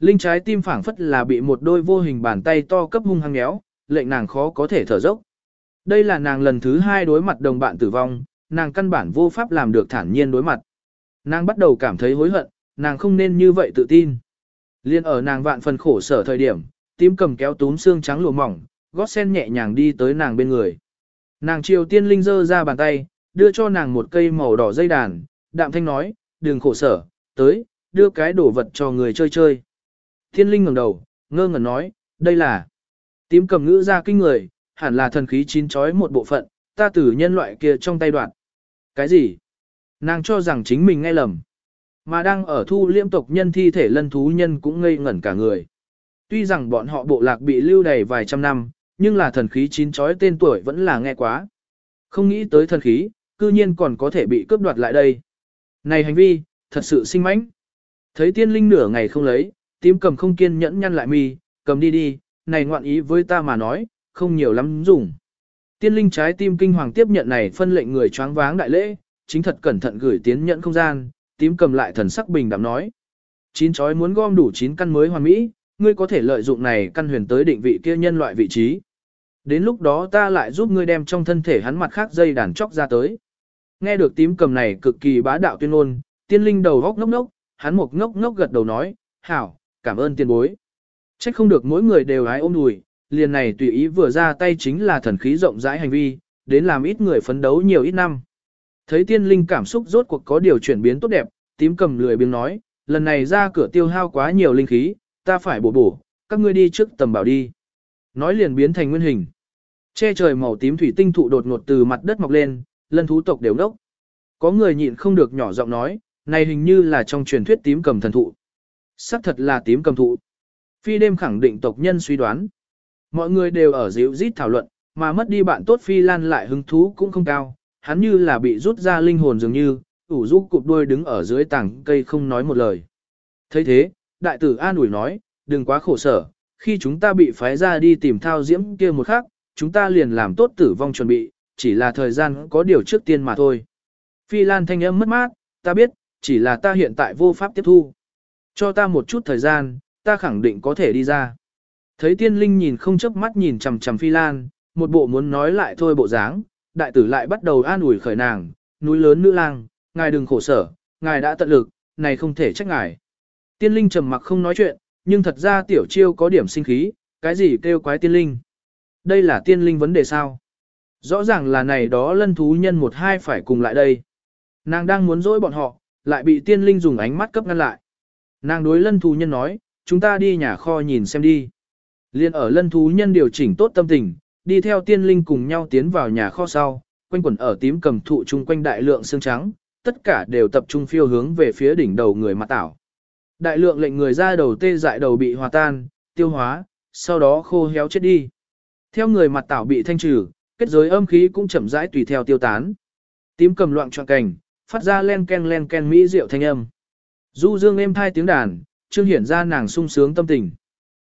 linh trái tim phảng phất là bị một đôi vô hình bàn tay to cấp hung hăng méo, lệnh nàng khó có thể thở dốc. Đây là nàng lần thứ hai đối mặt đồng bạn tử vong, nàng căn bản vô pháp làm được thản nhiên đối mặt. Nàng bắt đầu cảm thấy hối hận, nàng không nên như vậy tự tin. Liên ở nàng vạn phần khổ sở thời điểm, tím cầm kéo túm xương trắng lụa mỏng, gót sen nhẹ nhàng đi tới nàng bên người. Nàng triều tiên linh giơ ra bàn tay, đưa cho nàng một cây màu đỏ dây đàn, đạm thanh nói, đừng khổ sở, tới, đưa cái đồ vật cho người chơi chơi. Thiên linh ngẩng đầu, ngơ ngẩn nói, đây là tím cầm ngữ ra kinh người, hẳn là thần khí chín chói một bộ phận, ta từ nhân loại kia trong tay đoạn. Cái gì? Nàng cho rằng chính mình nghe lầm. Mà đang ở thu liễm tộc nhân thi thể lân thú nhân cũng ngây ngẩn cả người. Tuy rằng bọn họ bộ lạc bị lưu đày vài trăm năm, nhưng là thần khí chín chói tên tuổi vẫn là nghe quá. Không nghĩ tới thần khí, cư nhiên còn có thể bị cướp đoạt lại đây. Này hành vi, thật sự sinh mãnh. Thấy tiên linh nửa ngày không lấy, tím cầm không kiên nhẫn nhăn lại mi, cầm đi đi, này ngoạn ý với ta mà nói, không nhiều lắm dùng. Tiên linh trái tim kinh hoàng tiếp nhận này phân lệnh người choáng váng đại lễ, chính thật cẩn thận gửi tiến nhận không gian, tím cầm lại thần sắc bình đạm nói. Chín chói muốn gom đủ chín căn mới hoàn mỹ, ngươi có thể lợi dụng này căn huyền tới định vị kia nhân loại vị trí. Đến lúc đó ta lại giúp ngươi đem trong thân thể hắn mặt khác dây đàn chóc ra tới. Nghe được tím cầm này cực kỳ bá đạo tuyên ngôn, tiên linh đầu góc ngốc ngốc, hắn một ngốc ngốc gật đầu nói, hảo, cảm ơn tiên bối. Trách không được mỗi người đều hái ôm đùi, liền này tùy ý vừa ra tay chính là thần khí rộng rãi hành vi, đến làm ít người phấn đấu nhiều ít năm. Thấy tiên linh cảm xúc rốt cuộc có điều chuyển biến tốt đẹp, tím cầm lười biếng nói, lần này ra cửa tiêu hao quá nhiều linh khí, ta phải bổ bổ, các ngươi đi trước tầm bảo đi. Nói liền biến thành nguyên hình. Che trời màu tím thủy tinh thụ đột ngột từ mặt đất mọc lên, lân thú tộc đều đốc. Có người nhịn không được nhỏ giọng nói, này hình như là trong truyền thuyết tím cầm thần thụ. Sắc thật là tím cầm thụ. Phi đêm khẳng định tộc nhân suy đoán. Mọi người đều ở dịu rít thảo luận, mà mất đi bạn tốt Phi Lan lại hứng thú cũng không cao, hắn như là bị rút ra linh hồn dường như, ủ rũ cụp đuôi đứng ở dưới tảng cây không nói một lời. thấy thế, đại tử an ủi nói, đừng quá khổ sở, khi chúng ta bị phái ra đi tìm thao diễm kia một khắc, chúng ta liền làm tốt tử vong chuẩn bị, chỉ là thời gian có điều trước tiên mà thôi. Phi Lan thanh âm mất mát, ta biết, chỉ là ta hiện tại vô pháp tiếp thu. Cho ta một chút thời gian, ta khẳng định có thể đi ra. Thấy tiên linh nhìn không chớp mắt nhìn chằm chằm Phi Lan, một bộ muốn nói lại thôi bộ dáng, đại tử lại bắt đầu an ủi khởi nàng, núi lớn nữ lang, ngài đừng khổ sở, ngài đã tận lực, này không thể trách ngài. Tiên linh trầm mặc không nói chuyện, nhưng thật ra tiểu chiêu có điểm sinh khí, cái gì kêu quái tiên linh. Đây là tiên linh vấn đề sao? Rõ ràng là này đó lân thú nhân một hai phải cùng lại đây. Nàng đang muốn dỗi bọn họ, lại bị tiên linh dùng ánh mắt cấp ngăn lại. Nàng đối lân thú nhân nói, chúng ta đi nhà kho nhìn xem đi. Liên ở lân thú nhân điều chỉnh tốt tâm tình, đi theo tiên linh cùng nhau tiến vào nhà kho sau, quanh quẩn ở tím cầm thụ chung quanh đại lượng xương trắng, tất cả đều tập trung phiêu hướng về phía đỉnh đầu người mặt tảo. Đại lượng lệnh người ra đầu tê dại đầu bị hòa tan, tiêu hóa, sau đó khô héo chết đi. Theo người mặt tảo bị thanh trừ, kết giới âm khí cũng chậm rãi tùy theo tiêu tán. Tím cầm loạn trọn cảnh, phát ra len ken len ken mỹ diệu thanh âm. Du dương êm thai tiếng đàn, trương hiển ra nàng sung sướng tâm tình.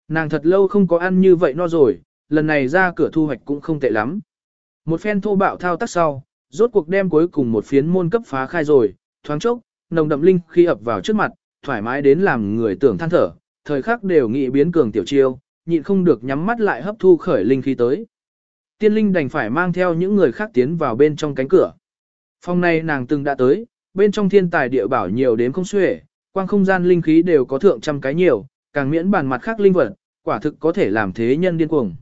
Nàng thật lâu không có ăn như vậy no rồi, lần này ra cửa thu hoạch cũng không tệ lắm. Một phen thô bạo thao tác sau, rốt cuộc đem cuối cùng một phiến môn cấp phá khai rồi, thoáng chốc, nồng đậm linh khi ập vào trước mặt, thoải mái đến làm người tưởng than thở, thời khắc đều nghĩ biến cường tiểu chiêu, nhịn không được nhắm mắt lại hấp thu khởi linh khí tới. Tiên linh đành phải mang theo những người khác tiến vào bên trong cánh cửa. Phòng này nàng từng đã tới, bên trong thiên tài địa bảo nhiều đến không xuể, quang không gian linh khí đều có thượng trăm cái nhiều, càng miễn bàn mặt khác linh vật, quả thực có thể làm thế nhân điên cuồng.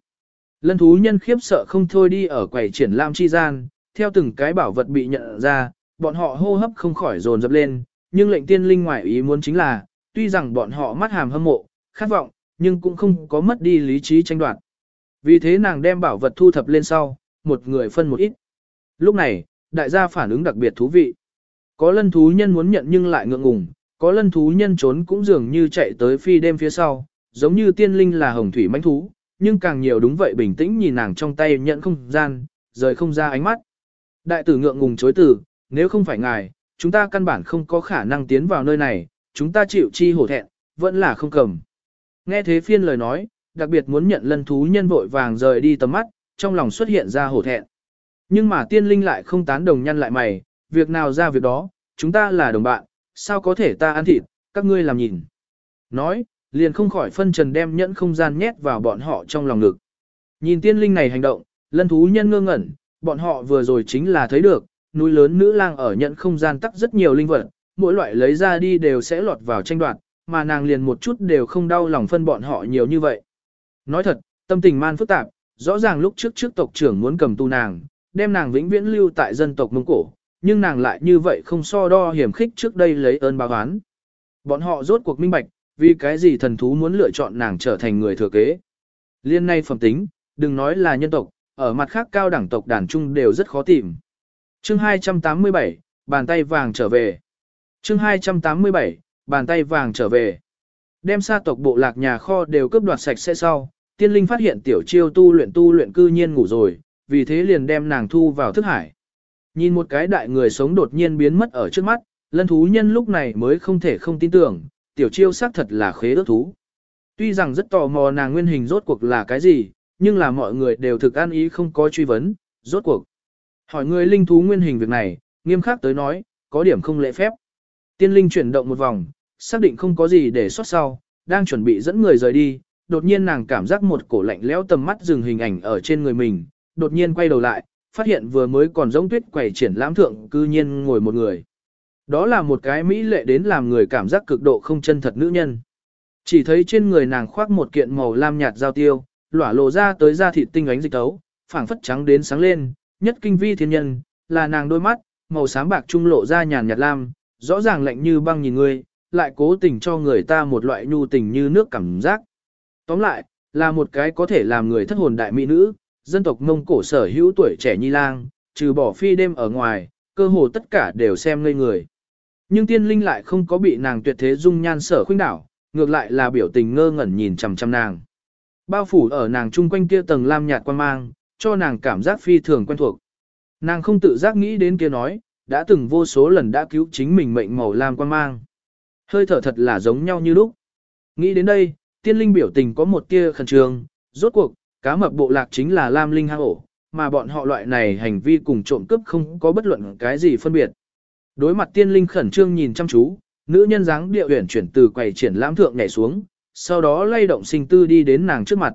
Lân thú nhân khiếp sợ không thôi đi ở quầy triển lãm chi gian, theo từng cái bảo vật bị nhận ra, bọn họ hô hấp không khỏi dồn dập lên, nhưng lệnh tiên linh ngoại ý muốn chính là, tuy rằng bọn họ mắt hàm hâm mộ, khát vọng, nhưng cũng không có mất đi lý trí tranh đoạt. Vì thế nàng đem bảo vật thu thập lên sau, một người phân một ít. Lúc này, đại gia phản ứng đặc biệt thú vị. Có lân thú nhân muốn nhận nhưng lại ngượng ngùng, có lân thú nhân trốn cũng dường như chạy tới phi đêm phía sau, giống như tiên linh là hồng thủy mãnh thú, nhưng càng nhiều đúng vậy bình tĩnh nhìn nàng trong tay nhận không gian, rời không ra ánh mắt. Đại tử ngượng ngùng chối từ, nếu không phải ngài, chúng ta căn bản không có khả năng tiến vào nơi này, chúng ta chịu chi hổ thẹn, vẫn là không cầm. Nghe thế phiên lời nói, đặc biệt muốn nhận lân thú nhân vội vàng rời đi tầm mắt, trong lòng xuất hiện ra hổ thẹn. Nhưng mà tiên linh lại không tán đồng nhăn lại mày, việc nào ra việc đó, chúng ta là đồng bạn, sao có thể ta ăn thịt, các ngươi làm nhìn. Nói, liền không khỏi phân trần đem nhẫn không gian nhét vào bọn họ trong lòng ngực. Nhìn tiên linh này hành động, lân thú nhân ngơ ngẩn, bọn họ vừa rồi chính là thấy được, núi lớn nữ lang ở nhẫn không gian tắc rất nhiều linh vật, mỗi loại lấy ra đi đều sẽ lọt vào tranh đoạt, mà nàng liền một chút đều không đau lòng phân bọn họ nhiều như vậy. Nói thật, tâm tình man phức tạp, rõ ràng lúc trước trước tộc trưởng muốn cầm tu nàng, đem nàng vĩnh viễn lưu tại dân tộc Mông Cổ, nhưng nàng lại như vậy không so đo hiểm khích trước đây lấy ơn báo oán. Bọn họ rốt cuộc minh bạch, vì cái gì thần thú muốn lựa chọn nàng trở thành người thừa kế. Liên nay phẩm tính, đừng nói là nhân tộc, ở mặt khác cao đẳng tộc đàn trung đều rất khó tìm. Chương 287, bàn tay vàng trở về. Chương 287, bàn tay vàng trở về. Đem xa tộc bộ lạc nhà kho đều cướp đoạt sạch sẽ sau, tiên linh phát hiện tiểu chiêu tu luyện tu luyện cư nhiên ngủ rồi, vì thế liền đem nàng thu vào thức hải. Nhìn một cái đại người sống đột nhiên biến mất ở trước mắt, lân thú nhân lúc này mới không thể không tin tưởng, tiểu chiêu xác thật là khế ước thú. Tuy rằng rất tò mò nàng nguyên hình rốt cuộc là cái gì, nhưng là mọi người đều thực an ý không có truy vấn, rốt cuộc. Hỏi người linh thú nguyên hình việc này, nghiêm khắc tới nói, có điểm không lễ phép. Tiên linh chuyển động một vòng, xác định không có gì để xót sau, đang chuẩn bị dẫn người rời đi, đột nhiên nàng cảm giác một cổ lạnh lẽo tầm mắt dừng hình ảnh ở trên người mình, đột nhiên quay đầu lại, phát hiện vừa mới còn giống tuyết quẩy triển lãm thượng cư nhiên ngồi một người. Đó là một cái mỹ lệ đến làm người cảm giác cực độ không chân thật nữ nhân. Chỉ thấy trên người nàng khoác một kiện màu lam nhạt giao tiêu, lỏa lộ ra tới da thịt tinh ánh dịch tấu, phảng phất trắng đến sáng lên, nhất kinh vi thiên nhân, là nàng đôi mắt, màu xám bạc trung lộ ra nhàn nhạt lam, rõ ràng lạnh như băng nhìn người, lại cố tình cho người ta một loại nhu tình như nước cảm giác. Tóm lại, là một cái có thể làm người thất hồn đại mỹ nữ, dân tộc Mông Cổ sở hữu tuổi trẻ nhi lang, trừ bỏ phi đêm ở ngoài, cơ hồ tất cả đều xem ngây người. Nhưng tiên linh lại không có bị nàng tuyệt thế dung nhan sở khuynh đảo, ngược lại là biểu tình ngơ ngẩn nhìn chằm chằm nàng. Bao phủ ở nàng chung quanh kia tầng lam nhạt quan mang, cho nàng cảm giác phi thường quen thuộc. Nàng không tự giác nghĩ đến kia nói, đã từng vô số lần đã cứu chính mình mệnh màu lam quan mang. Hơi thở thật là giống nhau như lúc. Nghĩ đến đây, tiên linh biểu tình có một tia khẩn trương, rốt cuộc, cá mập bộ lạc chính là lam linh hang ổ, mà bọn họ loại này hành vi cùng trộm cướp không có bất luận cái gì phân biệt. Đối mặt tiên linh khẩn trương nhìn chăm chú, nữ nhân dáng điệu uyển chuyển từ quầy triển lãm thượng nhảy xuống, sau đó lay động sinh tư đi đến nàng trước mặt.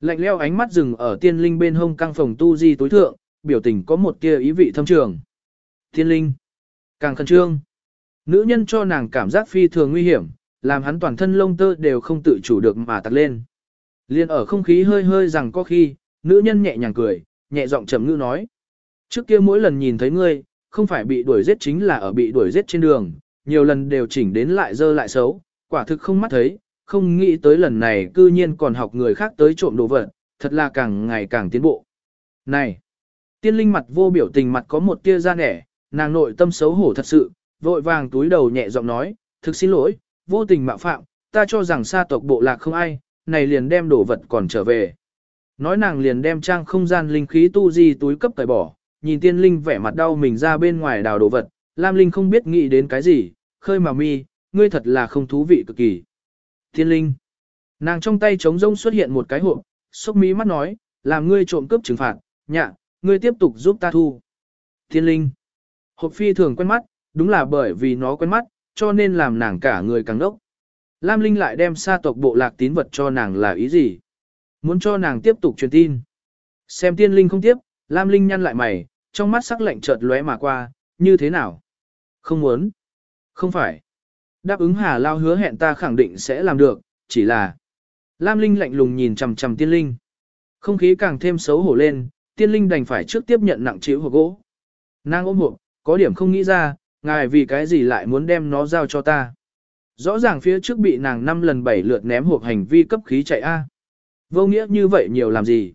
Lạnh leo ánh mắt dừng ở tiên linh bên hông căng phòng tu di tối thượng, biểu tình có một tia ý vị thâm trường. Tiên linh, càng khẩn trương. Nữ nhân cho nàng cảm giác phi thường nguy hiểm, làm hắn toàn thân lông tơ đều không tự chủ được mà tặc lên. Liên ở không khí hơi hơi rằng có khi, nữ nhân nhẹ nhàng cười, nhẹ giọng trầm ngữ nói. Trước kia mỗi lần nhìn thấy ngươi, không phải bị đuổi giết chính là ở bị đuổi giết trên đường, nhiều lần đều chỉnh đến lại dơ lại xấu, quả thực không mắt thấy, không nghĩ tới lần này cư nhiên còn học người khác tới trộm đồ vật, thật là càng ngày càng tiến bộ. Này! Tiên linh mặt vô biểu tình mặt có một tia da nẻ, nàng nội tâm xấu hổ thật sự, vội vàng túi đầu nhẹ giọng nói, thực xin lỗi, vô tình mạo phạm, ta cho rằng sa tộc bộ lạc không ai, này liền đem đồ vật còn trở về. Nói nàng liền đem trang không gian linh khí tu di túi cấp tẩy bỏ, nhìn tiên linh vẻ mặt đau mình ra bên ngoài đào đồ vật, Lam Linh không biết nghĩ đến cái gì, khơi mà mi, ngươi thật là không thú vị cực kỳ. Tiên linh, nàng trong tay trống rông xuất hiện một cái hộp, sốc mí mắt nói, làm ngươi trộm cướp trừng phạt, nhạ, ngươi tiếp tục giúp ta thu. Tiên linh, hộp phi thường quen mắt, đúng là bởi vì nó quen mắt, cho nên làm nàng cả người càng đốc. Lam Linh lại đem sa tộc bộ lạc tín vật cho nàng là ý gì? Muốn cho nàng tiếp tục truyền tin. Xem tiên linh không tiếp, Lam Linh nhăn lại mày, trong mắt sắc lạnh chợt lóe mà qua, như thế nào? Không muốn. Không phải. Đáp ứng Hà Lao hứa hẹn ta khẳng định sẽ làm được, chỉ là... Lam Linh lạnh lùng nhìn chằm chằm tiên linh. Không khí càng thêm xấu hổ lên, tiên linh đành phải trước tiếp nhận nặng chịu hộp gỗ. Nàng ôm hộp, có điểm không nghĩ ra, ngài vì cái gì lại muốn đem nó giao cho ta. Rõ ràng phía trước bị nàng năm lần bảy lượt ném hộp hành vi cấp khí chạy A. Vô nghĩa như vậy nhiều làm gì?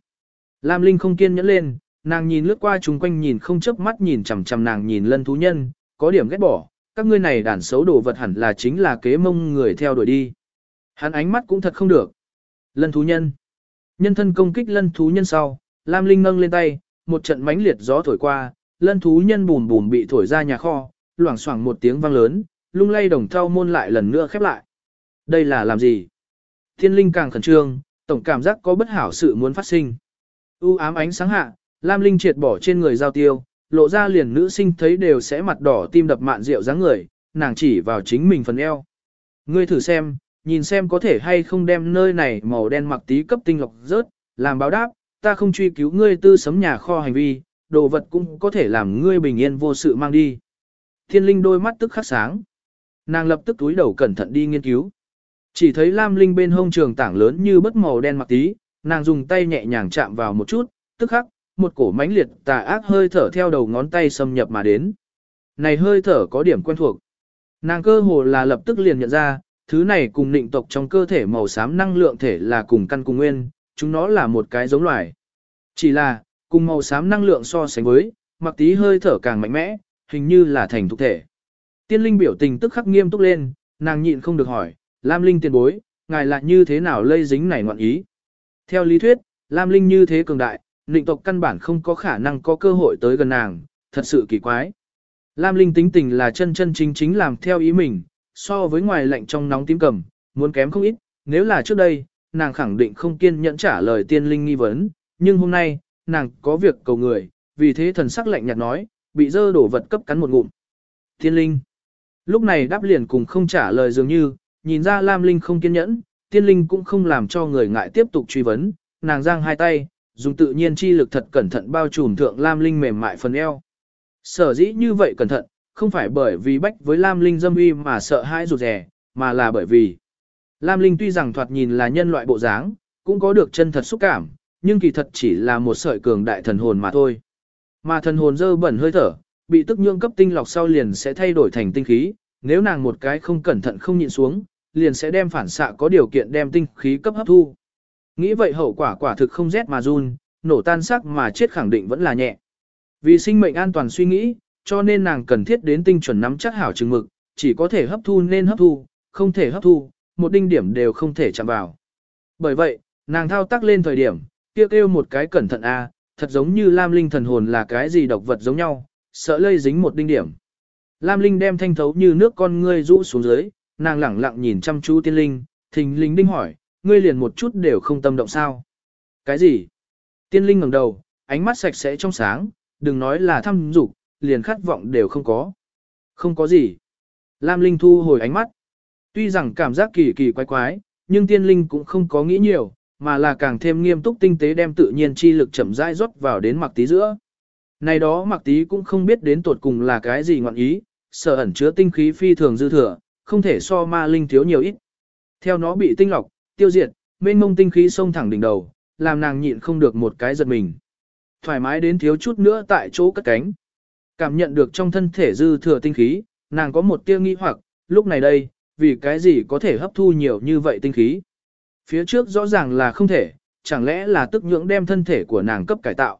Lam Linh không kiên nhẫn lên, nàng nhìn lướt qua chung quanh nhìn không chớp mắt nhìn chằm chằm nàng nhìn lân thú nhân, có điểm ghét bỏ, các ngươi này đàn xấu đồ vật hẳn là chính là kế mông người theo đuổi đi. Hắn ánh mắt cũng thật không được. Lân thú nhân. Nhân thân công kích lân thú nhân sau, Lam Linh nâng lên tay, một trận mãnh liệt gió thổi qua, lân thú nhân bùn bùn bị thổi ra nhà kho, loảng xoảng một tiếng vang lớn, lung lay đồng thau môn lại lần nữa khép lại. Đây là làm gì? Thiên linh càng khẩn trương, tổng cảm giác có bất hảo sự muốn phát sinh. U ám ánh sáng hạ, Lam Linh triệt bỏ trên người giao tiêu, lộ ra liền nữ sinh thấy đều sẽ mặt đỏ tim đập mạn rượu dáng người, nàng chỉ vào chính mình phần eo. Ngươi thử xem, nhìn xem có thể hay không đem nơi này màu đen mặc tí cấp tinh lọc rớt, làm báo đáp, ta không truy cứu ngươi tư sấm nhà kho hành vi, đồ vật cũng có thể làm ngươi bình yên vô sự mang đi. Thiên linh đôi mắt tức khắc sáng. Nàng lập tức túi đầu cẩn thận đi nghiên cứu. Chỉ thấy Lam Linh bên hông trường tảng lớn như bất màu đen mặc tí, nàng dùng tay nhẹ nhàng chạm vào một chút, tức khắc, một cổ mãnh liệt tà ác hơi thở theo đầu ngón tay xâm nhập mà đến. Này hơi thở có điểm quen thuộc. Nàng cơ hồ là lập tức liền nhận ra, thứ này cùng nịnh tộc trong cơ thể màu xám năng lượng thể là cùng căn cùng nguyên, chúng nó là một cái giống loài. Chỉ là, cùng màu xám năng lượng so sánh với, mặc tí hơi thở càng mạnh mẽ, hình như là thành thục thể. Tiên linh biểu tình tức khắc nghiêm túc lên, nàng nhịn không được hỏi, Lam Linh tiền bối, ngài lại như thế nào lây dính này ngoạn ý? Theo lý thuyết, Lam Linh như thế cường đại, nịnh tộc căn bản không có khả năng có cơ hội tới gần nàng, thật sự kỳ quái. Lam Linh tính tình là chân chân chính chính làm theo ý mình, so với ngoài lạnh trong nóng tím cầm, muốn kém không ít, nếu là trước đây, nàng khẳng định không kiên nhẫn trả lời tiên linh nghi vấn, nhưng hôm nay, nàng có việc cầu người, vì thế thần sắc lạnh nhạt nói, bị dơ đổ vật cấp cắn một ngụm. Tiên linh, lúc này đáp liền cùng không trả lời dường như, nhìn ra Lam Linh không kiên nhẫn, tiên linh cũng không làm cho người ngại tiếp tục truy vấn, nàng giang hai tay, dùng tự nhiên chi lực thật cẩn thận bao trùm thượng Lam Linh mềm mại phần eo. Sở dĩ như vậy cẩn thận, không phải bởi vì bách với Lam Linh dâm uy mà sợ hãi rụt rè, mà là bởi vì Lam Linh tuy rằng thoạt nhìn là nhân loại bộ dáng, cũng có được chân thật xúc cảm, nhưng kỳ thật chỉ là một sợi cường đại thần hồn mà thôi. Mà thần hồn dơ bẩn hơi thở, bị tức nhương cấp tinh lọc sau liền sẽ thay đổi thành tinh khí, nếu nàng một cái không cẩn thận không nhịn xuống, liền sẽ đem phản xạ có điều kiện đem tinh khí cấp hấp thu. Nghĩ vậy hậu quả quả thực không rét mà run, nổ tan sắc mà chết khẳng định vẫn là nhẹ. Vì sinh mệnh an toàn suy nghĩ, cho nên nàng cần thiết đến tinh chuẩn nắm chắc hảo chừng mực, chỉ có thể hấp thu nên hấp thu, không thể hấp thu, một đinh điểm đều không thể chạm vào. Bởi vậy, nàng thao tác lên thời điểm, kêu kêu một cái cẩn thận a, thật giống như Lam Linh thần hồn là cái gì độc vật giống nhau, sợ lây dính một đinh điểm. Lam Linh đem thanh thấu như nước con ngươi rũ xuống dưới, nàng lẳng lặng nhìn chăm chú tiên linh, thình linh đinh hỏi, ngươi liền một chút đều không tâm động sao. Cái gì? Tiên linh ngẩng đầu, ánh mắt sạch sẽ trong sáng, đừng nói là thăm dục, liền khát vọng đều không có. Không có gì. Lam Linh thu hồi ánh mắt. Tuy rằng cảm giác kỳ kỳ quái quái, nhưng tiên linh cũng không có nghĩ nhiều, mà là càng thêm nghiêm túc tinh tế đem tự nhiên chi lực chậm rãi rót vào đến mặc tí giữa. Này đó mặc tí cũng không biết đến tột cùng là cái gì ngọn ý, sở ẩn chứa tinh khí phi thường dư thừa, không thể so ma linh thiếu nhiều ít. Theo nó bị tinh lọc, tiêu diệt, mênh mông tinh khí xông thẳng đỉnh đầu, làm nàng nhịn không được một cái giật mình. Thoải mái đến thiếu chút nữa tại chỗ cất cánh. Cảm nhận được trong thân thể dư thừa tinh khí, nàng có một tia nghi hoặc, lúc này đây, vì cái gì có thể hấp thu nhiều như vậy tinh khí. Phía trước rõ ràng là không thể, chẳng lẽ là tức nhưỡng đem thân thể của nàng cấp cải tạo.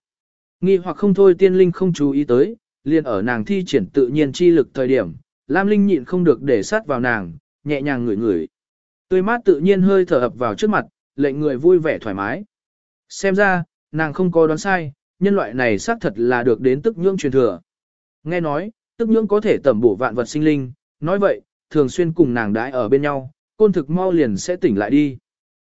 Nghi hoặc không thôi tiên linh không chú ý tới, liền ở nàng thi triển tự nhiên chi lực thời điểm, Lam Linh nhịn không được để sát vào nàng, nhẹ nhàng ngửi ngửi. Tươi mát tự nhiên hơi thở ập vào trước mặt, lệnh người vui vẻ thoải mái. Xem ra, nàng không có đoán sai, nhân loại này xác thật là được đến tức nhưỡng truyền thừa. Nghe nói, tức nhưỡng có thể tẩm bổ vạn vật sinh linh, nói vậy, thường xuyên cùng nàng đãi ở bên nhau, côn thực mau liền sẽ tỉnh lại đi.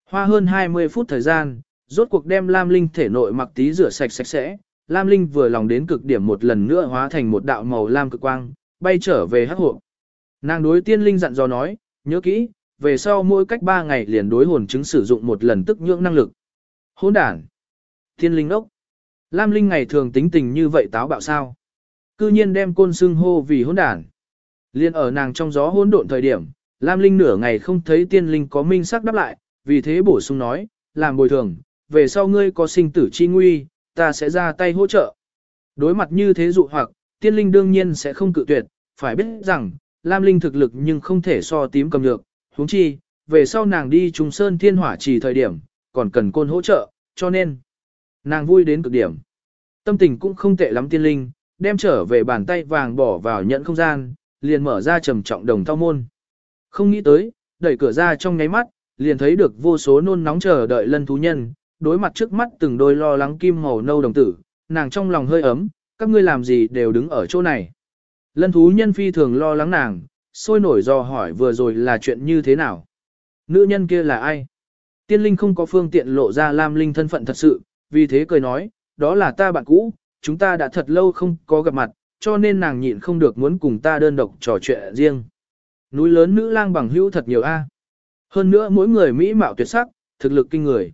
Hoa hơn 20 phút thời gian, rốt cuộc đem Lam Linh thể nội mặc tí rửa sạch sạch sẽ, Lam Linh vừa lòng đến cực điểm một lần nữa hóa thành một đạo màu lam cực quang, bay trở về hắc hộ. Nàng đối tiên linh dặn dò nói, nhớ kỹ, về sau mỗi cách 3 ngày liền đối hồn chứng sử dụng một lần tức nhưỡng năng lực. Hỗn đản. Tiên linh ốc. Lam Linh ngày thường tính tình như vậy táo bạo sao? Cư nhiên đem côn xưng hô vì hỗn đản. Liên ở nàng trong gió hỗn độn thời điểm, Lam Linh nửa ngày không thấy tiên linh có minh sắc đáp lại, vì thế bổ sung nói, làm bồi thường, về sau ngươi có sinh tử chi nguy, ta sẽ ra tay hỗ trợ. Đối mặt như thế dụ hoặc, tiên linh đương nhiên sẽ không cự tuyệt, phải biết rằng, Lam Linh thực lực nhưng không thể so tím cầm được, huống chi, về sau nàng đi trùng sơn thiên hỏa chỉ thời điểm, còn cần côn hỗ trợ, cho nên, nàng vui đến cực điểm. Tâm tình cũng không tệ lắm tiên linh, đem trở về bàn tay vàng bỏ vào nhận không gian, liền mở ra trầm trọng đồng thao môn. Không nghĩ tới, đẩy cửa ra trong nháy mắt, liền thấy được vô số nôn nóng chờ đợi lân thú nhân, đối mặt trước mắt từng đôi lo lắng kim màu nâu đồng tử, nàng trong lòng hơi ấm, các ngươi làm gì đều đứng ở chỗ này. Lân thú nhân phi thường lo lắng nàng, sôi nổi do hỏi vừa rồi là chuyện như thế nào. Nữ nhân kia là ai? Tiên linh không có phương tiện lộ ra Lam Linh thân phận thật sự, vì thế cười nói, đó là ta bạn cũ, chúng ta đã thật lâu không có gặp mặt, cho nên nàng nhịn không được muốn cùng ta đơn độc trò chuyện riêng. Núi lớn nữ lang bằng hữu thật nhiều a. hơn nữa mỗi người mỹ mạo tuyệt sắc, thực lực kinh người.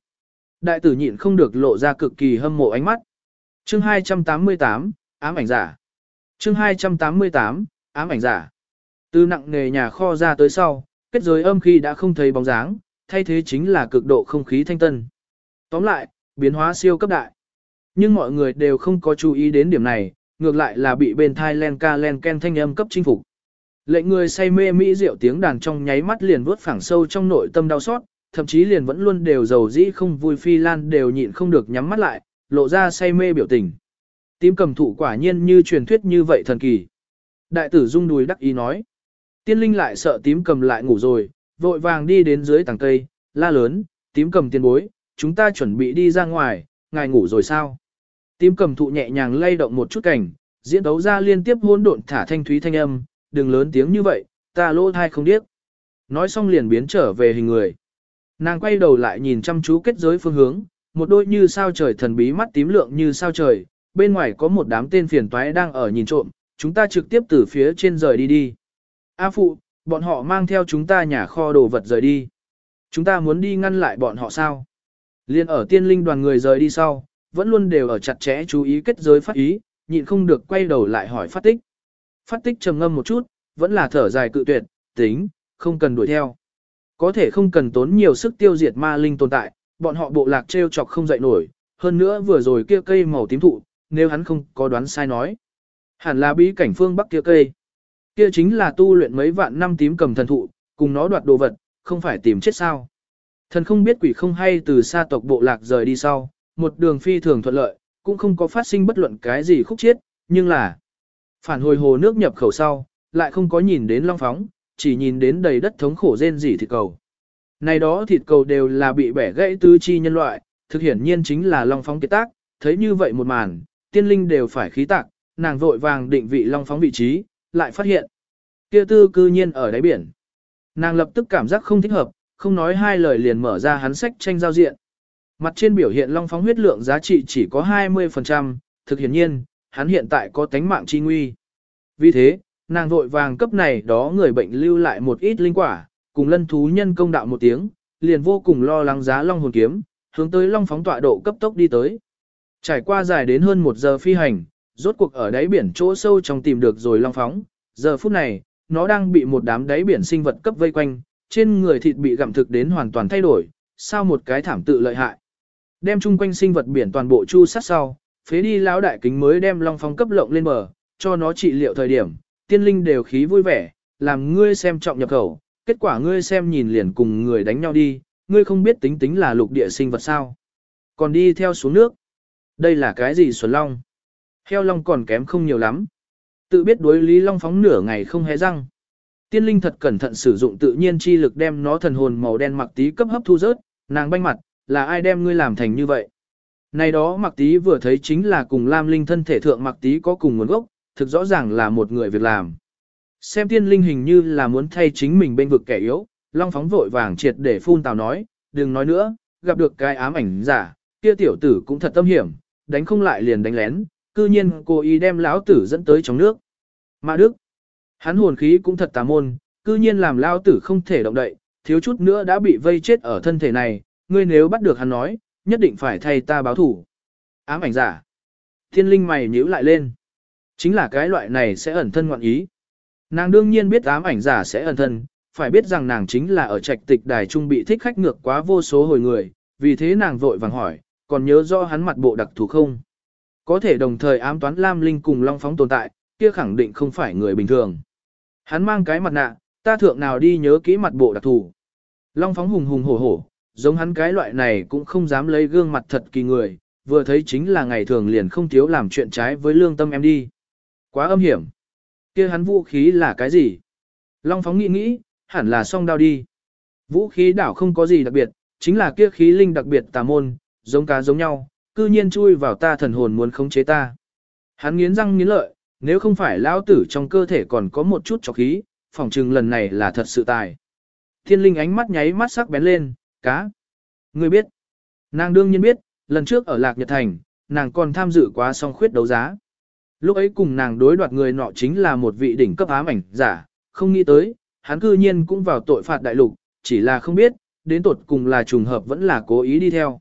Đại tử nhịn không được lộ ra cực kỳ hâm mộ ánh mắt. Chương 288, ám ảnh giả. Chương 288, ám ảnh giả. Từ nặng nề nhà kho ra tới sau, kết giới âm khi đã không thấy bóng dáng, thay thế chính là cực độ không khí thanh tân. Tóm lại, biến hóa siêu cấp đại. Nhưng mọi người đều không có chú ý đến điểm này, ngược lại là bị bên thai len ca len ken thanh âm cấp chinh phục. Lệnh người say mê mỹ diệu tiếng đàn trong nháy mắt liền vuốt phẳng sâu trong nội tâm đau xót, thậm chí liền vẫn luôn đều giàu dĩ không vui phi lan đều nhịn không được nhắm mắt lại, lộ ra say mê biểu tình. Tím cầm thụ quả nhiên như truyền thuyết như vậy thần kỳ. Đại tử rung đùi đắc ý nói. Tiên linh lại sợ tím cầm lại ngủ rồi, vội vàng đi đến dưới tầng cây, la lớn, tím cầm tiên bối, chúng ta chuẩn bị đi ra ngoài, ngài ngủ rồi sao? Tím cầm thụ nhẹ nhàng lay động một chút cảnh, diễn đấu ra liên tiếp hỗn độn thả thanh thúy thanh âm, đừng lớn tiếng như vậy, ta lỗ thai không điếc. Nói xong liền biến trở về hình người. Nàng quay đầu lại nhìn chăm chú kết giới phương hướng, một đôi như sao trời thần bí mắt tím lượng như sao trời, bên ngoài có một đám tên phiền toái đang ở nhìn trộm, chúng ta trực tiếp từ phía trên rời đi đi. A phụ, bọn họ mang theo chúng ta nhà kho đồ vật rời đi. Chúng ta muốn đi ngăn lại bọn họ sao? Liên ở tiên linh đoàn người rời đi sau, vẫn luôn đều ở chặt chẽ chú ý kết giới phát ý, nhịn không được quay đầu lại hỏi phát tích. Phát tích trầm ngâm một chút, vẫn là thở dài cự tuyệt, tính, không cần đuổi theo. Có thể không cần tốn nhiều sức tiêu diệt ma linh tồn tại, bọn họ bộ lạc treo chọc không dậy nổi, hơn nữa vừa rồi kia cây màu tím thụ, nếu hắn không có đoán sai nói. Hẳn là bí cảnh phương bắc kia cây. Kia chính là tu luyện mấy vạn năm tím cầm thần thụ, cùng nó đoạt đồ vật, không phải tìm chết sao. Thần không biết quỷ không hay từ xa tộc bộ lạc rời đi sau, một đường phi thường thuận lợi, cũng không có phát sinh bất luận cái gì khúc chiết, nhưng là phản hồi hồ nước nhập khẩu sau, lại không có nhìn đến long phóng, chỉ nhìn đến đầy đất thống khổ rên rỉ thịt cầu. Này đó thịt cầu đều là bị bẻ gãy tứ chi nhân loại, thực hiển nhiên chính là long phóng kết tác, thấy như vậy một màn, tiên linh đều phải khí tạc, nàng vội vàng định vị long phóng vị trí, lại phát hiện. Kia tư cư nhiên ở đáy biển. Nàng lập tức cảm giác không thích hợp, không nói hai lời liền mở ra hắn sách tranh giao diện. Mặt trên biểu hiện long phóng huyết lượng giá trị chỉ có 20%, thực hiển nhiên, hắn hiện tại có tánh mạng chi nguy. Vì thế, nàng vội vàng cấp này đó người bệnh lưu lại một ít linh quả, cùng lân thú nhân công đạo một tiếng, liền vô cùng lo lắng giá long hồn kiếm, hướng tới long phóng tọa độ cấp tốc đi tới. Trải qua dài đến hơn một giờ phi hành, rốt cuộc ở đáy biển chỗ sâu trong tìm được rồi long phóng, giờ phút này, nó đang bị một đám đáy biển sinh vật cấp vây quanh, trên người thịt bị gặm thực đến hoàn toàn thay đổi, sao một cái thảm tự lợi hại. Đem chung quanh sinh vật biển toàn bộ chu sát sau, phế đi lão đại kính mới đem long phóng cấp lộng lên bờ, cho nó trị liệu thời điểm, tiên linh đều khí vui vẻ, làm ngươi xem trọng nhập khẩu, kết quả ngươi xem nhìn liền cùng người đánh nhau đi, ngươi không biết tính tính là lục địa sinh vật sao. Còn đi theo xuống nước. Đây là cái gì xuân long? Heo long còn kém không nhiều lắm. Tự biết đối lý long phóng nửa ngày không hé răng. Tiên linh thật cẩn thận sử dụng tự nhiên chi lực đem nó thần hồn màu đen mặc tí cấp hấp thu rớt, nàng banh mặt, là ai đem ngươi làm thành như vậy? Này đó mặc tí vừa thấy chính là cùng Lam Linh thân thể thượng mặc tí có cùng nguồn gốc, thực rõ ràng là một người việc làm. Xem tiên linh hình như là muốn thay chính mình bên vực kẻ yếu, long phóng vội vàng triệt để phun tào nói, đừng nói nữa, gặp được cái ám ảnh giả, kia tiểu tử cũng thật tâm hiểm, đánh không lại liền đánh lén, cư nhiên cô ý đem lão tử dẫn tới trong nước. Mà Đức, hắn hồn khí cũng thật tà môn, cư nhiên làm lão tử không thể động đậy, thiếu chút nữa đã bị vây chết ở thân thể này, ngươi nếu bắt được hắn nói, nhất định phải thay ta báo thủ. Ám ảnh giả. Thiên linh mày nhíu lại lên. Chính là cái loại này sẽ ẩn thân ngoạn ý. Nàng đương nhiên biết ám ảnh giả sẽ ẩn thân, phải biết rằng nàng chính là ở trạch tịch đài trung bị thích khách ngược quá vô số hồi người, vì thế nàng vội vàng hỏi, còn nhớ rõ hắn mặt bộ đặc thù không? Có thể đồng thời ám toán Lam Linh cùng Long Phóng tồn tại, kia khẳng định không phải người bình thường. Hắn mang cái mặt nạ, ta thượng nào đi nhớ kỹ mặt bộ đặc thù. Long Phóng hùng hùng hổ hổ, giống hắn cái loại này cũng không dám lấy gương mặt thật kỳ người, vừa thấy chính là ngày thường liền không thiếu làm chuyện trái với lương tâm em đi. Quá âm hiểm. kia hắn vũ khí là cái gì? Long phóng nghĩ nghĩ, hẳn là song đao đi. Vũ khí đảo không có gì đặc biệt, chính là kia khí linh đặc biệt tà môn, giống cá giống nhau, cư nhiên chui vào ta thần hồn muốn khống chế ta. Hắn nghiến răng nghiến lợi, nếu không phải lão tử trong cơ thể còn có một chút cho khí, phỏng chừng lần này là thật sự tài. Thiên linh ánh mắt nháy mắt sắc bén lên, cá. Ngươi biết. Nàng đương nhiên biết, lần trước ở Lạc Nhật Thành, nàng còn tham dự quá song khuyết đấu giá. Lúc ấy cùng nàng đối đoạt người nọ chính là một vị đỉnh cấp ám ảnh giả, không nghĩ tới, hắn cư nhiên cũng vào tội phạt đại lục, chỉ là không biết, đến tột cùng là trùng hợp vẫn là cố ý đi theo.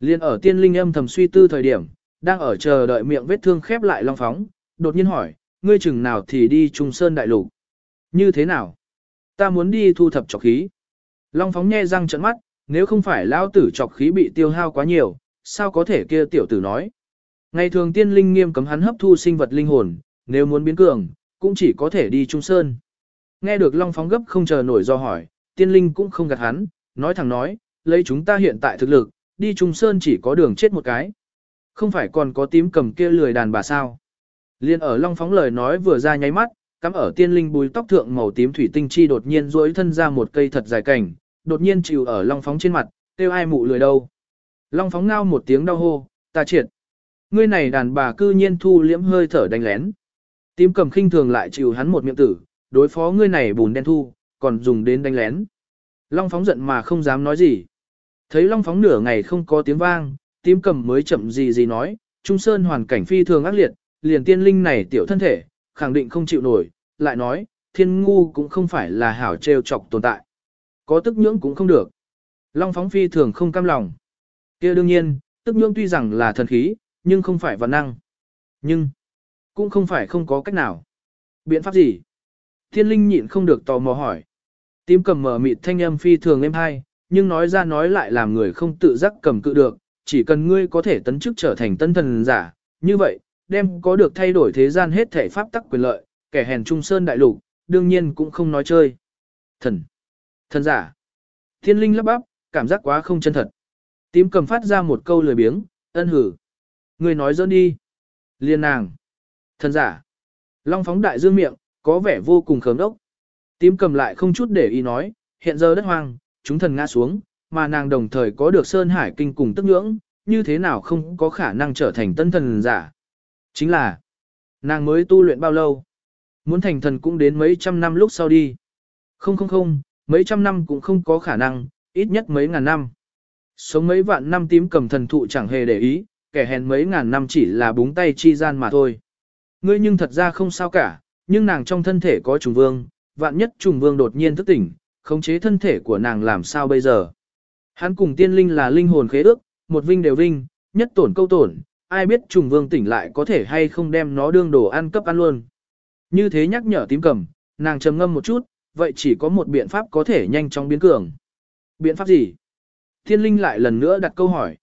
Liên ở tiên linh âm thầm suy tư thời điểm, đang ở chờ đợi miệng vết thương khép lại long phóng, đột nhiên hỏi, ngươi chừng nào thì đi Trung Sơn Đại Lục. Như thế nào? Ta muốn đi thu thập trọc khí. Long phóng nhe răng trận mắt, nếu không phải lao tử trọc khí bị tiêu hao quá nhiều, sao có thể kia tiểu tử nói. Ngày thường tiên linh nghiêm cấm hắn hấp thu sinh vật linh hồn, nếu muốn biến cường, cũng chỉ có thể đi Trung Sơn. Nghe được Long phóng gấp không chờ nổi do hỏi, tiên linh cũng không gạt hắn, nói thẳng nói, lấy chúng ta hiện tại thực lực, đi Trung Sơn chỉ có đường chết một cái. Không phải còn có tím cầm kia lười đàn bà sao. Liên ở Long phóng lời nói vừa ra nháy mắt, cắm ở tiên linh bùi tóc thượng màu tím thủy tinh chi đột nhiên duỗi thân ra một cây thật dài cảnh, đột nhiên chịu ở Long phóng trên mặt, kêu ai mụ lười đâu. Long phóng ngao một tiếng đau hô, ta triệt. Ngươi này đàn bà cư nhiên thu liễm hơi thở đánh lén. Tím cầm khinh thường lại chịu hắn một miệng tử, đối phó ngươi này bùn đen thu, còn dùng đến đánh lén. Long phóng giận mà không dám nói gì. Thấy long phóng nửa ngày không có tiếng vang, tím cầm mới chậm gì gì nói, Trung Sơn hoàn cảnh phi thường ác liệt, liền tiên linh này tiểu thân thể, khẳng định không chịu nổi, lại nói, thiên ngu cũng không phải là hảo trêu chọc tồn tại. Có tức nhưỡng cũng không được. Long phóng phi thường không cam lòng. kia đương nhiên, tức nhưỡng tuy rằng là thần khí, nhưng không phải văn năng. Nhưng, cũng không phải không có cách nào. Biện pháp gì? Thiên linh nhịn không được tò mò hỏi. Tím cầm mở mịt thanh âm phi thường êm hay, nhưng nói ra nói lại làm người không tự giác cầm cự được, chỉ cần ngươi có thể tấn chức trở thành tân thần giả, như vậy, đem có được thay đổi thế gian hết thể pháp tắc quyền lợi, kẻ hèn trung sơn đại lục, đương nhiên cũng không nói chơi. Thần, thần giả, thiên linh lắp bắp, cảm giác quá không chân thật. Tím cầm phát ra một câu lười biếng, ân hử. Ngươi nói dỡn đi. Liên nàng, thần giả, long phóng đại dương miệng, có vẻ vô cùng khớm đốc. Tím cầm lại không chút để ý nói, hiện giờ đất hoang, chúng thần ngã xuống, mà nàng đồng thời có được Sơn Hải Kinh cùng tức nhưỡng, như thế nào không có khả năng trở thành tân thần giả. Chính là, nàng mới tu luyện bao lâu? Muốn thành thần cũng đến mấy trăm năm lúc sau đi. Không không không, mấy trăm năm cũng không có khả năng, ít nhất mấy ngàn năm. Sống mấy vạn năm tím cầm thần thụ chẳng hề để ý, kẻ hèn mấy ngàn năm chỉ là búng tay chi gian mà thôi. Ngươi nhưng thật ra không sao cả, nhưng nàng trong thân thể có trùng vương, vạn nhất trùng vương đột nhiên thức tỉnh, khống chế thân thể của nàng làm sao bây giờ. Hắn cùng tiên linh là linh hồn khế ước, một vinh đều vinh, nhất tổn câu tổn, ai biết trùng vương tỉnh lại có thể hay không đem nó đương đồ ăn cấp ăn luôn. Như thế nhắc nhở tím cầm, nàng trầm ngâm một chút, vậy chỉ có một biện pháp có thể nhanh chóng biến cường. Biện pháp gì? Thiên linh lại lần nữa đặt câu hỏi.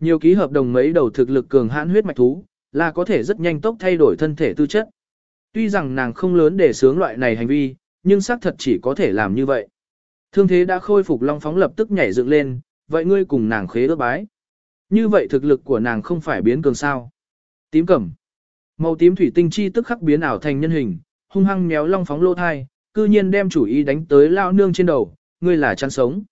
Nhiều ký hợp đồng mấy đầu thực lực cường hãn huyết mạch thú, là có thể rất nhanh tốc thay đổi thân thể tư chất. Tuy rằng nàng không lớn để sướng loại này hành vi, nhưng xác thật chỉ có thể làm như vậy. Thương thế đã khôi phục Long Phóng lập tức nhảy dựng lên, vậy ngươi cùng nàng khế ước bái. Như vậy thực lực của nàng không phải biến cường sao. Tím cẩm. Màu tím thủy tinh chi tức khắc biến ảo thành nhân hình, hung hăng méo Long Phóng lô thai, cư nhiên đem chủ ý đánh tới lao nương trên đầu, ngươi là chăn sống.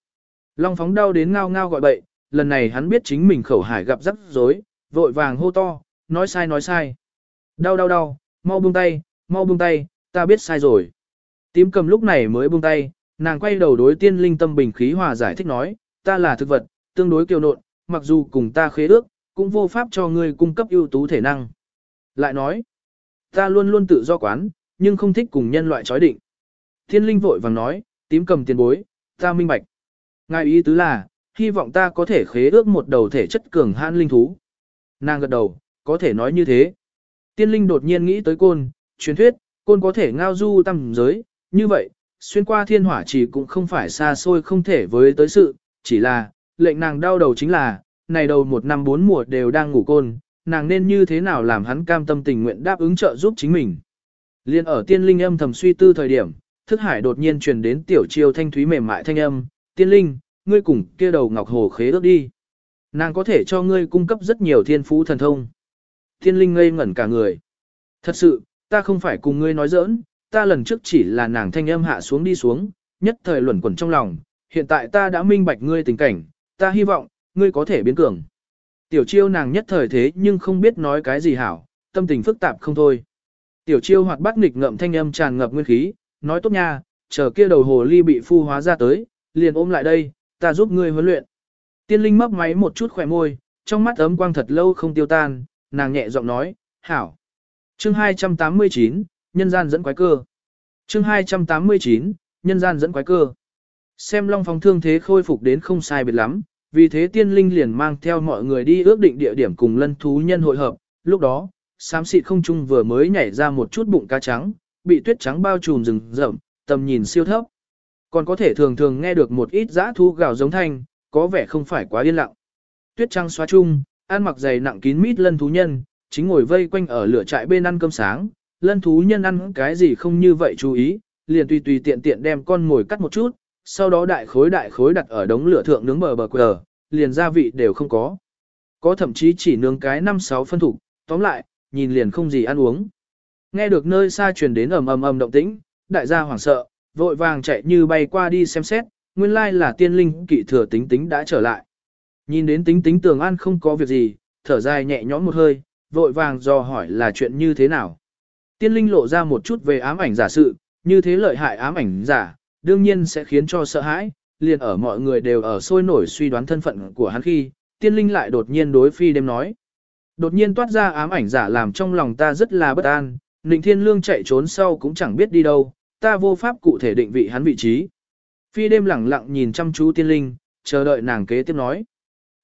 Long Phóng đau đến ngao ngao gọi bậy, lần này hắn biết chính mình khẩu hải gặp rắc rối, vội vàng hô to, nói sai nói sai. Đau đau đau, mau buông tay, mau buông tay, ta biết sai rồi. Tím cầm lúc này mới buông tay, nàng quay đầu đối tiên linh tâm bình khí hòa giải thích nói, ta là thực vật, tương đối kiều nộn, mặc dù cùng ta khế ước, cũng vô pháp cho ngươi cung cấp ưu tú thể năng. Lại nói, ta luôn luôn tự do quán, nhưng không thích cùng nhân loại chói định. Tiên linh vội vàng nói, tím cầm tiền bối, ta minh bạch. Ngài ý tứ là, hy vọng ta có thể khế ước một đầu thể chất cường hãn linh thú. Nàng gật đầu, có thể nói như thế. Tiên linh đột nhiên nghĩ tới côn, truyền thuyết, côn có thể ngao du tâm giới, như vậy, xuyên qua thiên hỏa chỉ cũng không phải xa xôi không thể với tới sự, chỉ là, lệnh nàng đau đầu chính là, này đầu một năm bốn mùa đều đang ngủ côn, nàng nên như thế nào làm hắn cam tâm tình nguyện đáp ứng trợ giúp chính mình. Liên ở tiên linh âm thầm suy tư thời điểm, thức hải đột nhiên truyền đến tiểu chiêu thanh thúy mềm mại thanh âm, tiên linh, ngươi cùng kia đầu ngọc hồ khế ước đi. Nàng có thể cho ngươi cung cấp rất nhiều thiên phú thần thông. Thiên linh ngây ngẩn cả người. Thật sự, ta không phải cùng ngươi nói giỡn, ta lần trước chỉ là nàng thanh âm hạ xuống đi xuống, nhất thời luẩn quẩn trong lòng, hiện tại ta đã minh bạch ngươi tình cảnh, ta hy vọng, ngươi có thể biến cường. Tiểu chiêu nàng nhất thời thế nhưng không biết nói cái gì hảo, tâm tình phức tạp không thôi. Tiểu chiêu hoạt bát nghịch ngậm thanh âm tràn ngập nguyên khí, nói tốt nha, chờ kia đầu hồ ly bị phu hóa ra tới, liền ôm lại đây, ta giúp ngươi huấn luyện. Tiên linh mấp máy một chút khỏe môi, trong mắt ấm quang thật lâu không tiêu tan, nàng nhẹ giọng nói, hảo. Chương 289, nhân gian dẫn quái cơ. Chương 289, nhân gian dẫn quái cơ. Xem Long Phong thương thế khôi phục đến không sai biệt lắm, vì thế tiên linh liền mang theo mọi người đi ước định địa điểm cùng lân thú nhân hội hợp, lúc đó, xám xịt không trung vừa mới nhảy ra một chút bụng cá trắng, bị tuyết trắng bao trùm rừng rậm, tầm nhìn siêu thấp. Còn có thể thường thường nghe được một ít giã thu gào giống thanh, có vẻ không phải quá yên lặng. Tuyết trăng xóa chung, ăn mặc dày nặng kín mít lân thú nhân, chính ngồi vây quanh ở lửa trại bên ăn cơm sáng, lân thú nhân ăn cái gì không như vậy chú ý, liền tùy tùy tiện tiện đem con ngồi cắt một chút, sau đó đại khối đại khối đặt ở đống lửa thượng nướng bờ bờ quờ, liền gia vị đều không có. Có thậm chí chỉ nướng cái 5-6 phân thủ, tóm lại, nhìn liền không gì ăn uống. Nghe được nơi xa truyền đến ầm ầm ầm động tĩnh, đại gia hoảng sợ, vội vàng chạy như bay qua đi xem xét, nguyên lai là tiên linh kỵ thừa tính tính đã trở lại. Nhìn đến tính tính tường an không có việc gì, thở dài nhẹ nhõm một hơi, vội vàng dò hỏi là chuyện như thế nào. Tiên linh lộ ra một chút về ám ảnh giả sự, như thế lợi hại ám ảnh giả, đương nhiên sẽ khiến cho sợ hãi, liền ở mọi người đều ở sôi nổi suy đoán thân phận của hắn khi, tiên linh lại đột nhiên đối phi đêm nói. Đột nhiên toát ra ám ảnh giả làm trong lòng ta rất là bất an, Ninh Thiên Lương chạy trốn sau cũng chẳng biết đi đâu, ta vô pháp cụ thể định vị hắn vị trí. Phi đêm lẳng lặng nhìn chăm chú tiên linh, chờ đợi nàng kế tiếp nói.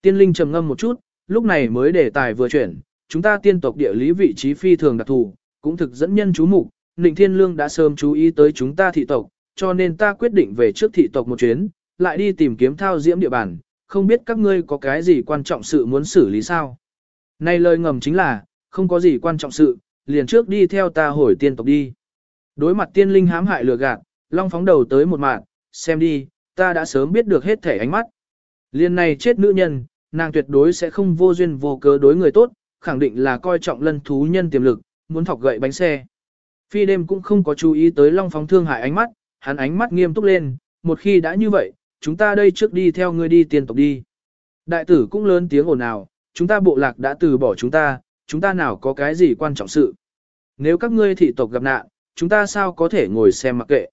Tiên linh trầm ngâm một chút, lúc này mới đề tài vừa chuyển, chúng ta tiên tộc địa lý vị trí phi thường đặc thù, cũng thực dẫn nhân chú mục. Ninh Thiên Lương đã sớm chú ý tới chúng ta thị tộc, cho nên ta quyết định về trước thị tộc một chuyến, lại đi tìm kiếm thao diễm địa bàn, không biết các ngươi có cái gì quan trọng sự muốn xử lý sao. Này lời ngầm chính là, không có gì quan trọng sự, liền trước đi theo ta hồi tiên tộc đi. Đối mặt tiên linh hám hại lừa gạt, long phóng đầu tới một mạng, xem đi, ta đã sớm biết được hết thể ánh mắt. Liên này chết nữ nhân, nàng tuyệt đối sẽ không vô duyên vô cớ đối người tốt, khẳng định là coi trọng lân thú nhân tiềm lực, muốn thọc gậy bánh xe. Phi đêm cũng không có chú ý tới long phóng thương hại ánh mắt, hắn ánh mắt nghiêm túc lên, một khi đã như vậy, chúng ta đây trước đi theo ngươi đi tiền tộc đi. Đại tử cũng lớn tiếng ồn ào, chúng ta bộ lạc đã từ bỏ chúng ta, chúng ta nào có cái gì quan trọng sự. Nếu các ngươi thị tộc gặp nạn, chúng ta sao có thể ngồi xem mặc kệ.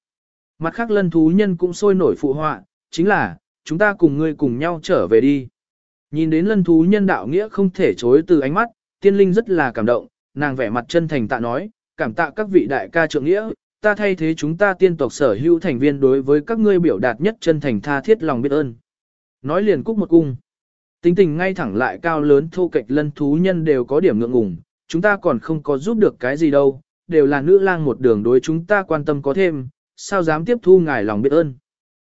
Mặt khác lân thú nhân cũng sôi nổi phụ họa, chính là, chúng ta cùng ngươi cùng nhau trở về đi. Nhìn đến lân thú nhân đạo nghĩa không thể chối từ ánh mắt, tiên linh rất là cảm động, nàng vẻ mặt chân thành tạ nói, cảm tạ các vị đại ca trượng nghĩa, ta thay thế chúng ta tiên tộc sở hữu thành viên đối với các ngươi biểu đạt nhất chân thành tha thiết lòng biết ơn. Nói liền cúc một cung. Tính tình ngay thẳng lại cao lớn thô kệch lân thú nhân đều có điểm ngượng ngùng, chúng ta còn không có giúp được cái gì đâu, đều là nữ lang một đường đối chúng ta quan tâm có thêm, sao dám tiếp thu ngài lòng biết ơn.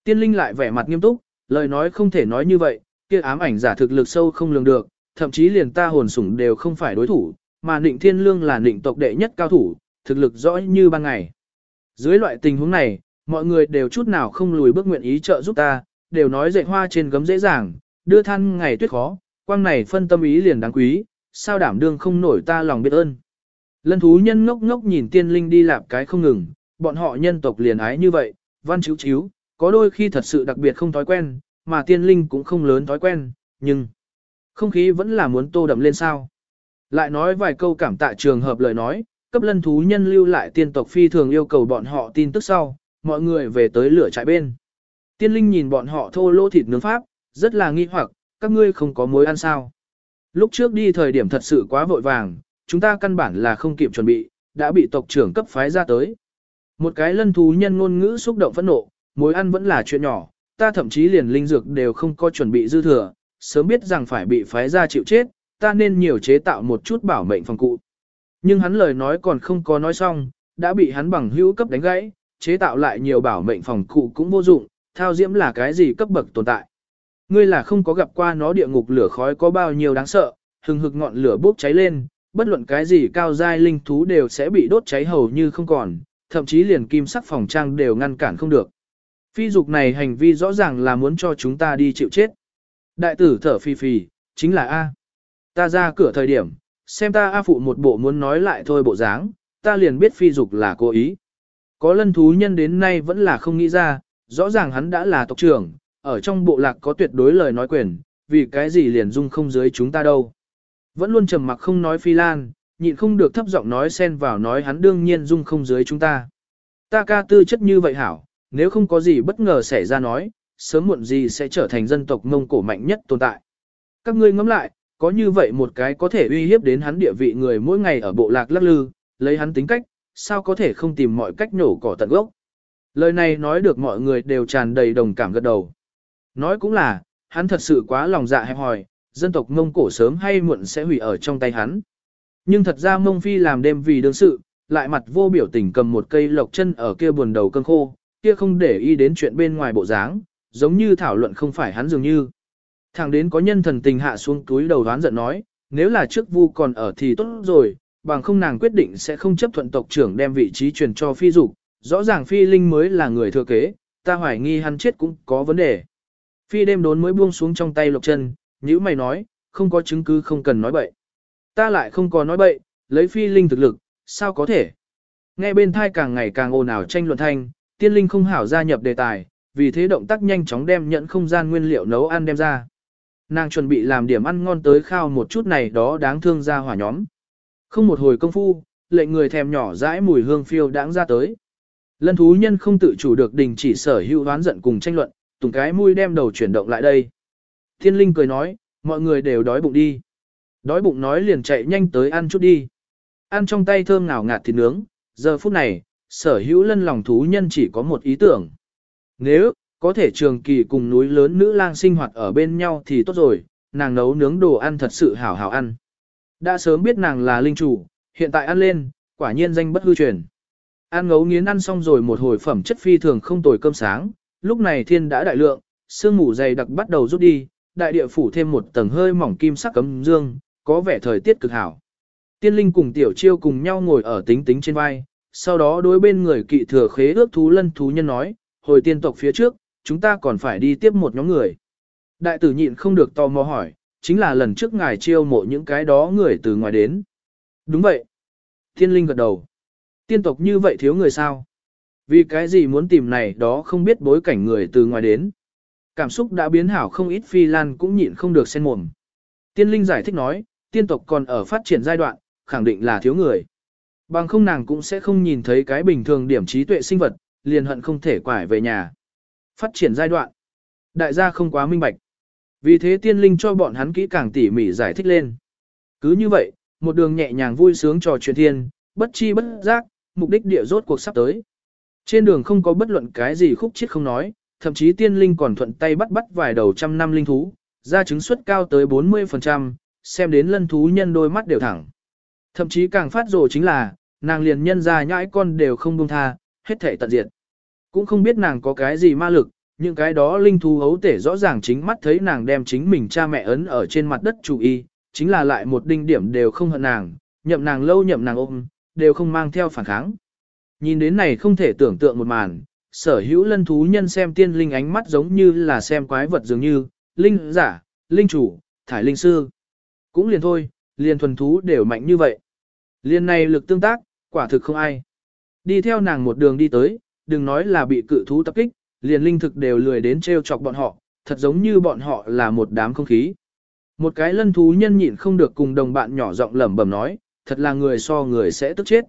Tiên linh lại vẻ mặt nghiêm túc, lời nói không thể nói như vậy, kia ám ảnh giả thực lực sâu không lường được, thậm chí liền ta hồn sủng đều không phải đối thủ, mà Nịnh Thiên Lương là Nịnh tộc đệ nhất cao thủ, thực lực rõ như ban ngày. Dưới loại tình huống này, mọi người đều chút nào không lùi bước nguyện ý trợ giúp ta, đều nói dạy hoa trên gấm dễ dàng, đưa than ngày tuyết khó, quang này phân tâm ý liền đáng quý, sao đảm đương không nổi ta lòng biết ơn. Lân thú nhân ngốc ngốc nhìn tiên linh đi lạp cái không ngừng, bọn họ nhân tộc liền ái như vậy, văn chiếu chiếu, có đôi khi thật sự đặc biệt không thói quen, mà tiên linh cũng không lớn thói quen, nhưng không khí vẫn là muốn tô đậm lên sao. Lại nói vài câu cảm tạ trường hợp lời nói, cấp lân thú nhân lưu lại tiên tộc phi thường yêu cầu bọn họ tin tức sau, mọi người về tới lửa trại bên. Tiên linh nhìn bọn họ thô lỗ thịt nướng pháp, rất là nghi hoặc, các ngươi không có mối ăn sao. Lúc trước đi thời điểm thật sự quá vội vàng, chúng ta căn bản là không kịp chuẩn bị, đã bị tộc trưởng cấp phái ra tới. Một cái lân thú nhân ngôn ngữ xúc động phẫn nộ, mối ăn vẫn là chuyện nhỏ, ta thậm chí liền linh dược đều không có chuẩn bị dư thừa, sớm biết rằng phải bị phái ra chịu chết, ta nên nhiều chế tạo một chút bảo mệnh phòng cụ. Nhưng hắn lời nói còn không có nói xong, đã bị hắn bằng hữu cấp đánh gãy, chế tạo lại nhiều bảo mệnh phòng cụ cũng vô dụng, thao diễm là cái gì cấp bậc tồn tại. Ngươi là không có gặp qua nó địa ngục lửa khói có bao nhiêu đáng sợ, hừng hực ngọn lửa bốc cháy lên, bất luận cái gì cao giai linh thú đều sẽ bị đốt cháy hầu như không còn, thậm chí liền kim sắc phòng trang đều ngăn cản không được. Phi dục này hành vi rõ ràng là muốn cho chúng ta đi chịu chết. Đại tử thở phì phì, chính là A. Ta ra cửa thời điểm, xem ta A phụ một bộ muốn nói lại thôi bộ dáng, ta liền biết phi dục là cố ý. Có lân thú nhân đến nay vẫn là không nghĩ ra, rõ ràng hắn đã là tộc trưởng, ở trong bộ lạc có tuyệt đối lời nói quyền, vì cái gì liền dung không dưới chúng ta đâu. Vẫn luôn trầm mặc không nói phi lan, nhịn không được thấp giọng nói xen vào nói hắn đương nhiên dung không dưới chúng ta. Ta ca tư chất như vậy hảo, nếu không có gì bất ngờ xảy ra nói, sớm muộn gì sẽ trở thành dân tộc Mông Cổ mạnh nhất tồn tại. Các ngươi ngẫm lại, có như vậy một cái có thể uy hiếp đến hắn địa vị người mỗi ngày ở bộ lạc lắc lư, lấy hắn tính cách, sao có thể không tìm mọi cách nổ cỏ tận gốc. Lời này nói được mọi người đều tràn đầy đồng cảm gật đầu. Nói cũng là, hắn thật sự quá lòng dạ hẹp hòi, dân tộc Mông Cổ sớm hay muộn sẽ hủy ở trong tay hắn. Nhưng thật ra Mông Phi làm đêm vì đương sự, lại mặt vô biểu tình cầm một cây lộc chân ở kia buồn đầu cơn khô, kia không để ý đến chuyện bên ngoài bộ dáng, giống như thảo luận không phải hắn dường như. Thẳng đến có nhân thần tình hạ xuống túi đầu đoán giận nói, nếu là trước vu còn ở thì tốt rồi, bằng không nàng quyết định sẽ không chấp thuận tộc trưởng đem vị trí truyền cho phi dục, rõ ràng phi linh mới là người thừa kế, ta hoài nghi hắn chết cũng có vấn đề. Phi đêm đốn mới buông xuống trong tay lộc chân, nếu mày nói, không có chứng cứ không cần nói bậy. Ta lại không có nói bậy, lấy phi linh thực lực, sao có thể? Nghe bên thai càng ngày càng ồn ào tranh luận thanh, tiên linh không hảo gia nhập đề tài, vì thế động tác nhanh chóng đem nhận không gian nguyên liệu nấu ăn đem ra. Nàng chuẩn bị làm điểm ăn ngon tới khao một chút này đó đáng thương ra hỏa nhóm. Không một hồi công phu, lệnh người thèm nhỏ dãi mùi hương phiêu đáng ra tới. Lân thú nhân không tự chủ được đình chỉ sở hữu đoán giận cùng tranh luận, tùng cái mũi đem đầu chuyển động lại đây. Thiên linh cười nói, mọi người đều đói bụng đi. Đói bụng nói liền chạy nhanh tới ăn chút đi. Ăn trong tay thơm ngào ngạt thịt nướng, giờ phút này, sở hữu lân lòng thú nhân chỉ có một ý tưởng. Nếu, có thể trường kỳ cùng núi lớn nữ lang sinh hoạt ở bên nhau thì tốt rồi, nàng nấu nướng đồ ăn thật sự hảo hảo ăn. Đã sớm biết nàng là linh chủ, hiện tại ăn lên, quả nhiên danh bất hư truyền. Ăn ngấu nghiến ăn xong rồi một hồi phẩm chất phi thường không tồi cơm sáng, lúc này thiên đã đại lượng, sương mù dày đặc bắt đầu rút đi, đại địa phủ thêm một tầng hơi mỏng kim sắc cấm dương, có vẻ thời tiết cực hảo. Tiên linh cùng tiểu chiêu cùng nhau ngồi ở tính tính trên vai, sau đó đối bên người kỵ thừa khế ước thú lân thú nhân nói, hồi tiên tộc phía trước, chúng ta còn phải đi tiếp một nhóm người. Đại tử nhịn không được tò mò hỏi, chính là lần trước ngài chiêu mộ những cái đó người từ ngoài đến. Đúng vậy. Tiên linh gật đầu. Tiên tộc như vậy thiếu người sao? Vì cái gì muốn tìm này đó không biết bối cảnh người từ ngoài đến. Cảm xúc đã biến hảo không ít phi lan cũng nhịn không được sen mồm. Tiên linh giải thích nói, tiên tộc còn ở phát triển giai đoạn, khẳng định là thiếu người. Bằng không nàng cũng sẽ không nhìn thấy cái bình thường điểm trí tuệ sinh vật, liền hận không thể quải về nhà. Phát triển giai đoạn. Đại gia không quá minh bạch. Vì thế tiên linh cho bọn hắn kỹ càng tỉ mỉ giải thích lên. Cứ như vậy, một đường nhẹ nhàng vui sướng trò chuyện thiên, bất chi bất giác, mục đích địa rốt cuộc sắp tới. Trên đường không có bất luận cái gì khúc chết không nói, thậm chí tiên linh còn thuận tay bắt bắt vài đầu trăm năm linh thú, ra chứng suất cao tới 40%, xem đến lân thú nhân đôi mắt đều thẳng. Thậm chí càng phát rồ chính là, nàng liền nhân ra nhãi con đều không buông tha, hết thể tận diệt. Cũng không biết nàng có cái gì ma lực, những cái đó linh thú hấu tể rõ ràng chính mắt thấy nàng đem chính mình cha mẹ ấn ở trên mặt đất chủ y, chính là lại một đinh điểm đều không hận nàng, nhậm nàng lâu nhậm nàng ôm, đều không mang theo phản kháng. Nhìn đến này không thể tưởng tượng một màn, sở hữu lân thú nhân xem tiên linh ánh mắt giống như là xem quái vật dường như, linh giả, linh chủ, thải linh sư. Cũng liền thôi, liền thuần thú đều mạnh như vậy. Liền này lực tương tác, quả thực không ai. Đi theo nàng một đường đi tới, đừng nói là bị cự thú tập kích, liền linh thực đều lười đến treo chọc bọn họ, thật giống như bọn họ là một đám không khí. Một cái lân thú nhân nhịn không được cùng đồng bạn nhỏ giọng lẩm bẩm nói, thật là người so người sẽ tức chết.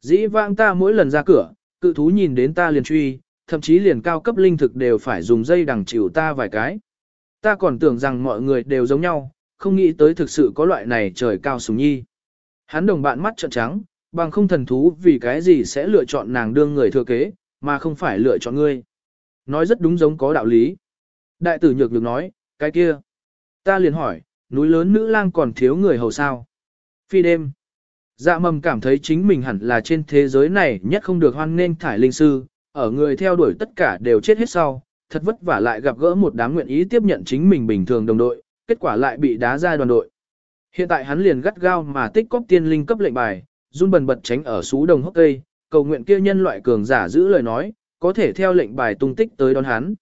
Dĩ vãng ta mỗi lần ra cửa, cự thú nhìn đến ta liền truy, thậm chí liền cao cấp linh thực đều phải dùng dây đằng chịu ta vài cái. Ta còn tưởng rằng mọi người đều giống nhau, không nghĩ tới thực sự có loại này trời cao sùng nhi. Hắn đồng bạn mắt trợn trắng, bằng không thần thú vì cái gì sẽ lựa chọn nàng đương người thừa kế, mà không phải lựa chọn ngươi. Nói rất đúng giống có đạo lý. Đại tử nhược được nói, cái kia. Ta liền hỏi, núi lớn nữ lang còn thiếu người hầu sao. Phi đêm. Dạ mầm cảm thấy chính mình hẳn là trên thế giới này nhất không được hoan nên thải linh sư, ở người theo đuổi tất cả đều chết hết sau, thật vất vả lại gặp gỡ một đám nguyện ý tiếp nhận chính mình bình thường đồng đội, kết quả lại bị đá ra đoàn đội. Hiện tại hắn liền gắt gao mà tích cóp tiên linh cấp lệnh bài, run bần bật tránh ở sú đồng hốc cây, cầu nguyện kia nhân loại cường giả giữ lời nói, có thể theo lệnh bài tung tích tới đón hắn.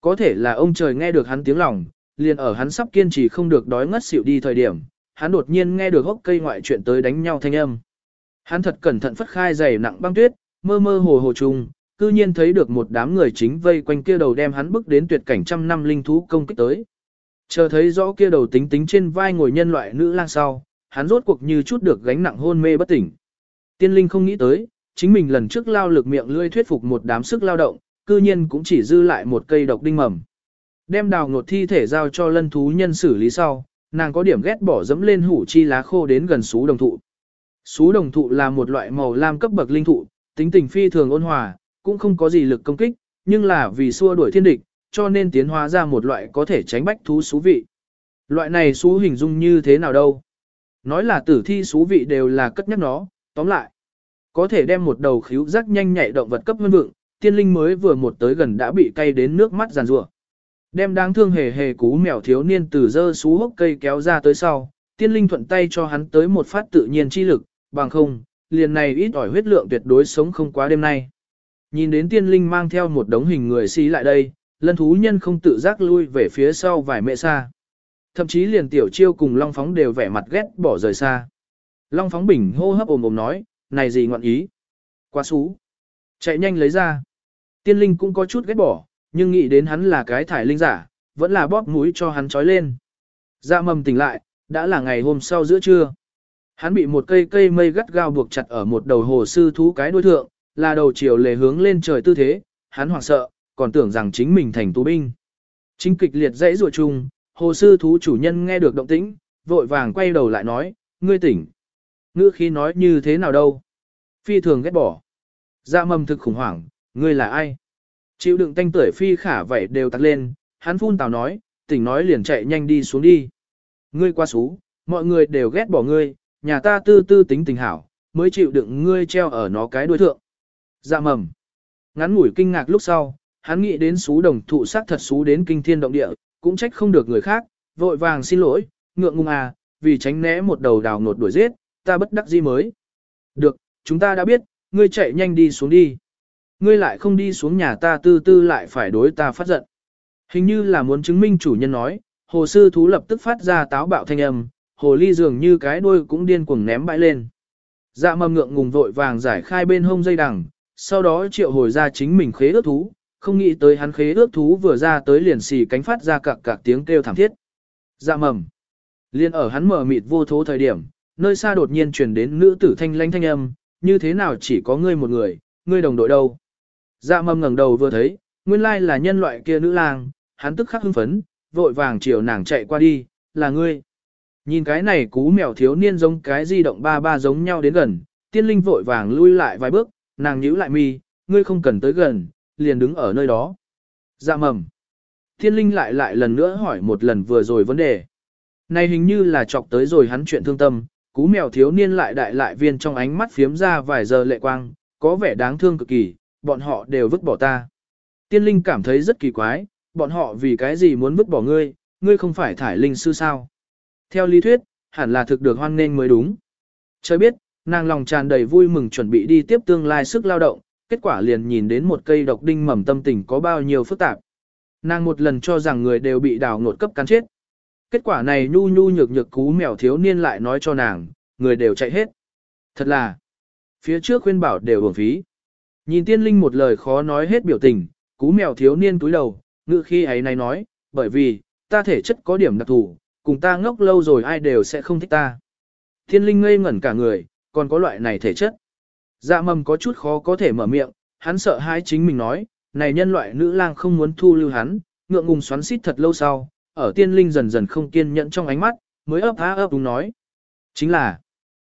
Có thể là ông trời nghe được hắn tiếng lòng, liền ở hắn sắp kiên trì không được đói ngất xỉu đi thời điểm, hắn đột nhiên nghe được hốc cây ngoại chuyện tới đánh nhau thanh âm. Hắn thật cẩn thận phất khai giày nặng băng tuyết, mơ mơ hồ hồ trùng, cư nhiên thấy được một đám người chính vây quanh kia đầu đem hắn bước đến tuyệt cảnh trăm năm linh thú công kích tới. Chờ thấy rõ kia đầu tính tính trên vai ngồi nhân loại nữ lang sau, hắn rốt cuộc như chút được gánh nặng hôn mê bất tỉnh. Tiên linh không nghĩ tới, chính mình lần trước lao lực miệng lươi thuyết phục một đám sức lao động, cư nhiên cũng chỉ dư lại một cây độc đinh mầm. Đem đào ngột thi thể giao cho lân thú nhân xử lý sau, nàng có điểm ghét bỏ dẫm lên hủ chi lá khô đến gần xú đồng thụ. Xú đồng thụ là một loại màu lam cấp bậc linh thụ, tính tình phi thường ôn hòa, cũng không có gì lực công kích, nhưng là vì xua đuổi thiên địch, cho nên tiến hóa ra một loại có thể tránh bách thú xú vị. Loại này xú hình dung như thế nào đâu? Nói là tử thi xú vị đều là cất nhắc nó, tóm lại. Có thể đem một đầu khíu rắc nhanh nhạy động vật cấp hơn vượng, tiên linh mới vừa một tới gần đã bị cay đến nước mắt giàn rủa. Đem đáng thương hề hề cú mèo thiếu niên từ dơ xú hốc cây kéo ra tới sau, tiên linh thuận tay cho hắn tới một phát tự nhiên chi lực, bằng không, liền này ít ỏi huyết lượng tuyệt đối sống không quá đêm nay. Nhìn đến tiên linh mang theo một đống hình người xí lại đây, lân thú nhân không tự giác lui về phía sau vài mẹ xa. Thậm chí liền tiểu chiêu cùng Long Phóng đều vẻ mặt ghét bỏ rời xa. Long Phóng bình hô hấp ồm ồm nói, này gì ngọn ý. Quá xú. Chạy nhanh lấy ra. Tiên linh cũng có chút ghét bỏ, nhưng nghĩ đến hắn là cái thải linh giả, vẫn là bóp mũi cho hắn trói lên. Dạ mầm tỉnh lại, đã là ngày hôm sau giữa trưa. Hắn bị một cây cây mây gắt gao buộc chặt ở một đầu hồ sư thú cái đuôi thượng, là đầu chiều lề hướng lên trời tư thế, hắn hoảng sợ, còn tưởng rằng chính mình thành tù binh. Chính kịch liệt dãy rùa chung, hồ sư thú chủ nhân nghe được động tĩnh, vội vàng quay đầu lại nói, ngươi tỉnh. Ngữ khi nói như thế nào đâu? Phi thường ghét bỏ. Dạ mầm thực khủng hoảng, ngươi là ai? Chịu đựng tanh tuổi phi khả vậy đều tắt lên, hắn phun tào nói, tỉnh nói liền chạy nhanh đi xuống đi. Ngươi qua xú, mọi người đều ghét bỏ ngươi, nhà ta tư tư tính tình hảo, mới chịu đựng ngươi treo ở nó cái đuôi thượng. Dạ mầm. Ngắn ngủi kinh ngạc lúc sau, hắn nghĩ đến xú đồng thụ sắc thật xú đến kinh thiên động địa, cũng trách không được người khác, vội vàng xin lỗi, ngượng ngùng à, vì tránh né một đầu đào nột đuổi giết, ta bất đắc dĩ mới. Được, chúng ta đã biết, ngươi chạy nhanh đi xuống đi. Ngươi lại không đi xuống nhà ta tư tư lại phải đối ta phát giận. Hình như là muốn chứng minh chủ nhân nói, hồ sư thú lập tức phát ra táo bạo thanh âm, hồ ly dường như cái đuôi cũng điên cuồng ném bãi lên. Dạ mầm ngượng ngùng vội vàng giải khai bên hông dây đằng, sau đó triệu hồi ra chính mình khế ước thú, không nghĩ tới hắn khế ước thú vừa ra tới liền xì cánh phát ra cạc cạc tiếng kêu thảm thiết. Dạ mầm. Liên ở hắn mở mịt vô thố thời điểm, nơi xa đột nhiên truyền đến nữ tử thanh lanh thanh âm, như thế nào chỉ có ngươi một người, ngươi đồng đội đâu. Dạ mầm ngẩng đầu vừa thấy, nguyên lai là nhân loại kia nữ lang, hắn tức khắc hưng phấn, vội vàng chiều nàng chạy qua đi, là ngươi. Nhìn cái này cú mèo thiếu niên giống cái di động ba ba giống nhau đến gần, tiên linh vội vàng lui lại vài bước, nàng nhíu lại mi, ngươi không cần tới gần, liền đứng ở nơi đó. Dạ mầm. Tiên linh lại lại lần nữa hỏi một lần vừa rồi vấn đề. Này hình như là chọc tới rồi hắn chuyện thương tâm, cú mèo thiếu niên lại đại lại viên trong ánh mắt phiếm ra vài giờ lệ quang, có vẻ đáng thương cực kỳ, bọn họ đều vứt bỏ ta. Tiên linh cảm thấy rất kỳ quái, bọn họ vì cái gì muốn vứt bỏ ngươi, ngươi không phải thải linh sư sao. Theo lý thuyết, hẳn là thực được hoan nên mới đúng. Trời biết, nàng lòng tràn đầy vui mừng chuẩn bị đi tiếp tương lai sức lao động, kết quả liền nhìn đến một cây độc đinh mầm tâm tình có bao nhiêu phức tạp. Nàng một lần cho rằng người đều bị đào ngột cấp cắn chết. Kết quả này nhu nhu nhược nhược cú mèo thiếu niên lại nói cho nàng, người đều chạy hết. Thật là, phía trước khuyên bảo đều uổng phí. Nhìn tiên linh một lời khó nói hết biểu tình, cú mèo thiếu niên túi đầu, ngự khi ấy này nói, bởi vì, ta thể chất có điểm đặc thù, cùng ta ngốc lâu rồi ai đều sẽ không thích ta. Thiên linh ngây ngẩn cả người, còn có loại này thể chất. Dạ mầm có chút khó có thể mở miệng, hắn sợ hãi chính mình nói, này nhân loại nữ lang không muốn thu lưu hắn, ngượng ngùng xoắn xít thật lâu sau, ở tiên linh dần dần không kiên nhẫn trong ánh mắt, mới ấp há ấp đúng nói. Chính là,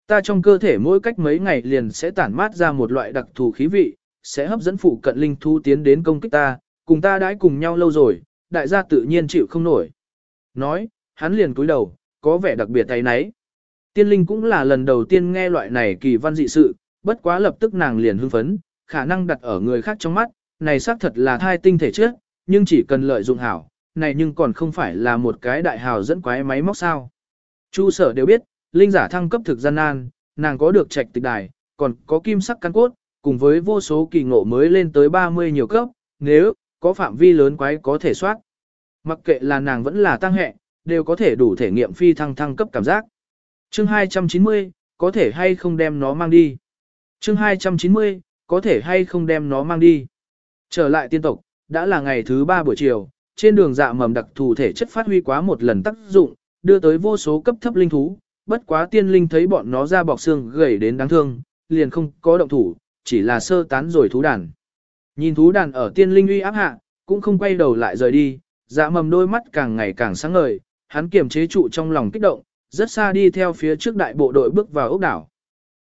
ta trong cơ thể mỗi cách mấy ngày liền sẽ tản mát ra một loại đặc thù khí vị, sẽ hấp dẫn phụ cận linh thu tiến đến công kích ta, cùng ta đãi cùng nhau lâu rồi, đại gia tự nhiên chịu không nổi. Nói, hắn liền cúi đầu, có vẻ đặc biệt tay nấy. Tiên linh cũng là lần đầu tiên nghe loại này kỳ văn dị sự, bất quá lập tức nàng liền hưng phấn, khả năng đặt ở người khác trong mắt, này xác thật là thai tinh thể trước, nhưng chỉ cần lợi dụng hảo, này nhưng còn không phải là một cái đại hào dẫn quái máy móc sao. Chu sở đều biết, linh giả thăng cấp thực gian nan, nàng có được trạch tịch đài, còn có kim sắc căn cốt, cùng với vô số kỳ ngộ mới lên tới 30 nhiều cấp, nếu có phạm vi lớn quái có thể soát. Mặc kệ là nàng vẫn là tăng hệ, đều có thể đủ thể nghiệm phi thăng thăng cấp cảm giác. Chương 290, có thể hay không đem nó mang đi. Chương 290, có thể hay không đem nó mang đi. Trở lại tiên tộc, đã là ngày thứ ba buổi chiều, trên đường dạ mầm đặc thù thể chất phát huy quá một lần tác dụng, đưa tới vô số cấp thấp linh thú, bất quá tiên linh thấy bọn nó ra bọc xương gầy đến đáng thương, liền không có động thủ, chỉ là sơ tán rồi thú đàn. Nhìn thú đàn ở tiên linh uy áp hạ, cũng không quay đầu lại rời đi, dạ mầm đôi mắt càng ngày càng sáng ngời, hắn kiềm chế trụ trong lòng kích động, rất xa đi theo phía trước đại bộ đội bước vào ốc đảo.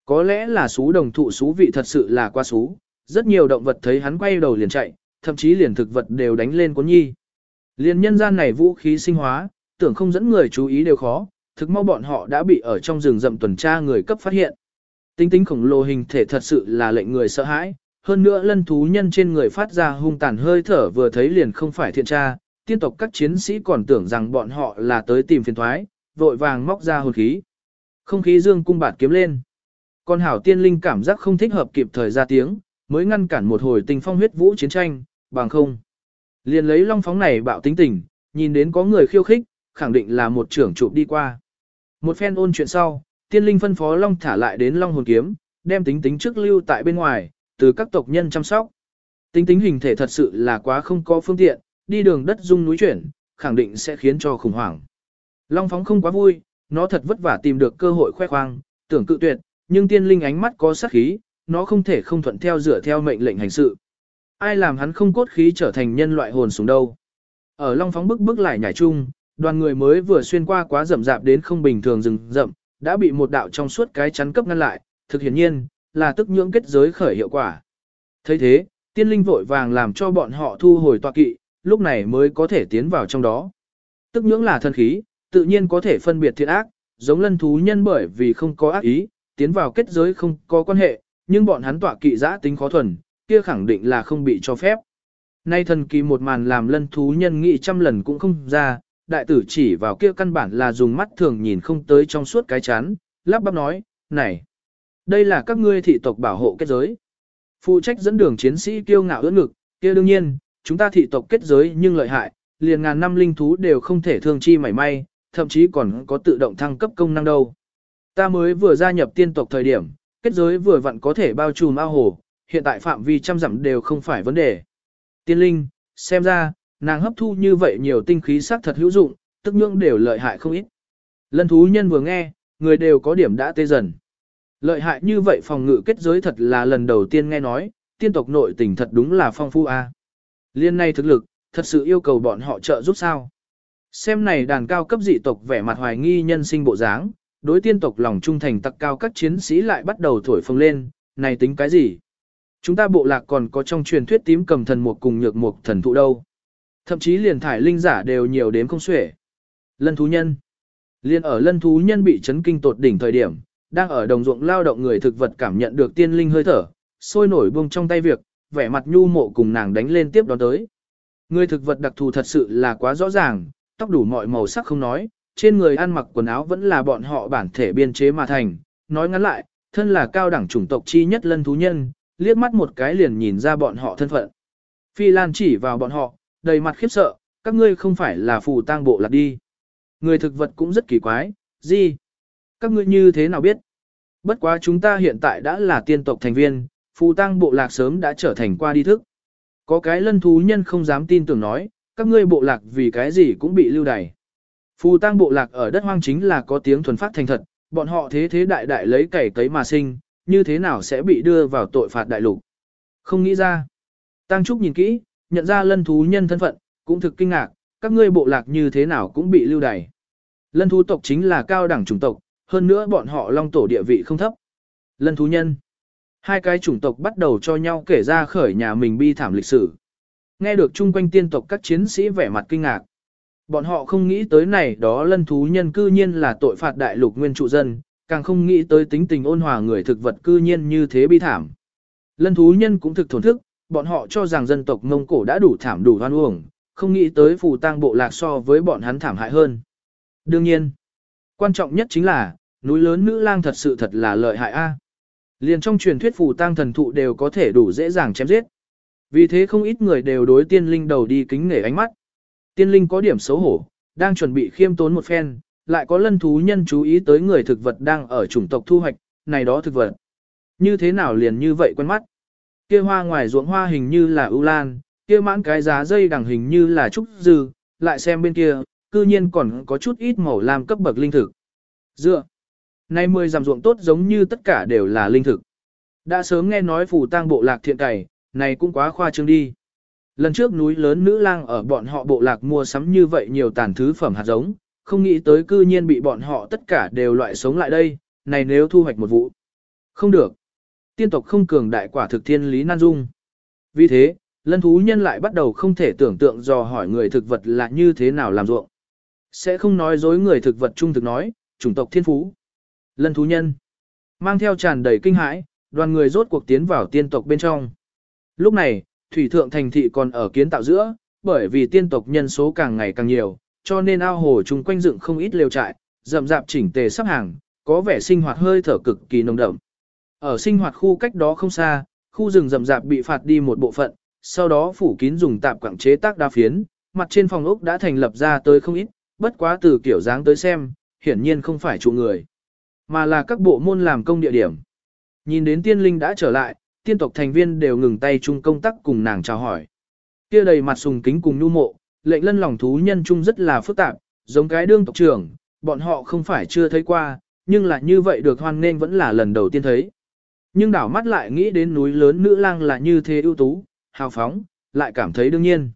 Có lẽ là sú đồng thụ sú vị thật sự là qua sú, rất nhiều động vật thấy hắn quay đầu liền chạy, thậm chí liền thực vật đều đánh lên cuốn nhi. Liền nhân gian này vũ khí sinh hóa, tưởng không dẫn người chú ý đều khó, thực mau bọn họ đã bị ở trong rừng rậm tuần tra người cấp phát hiện. Tính tính khổng lồ hình thể thật sự là lệnh người sợ hãi, hơn nữa lân thú nhân trên người phát ra hung tàn hơi thở vừa thấy liền không phải thiện tra, tiên tộc các chiến sĩ còn tưởng rằng bọn họ là tới tìm phiền thoái, vội vàng móc ra hồn khí. Không khí dương cung bạt kiếm lên. Con hảo tiên linh cảm giác không thích hợp kịp thời ra tiếng, mới ngăn cản một hồi tình phong huyết vũ chiến tranh, bằng không. Liền lấy long phóng này bạo tính tình, nhìn đến có người khiêu khích, khẳng định là một trưởng trụ đi qua. Một phen ôn chuyện sau, tiên linh phân phó long thả lại đến long hồn kiếm, đem tính tính trước lưu tại bên ngoài, từ các tộc nhân chăm sóc. Tính tính hình thể thật sự là quá không có phương tiện, đi đường đất dung núi chuyển, khẳng định sẽ khiến cho khủng hoảng. Long phóng không quá vui, nó thật vất vả tìm được cơ hội khoe khoang, tưởng cự tuyệt, nhưng tiên linh ánh mắt có sát khí, nó không thể không thuận theo dựa theo mệnh lệnh hành sự. Ai làm hắn không cốt khí trở thành nhân loại hồn xuống đâu. Ở Long phóng bức bức lại nhảy chung, đoàn người mới vừa xuyên qua quá rậm rạp đến không bình thường rừng rậm, đã bị một đạo trong suốt cái chắn cấp ngăn lại, thực hiển nhiên, là tức nhưỡng kết giới khởi hiệu quả. thấy thế, tiên linh vội vàng làm cho bọn họ thu hồi tọa kỵ, lúc này mới có thể tiến vào trong đó. Tức nhưỡng là thân khí, tự nhiên có thể phân biệt thiện ác, giống lân thú nhân bởi vì không có ác ý, tiến vào kết giới không có quan hệ, nhưng bọn hắn tọa kỵ giã tính khó thuần, kia khẳng định là không bị cho phép. Nay thần kỳ một màn làm lân thú nhân nghĩ trăm lần cũng không ra, đại tử chỉ vào kia căn bản là dùng mắt thường nhìn không tới trong suốt cái chán, lắp bắp nói, này, đây là các ngươi thị tộc bảo hộ kết giới. Phụ trách dẫn đường chiến sĩ kiêu ngạo ưỡn ngực, kia đương nhiên, chúng ta thị tộc kết giới nhưng lợi hại, liền ngàn năm linh thú đều không thể thương chi mảy may, thậm chí còn có tự động thăng cấp công năng đâu. Ta mới vừa gia nhập tiên tộc thời điểm, kết giới vừa vặn có thể bao trùm ao hồ, hiện tại phạm vi trăm dặm đều không phải vấn đề. Tiên linh, xem ra, nàng hấp thu như vậy nhiều tinh khí sắc thật hữu dụng, tức nhưỡng đều lợi hại không ít. Lân thú nhân vừa nghe, người đều có điểm đã tê dần. Lợi hại như vậy phòng ngự kết giới thật là lần đầu tiên nghe nói, tiên tộc nội tình thật đúng là phong phu a. À. Liên này thực lực, thật sự yêu cầu bọn họ trợ giúp sao. Xem này đàn cao cấp dị tộc vẻ mặt hoài nghi nhân sinh bộ dáng, đối tiên tộc lòng trung thành tặc cao các chiến sĩ lại bắt đầu thổi phồng lên, này tính cái gì? Chúng ta bộ lạc còn có trong truyền thuyết tím cầm thần một cùng nhược một thần thụ đâu. Thậm chí liền thải linh giả đều nhiều đếm không xuể. Lân thú nhân. Liên ở lân thú nhân bị chấn kinh tột đỉnh thời điểm, đang ở đồng ruộng lao động người thực vật cảm nhận được tiên linh hơi thở, sôi nổi buông trong tay việc, vẻ mặt nhu mộ cùng nàng đánh lên tiếp đón tới. Người thực vật đặc thù thật sự là quá rõ ràng, tóc đủ mọi màu sắc không nói, trên người ăn mặc quần áo vẫn là bọn họ bản thể biên chế mà thành. Nói ngắn lại, thân là cao đẳng chủng tộc chi nhất lân thú nhân, liếc mắt một cái liền nhìn ra bọn họ thân phận. Phi Lan chỉ vào bọn họ, đầy mặt khiếp sợ, các ngươi không phải là phù tang bộ lạc đi. Người thực vật cũng rất kỳ quái, gì? Các ngươi như thế nào biết? Bất quá chúng ta hiện tại đã là tiên tộc thành viên, phù tang bộ lạc sớm đã trở thành qua đi thức. Có cái lân thú nhân không dám tin tưởng nói, các ngươi bộ lạc vì cái gì cũng bị lưu đày. Phù tang bộ lạc ở đất hoang chính là có tiếng thuần phát thành thật, bọn họ thế thế đại đại lấy cày cấy mà sinh, như thế nào sẽ bị đưa vào tội phạt đại lục. Không nghĩ ra. Tăng Trúc nhìn kỹ, nhận ra lân thú nhân thân phận, cũng thực kinh ngạc, các ngươi bộ lạc như thế nào cũng bị lưu đày. Lân thú tộc chính là cao đẳng chủng tộc, hơn nữa bọn họ long tổ địa vị không thấp. Lân thú nhân. Hai cái chủng tộc bắt đầu cho nhau kể ra khởi nhà mình bi thảm lịch sử. Nghe được chung quanh tiên tộc các chiến sĩ vẻ mặt kinh ngạc. Bọn họ không nghĩ tới này đó lân thú nhân cư nhiên là tội phạt đại lục nguyên trụ dân, càng không nghĩ tới tính tình ôn hòa người thực vật cư nhiên như thế bi thảm. Lân thú nhân cũng thực thổn thức, bọn họ cho rằng dân tộc Mông Cổ đã đủ thảm đủ hoan uổng, không nghĩ tới phù tang bộ lạc so với bọn hắn thảm hại hơn. Đương nhiên, quan trọng nhất chính là, núi lớn nữ lang thật sự thật là lợi hại a. Liền trong truyền thuyết phù tang thần thụ đều có thể đủ dễ dàng chém giết. Vì thế không ít người đều đối tiên linh đầu đi kính nể ánh mắt. Tiên linh có điểm xấu hổ, đang chuẩn bị khiêm tốn một phen, lại có lân thú nhân chú ý tới người thực vật đang ở chủng tộc thu hoạch, này đó thực vật. Như thế nào liền như vậy quen mắt. Kia hoa ngoài ruộng hoa hình như là ưu lan, kia mãn cái giá dây đằng hình như là trúc dư, lại xem bên kia, cư nhiên còn có chút ít màu lam cấp bậc linh thực. Dựa. Nay mười giảm ruộng tốt giống như tất cả đều là linh thực. Đã sớm nghe nói phủ tang bộ lạc thiện cày, này cũng quá khoa trương đi. Lần trước núi lớn nữ lang ở bọn họ bộ lạc mua sắm như vậy nhiều tàn thứ phẩm hạt giống, không nghĩ tới cư nhiên bị bọn họ tất cả đều loại sống lại đây, này nếu thu hoạch một vụ. Không được. Tiên tộc không cường đại quả thực thiên lý nan dung. Vì thế, lân thú nhân lại bắt đầu không thể tưởng tượng dò hỏi người thực vật là như thế nào làm ruộng. Sẽ không nói dối người thực vật trung thực nói, chủng tộc thiên phú. Lân thú nhân, mang theo tràn đầy kinh hãi, đoàn người rốt cuộc tiến vào tiên tộc bên trong. Lúc này, thủy thượng thành thị còn ở kiến tạo giữa, bởi vì tiên tộc nhân số càng ngày càng nhiều, cho nên ao hồ chung quanh dựng không ít lều trại, rậm rạp chỉnh tề sắp hàng, có vẻ sinh hoạt hơi thở cực kỳ nồng đậm. Ở sinh hoạt khu cách đó không xa, khu rừng rậm rạp bị phạt đi một bộ phận, sau đó phủ kín dùng tạp quảng chế tác đa phiến, mặt trên phòng ốc đã thành lập ra tới không ít, bất quá từ kiểu dáng tới xem, hiển nhiên không phải chủ người, mà là các bộ môn làm công địa điểm. Nhìn đến tiên linh đã trở lại, tiên tộc thành viên đều ngừng tay chung công tác cùng nàng chào hỏi. Kia đầy mặt sùng kính cùng nhu mộ, lệnh lân lòng thú nhân chung rất là phức tạp, giống cái đương tộc trưởng, bọn họ không phải chưa thấy qua, nhưng là như vậy được hoan nên vẫn là lần đầu tiên thấy. Nhưng đảo mắt lại nghĩ đến núi lớn nữ lang là như thế ưu tú, hào phóng, lại cảm thấy đương nhiên.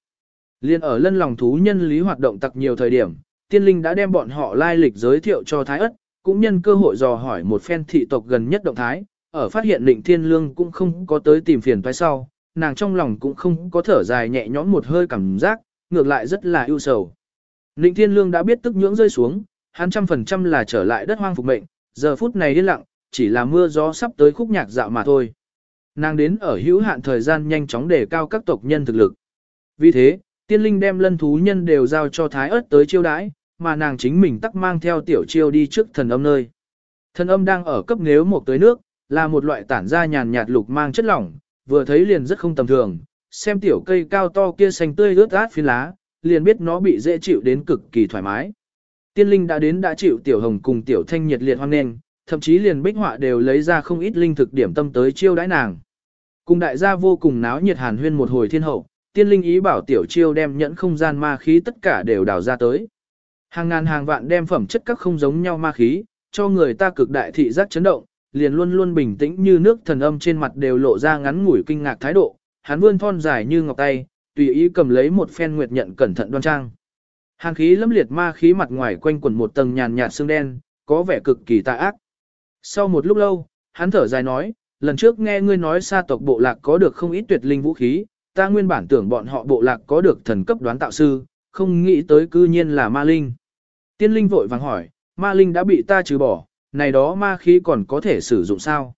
Liên ở lân lòng thú nhân lý hoạt động tặc nhiều thời điểm, tiên linh đã đem bọn họ lai lịch giới thiệu cho Thái ất, cũng nhân cơ hội dò hỏi một phen thị tộc gần nhất động thái, ở phát hiện định thiên lương cũng không có tới tìm phiền toái sau, nàng trong lòng cũng không có thở dài nhẹ nhõm một hơi cảm giác, ngược lại rất là ưu sầu. Định thiên lương đã biết tức nhưỡng rơi xuống, hắn trăm phần trăm là trở lại đất hoang phục mệnh, giờ phút này điên lặng, chỉ là mưa gió sắp tới khúc nhạc dạo mà thôi. Nàng đến ở hữu hạn thời gian nhanh chóng để cao các tộc nhân thực lực. Vì thế, tiên linh đem lân thú nhân đều giao cho thái ớt tới chiêu đãi, mà nàng chính mình tắc mang theo tiểu chiêu đi trước thần âm nơi. Thần âm đang ở cấp nếu một tới nước, là một loại tản ra nhàn nhạt lục mang chất lỏng, vừa thấy liền rất không tầm thường, xem tiểu cây cao to kia xanh tươi ướt át phi lá, liền biết nó bị dễ chịu đến cực kỳ thoải mái. Tiên linh đã đến đã chịu tiểu hồng cùng tiểu thanh nhiệt liệt hoan nghênh, thậm chí liền bích họa đều lấy ra không ít linh thực điểm tâm tới chiêu đãi nàng. Cùng đại gia vô cùng náo nhiệt hàn huyên một hồi thiên hậu, tiên linh ý bảo tiểu chiêu đem nhẫn không gian ma khí tất cả đều đào ra tới. Hàng ngàn hàng vạn đem phẩm chất các không giống nhau ma khí, cho người ta cực đại thị giác chấn động, liền luôn luôn bình tĩnh như nước thần âm trên mặt đều lộ ra ngắn ngủi kinh ngạc thái độ, hắn vươn thon dài như ngọc tay, tùy ý cầm lấy một phen nguyệt nhận cẩn thận đoan trang. Hàng khí lâm liệt ma khí mặt ngoài quanh quẩn một tầng nhàn nhạt xương đen, có vẻ cực kỳ tà ác. Sau một lúc lâu, hắn thở dài nói, lần trước nghe ngươi nói sa tộc bộ lạc có được không ít tuyệt linh vũ khí, ta nguyên bản tưởng bọn họ bộ lạc có được thần cấp đoán tạo sư, không nghĩ tới cư nhiên là ma linh. Tiên linh vội vàng hỏi, ma linh đã bị ta trừ bỏ, này đó ma khí còn có thể sử dụng sao?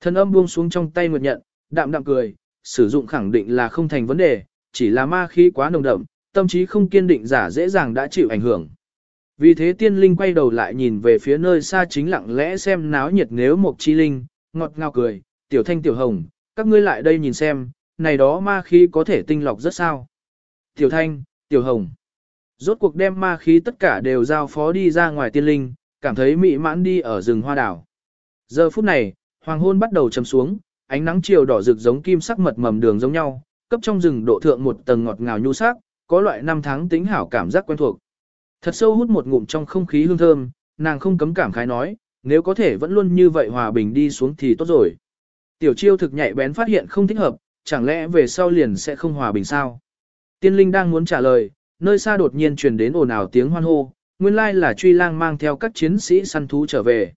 Thần âm buông xuống trong tay nguyệt nhận, đạm đạm cười, sử dụng khẳng định là không thành vấn đề, chỉ là ma khí quá nồng đậm, tâm trí không kiên định giả dễ dàng đã chịu ảnh hưởng. Vì thế tiên linh quay đầu lại nhìn về phía nơi xa chính lặng lẽ xem náo nhiệt nếu một chi linh, ngọt ngào cười, tiểu thanh tiểu hồng, các ngươi lại đây nhìn xem, này đó ma khí có thể tinh lọc rất sao. Tiểu thanh, tiểu hồng, rốt cuộc đem ma khí tất cả đều giao phó đi ra ngoài tiên linh, cảm thấy mị mãn đi ở rừng hoa đảo. Giờ phút này, hoàng hôn bắt đầu chấm xuống, ánh nắng chiều đỏ rực giống kim sắc mật mầm đường giống nhau, cấp trong rừng độ thượng một tầng ngọt ngào nhu sắc, có loại năm tháng tính hảo cảm giác quen thuộc. Thật sâu hút một ngụm trong không khí hương thơm, nàng không cấm cảm khái nói, nếu có thể vẫn luôn như vậy hòa bình đi xuống thì tốt rồi. Tiểu chiêu thực nhạy bén phát hiện không thích hợp, chẳng lẽ về sau liền sẽ không hòa bình sao? Tiên linh đang muốn trả lời, nơi xa đột nhiên truyền đến ồn ào tiếng hoan hô, nguyên lai là truy lang mang theo các chiến sĩ săn thú trở về.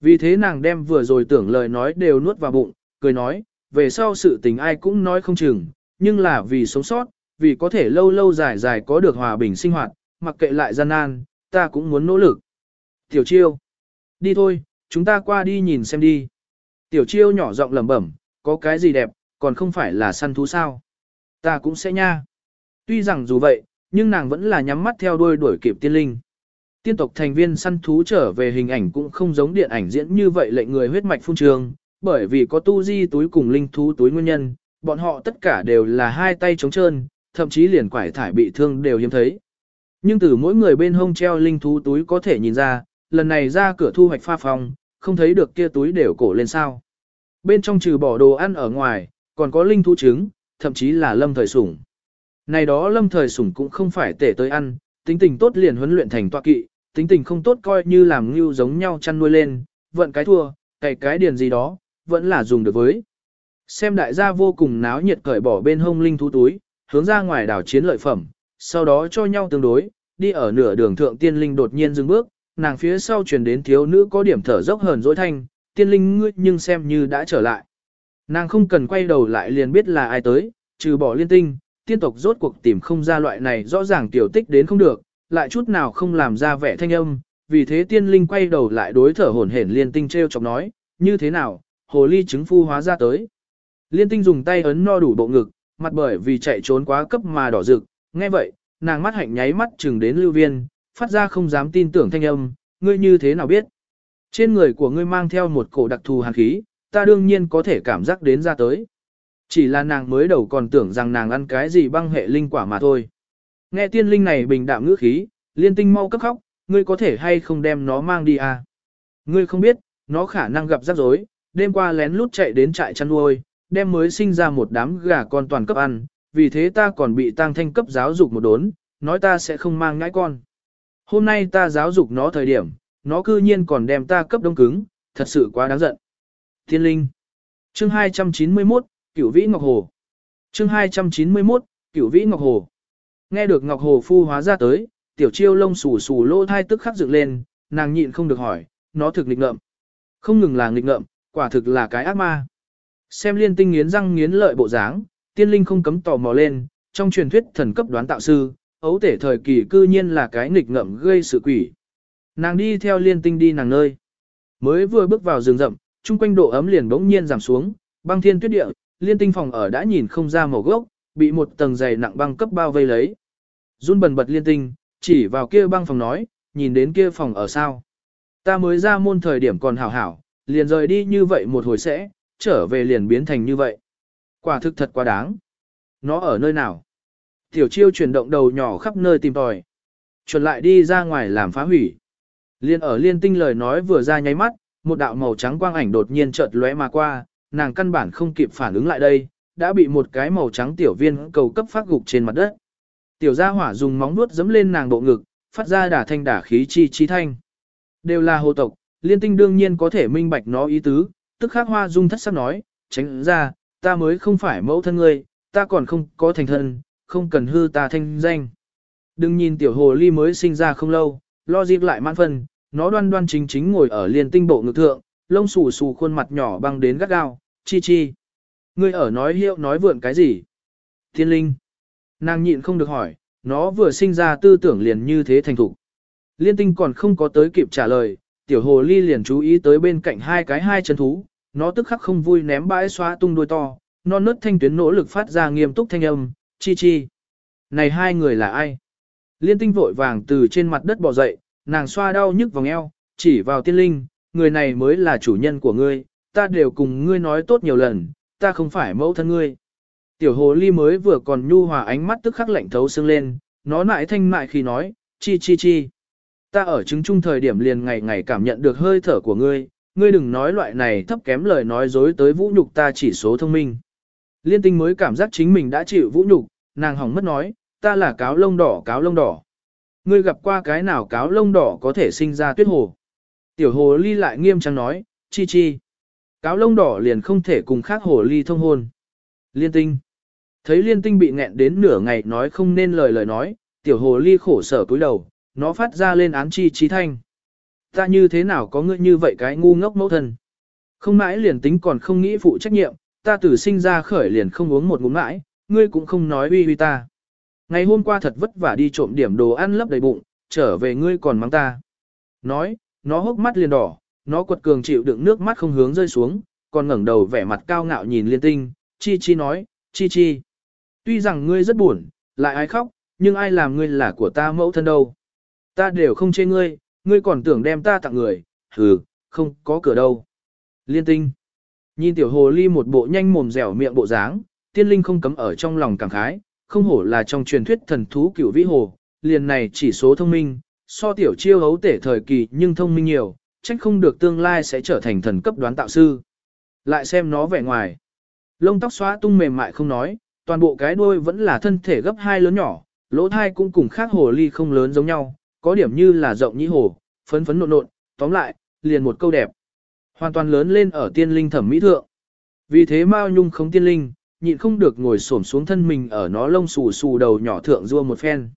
Vì thế nàng đem vừa rồi tưởng lời nói đều nuốt vào bụng, cười nói, về sau sự tình ai cũng nói không chừng, nhưng là vì sống sót, vì có thể lâu lâu dài dài có được hòa bình sinh hoạt, mặc kệ lại gian nan, ta cũng muốn nỗ lực. Tiểu chiêu, đi thôi, chúng ta qua đi nhìn xem đi. Tiểu chiêu nhỏ giọng lẩm bẩm, có cái gì đẹp, còn không phải là săn thú sao. Ta cũng sẽ nha. Tuy rằng dù vậy, nhưng nàng vẫn là nhắm mắt theo đuôi đuổi kịp tiên linh. Tiên tộc thành viên săn thú trở về hình ảnh cũng không giống điện ảnh diễn như vậy lệnh người huyết mạch phun trường, bởi vì có tu di túi cùng linh thú túi nguyên nhân, bọn họ tất cả đều là hai tay trống trơn, thậm chí liền quải thải bị thương đều hiếm thấy. Nhưng từ mỗi người bên hông treo linh thú túi có thể nhìn ra, lần này ra cửa thu hoạch pha phòng, không thấy được kia túi đều cổ lên sao. Bên trong trừ bỏ đồ ăn ở ngoài, còn có linh thú trứng, thậm chí là lâm thời sủng. Này đó lâm thời sủng cũng không phải tể tới ăn, tính tình tốt liền huấn luyện thành tọa kỵ, tính tình không tốt coi như làm ngưu giống nhau chăn nuôi lên, vận cái thua, cày cái điền gì đó, vẫn là dùng được với. Xem đại gia vô cùng náo nhiệt cởi bỏ bên hông linh thú túi, hướng ra ngoài đảo chiến lợi phẩm, sau đó cho nhau tương đối, đi ở nửa đường thượng tiên linh đột nhiên dừng bước, nàng phía sau truyền đến thiếu nữ có điểm thở dốc hờn dỗi thanh, tiên linh ngươi nhưng xem như đã trở lại. Nàng không cần quay đầu lại liền biết là ai tới, trừ bỏ liên tinh, tiên tộc rốt cuộc tìm không ra loại này rõ ràng tiểu tích đến không được, lại chút nào không làm ra vẻ thanh âm, vì thế tiên linh quay đầu lại đối thở hổn hển liên tinh treo chọc nói, như thế nào, hồ ly trứng phu hóa ra tới. Liên tinh dùng tay ấn no đủ bộ ngực, mặt bởi vì chạy trốn quá cấp mà đỏ rực, nghe vậy, nàng mắt hạnh nháy mắt chừng đến lưu viên, phát ra không dám tin tưởng thanh âm, ngươi như thế nào biết. Trên người của ngươi mang theo một cổ đặc thù hàn khí, ta đương nhiên có thể cảm giác đến ra tới. Chỉ là nàng mới đầu còn tưởng rằng nàng ăn cái gì băng hệ linh quả mà thôi. Nghe tiên linh này bình đạm ngữ khí, liên tinh mau cấp khóc, ngươi có thể hay không đem nó mang đi à? Ngươi không biết, nó khả năng gặp rắc rối, đêm qua lén lút chạy đến trại chăn nuôi, đem mới sinh ra một đám gà con toàn cấp ăn, vì thế ta còn bị tăng thanh cấp giáo dục một đốn, nói ta sẽ không mang ngãi con. Hôm nay ta giáo dục nó thời điểm, nó cư nhiên còn đem ta cấp đông cứng, thật sự quá đáng giận. Thiên linh. Chương 291, Cửu Vĩ Ngọc Hồ. Chương 291, Cửu Vĩ Ngọc Hồ. Nghe được Ngọc Hồ phu hóa ra tới, tiểu chiêu lông xù xù lỗ thai tức khắc dựng lên, nàng nhịn không được hỏi, nó thực nghịch ngợm. Không ngừng là nghịch ngợm, quả thực là cái ác ma. Xem liên tinh nghiến răng nghiến lợi bộ dáng, tiên linh không cấm tò mò lên, trong truyền thuyết thần cấp đoán tạo sư, ấu tể thời kỳ cư nhiên là cái nghịch ngợm gây sự quỷ. Nàng đi theo liên tinh đi nàng nơi. Mới vừa bước vào rừng rậm, chung quanh độ ấm liền bỗng nhiên giảm xuống, băng thiên tuyết địa, liên tinh phòng ở đã nhìn không ra màu gốc, bị một tầng dày nặng băng cấp bao vây lấy. Run bần bật liên tinh, chỉ vào kia băng phòng nói, nhìn đến kia phòng ở sao. Ta mới ra môn thời điểm còn hảo hảo, liền rời đi như vậy một hồi sẽ, trở về liền biến thành như vậy. Quả thực thật quá đáng. Nó ở nơi nào? Tiểu chiêu chuyển động đầu nhỏ khắp nơi tìm tòi. Chuẩn lại đi ra ngoài làm phá hủy. Liên ở liên tinh lời nói vừa ra nháy mắt, một đạo màu trắng quang ảnh đột nhiên chợt lóe mà qua, nàng căn bản không kịp phản ứng lại đây, đã bị một cái màu trắng tiểu viên cầu cấp phát gục trên mặt đất. Tiểu gia hỏa dùng móng vuốt giẫm lên nàng bộ ngực, phát ra đả thanh đả khí chi chi thanh. Đều là hồ tộc, liên tinh đương nhiên có thể minh bạch nó ý tứ, tức khắc hoa dung thất sắc nói, tránh ra, ta mới không phải mẫu thân ngươi, ta còn không có thành thân, không cần hư ta thanh danh. Đừng nhìn tiểu hồ ly mới sinh ra không lâu, lo dịp lại mãn phân, nó đoan đoan chính chính ngồi ở liền tinh bộ ngực thượng, lông xù xù khuôn mặt nhỏ băng đến gắt gao, chi chi. Ngươi ở nói hiệu nói vượn cái gì? Thiên linh. Nàng nhịn không được hỏi, nó vừa sinh ra tư tưởng liền như thế thành thục. Liên tinh còn không có tới kịp trả lời, tiểu hồ ly liền chú ý tới bên cạnh hai cái hai chân thú, nó tức khắc không vui ném bãi xóa tung đôi to, non nớt thanh tuyến nỗ lực phát ra nghiêm túc thanh âm, chi chi. Này hai người là ai? Liên tinh vội vàng từ trên mặt đất bò dậy, nàng xoa đau nhức vòng eo, chỉ vào tiên linh, người này mới là chủ nhân của ngươi, ta đều cùng ngươi nói tốt nhiều lần, ta không phải mẫu thân ngươi. Tiểu hồ ly mới vừa còn nhu hòa ánh mắt tức khắc lạnh thấu xương lên, nó lại thanh mại khi nói, chi chi chi. Ta ở chứng trung thời điểm liền ngày ngày cảm nhận được hơi thở của ngươi, ngươi đừng nói loại này thấp kém lời nói dối tới vũ nhục ta chỉ số thông minh. Liên tinh mới cảm giác chính mình đã chịu vũ nhục, nàng hỏng mất nói, ta là cáo lông đỏ cáo lông đỏ. Ngươi gặp qua cái nào cáo lông đỏ có thể sinh ra tuyết hồ. Tiểu hồ ly lại nghiêm trang nói, chi chi. Cáo lông đỏ liền không thể cùng khác hồ ly thông hôn. Liên tinh. Thấy liên tinh bị nghẹn đến nửa ngày nói không nên lời lời nói, tiểu hồ ly khổ sở cúi đầu, nó phát ra lên án chi chi thanh. Ta như thế nào có ngươi như vậy cái ngu ngốc mẫu thân. Không mãi liền tính còn không nghĩ phụ trách nhiệm, ta tử sinh ra khởi liền không uống một ngụm mãi, ngươi cũng không nói uy uy ta. Ngày hôm qua thật vất vả đi trộm điểm đồ ăn lấp đầy bụng, trở về ngươi còn mắng ta. Nói, nó hốc mắt liền đỏ, nó quật cường chịu đựng nước mắt không hướng rơi xuống, còn ngẩng đầu vẻ mặt cao ngạo nhìn liên tinh, chi chi nói, chi chi. Tuy rằng ngươi rất buồn, lại ai khóc, nhưng ai làm ngươi là của ta mẫu thân đâu. Ta đều không chê ngươi, ngươi còn tưởng đem ta tặng người, hừ, không có cửa đâu. Liên tinh. Nhìn tiểu hồ ly một bộ nhanh mồm dẻo miệng bộ dáng, tiên linh không cấm ở trong lòng cảm khái, không hổ là trong truyền thuyết thần thú cửu vĩ hồ, liền này chỉ số thông minh, so tiểu chiêu hấu tể thời kỳ nhưng thông minh nhiều, trách không được tương lai sẽ trở thành thần cấp đoán tạo sư. Lại xem nó vẻ ngoài. Lông tóc xóa tung mềm mại không nói, toàn bộ cái đuôi vẫn là thân thể gấp hai lớn nhỏ, lỗ thai cũng cùng khác hồ ly không lớn giống nhau, có điểm như là rộng nhĩ hồ, phấn phấn nộn nộn, tóm lại, liền một câu đẹp. Hoàn toàn lớn lên ở tiên linh thẩm mỹ thượng. Vì thế Mao Nhung không tiên linh, nhịn không được ngồi xổm xuống thân mình ở nó lông xù xù đầu nhỏ thượng rua một phen.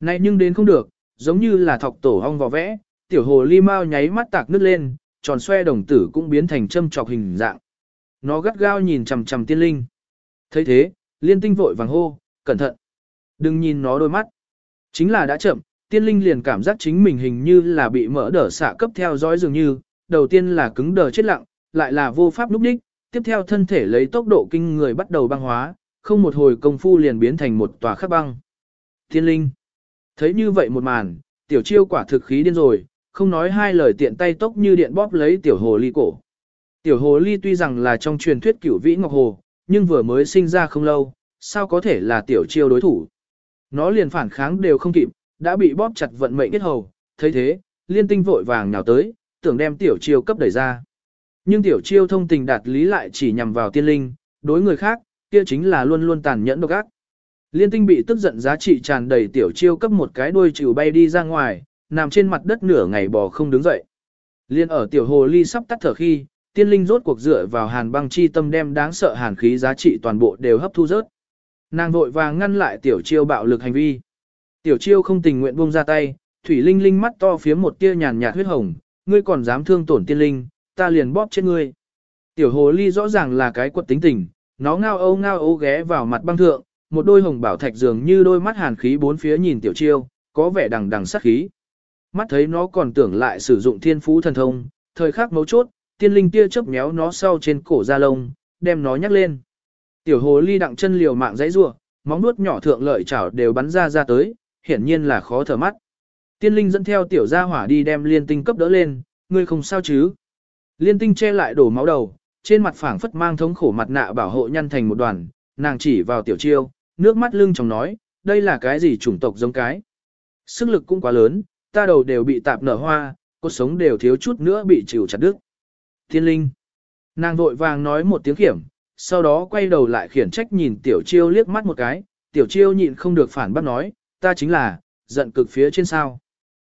Này nhưng đến không được, giống như là thọc tổ hong vò vẽ, tiểu hồ ly Mao nháy mắt tạc nước lên, tròn xoe đồng tử cũng biến thành châm trọc hình dạng. nó gắt gao nhìn chằm chằm tiên linh. thấy thế, liên tinh vội vàng hô, cẩn thận. Đừng nhìn nó đôi mắt. Chính là đã chậm, tiên linh liền cảm giác chính mình hình như là bị mỡ đỡ xạ cấp theo dõi dường như, đầu tiên là cứng đờ chết lặng, lại là vô pháp lúc đích, tiếp theo thân thể lấy tốc độ kinh người bắt đầu băng hóa, không một hồi công phu liền biến thành một tòa khắc băng. Tiên linh. Thấy như vậy một màn, tiểu chiêu quả thực khí điên rồi, không nói hai lời tiện tay tốc như điện bóp lấy tiểu hồ ly cổ. Tiểu hồ ly tuy rằng là trong truyền thuyết cửu vĩ ngọc hồ, nhưng vừa mới sinh ra không lâu, sao có thể là tiểu chiêu đối thủ. Nó liền phản kháng đều không kịp, đã bị bóp chặt vận mệnh kết hầu, thấy thế, liên tinh vội vàng nhào tới, tưởng đem tiểu chiêu cấp đẩy ra. Nhưng tiểu chiêu thông tình đạt lý lại chỉ nhằm vào tiên linh, đối người khác, kia chính là luôn luôn tàn nhẫn độc ác. Liên tinh bị tức giận giá trị tràn đầy tiểu chiêu cấp một cái đuôi trừ bay đi ra ngoài, nằm trên mặt đất nửa ngày bò không đứng dậy. Liên ở tiểu hồ ly sắp tắt thở khi, tiên linh rốt cuộc dựa vào hàn băng chi tâm đem đáng sợ hàn khí giá trị toàn bộ đều hấp thu rớt. Nàng vội vàng ngăn lại tiểu chiêu bạo lực hành vi. Tiểu chiêu không tình nguyện buông ra tay, thủy linh linh mắt to phía một tia nhàn nhạt huyết hồng, ngươi còn dám thương tổn tiên linh, ta liền bóp chết ngươi. Tiểu hồ ly rõ ràng là cái quật tính tình, nó ngao âu ngao âu ghé vào mặt băng thượng, một đôi hồng bảo thạch dường như đôi mắt hàn khí bốn phía nhìn tiểu chiêu, có vẻ đằng đằng sát khí. Mắt thấy nó còn tưởng lại sử dụng thiên phú thần thông, thời khắc mấu chốt, tiên linh tia chớp méo nó sau trên cổ da lông, đem nó nhắc lên. Tiểu hồ ly đặng chân liều mạng dãy rủa, móng nuốt nhỏ thượng lợi chảo đều bắn ra ra tới, hiển nhiên là khó thở mắt. Tiên linh dẫn theo tiểu gia hỏa đi đem liên tinh cấp đỡ lên, ngươi không sao chứ? Liên tinh che lại đổ máu đầu, trên mặt phảng phất mang thống khổ mặt nạ bảo hộ nhăn thành một đoàn, nàng chỉ vào tiểu chiêu, nước mắt lưng trong nói, đây là cái gì chủng tộc giống cái. Sức lực cũng quá lớn, ta đầu đều bị tạp nở hoa, cuộc sống đều thiếu chút nữa bị chịu chặt đứt. Thiên linh. Nàng vội vàng nói một tiếng khiểm, sau đó quay đầu lại khiển trách nhìn tiểu chiêu liếc mắt một cái, tiểu chiêu nhịn không được phản bác nói, ta chính là, giận cực phía trên sao.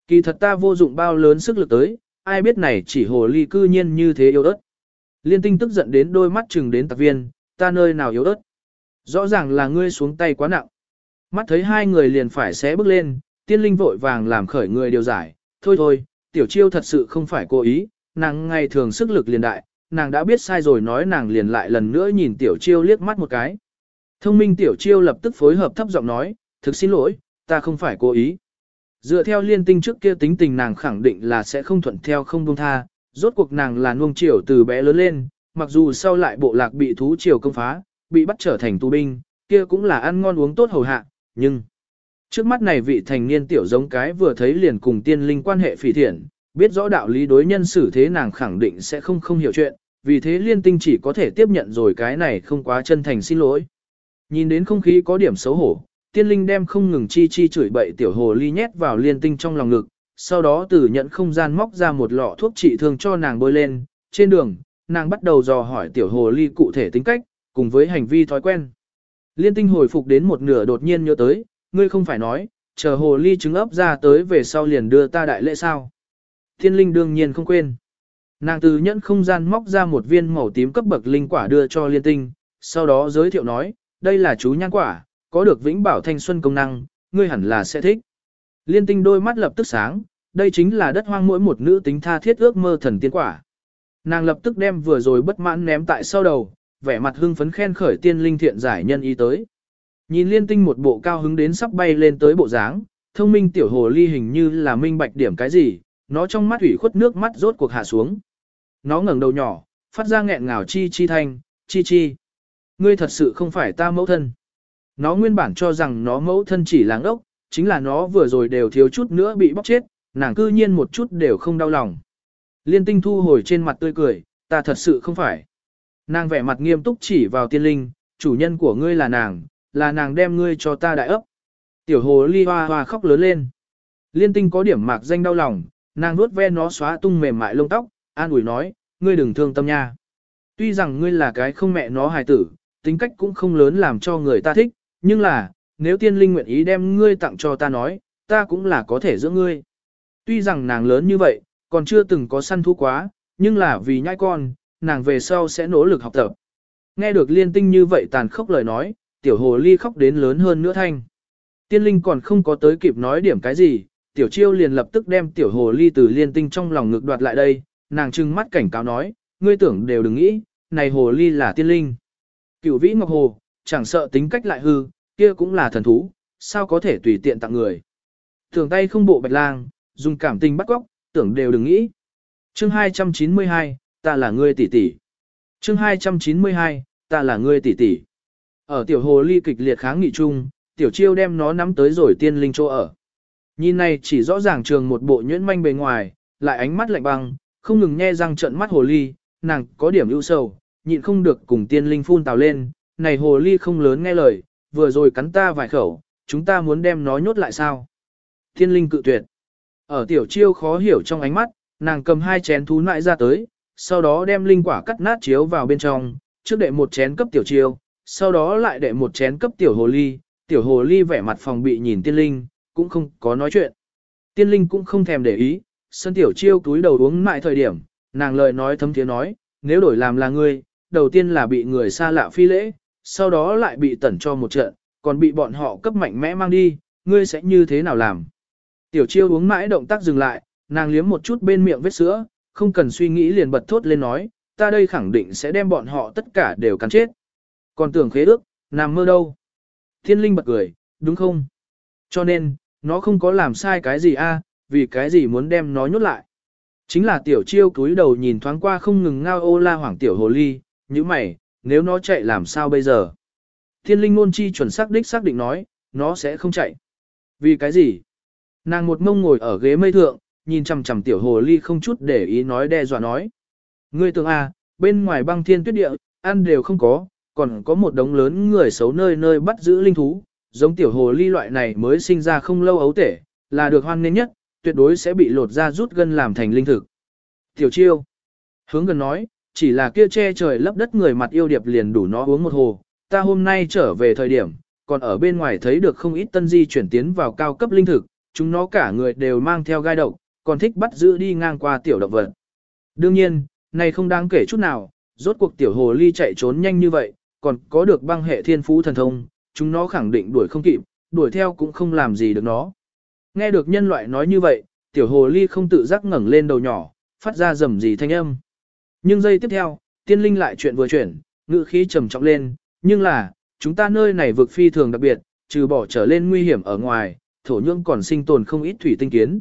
Kỳ thật ta vô dụng bao lớn sức lực tới, ai biết này chỉ hồ ly cư nhiên như thế yếu ớt. Liên tinh tức giận đến đôi mắt chừng đến tạc viên, ta nơi nào yếu ớt. Rõ ràng là ngươi xuống tay quá nặng. Mắt thấy hai người liền phải xé bước lên, tiên linh vội vàng làm khởi người điều giải. Thôi thôi, tiểu chiêu thật sự không phải cố ý, nàng ngày thường sức lực liền đại, nàng đã biết sai rồi nói nàng liền lại lần nữa nhìn tiểu chiêu liếc mắt một cái. Thông minh tiểu chiêu lập tức phối hợp thấp giọng nói, thực xin lỗi, ta không phải cố ý. Dựa theo liên tinh trước kia tính tình nàng khẳng định là sẽ không thuận theo không buông tha, rốt cuộc nàng là nuông chiều từ bé lớn lên, mặc dù sau lại bộ lạc bị thú triều công phá, bị bắt trở thành tù binh, kia cũng là ăn ngon uống tốt hầu hạ, nhưng... Trước mắt này vị thành niên tiểu giống cái vừa thấy liền cùng tiên linh quan hệ phỉ thiện, biết rõ đạo lý đối nhân xử thế nàng khẳng định sẽ không không hiểu chuyện, vì thế liên tinh chỉ có thể tiếp nhận rồi cái này không quá chân thành xin lỗi. Nhìn đến không khí có điểm xấu hổ, tiên linh đem không ngừng chi chi chửi bậy tiểu hồ ly nhét vào liên tinh trong lòng ngực, sau đó từ nhận không gian móc ra một lọ thuốc trị thương cho nàng bôi lên, trên đường, nàng bắt đầu dò hỏi tiểu hồ ly cụ thể tính cách, cùng với hành vi thói quen. Liên tinh hồi phục đến một nửa đột nhiên nhớ tới, ngươi không phải nói, chờ hồ ly trứng ấp ra tới về sau liền đưa ta đại lễ sao. Thiên linh đương nhiên không quên. Nàng từ nhẫn không gian móc ra một viên màu tím cấp bậc linh quả đưa cho liên tinh, sau đó giới thiệu nói, đây là chú nhan quả, có được vĩnh bảo thanh xuân công năng, ngươi hẳn là sẽ thích. Liên tinh đôi mắt lập tức sáng, đây chính là đất hoang mỗi một nữ tính tha thiết ước mơ thần tiên quả. Nàng lập tức đem vừa rồi bất mãn ném tại sau đầu, vẻ mặt hưng phấn khen khởi tiên linh thiện giải nhân ý tới. Nhìn liên tinh một bộ cao hứng đến sắp bay lên tới bộ dáng, thông minh tiểu hồ ly hình như là minh bạch điểm cái gì, nó trong mắt ủy khuất nước mắt rốt cuộc hạ xuống. Nó ngẩng đầu nhỏ, phát ra nghẹn ngào chi chi thanh, chi chi. Ngươi thật sự không phải ta mẫu thân. Nó nguyên bản cho rằng nó mẫu thân chỉ làng ốc, chính là nó vừa rồi đều thiếu chút nữa bị bóc chết, nàng cư nhiên một chút đều không đau lòng. Liên tinh thu hồi trên mặt tươi cười, ta thật sự không phải. Nàng vẻ mặt nghiêm túc chỉ vào tiên linh, chủ nhân của ngươi là nàng, là nàng đem ngươi cho ta đại ấp. Tiểu hồ ly hoa hoa khóc lớn lên. Liên tinh có điểm mạc danh đau lòng, nàng nuốt ve nó xóa tung mềm mại lông tóc, an ủi nói, ngươi đừng thương tâm nha. Tuy rằng ngươi là cái không mẹ nó hài tử, tính cách cũng không lớn làm cho người ta thích, nhưng là, nếu tiên linh nguyện ý đem ngươi tặng cho ta nói, ta cũng là có thể giữ ngươi. Tuy rằng nàng lớn như vậy, còn chưa từng có săn thú quá, nhưng là vì nhai con, nàng về sau sẽ nỗ lực học tập. Nghe được liên tinh như vậy tàn khốc lời nói, tiểu hồ ly khóc đến lớn hơn nữa thanh. Tiên linh còn không có tới kịp nói điểm cái gì, tiểu chiêu liền lập tức đem tiểu hồ ly từ liên tinh trong lòng ngực đoạt lại đây, nàng trưng mắt cảnh cáo nói, ngươi tưởng đều đừng nghĩ, này hồ ly là tiên linh. Cửu vĩ ngọc hồ, chẳng sợ tính cách lại hư, kia cũng là thần thú, sao có thể tùy tiện tặng người. Thường tay không bộ bạch lang, dùng cảm tình bắt góc, tưởng đều đừng nghĩ. Chương 292, ta là ngươi tỷ tỷ. Chương 292, ta là ngươi tỷ tỷ. Ở tiểu hồ ly kịch liệt kháng nghị chung, tiểu chiêu đem nó nắm tới rồi tiên linh chỗ ở. Nhìn này chỉ rõ ràng trường một bộ nhuyễn manh bề ngoài, lại ánh mắt lạnh băng, không ngừng nghe răng trận mắt hồ ly, nàng có điểm ưu sầu, nhịn không được cùng tiên linh phun tào lên, này hồ ly không lớn nghe lời, vừa rồi cắn ta vài khẩu, chúng ta muốn đem nó nhốt lại sao? thiên linh cự tuyệt. Ở tiểu chiêu khó hiểu trong ánh mắt, nàng cầm hai chén thú nại ra tới, sau đó đem linh quả cắt nát chiếu vào bên trong, trước đệ một chén cấp tiểu chiêu, sau đó lại đệ một chén cấp tiểu hồ ly, tiểu hồ ly vẻ mặt phòng bị nhìn tiên linh, cũng không có nói chuyện. Tiên linh cũng không thèm để ý, sân tiểu chiêu túi đầu uống mại thời điểm, nàng lời nói thấm tiếng nói, nếu đổi làm là ngươi, đầu tiên là bị người xa lạ phi lễ, sau đó lại bị tẩn cho một trận, còn bị bọn họ cấp mạnh mẽ mang đi, ngươi sẽ như thế nào làm? Tiểu chiêu uống mãi động tác dừng lại, nàng liếm một chút bên miệng vết sữa, không cần suy nghĩ liền bật thốt lên nói, ta đây khẳng định sẽ đem bọn họ tất cả đều cắn chết. Còn tưởng khế ước, nằm mơ đâu? Thiên linh bật cười, đúng không? Cho nên, nó không có làm sai cái gì a, à, vì cái gì muốn đem nó nhốt lại. Chính là tiểu chiêu cúi đầu nhìn thoáng qua không ngừng ngao ô la hoảng tiểu hồ ly, như mày, nếu nó chạy làm sao bây giờ? Thiên linh ngôn chi chuẩn xác đích xác định nói, nó sẽ không chạy. Vì cái gì? Nàng một mông ngồi ở ghế mây thượng, nhìn chằm chằm tiểu hồ ly không chút để ý nói đe dọa nói. Ngươi tưởng à, bên ngoài băng thiên tuyết địa, ăn đều không có, còn có một đống lớn người xấu nơi nơi bắt giữ linh thú, giống tiểu hồ ly loại này mới sinh ra không lâu ấu tể, là được hoan nghênh nhất, tuyệt đối sẽ bị lột ra rút gân làm thành linh thực. Tiểu chiêu, hướng gần nói, chỉ là kia che trời lấp đất người mặt yêu điệp liền đủ nó uống một hồ, ta hôm nay trở về thời điểm, còn ở bên ngoài thấy được không ít tân di chuyển tiến vào cao cấp linh thực, chúng nó cả người đều mang theo gai độc, còn thích bắt giữ đi ngang qua tiểu động vật. Đương nhiên, này không đáng kể chút nào, rốt cuộc tiểu hồ ly chạy trốn nhanh như vậy, còn có được băng hệ thiên phú thần thông, chúng nó khẳng định đuổi không kịp, đuổi theo cũng không làm gì được nó. Nghe được nhân loại nói như vậy, tiểu hồ ly không tự giác ngẩng lên đầu nhỏ, phát ra rầm gì thanh âm. Nhưng giây tiếp theo, tiên linh lại chuyện vừa chuyển, ngữ khí trầm trọng lên, nhưng là, chúng ta nơi này vực phi thường đặc biệt, trừ bỏ trở lên nguy hiểm ở ngoài, thổ nhưỡng còn sinh tồn không ít thủy tinh kiến.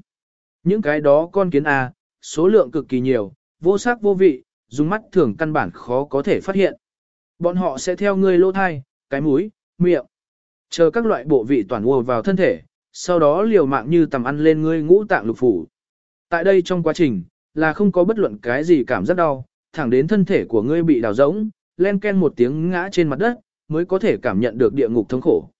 Những cái đó con kiến A, số lượng cực kỳ nhiều, vô sắc vô vị, dùng mắt thường căn bản khó có thể phát hiện. Bọn họ sẽ theo ngươi lỗ thai, cái mũi, miệng. Chờ các loại bộ vị toàn ùa vào thân thể, sau đó liều mạng như tầm ăn lên ngươi ngũ tạng lục phủ. Tại đây trong quá trình, là không có bất luận cái gì cảm giác đau, thẳng đến thân thể của ngươi bị đào rỗng, len ken một tiếng ngã trên mặt đất, mới có thể cảm nhận được địa ngục thống khổ.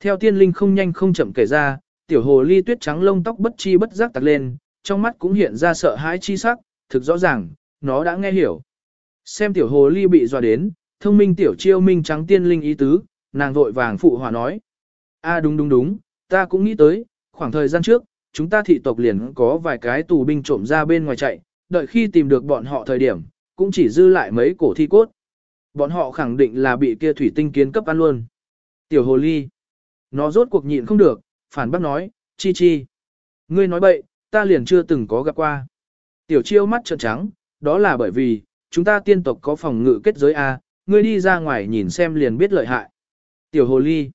Theo tiên linh không nhanh không chậm kể ra, tiểu hồ ly tuyết trắng lông tóc bất chi bất giác tặc lên, trong mắt cũng hiện ra sợ hãi chi sắc, thực rõ ràng, nó đã nghe hiểu. Xem tiểu hồ ly bị dọa đến, thông minh tiểu chiêu minh trắng tiên linh ý tứ, nàng vội vàng phụ hòa nói. a à, đúng đúng đúng, ta cũng nghĩ tới, khoảng thời gian trước, chúng ta thị tộc liền có vài cái tù binh trộm ra bên ngoài chạy, đợi khi tìm được bọn họ thời điểm, cũng chỉ dư lại mấy cổ thi cốt. Bọn họ khẳng định là bị kia thủy tinh kiến cấp ăn luôn. Tiểu hồ ly, nó rốt cuộc nhịn không được, phản bác nói, chi chi. Ngươi nói bậy, ta liền chưa từng có gặp qua. Tiểu chiêu mắt trợn trắng, đó là bởi vì, chúng ta tiên tộc có phòng ngự kết giới A, ngươi đi ra ngoài nhìn xem liền biết lợi hại. Tiểu hồ ly.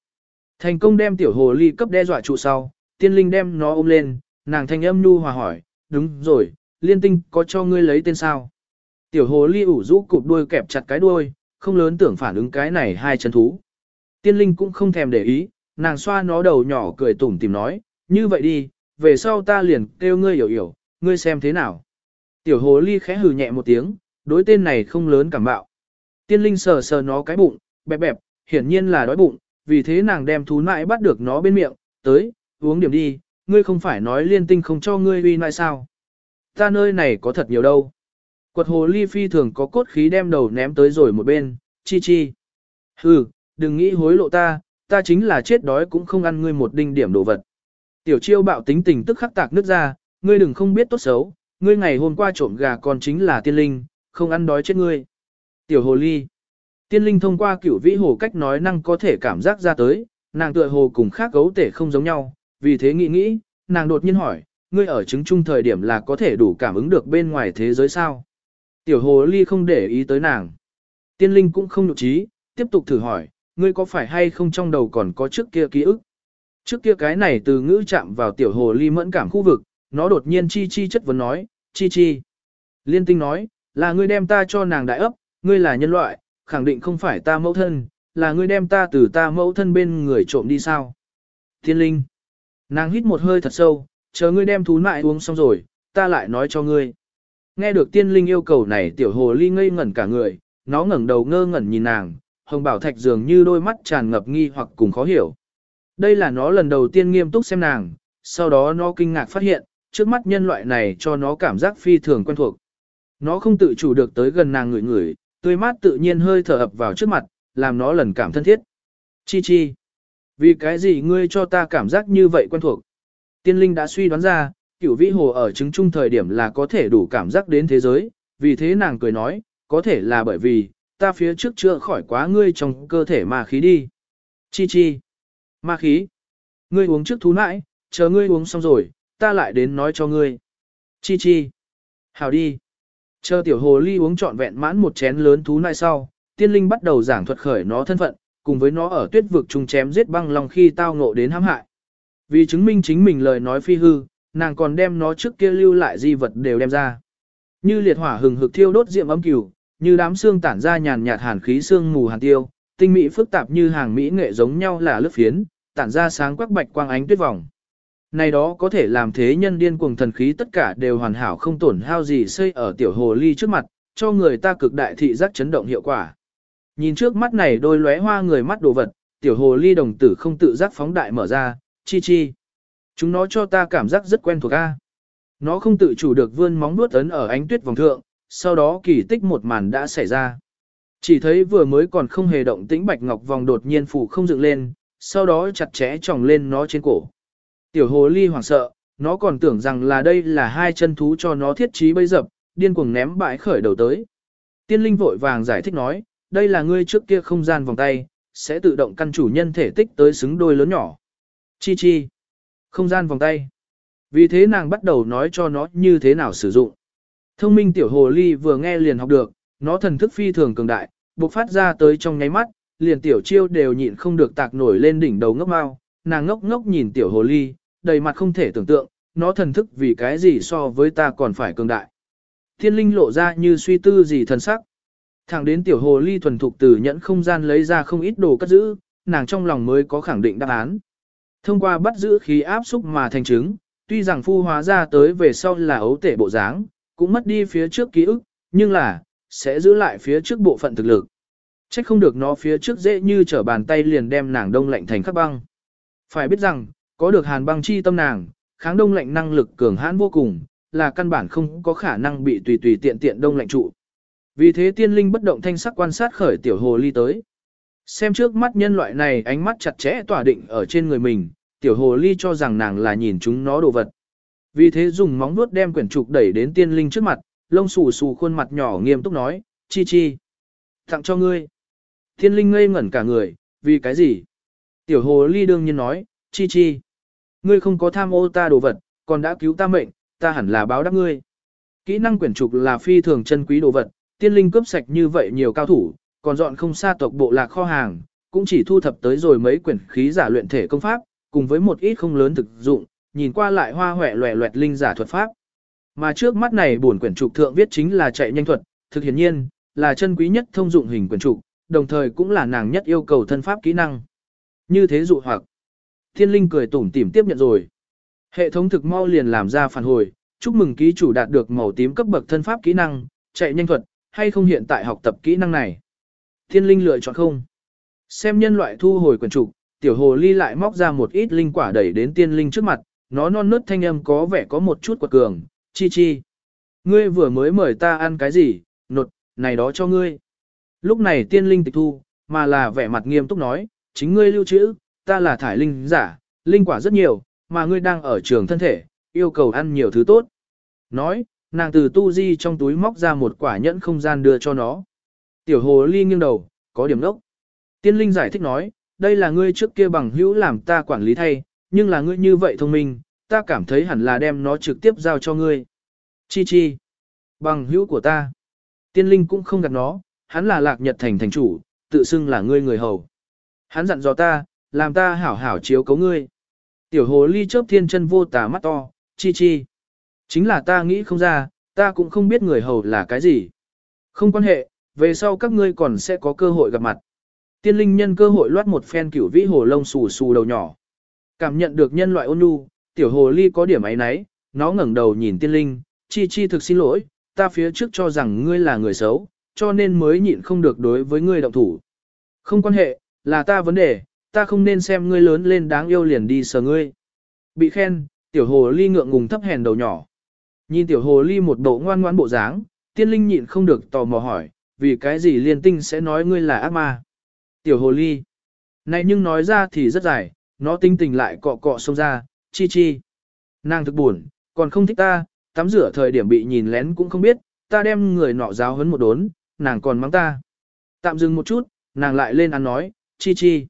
Thành công đem tiểu hồ ly cấp đe dọa trụ sau, tiên linh đem nó ôm lên, nàng thanh âm nu hòa hỏi, đúng rồi, liên tinh có cho ngươi lấy tên sao? Tiểu hồ ly ủ rũ cụp đuôi kẹp chặt cái đuôi, không lớn tưởng phản ứng cái này hai chân thú. Tiên linh cũng không thèm để ý, nàng xoa nó đầu nhỏ cười tủm tìm nói, như vậy đi, về sau ta liền kêu ngươi hiểu hiểu, ngươi xem thế nào. Tiểu hồ ly khẽ hừ nhẹ một tiếng, đối tên này không lớn cảm bạo. Tiên linh sờ sờ nó cái bụng, bẹp bẹp, hiển nhiên là đói bụng, vì thế nàng đem thú nại bắt được nó bên miệng, tới, uống điểm đi, ngươi không phải nói liên tinh không cho ngươi uy nại sao. Ta nơi này có thật nhiều đâu. Quật hồ ly phi thường có cốt khí đem đầu ném tới rồi một bên, chi chi. Hừ, đừng nghĩ hối lộ ta, ta chính là chết đói cũng không ăn ngươi một đinh điểm đồ vật. Tiểu chiêu bạo tính tình tức khắc tạc nước ra, ngươi đừng không biết tốt xấu, ngươi ngày hôm qua trộm gà còn chính là tiên linh, không ăn đói chết ngươi. Tiểu hồ ly. Tiên linh thông qua cửu vĩ hồ cách nói năng có thể cảm giác ra tới, nàng tựa hồ cùng khác gấu tể không giống nhau, vì thế nghĩ nghĩ, nàng đột nhiên hỏi, ngươi ở chứng chung thời điểm là có thể đủ cảm ứng được bên ngoài thế giới sao? Tiểu hồ ly không để ý tới nàng. Tiên linh cũng không nhục trí, tiếp tục thử hỏi, ngươi có phải hay không trong đầu còn có trước kia ký ức? Trước kia cái này từ ngữ chạm vào tiểu hồ ly mẫn cảm khu vực, nó đột nhiên chi chi chất vấn nói, chi chi. Liên tinh nói, là ngươi đem ta cho nàng đại ấp, ngươi là nhân loại, khẳng định không phải ta mẫu thân, là ngươi đem ta từ ta mẫu thân bên người trộm đi sao. Tiên linh. Nàng hít một hơi thật sâu, chờ ngươi đem thú nại uống xong rồi, ta lại nói cho ngươi. Nghe được tiên linh yêu cầu này tiểu hồ ly ngây ngẩn cả người, nó ngẩng đầu ngơ ngẩn nhìn nàng, hồng bảo thạch dường như đôi mắt tràn ngập nghi hoặc cùng khó hiểu. Đây là nó lần đầu tiên nghiêm túc xem nàng, sau đó nó kinh ngạc phát hiện, trước mắt nhân loại này cho nó cảm giác phi thường quen thuộc. Nó không tự chủ được tới gần nàng ngửi ngửi, tươi mát tự nhiên hơi thở ập vào trước mặt, làm nó lần cảm thân thiết. Chi chi. Vì cái gì ngươi cho ta cảm giác như vậy quen thuộc? Tiên linh đã suy đoán ra, cửu vĩ hồ ở chứng trung thời điểm là có thể đủ cảm giác đến thế giới, vì thế nàng cười nói, có thể là bởi vì, ta phía trước chưa khỏi quá ngươi trong cơ thể ma khí đi. Chi chi. Ma khí. Ngươi uống trước thú nãi, chờ ngươi uống xong rồi, ta lại đến nói cho ngươi. Chi chi. Hào đi. Chờ tiểu hồ ly uống trọn vẹn mãn một chén lớn thú nãi sau, tiên linh bắt đầu giảng thuật khởi nó thân phận, cùng với nó ở tuyết vực trùng chém giết băng lòng khi tao ngộ đến hãm hại. Vì chứng minh chính mình lời nói phi hư, nàng còn đem nó trước kia lưu lại di vật đều đem ra. Như liệt hỏa hừng hực thiêu đốt diệm âm cửu, như đám xương tản ra nhàn nhạt hàn khí xương mù hàn tiêu, tinh mỹ phức tạp như hàng mỹ nghệ giống nhau là lớp phiến, tản ra sáng quắc bạch quang ánh tuyết vòng. Này đó có thể làm thế nhân điên cuồng thần khí tất cả đều hoàn hảo không tổn hao gì xây ở tiểu hồ ly trước mặt, cho người ta cực đại thị giác chấn động hiệu quả. Nhìn trước mắt này đôi lóe hoa người mắt đồ vật, tiểu hồ ly đồng tử không tự giác phóng đại mở ra, chi chi. Chúng nó cho ta cảm giác rất quen thuộc a. Nó không tự chủ được vươn móng nuốt ấn ở ánh tuyết vòng thượng, sau đó kỳ tích một màn đã xảy ra. Chỉ thấy vừa mới còn không hề động tĩnh bạch ngọc vòng đột nhiên phủ không dựng lên, sau đó chặt chẽ tròng lên nó trên cổ. Tiểu hồ ly hoảng sợ, nó còn tưởng rằng là đây là hai chân thú cho nó thiết trí bây dập, điên cuồng ném bãi khởi đầu tới. Tiên linh vội vàng giải thích nói, đây là ngươi trước kia không gian vòng tay, sẽ tự động căn chủ nhân thể tích tới xứng đôi lớn nhỏ. Chi chi. Không gian vòng tay. Vì thế nàng bắt đầu nói cho nó như thế nào sử dụng. Thông minh tiểu hồ ly vừa nghe liền học được, nó thần thức phi thường cường đại, bộc phát ra tới trong nháy mắt, liền tiểu chiêu đều nhịn không được tạc nổi lên đỉnh đầu ngốc mau, nàng ngốc ngốc nhìn tiểu hồ ly, đầy mặt không thể tưởng tượng, nó thần thức vì cái gì so với ta còn phải cường đại. Thiên linh lộ ra như suy tư gì thần sắc. Thẳng đến tiểu hồ ly thuần thục từ nhẫn không gian lấy ra không ít đồ cất giữ, nàng trong lòng mới có khẳng định đáp án. Thông qua bắt giữ khí áp xúc mà thành chứng, tuy rằng phu hóa ra tới về sau là ấu tể bộ dáng, cũng mất đi phía trước ký ức, nhưng là, sẽ giữ lại phía trước bộ phận thực lực. Chắc không được nó phía trước dễ như trở bàn tay liền đem nàng đông lạnh thành khắc băng. Phải biết rằng, có được hàn băng chi tâm nàng, kháng đông lạnh năng lực cường hãn vô cùng, là căn bản không có khả năng bị tùy tùy tiện tiện đông lạnh trụ. Vì thế tiên linh bất động thanh sắc quan sát khởi tiểu hồ ly tới. Xem trước mắt nhân loại này ánh mắt chặt chẽ tỏa định ở trên người mình, tiểu hồ ly cho rằng nàng là nhìn chúng nó đồ vật. Vì thế dùng móng vuốt đem quyển trục đẩy đến tiên linh trước mặt, lông xù xù khuôn mặt nhỏ nghiêm túc nói, chi chi. Tặng cho ngươi. Tiên linh ngây ngẩn cả người, vì cái gì? Tiểu hồ ly đương nhiên nói, chi chi. Ngươi không có tham ô ta đồ vật, còn đã cứu ta mệnh, ta hẳn là báo đáp ngươi. Kỹ năng quyển trục là phi thường chân quý đồ vật, tiên linh cướp sạch như vậy nhiều cao thủ, còn dọn không xa tộc bộ lạc kho hàng, cũng chỉ thu thập tới rồi mấy quyển khí giả luyện thể công pháp, cùng với một ít không lớn thực dụng, nhìn qua lại hoa hoẹ loẹ loẹt linh giả thuật pháp. Mà trước mắt này bổn quyển trục thượng viết chính là chạy nhanh thuật, thực hiển nhiên, là chân quý nhất thông dụng hình quyển trục, đồng thời cũng là nàng nhất yêu cầu thân pháp kỹ năng. Như thế dụ hoặc, thiên linh cười tủm tỉm tiếp nhận rồi. Hệ thống thực mau liền làm ra phản hồi, chúc mừng ký chủ đạt được màu tím cấp bậc thân pháp kỹ năng, chạy nhanh thuật, hay không hiện tại học tập kỹ năng này. Thiên linh lựa chọn không. Xem nhân loại thu hồi quần trục, tiểu hồ ly lại móc ra một ít linh quả đẩy đến tiên linh trước mặt, nó non nớt thanh âm có vẻ có một chút quật cường, chi chi. Ngươi vừa mới mời ta ăn cái gì, nột, này đó cho ngươi. Lúc này tiên linh tịch thu, mà là vẻ mặt nghiêm túc nói, chính ngươi lưu trữ, ta là thải linh giả, linh quả rất nhiều, mà ngươi đang ở trường thân thể, yêu cầu ăn nhiều thứ tốt. Nói, nàng từ tu di trong túi móc ra một quả nhẫn không gian đưa cho nó. Tiểu hồ ly nghiêng đầu, có điểm đốc. Tiên linh giải thích nói, đây là ngươi trước kia bằng hữu làm ta quản lý thay, nhưng là ngươi như vậy thông minh, ta cảm thấy hẳn là đem nó trực tiếp giao cho ngươi. Chi chi, bằng hữu của ta. Tiên linh cũng không gặp nó, hắn là lạc nhật thành thành chủ, tự xưng là ngươi người hầu. Hắn dặn dò ta, làm ta hảo hảo chiếu cấu ngươi. Tiểu hồ ly chớp thiên chân vô tà mắt to, chi chi. Chính là ta nghĩ không ra, ta cũng không biết người hầu là cái gì. Không quan hệ, về sau các ngươi còn sẽ có cơ hội gặp mặt. Tiên linh nhân cơ hội loát một phen cửu vĩ hồ lông xù xù đầu nhỏ. Cảm nhận được nhân loại ôn nhu, tiểu hồ ly có điểm ấy nấy, nó ngẩng đầu nhìn tiên linh, chi chi thực xin lỗi, ta phía trước cho rằng ngươi là người xấu, cho nên mới nhịn không được đối với ngươi động thủ. Không quan hệ, là ta vấn đề, ta không nên xem ngươi lớn lên đáng yêu liền đi sờ ngươi. Bị khen, tiểu hồ ly ngượng ngùng thấp hèn đầu nhỏ. Nhìn tiểu hồ ly một bộ ngoan ngoãn bộ dáng, tiên linh nhịn không được tò mò hỏi, vì cái gì liên tinh sẽ nói ngươi là ác ma. Tiểu hồ ly. Này nhưng nói ra thì rất dài, nó tinh tình lại cọ cọ xông ra, chi chi. Nàng thực buồn, còn không thích ta, tắm rửa thời điểm bị nhìn lén cũng không biết, ta đem người nọ giáo hấn một đốn, nàng còn mắng ta. Tạm dừng một chút, nàng lại lên ăn nói, chi chi.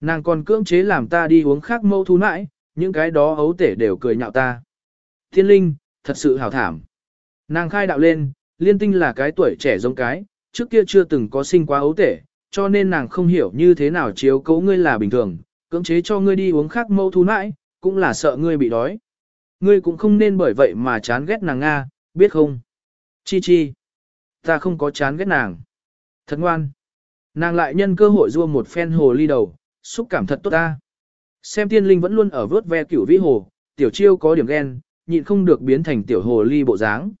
Nàng còn cưỡng chế làm ta đi uống khác mâu thú nãi, những cái đó ấu tể đều cười nhạo ta. Thiên linh, thật sự hảo thảm. Nàng khai đạo lên, liên tinh là cái tuổi trẻ giống cái, trước kia chưa từng có sinh quá ấu tể, cho nên nàng không hiểu như thế nào chiếu cấu ngươi là bình thường, cưỡng chế cho ngươi đi uống khác mâu thú nãi, cũng là sợ ngươi bị đói. Ngươi cũng không nên bởi vậy mà chán ghét nàng Nga, biết không? Chi chi. Ta không có chán ghét nàng. Thật ngoan. Nàng lại nhân cơ hội rua một phen hồ ly đầu, xúc cảm thật tốt ta. Xem tiên linh vẫn luôn ở vớt ve cửu vĩ hồ, tiểu chiêu có điểm ghen, nhịn không được biến thành tiểu hồ ly bộ dáng.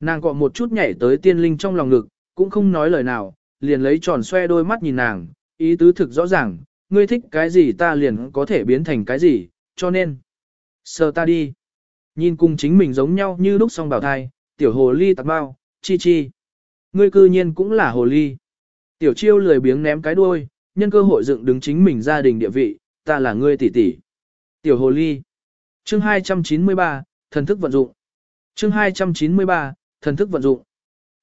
Nàng cọ một chút nhảy tới tiên linh trong lòng ngực, cũng không nói lời nào, liền lấy tròn xoe đôi mắt nhìn nàng, ý tứ thực rõ ràng, ngươi thích cái gì ta liền có thể biến thành cái gì, cho nên, sờ ta đi. Nhìn cùng chính mình giống nhau như lúc song bảo thai, tiểu hồ ly tạc bao, chi chi. Ngươi cư nhiên cũng là hồ ly. Tiểu chiêu lười biếng ném cái đuôi, nhân cơ hội dựng đứng chính mình gia đình địa vị, ta là ngươi tỷ tỷ. Tiểu hồ ly. Chương 293, thần thức vận dụng. Chương 293, thần thức vận dụng.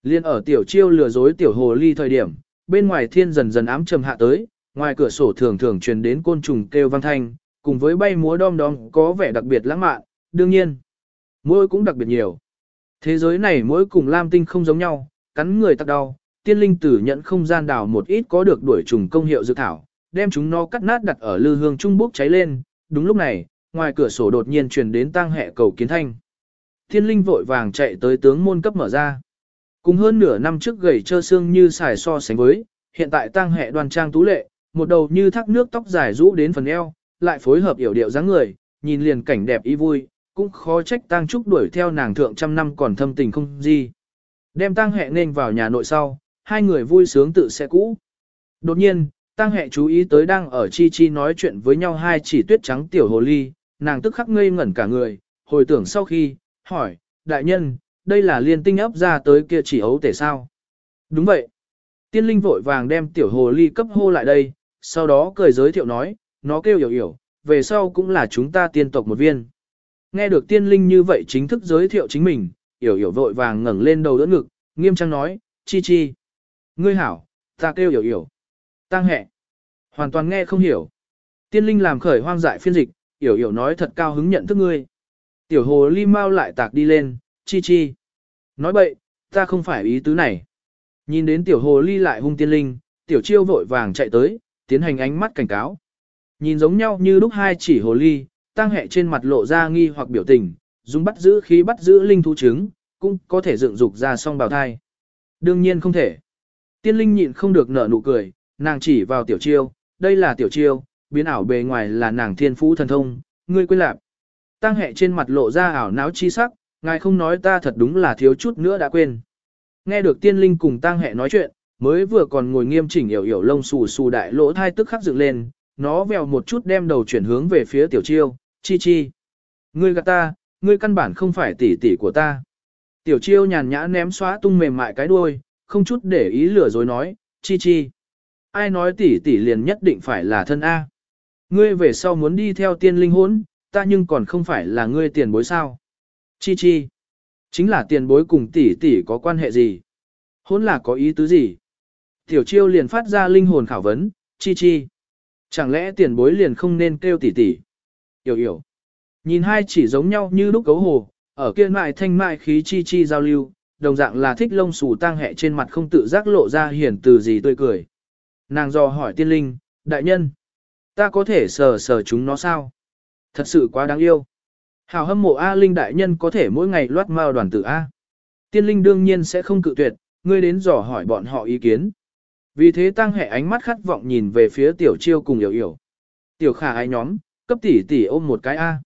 Liên ở tiểu chiêu lừa dối tiểu hồ ly thời điểm, bên ngoài thiên dần dần ám trầm hạ tới, ngoài cửa sổ thường thường truyền đến côn trùng kêu vang thanh, cùng với bay múa đom đóm có vẻ đặc biệt lãng mạn, đương nhiên, mỗi cũng đặc biệt nhiều. Thế giới này mỗi cùng lam tinh không giống nhau, cắn người tắc đau, tiên linh tử nhận không gian đào một ít có được đuổi trùng công hiệu dự thảo, đem chúng nó cắt nát đặt ở lư hương trung bốc cháy lên, đúng lúc này, ngoài cửa sổ đột nhiên truyền đến tang hệ cầu kiến thanh. thiên linh vội vàng chạy tới tướng môn cấp mở ra. Cùng hơn nửa năm trước gầy trơ xương như xài so sánh với, hiện tại tang hệ đoan trang tú lệ, một đầu như thác nước tóc dài rũ đến phần eo, lại phối hợp yểu điệu dáng người, nhìn liền cảnh đẹp y vui, cũng khó trách tang trúc đuổi theo nàng thượng trăm năm còn thâm tình không gì. Đem tang hệ nên vào nhà nội sau, hai người vui sướng tự xe cũ. Đột nhiên, tang hệ chú ý tới đang ở chi chi nói chuyện với nhau hai chỉ tuyết trắng tiểu hồ ly, nàng tức khắc ngây ngẩn cả người, hồi tưởng sau khi, hỏi, đại nhân, đây là liên tinh ấp ra tới kia chỉ ấu tể sao? Đúng vậy. Tiên linh vội vàng đem tiểu hồ ly cấp hô lại đây, sau đó cười giới thiệu nói, nó kêu hiểu hiểu, về sau cũng là chúng ta tiên tộc một viên. Nghe được tiên linh như vậy chính thức giới thiệu chính mình, hiểu hiểu vội vàng ngẩng lên đầu đỡ ngực, nghiêm trang nói, chi chi. Ngươi hảo, ta kêu hiểu hiểu. Tăng hẹ. Hoàn toàn nghe không hiểu. Tiên linh làm khởi hoang dại phiên dịch, hiểu hiểu nói thật cao hứng nhận thức ngươi. Tiểu hồ ly mau lại tạc đi lên, chi chi. Nói bậy, ta không phải ý tứ này. Nhìn đến tiểu hồ ly lại hung tiên linh, tiểu chiêu vội vàng chạy tới, tiến hành ánh mắt cảnh cáo. Nhìn giống nhau như lúc hai chỉ hồ ly, tăng hệ trên mặt lộ ra nghi hoặc biểu tình, dùng bắt giữ khí bắt giữ linh thú trứng, cũng có thể dựng dục ra song bào thai. Đương nhiên không thể. Tiên linh nhịn không được nở nụ cười, nàng chỉ vào tiểu chiêu, đây là tiểu chiêu, biến ảo bề ngoài là nàng thiên phú thần thông, ngươi quên lạc. Tăng hệ trên mặt lộ ra ảo náo chi sắc, ngài không nói ta thật đúng là thiếu chút nữa đã quên. Nghe được tiên linh cùng tăng hệ nói chuyện, mới vừa còn ngồi nghiêm chỉnh hiểu hiểu lông xù xù đại lỗ thai tức khắc dựng lên, nó vèo một chút đem đầu chuyển hướng về phía tiểu chiêu, chi chi. Ngươi gạt ta, ngươi căn bản không phải tỷ tỷ của ta. Tiểu chiêu nhàn nhã ném xóa tung mềm mại cái đuôi, không chút để ý lừa dối nói, chi chi. Ai nói tỷ tỷ liền nhất định phải là thân A. Ngươi về sau muốn đi theo tiên linh hốn, ta nhưng còn không phải là ngươi tiền bối sao. Chi chi. Chính là tiền bối cùng tỷ tỷ có quan hệ gì? Hôn là có ý tứ gì? Tiểu chiêu liền phát ra linh hồn khảo vấn, chi chi. Chẳng lẽ tiền bối liền không nên kêu tỷ tỷ? Yểu yểu. Nhìn hai chỉ giống nhau như lúc cấu hồ, ở kia mại thanh mại khí chi chi giao lưu, đồng dạng là thích lông xù tang hẹ trên mặt không tự giác lộ ra hiển từ gì tươi cười. Nàng dò hỏi tiên linh, đại nhân, ta có thể sờ sờ chúng nó sao? Thật sự quá đáng yêu. Hào hâm mộ A Linh đại nhân có thể mỗi ngày loát mao đoàn tử A. Tiên linh đương nhiên sẽ không cự tuyệt, ngươi đến dò hỏi bọn họ ý kiến. Vì thế tăng hệ ánh mắt khát vọng nhìn về phía tiểu chiêu cùng hiểu hiểu. Tiểu khả ái nhóm, cấp tỷ tỷ ôm một cái A.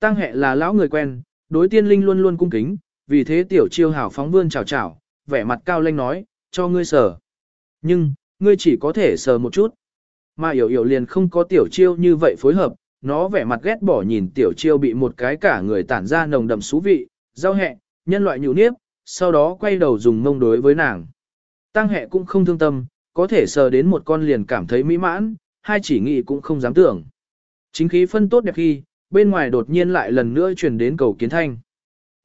Tăng hệ là lão người quen, đối tiên linh luôn luôn cung kính, vì thế tiểu chiêu hảo phóng vươn chào chào, vẻ mặt cao lanh nói, cho ngươi sờ. Nhưng, ngươi chỉ có thể sờ một chút. Mà hiểu hiểu liền không có tiểu chiêu như vậy phối hợp, nó vẻ mặt ghét bỏ nhìn tiểu chiêu bị một cái cả người tản ra nồng đậm xú vị, rau hẹ, nhân loại nhũ niếp, sau đó quay đầu dùng mông đối với nàng. Tăng hẹ cũng không thương tâm, có thể sờ đến một con liền cảm thấy mỹ mãn, hai chỉ nghĩ cũng không dám tưởng. Chính khí phân tốt đẹp khi, bên ngoài đột nhiên lại lần nữa truyền đến cầu kiến thanh.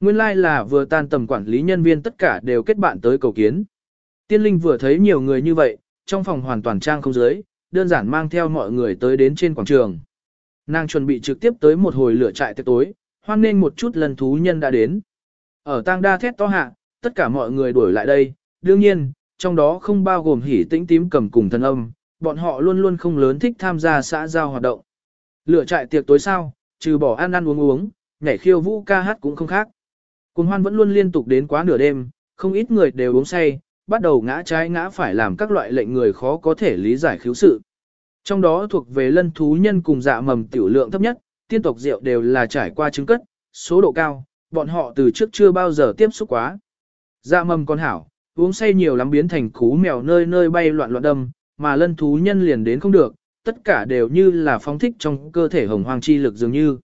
Nguyên lai like là vừa tan tầm quản lý nhân viên tất cả đều kết bạn tới cầu kiến. Tiên linh vừa thấy nhiều người như vậy, trong phòng hoàn toàn trang không dưới, đơn giản mang theo mọi người tới đến trên quảng trường. Nàng chuẩn bị trực tiếp tới một hồi lửa trại tiệc tối, hoan nên một chút lần thú nhân đã đến. Ở tang đa thét to hạ, tất cả mọi người đuổi lại đây, đương nhiên, trong đó không bao gồm hỉ tĩnh tím cầm cùng thân âm, bọn họ luôn luôn không lớn thích tham gia xã giao hoạt động. Lửa trại tiệc tối sao, trừ bỏ ăn ăn uống uống, nhảy khiêu vũ ca hát cũng không khác. Cùng hoan vẫn luôn liên tục đến quá nửa đêm, không ít người đều uống say, bắt đầu ngã trái ngã phải làm các loại lệnh người khó có thể lý giải khiếu sự. Trong đó thuộc về lân thú nhân cùng dạ mầm tiểu lượng thấp nhất, tiên tộc rượu đều là trải qua trứng cất, số độ cao, bọn họ từ trước chưa bao giờ tiếp xúc quá. Dạ mầm con hảo, uống say nhiều lắm biến thành cú mèo nơi nơi bay loạn loạn đâm, mà lân thú nhân liền đến không được, tất cả đều như là phóng thích trong cơ thể hồng hoang chi lực dường như.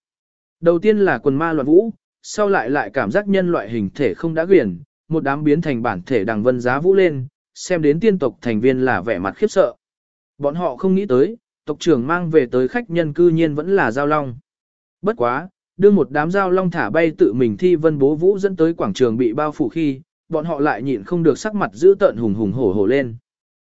Đầu tiên là quần ma loạn vũ, sau lại lại cảm giác nhân loại hình thể không đã quyển, một đám biến thành bản thể đằng vân giá vũ lên, xem đến tiên tộc thành viên là vẻ mặt khiếp sợ. Bọn họ không nghĩ tới, tộc trưởng mang về tới khách nhân cư nhiên vẫn là giao long. Bất quá, đưa một đám giao long thả bay tự mình thi vân bố vũ dẫn tới quảng trường bị bao phủ khi, bọn họ lại nhịn không được sắc mặt giữ tợn hùng hùng hổ hổ lên.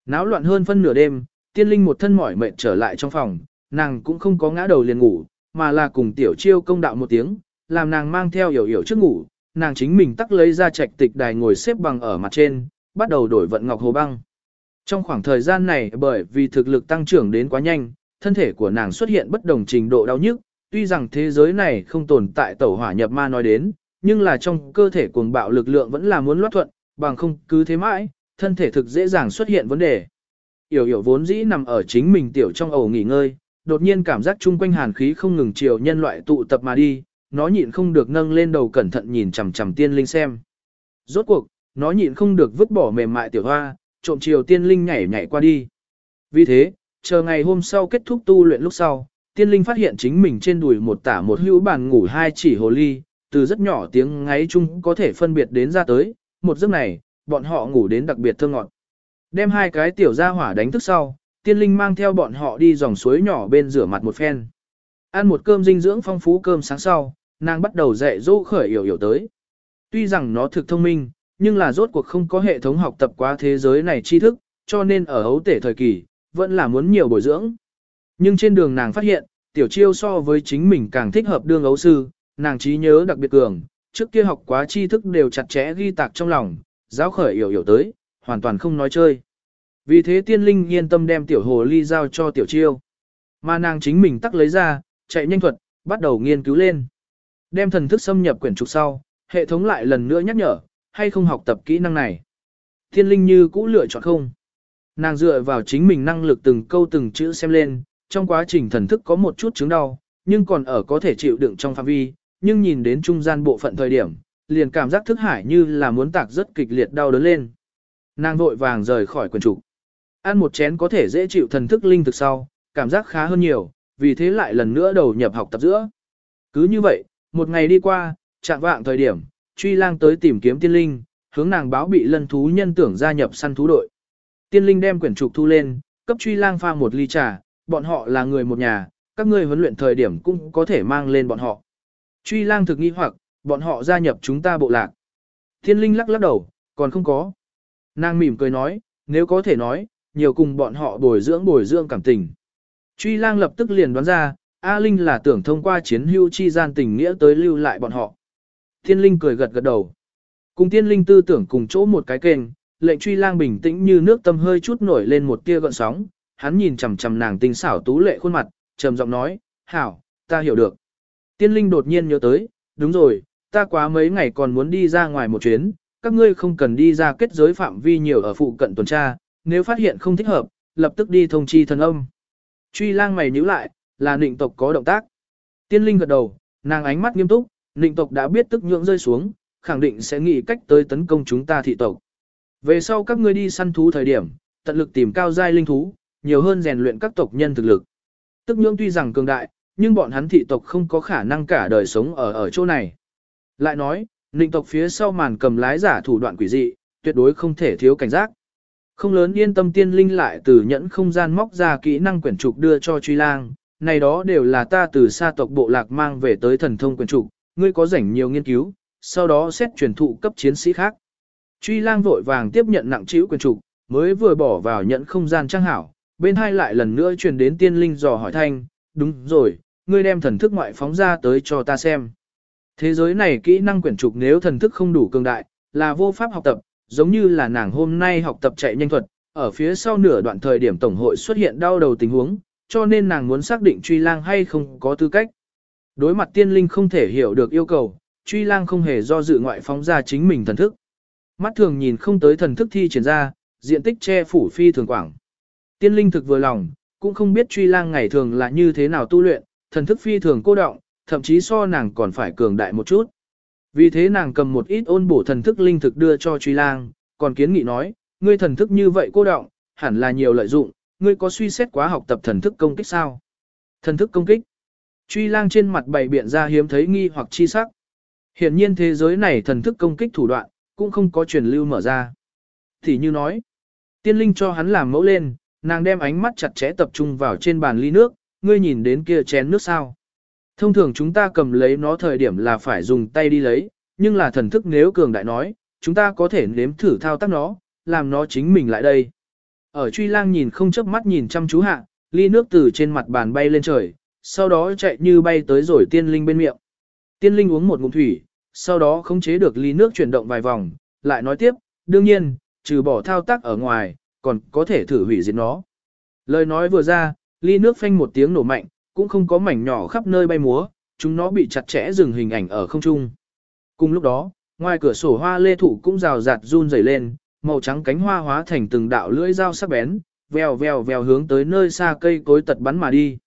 Náo loạn hơn phân nửa đêm, tiên linh một thân mỏi mệt trở lại trong phòng, nàng cũng không có ngã đầu liền ngủ, mà là cùng tiểu chiêu công đạo một tiếng, làm nàng mang theo hiểu hiểu trước ngủ, nàng chính mình tắt lấy ra trạch tịch đài ngồi xếp bằng ở mặt trên, bắt đầu đổi vận ngọc hồ băng. Trong khoảng thời gian này bởi vì thực lực tăng trưởng đến quá nhanh, thân thể của nàng xuất hiện bất đồng trình độ đau nhức, tuy rằng thế giới này không tồn tại tẩu hỏa nhập ma nói đến, nhưng là trong cơ thể cuồng bạo lực lượng vẫn là muốn loát thuận, bằng không cứ thế mãi, thân thể thực dễ dàng xuất hiện vấn đề. Yểu yểu vốn dĩ nằm ở chính mình tiểu trong ổ nghỉ ngơi, đột nhiên cảm giác chung quanh hàn khí không ngừng chiều nhân loại tụ tập mà đi, nó nhịn không được nâng lên đầu cẩn thận nhìn chằm chằm tiên linh xem. Rốt cuộc, nó nhịn không được vứt bỏ mềm mại tiểu hoa, trộm chiều tiên linh nhảy nhảy qua đi. Vì thế, chờ ngày hôm sau kết thúc tu luyện lúc sau, tiên linh phát hiện chính mình trên đùi một tả một hữu bàn ngủ hai chỉ hồ ly, từ rất nhỏ tiếng ngáy chung có thể phân biệt đến ra tới, một giấc này, bọn họ ngủ đến đặc biệt thơ ngọt. Đem hai cái tiểu gia hỏa đánh thức sau, tiên linh mang theo bọn họ đi dòng suối nhỏ bên rửa mặt một phen. Ăn một cơm dinh dưỡng phong phú cơm sáng sau, nàng bắt đầu dạy dỗ khởi hiểu hiểu tới. Tuy rằng nó thực thông minh, nhưng là rốt cuộc không có hệ thống học tập quá thế giới này tri thức, cho nên ở hấu tể thời kỳ, vẫn là muốn nhiều bồi dưỡng. Nhưng trên đường nàng phát hiện, tiểu chiêu so với chính mình càng thích hợp đương ấu sư, nàng trí nhớ đặc biệt cường, trước kia học quá tri thức đều chặt chẽ ghi tạc trong lòng, giáo khởi hiểu hiểu tới, hoàn toàn không nói chơi. Vì thế tiên linh yên tâm đem tiểu hồ ly giao cho tiểu chiêu. Mà nàng chính mình tắc lấy ra, chạy nhanh thuật, bắt đầu nghiên cứu lên. Đem thần thức xâm nhập quyển trục sau, hệ thống lại lần nữa nhắc nhở, hay không học tập kỹ năng này. Thiên linh như cũ lựa chọn không. Nàng dựa vào chính mình năng lực từng câu từng chữ xem lên, trong quá trình thần thức có một chút chứng đau, nhưng còn ở có thể chịu đựng trong phạm vi, nhưng nhìn đến trung gian bộ phận thời điểm, liền cảm giác thức hải như là muốn tạc rất kịch liệt đau đớn lên. Nàng vội vàng rời khỏi quần trụ. Ăn một chén có thể dễ chịu thần thức linh thực sau, cảm giác khá hơn nhiều, vì thế lại lần nữa đầu nhập học tập giữa. Cứ như vậy, một ngày đi qua, chạm vạng thời điểm, truy lang tới tìm kiếm tiên linh, hướng nàng báo bị lân thú nhân tưởng gia nhập săn thú đội. Tiên linh đem quyển trục thu lên, cấp truy lang pha một ly trà, bọn họ là người một nhà, các ngươi huấn luyện thời điểm cũng có thể mang lên bọn họ. Truy lang thực nghi hoặc, bọn họ gia nhập chúng ta bộ lạc. Tiên linh lắc lắc đầu, còn không có. Nàng mỉm cười nói, nếu có thể nói, nhiều cùng bọn họ bồi dưỡng bồi dưỡng cảm tình. Truy lang lập tức liền đoán ra, A Linh là tưởng thông qua chiến hưu chi gian tình nghĩa tới lưu lại bọn họ. Thiên Linh cười gật gật đầu. Cùng tiên linh tư tưởng cùng chỗ một cái kênh, lệnh truy lang bình tĩnh như nước tâm hơi chút nổi lên một tia gợn sóng, hắn nhìn chằm chằm nàng tinh xảo tú lệ khuôn mặt, trầm giọng nói, hảo, ta hiểu được. Tiên linh đột nhiên nhớ tới, đúng rồi, ta quá mấy ngày còn muốn đi ra ngoài một chuyến, các ngươi không cần đi ra kết giới phạm vi nhiều ở phụ cận tuần tra, nếu phát hiện không thích hợp, lập tức đi thông chi thần âm. Truy lang mày nhíu lại, là nịnh tộc có động tác. Tiên linh gật đầu, nàng ánh mắt nghiêm túc, nịnh tộc đã biết tức nhượng rơi xuống, khẳng định sẽ nghĩ cách tới tấn công chúng ta thị tộc. Về sau các ngươi đi săn thú thời điểm, tận lực tìm cao giai linh thú, nhiều hơn rèn luyện các tộc nhân thực lực. Tức nhượng tuy rằng cường đại, nhưng bọn hắn thị tộc không có khả năng cả đời sống ở ở chỗ này. Lại nói, nịnh tộc phía sau màn cầm lái giả thủ đoạn quỷ dị, tuyệt đối không thể thiếu cảnh giác. Không lớn yên tâm tiên linh lại từ nhẫn không gian móc ra kỹ năng quyển trục đưa cho truy lang, này đó đều là ta từ xa tộc bộ lạc mang về tới thần thông quyển trục, ngươi có rảnh nhiều nghiên cứu, sau đó xét truyền thụ cấp chiến sĩ khác. Truy lang vội vàng tiếp nhận nặng chữ quyền trục, mới vừa bỏ vào nhận không gian trang hảo, bên hai lại lần nữa truyền đến tiên linh dò hỏi thanh, đúng rồi, ngươi đem thần thức ngoại phóng ra tới cho ta xem. Thế giới này kỹ năng quyển trục nếu thần thức không đủ cường đại, là vô pháp học tập, giống như là nàng hôm nay học tập chạy nhanh thuật, ở phía sau nửa đoạn thời điểm tổng hội xuất hiện đau đầu tình huống, cho nên nàng muốn xác định truy lang hay không có tư cách. Đối mặt tiên linh không thể hiểu được yêu cầu, truy lang không hề do dự ngoại phóng ra chính mình thần thức. Mắt thường nhìn không tới thần thức thi triển ra, diện tích che phủ phi thường quảng. Tiên linh thực vừa lòng, cũng không biết truy lang ngày thường là như thế nào tu luyện, thần thức phi thường cô động, thậm chí so nàng còn phải cường đại một chút. Vì thế nàng cầm một ít ôn bổ thần thức linh thực đưa cho truy lang, còn kiến nghị nói, ngươi thần thức như vậy cô động, hẳn là nhiều lợi dụng, ngươi có suy xét quá học tập thần thức công kích sao? Thần thức công kích. Truy lang trên mặt bày biện ra hiếm thấy nghi hoặc chi sắc. Hiện nhiên thế giới này thần thức công kích thủ đoạn, cũng không có truyền lưu mở ra. Thì như nói, tiên linh cho hắn làm mẫu lên, nàng đem ánh mắt chặt chẽ tập trung vào trên bàn ly nước, ngươi nhìn đến kia chén nước sao. Thông thường chúng ta cầm lấy nó thời điểm là phải dùng tay đi lấy, nhưng là thần thức nếu cường đại nói, chúng ta có thể nếm thử thao tác nó, làm nó chính mình lại đây. Ở truy lang nhìn không chớp mắt nhìn chăm chú hạ, ly nước từ trên mặt bàn bay lên trời, sau đó chạy như bay tới rồi tiên linh bên miệng. Tiên linh uống một ngụm thủy, sau đó khống chế được ly nước chuyển động vài vòng, lại nói tiếp, đương nhiên, trừ bỏ thao tác ở ngoài, còn có thể thử hủy diệt nó. Lời nói vừa ra, ly nước phanh một tiếng nổ mạnh, cũng không có mảnh nhỏ khắp nơi bay múa, chúng nó bị chặt chẽ dừng hình ảnh ở không trung. Cùng lúc đó, ngoài cửa sổ hoa lê thụ cũng rào rạt run rẩy lên, màu trắng cánh hoa hóa thành từng đạo lưỡi dao sắc bén, vèo vèo vèo hướng tới nơi xa cây cối tật bắn mà đi.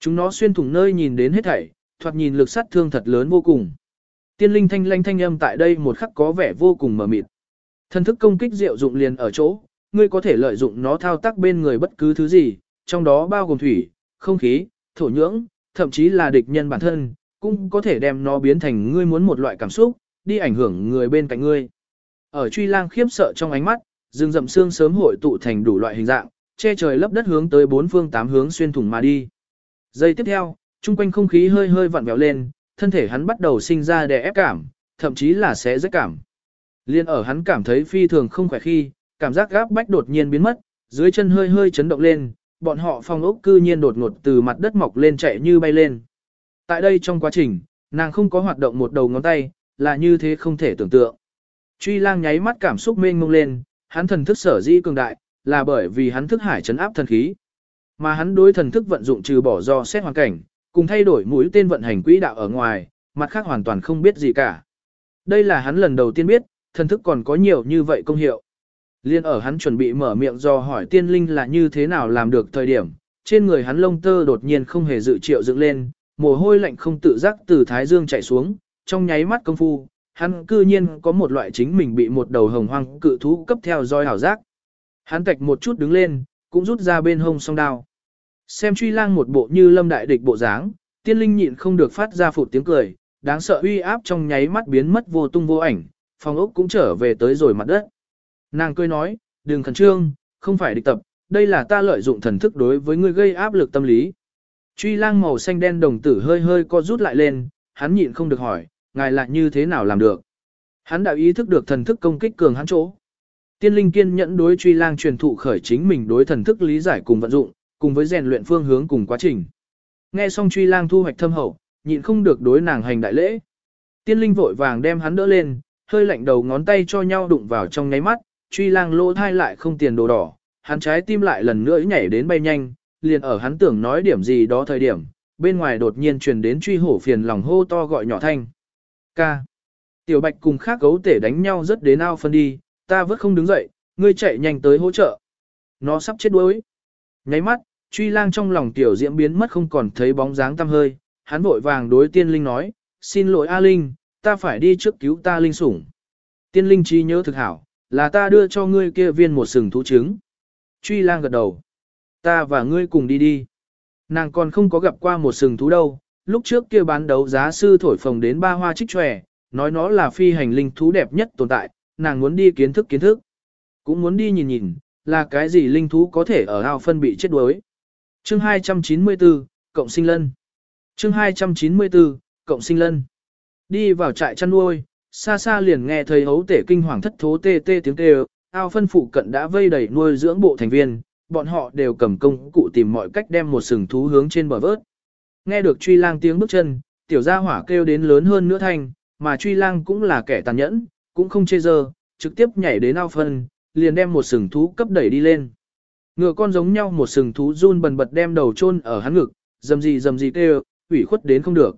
Chúng nó xuyên thủng nơi nhìn đến hết thảy, thoạt nhìn lực sát thương thật lớn vô cùng. Tiên linh thanh lanh thanh âm tại đây một khắc có vẻ vô cùng mờ mịt. Thân thức công kích diệu dụng liền ở chỗ, ngươi có thể lợi dụng nó thao tác bên người bất cứ thứ gì, trong đó bao gồm thủy, không khí, thổ nhưỡng, thậm chí là địch nhân bản thân, cũng có thể đem nó biến thành ngươi muốn một loại cảm xúc, đi ảnh hưởng người bên cạnh ngươi. Ở truy lang khiếp sợ trong ánh mắt, rừng rậm xương sớm hội tụ thành đủ loại hình dạng, che trời lấp đất hướng tới bốn phương tám hướng xuyên thủng mà đi. Giây tiếp theo, trung quanh không khí hơi hơi vặn vẹo lên, thân thể hắn bắt đầu sinh ra đè ép cảm, thậm chí là sẽ rất cảm. Liên ở hắn cảm thấy phi thường không khỏe khi, cảm giác gáp bách đột nhiên biến mất, dưới chân hơi hơi chấn động lên, bọn họ phong ốc cư nhiên đột ngột từ mặt đất mọc lên chạy như bay lên. Tại đây trong quá trình, nàng không có hoạt động một đầu ngón tay, là như thế không thể tưởng tượng. Truy lang nháy mắt cảm xúc mênh mông lên, hắn thần thức sở dĩ cường đại, là bởi vì hắn thức hải chấn áp thần khí. Mà hắn đối thần thức vận dụng trừ bỏ do xét hoàn cảnh, cùng thay đổi mũi tên vận hành quỹ đạo ở ngoài, mặt khác hoàn toàn không biết gì cả. Đây là hắn lần đầu tiên biết, thần thức còn có nhiều như vậy công hiệu. Liên ở hắn chuẩn bị mở miệng do hỏi tiên linh là như thế nào làm được thời điểm, trên người hắn lông tơ đột nhiên không hề dự triệu dựng lên, mồ hôi lạnh không tự giác từ thái dương chảy xuống, trong nháy mắt công phu, hắn cư nhiên có một loại chính mình bị một đầu hồng hoang cự thú cấp theo dõi hảo giác. Hắn tạch một chút đứng lên, cũng rút ra bên hông song đao. Xem truy lang một bộ như lâm đại địch bộ dáng, tiên linh nhịn không được phát ra phụt tiếng cười, đáng sợ uy áp trong nháy mắt biến mất vô tung vô ảnh, phòng ốc cũng trở về tới rồi mặt đất. Nàng cười nói, đừng khẩn trương, không phải địch tập, đây là ta lợi dụng thần thức đối với ngươi gây áp lực tâm lý. Truy lang màu xanh đen đồng tử hơi hơi co rút lại lên, hắn nhịn không được hỏi, ngài lại như thế nào làm được. Hắn đã ý thức được thần thức công kích cường hắn chỗ. Tiên linh kiên nhẫn đối truy lang truyền thụ khởi chính mình đối thần thức lý giải cùng vận dụng, cùng với rèn luyện phương hướng cùng quá trình. Nghe xong truy lang thu hoạch thâm hậu, nhịn không được đối nàng hành đại lễ. Tiên linh vội vàng đem hắn đỡ lên, hơi lạnh đầu ngón tay cho nhau đụng vào trong nháy mắt, truy lang lỗ thai lại không tiền đồ đỏ, hắn trái tim lại lần nữa nhảy đến bay nhanh, liền ở hắn tưởng nói điểm gì đó thời điểm, bên ngoài đột nhiên truyền đến truy hổ phiền lòng hô to gọi nhỏ thanh. Ca. Tiểu bạch cùng khác gấu tể đánh nhau rất đến ao phân đi, ta vẫn không đứng dậy, ngươi chạy nhanh tới hỗ trợ. Nó sắp chết đuối. Nháy mắt, truy lang trong lòng tiểu diễm biến mất không còn thấy bóng dáng tăm hơi, hắn vội vàng đối tiên linh nói, xin lỗi A Linh, ta phải đi trước cứu ta linh sủng. Tiên linh trí nhớ thực hảo, là ta đưa cho ngươi kia viên một sừng thú trứng. Truy lang gật đầu. Ta và ngươi cùng đi đi. Nàng còn không có gặp qua một sừng thú đâu, lúc trước kia bán đấu giá sư thổi phồng đến ba hoa trích tròe, nói nó là phi hành linh thú đẹp nhất tồn tại, nàng muốn đi kiến thức kiến thức. Cũng muốn đi nhìn nhìn, là cái gì linh thú có thể ở ao phân bị chết đuối. Chương 294, Cộng sinh lân. Chương 294, Cộng sinh lân. Đi vào trại chăn nuôi, xa xa liền nghe thấy hấu tể kinh hoàng thất thố tê tê tiếng kêu, ao phân phụ cận đã vây đầy nuôi dưỡng bộ thành viên, bọn họ đều cầm công cụ tìm mọi cách đem một sừng thú hướng trên bờ vớt. Nghe được truy lang tiếng bước chân, tiểu gia hỏa kêu đến lớn hơn nữa thành, mà truy lang cũng là kẻ tàn nhẫn, cũng không chê dơ, trực tiếp nhảy đến ao phân, liền đem một sừng thú cấp đẩy đi lên. Ngựa con giống nhau một sừng thú run bần bật đem đầu chôn ở hắn ngực, dầm gì dầm gì kêu, ủy khuất đến không được.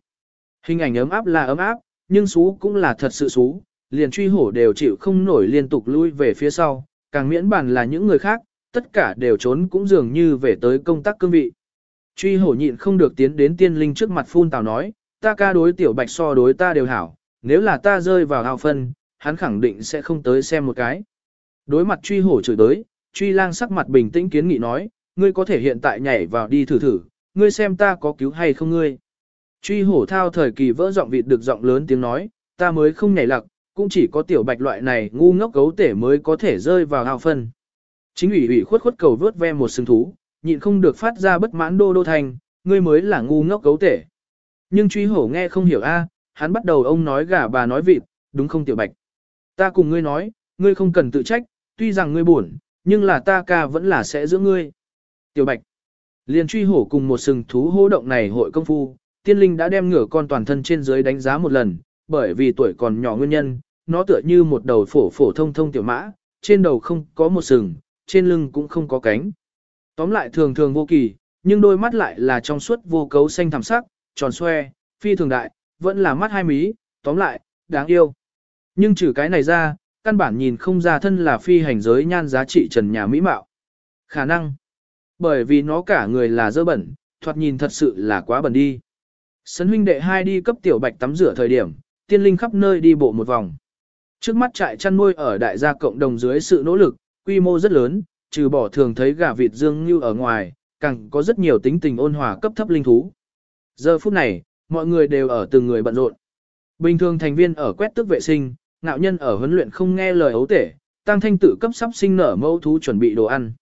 Hình ảnh ấm áp là ấm áp, nhưng xú cũng là thật sự xú, liền truy hổ đều chịu không nổi liên tục lui về phía sau, càng miễn bàn là những người khác, tất cả đều trốn cũng dường như về tới công tác cương vị. Truy hổ nhịn không được tiến đến tiên linh trước mặt phun tào nói, ta ca đối tiểu bạch so đối ta đều hảo, nếu là ta rơi vào hào phân, hắn khẳng định sẽ không tới xem một cái. Đối mặt truy hổ chửi tới, truy lang sắc mặt bình tĩnh kiến nghị nói, ngươi có thể hiện tại nhảy vào đi thử thử, ngươi xem ta có cứu hay không ngươi. Truy hổ thao thời kỳ vỡ giọng vịt được giọng lớn tiếng nói, ta mới không nhảy lặc, cũng chỉ có tiểu bạch loại này ngu ngốc gấu tể mới có thể rơi vào ao phân. Chính ủy ủy khuất khuất cầu vớt ve một sừng thú, nhịn không được phát ra bất mãn đô đô thành, ngươi mới là ngu ngốc gấu tể. Nhưng truy hổ nghe không hiểu a, hắn bắt đầu ông nói gà bà nói vịt, đúng không tiểu bạch. Ta cùng ngươi nói, ngươi không cần tự trách, tuy rằng ngươi buồn, nhưng là ta ca vẫn là sẽ giữ ngươi. Tiểu bạch, liền truy hổ cùng một sừng thú hô động này hội công phu, tiên linh đã đem ngửa con toàn thân trên dưới đánh giá một lần, bởi vì tuổi còn nhỏ nguyên nhân, nó tựa như một đầu phổ phổ thông thông tiểu mã, trên đầu không có một sừng, trên lưng cũng không có cánh. Tóm lại thường thường vô kỳ, nhưng đôi mắt lại là trong suốt vô cấu xanh thẳm sắc, tròn xoe, phi thường đại, vẫn là mắt hai mí, tóm lại, đáng yêu. Nhưng trừ cái này ra, căn bản nhìn không ra thân là phi hành giới nhan giá trị trần nhà mỹ mạo. Khả năng, bởi vì nó cả người là dơ bẩn, thoạt nhìn thật sự là quá bẩn đi. Sấn huynh đệ hai đi cấp tiểu bạch tắm rửa thời điểm, tiên linh khắp nơi đi bộ một vòng. Trước mắt trại chăn nuôi ở đại gia cộng đồng dưới sự nỗ lực, quy mô rất lớn, trừ bỏ thường thấy gà vịt dương như ở ngoài, càng có rất nhiều tính tình ôn hòa cấp thấp linh thú. Giờ phút này, mọi người đều ở từng người bận rộn. Bình thường thành viên ở quét tước vệ sinh, ngạo nhân ở huấn luyện không nghe lời ấu tể, tăng thanh tự cấp sắp sinh nở mẫu thú chuẩn bị đồ ăn.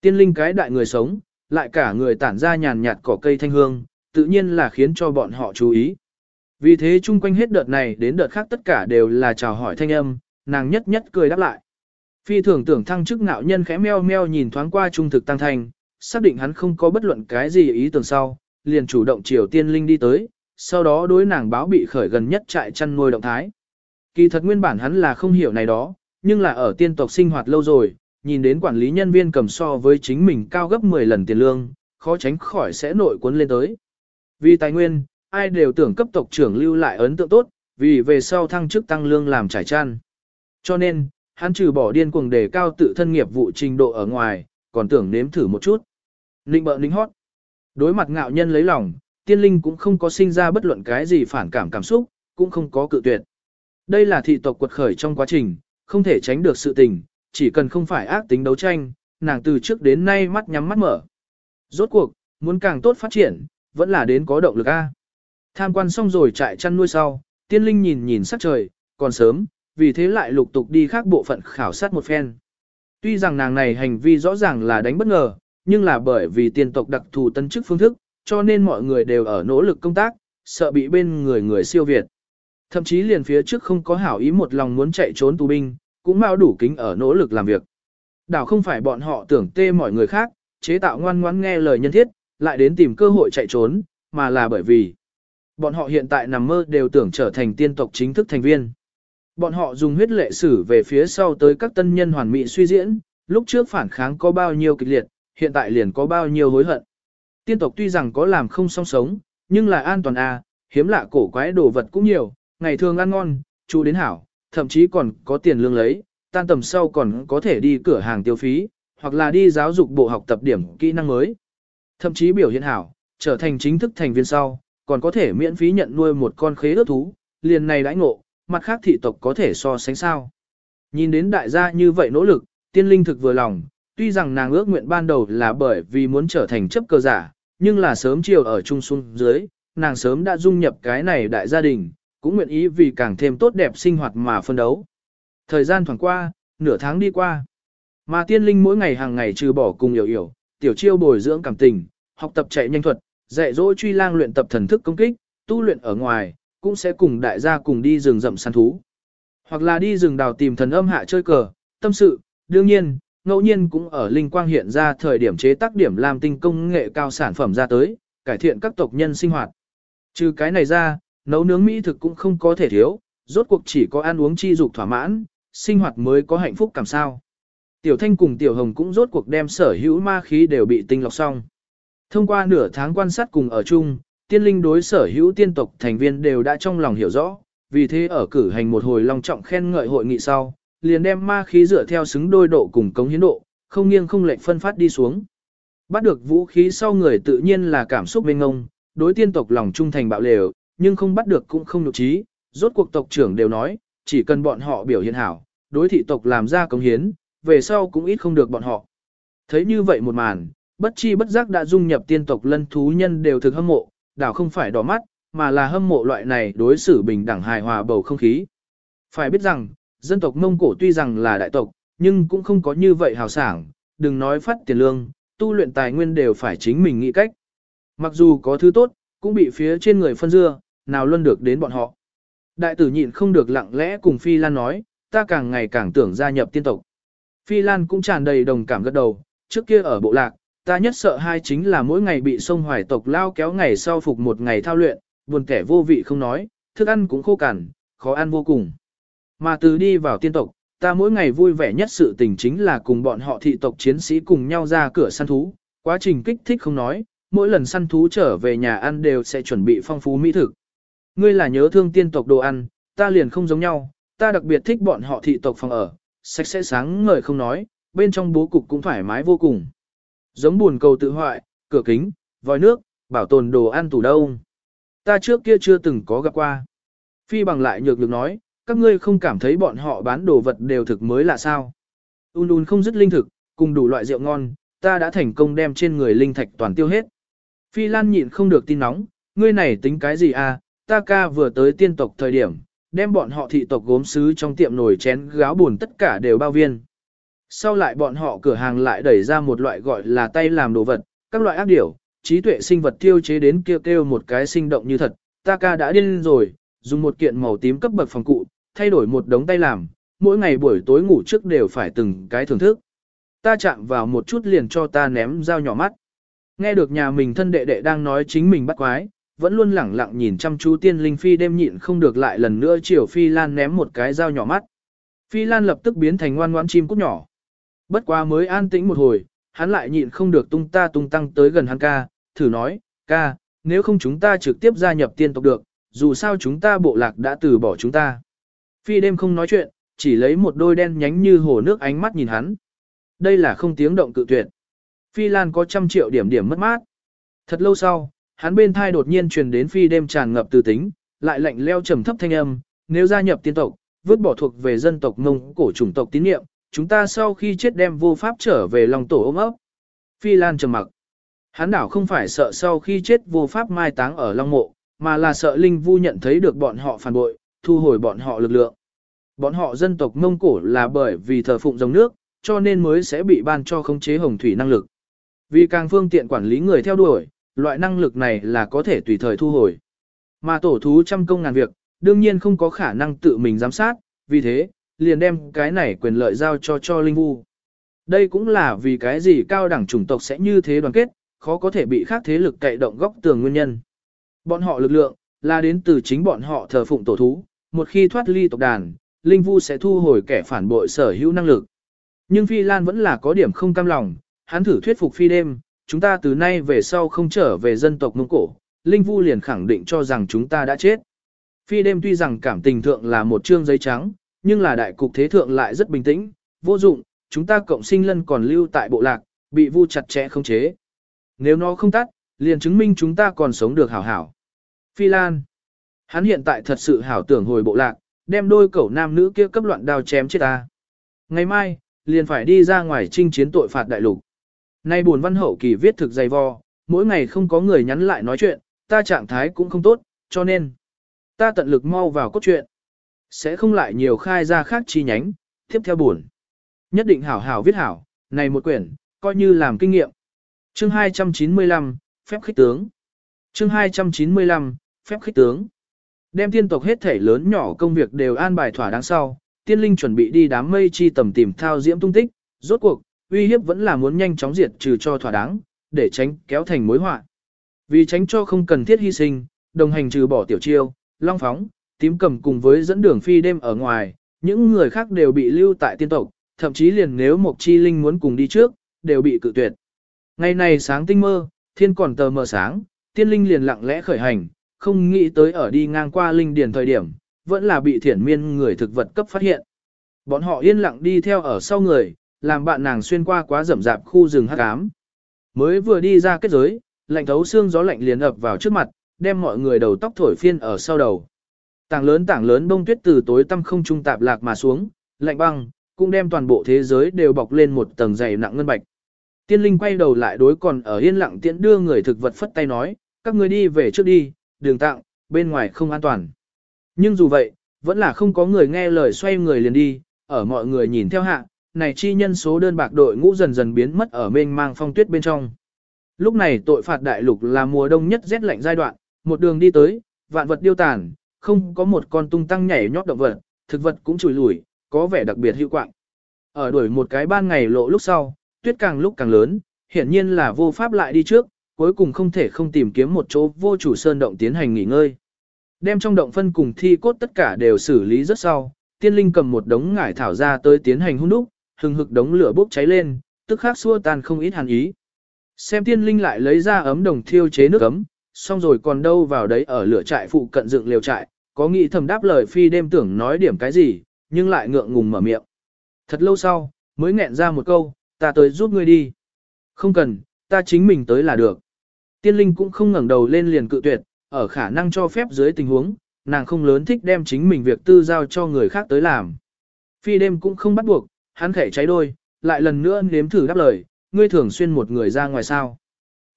Tiên linh cái đại người sống, lại cả người tản ra nhàn nhạt cỏ cây thanh hương, tự nhiên là khiến cho bọn họ chú ý. Vì thế chung quanh hết đợt này đến đợt khác tất cả đều là chào hỏi thanh âm, nàng nhất nhất cười đáp lại. Phi thường tưởng thăng chức ngạo nhân khẽ meo meo nhìn thoáng qua trung thực tăng thanh, xác định hắn không có bất luận cái gì ý tưởng sau, liền chủ động chiều tiên linh đi tới, sau đó đối nàng báo bị khởi gần nhất trại chăn nuôi động thái. Kỳ thật nguyên bản hắn là không hiểu này đó, nhưng là ở tiên tộc sinh hoạt lâu rồi, nhìn đến quản lý nhân viên cầm so với chính mình cao gấp 10 lần tiền lương, khó tránh khỏi sẽ nội cuốn lên tới. Vì tài nguyên, ai đều tưởng cấp tộc trưởng lưu lại ấn tượng tốt, vì về sau thăng chức tăng lương làm trải chăn. Cho nên, hắn trừ bỏ điên cuồng đề cao tự thân nghiệp vụ trình độ ở ngoài, còn tưởng nếm thử một chút. Ninh bợ ninh hót. Đối mặt ngạo nhân lấy lòng, tiên linh cũng không có sinh ra bất luận cái gì phản cảm cảm xúc, cũng không có cự tuyệt. Đây là thị tộc quật khởi trong quá trình, không thể tránh được sự tình, chỉ cần không phải ác tính đấu tranh, nàng từ trước đến nay mắt nhắm mắt mở. Rốt cuộc, muốn càng tốt phát triển, vẫn là đến có động lực A. Tham quan xong rồi trại chăn nuôi sau, tiên linh nhìn nhìn sắc trời, còn sớm, vì thế lại lục tục đi khác bộ phận khảo sát một phen. Tuy rằng nàng này hành vi rõ ràng là đánh bất ngờ, nhưng là bởi vì tiên tộc đặc thù tân chức phương thức, cho nên mọi người đều ở nỗ lực công tác, sợ bị bên người người siêu việt. Thậm chí liền phía trước không có hảo ý một lòng muốn chạy trốn tù binh, cũng mau đủ kính ở nỗ lực làm việc. Đảo không phải bọn họ tưởng tê mọi người khác, chế tạo ngoan ngoãn nghe lời nhân thiết, lại đến tìm cơ hội chạy trốn, mà là bởi vì bọn họ hiện tại nằm mơ đều tưởng trở thành tiên tộc chính thức thành viên. Bọn họ dùng huyết lệ sử về phía sau tới các tân nhân hoàn mỹ suy diễn, lúc trước phản kháng có bao nhiêu kịch liệt, hiện tại liền có bao nhiêu hối hận. Tiên tộc tuy rằng có làm không song sống, nhưng là an toàn à, hiếm lạ cổ quái đồ vật cũng nhiều, ngày thường ăn ngon, chú đến hảo, thậm chí còn có tiền lương lấy, tan tầm sau còn có thể đi cửa hàng tiêu phí, hoặc là đi giáo dục bộ học tập điểm kỹ năng mới. Thậm chí biểu hiện hảo, trở thành chính thức thành viên sau, còn có thể miễn phí nhận nuôi một con khế ước thú, liền này đãi ngộ, mặt khác thị tộc có thể so sánh sao. Nhìn đến đại gia như vậy nỗ lực, tiên linh thực vừa lòng, tuy rằng nàng ước nguyện ban đầu là bởi vì muốn trở thành chấp cơ giả, nhưng là sớm chiều ở trung xuân dưới, nàng sớm đã dung nhập cái này đại gia đình, cũng nguyện ý vì càng thêm tốt đẹp sinh hoạt mà phân đấu. Thời gian thoảng qua, nửa tháng đi qua. Mà tiên linh mỗi ngày hàng ngày trừ bỏ cùng hiểu hiểu, tiểu chiêu bồi dưỡng cảm tình, học tập chạy nhanh thuật, dạy dỗ truy lang luyện tập thần thức công kích, tu luyện ở ngoài, cũng sẽ cùng đại gia cùng đi rừng rậm săn thú. Hoặc là đi rừng đào tìm thần âm hạ chơi cờ, tâm sự, đương nhiên, ngẫu nhiên cũng ở linh quang hiện ra thời điểm chế tác điểm làm tinh công nghệ cao sản phẩm ra tới, cải thiện các tộc nhân sinh hoạt. Trừ cái này ra, nấu nướng mỹ thực cũng không có thể thiếu, rốt cuộc chỉ có ăn uống chi dục thỏa mãn, sinh hoạt mới có hạnh phúc cảm sao. Tiểu Thanh cùng Tiểu Hồng cũng rốt cuộc đem sở hữu ma khí đều bị tinh lọc xong. Thông qua nửa tháng quan sát cùng ở chung, tiên linh đối sở hữu tiên tộc thành viên đều đã trong lòng hiểu rõ, vì thế ở cử hành một hồi long trọng khen ngợi hội nghị sau, liền đem ma khí dựa theo xứng đôi độ cùng cống hiến độ, không nghiêng không lệch phân phát đi xuống. Bắt được vũ khí sau người tự nhiên là cảm xúc mênh ngông, đối tiên tộc lòng trung thành bạo lều, nhưng không bắt được cũng không nhục trí, rốt cuộc tộc trưởng đều nói, chỉ cần bọn họ biểu hiện hảo, đối thị tộc làm ra cống hiến, về sau cũng ít không được bọn họ. Thấy như vậy một màn, bất chi bất giác đã dung nhập tiên tộc lân thú nhân đều thực hâm mộ, đảo không phải đỏ mắt, mà là hâm mộ loại này đối xử bình đẳng hài hòa bầu không khí. Phải biết rằng, dân tộc Mông Cổ tuy rằng là đại tộc, nhưng cũng không có như vậy hào sảng, đừng nói phát tiền lương, tu luyện tài nguyên đều phải chính mình nghĩ cách. Mặc dù có thứ tốt, cũng bị phía trên người phân dưa, nào luôn được đến bọn họ. Đại tử nhịn không được lặng lẽ cùng Phi Lan nói, ta càng ngày càng tưởng gia nhập tiên tộc. Phi Lan cũng tràn đầy đồng cảm gật đầu, trước kia ở bộ lạc, ta nhất sợ hai chính là mỗi ngày bị sông hoài tộc lao kéo ngày sau phục một ngày thao luyện, buồn kẻ vô vị không nói, thức ăn cũng khô cằn, khó ăn vô cùng. Mà từ đi vào tiên tộc, ta mỗi ngày vui vẻ nhất sự tình chính là cùng bọn họ thị tộc chiến sĩ cùng nhau ra cửa săn thú, quá trình kích thích không nói, mỗi lần săn thú trở về nhà ăn đều sẽ chuẩn bị phong phú mỹ thực. Ngươi là nhớ thương tiên tộc đồ ăn, ta liền không giống nhau, ta đặc biệt thích bọn họ thị tộc phòng ở, sạch sẽ sáng ngời không nói, bên trong bố cục cũng thoải mái vô cùng. Giống buồn cầu tự hoại, cửa kính, vòi nước, bảo tồn đồ ăn tủ đông. Ta trước kia chưa từng có gặp qua. Phi bằng lại nhược được nói, các ngươi không cảm thấy bọn họ bán đồ vật đều thực mới là sao. Un un không dứt linh thực, cùng đủ loại rượu ngon, ta đã thành công đem trên người linh thạch toàn tiêu hết. Phi Lan nhịn không được tin nóng, ngươi này tính cái gì à, ta ca vừa tới tiên tộc thời điểm, đem bọn họ thị tộc gốm sứ trong tiệm nồi chén gáo buồn tất cả đều bao viên. Sau lại bọn họ cửa hàng lại đẩy ra một loại gọi là tay làm đồ vật, các loại ác điểu, trí tuệ sinh vật tiêu chế đến kêu kêu một cái sinh động như thật, ta ca đã điên rồi, dùng một kiện màu tím cấp bậc phòng cụ, thay đổi một đống tay làm, mỗi ngày buổi tối ngủ trước đều phải từng cái thưởng thức. Ta chạm vào một chút liền cho ta ném dao nhỏ mắt. Nghe được nhà mình thân đệ đệ đang nói chính mình bắt quái, vẫn luôn lẳng lặng nhìn chăm chú tiên linh phi đêm nhịn không được lại lần nữa chiều phi lan ném một cái dao nhỏ mắt. Phi lan lập tức biến thành ngoan ngoãn chim cút nhỏ. Bất quá mới an tĩnh một hồi, hắn lại nhịn không được tung ta tung tăng tới gần hắn ca, thử nói, ca, nếu không chúng ta trực tiếp gia nhập tiên tộc được, dù sao chúng ta bộ lạc đã từ bỏ chúng ta. Phi đêm không nói chuyện, chỉ lấy một đôi đen nhánh như hồ nước ánh mắt nhìn hắn. Đây là không tiếng động cự tuyệt. Phi Lan có trăm triệu điểm điểm mất mát. Thật lâu sau, hắn bên thai đột nhiên truyền đến phi đêm tràn ngập từ tính, lại lạnh leo trầm thấp thanh âm, nếu gia nhập tiên tộc, vứt bỏ thuộc về dân tộc Mông cổ chủng tộc tín niệm, chúng ta sau khi chết đem vô pháp trở về lòng tổ ôm ấp. Phi Lan trầm mặc. Hắn đảo không phải sợ sau khi chết vô pháp mai táng ở Long Mộ, mà là sợ Linh Vu nhận thấy được bọn họ phản bội, thu hồi bọn họ lực lượng. Bọn họ dân tộc Mông Cổ là bởi vì thờ phụng dòng nước, cho nên mới sẽ bị ban cho khống chế hồng thủy năng lực. Vì càng phương tiện quản lý người theo đuổi, loại năng lực này là có thể tùy thời thu hồi. Mà tổ thú trăm công ngàn việc, đương nhiên không có khả năng tự mình giám sát, vì thế, liền đem cái này quyền lợi giao cho cho Linh Vu. Đây cũng là vì cái gì cao đẳng chủng tộc sẽ như thế đoàn kết, khó có thể bị khác thế lực cậy động góc tường nguyên nhân. Bọn họ lực lượng, là đến từ chính bọn họ thờ phụng tổ thú, một khi thoát ly tộc đàn, Linh Vu sẽ thu hồi kẻ phản bội sở hữu năng lực. Nhưng Phi Lan vẫn là có điểm không cam lòng, hắn thử thuyết phục Phi đêm, chúng ta từ nay về sau không trở về dân tộc Mông Cổ, Linh Vu liền khẳng định cho rằng chúng ta đã chết. Phi đêm tuy rằng cảm tình thượng là một chương giấy trắng, nhưng là đại cục thế thượng lại rất bình tĩnh, vô dụng, chúng ta cộng sinh lân còn lưu tại bộ lạc, bị vu chặt chẽ không chế. Nếu nó không tắt, liền chứng minh chúng ta còn sống được hảo hảo. Phi Lan, hắn hiện tại thật sự hảo tưởng hồi bộ lạc, đem đôi cẩu nam nữ kia cấp loạn đao chém chết ta. Ngày mai, liền phải đi ra ngoài chinh chiến tội phạt đại lục. Nay buồn văn hậu kỳ viết thực dày vò, mỗi ngày không có người nhắn lại nói chuyện, ta trạng thái cũng không tốt, cho nên ta tận lực mau vào cốt truyện. Sẽ không lại nhiều khai ra khác chi nhánh, tiếp theo buồn. Nhất định hảo hảo viết hảo, này một quyển, coi như làm kinh nghiệm. Chương 295, phép khích tướng. Chương 295, phép khích tướng. Đem tiên tộc hết thể lớn nhỏ công việc đều an bài thỏa đáng sau, tiên linh chuẩn bị đi đám mây chi tầm tìm thao diễm tung tích, rốt cuộc, uy hiếp vẫn là muốn nhanh chóng diệt trừ cho thỏa đáng, để tránh kéo thành mối họa. Vì tránh cho không cần thiết hy sinh, đồng hành trừ bỏ tiểu chiêu, long phóng, tím cầm cùng với dẫn đường phi đêm ở ngoài, những người khác đều bị lưu tại tiên tộc, thậm chí liền nếu một chi linh muốn cùng đi trước, đều bị cự tuyệt. Ngày này sáng tinh mơ, thiên còn tờ mờ sáng, tiên linh liền lặng lẽ khởi hành, không nghĩ tới ở đi ngang qua linh điền thời điểm, vẫn là bị thiển miên người thực vật cấp phát hiện. Bọn họ yên lặng đi theo ở sau người, làm bạn nàng xuyên qua quá rậm rạp khu rừng hắc ám. Mới vừa đi ra kết giới, lạnh thấu xương gió lạnh liền ập vào trước mặt, đem mọi người đầu tóc thổi phiên ở sau đầu. Tảng lớn tảng lớn bông tuyết từ tối tăm không trung tạp lạc mà xuống, lạnh băng, cũng đem toàn bộ thế giới đều bọc lên một tầng dày nặng ngân bạch. Tiên linh quay đầu lại đối còn ở yên lặng tiễn đưa người thực vật phất tay nói, các người đi về trước đi, đường tặng, bên ngoài không an toàn. Nhưng dù vậy, vẫn là không có người nghe lời xoay người liền đi, ở mọi người nhìn theo hạ, này chi nhân số đơn bạc đội ngũ dần dần biến mất ở mênh mang phong tuyết bên trong. Lúc này tội phạt đại lục là mùa đông nhất rét lạnh giai đoạn, một đường đi tới, vạn vật điêu tàn, không có một con tung tăng nhảy nhót động vật, thực vật cũng chùi lủi, có vẻ đặc biệt hữu quạng. Ở đuổi một cái ban ngày lộ lúc sau, tuyết càng lúc càng lớn, hiển nhiên là vô pháp lại đi trước, cuối cùng không thể không tìm kiếm một chỗ vô chủ sơn động tiến hành nghỉ ngơi. Đem trong động phân cùng thi cốt tất cả đều xử lý rất sau, tiên linh cầm một đống ngải thảo ra tới tiến hành hung đúc, hừng hực đống lửa bốc cháy lên, tức khắc xua tan không ít hàn ý. Xem tiên linh lại lấy ra ấm đồng thiêu chế nước ấm, xong rồi còn đâu vào đấy ở lửa trại phụ cận dựng liều trại, có nghĩ thầm đáp lời phi đêm tưởng nói điểm cái gì, nhưng lại ngượng ngùng mở miệng. Thật lâu sau, mới nghẹn ra một câu, ta tới giúp ngươi đi. Không cần, ta chính mình tới là được. Tiên linh cũng không ngẩng đầu lên liền cự tuyệt, ở khả năng cho phép dưới tình huống, nàng không lớn thích đem chính mình việc tư giao cho người khác tới làm. Phi đêm cũng không bắt buộc, hắn khẽ cháy đôi, lại lần nữa nếm thử đáp lời, ngươi thường xuyên một người ra ngoài sao.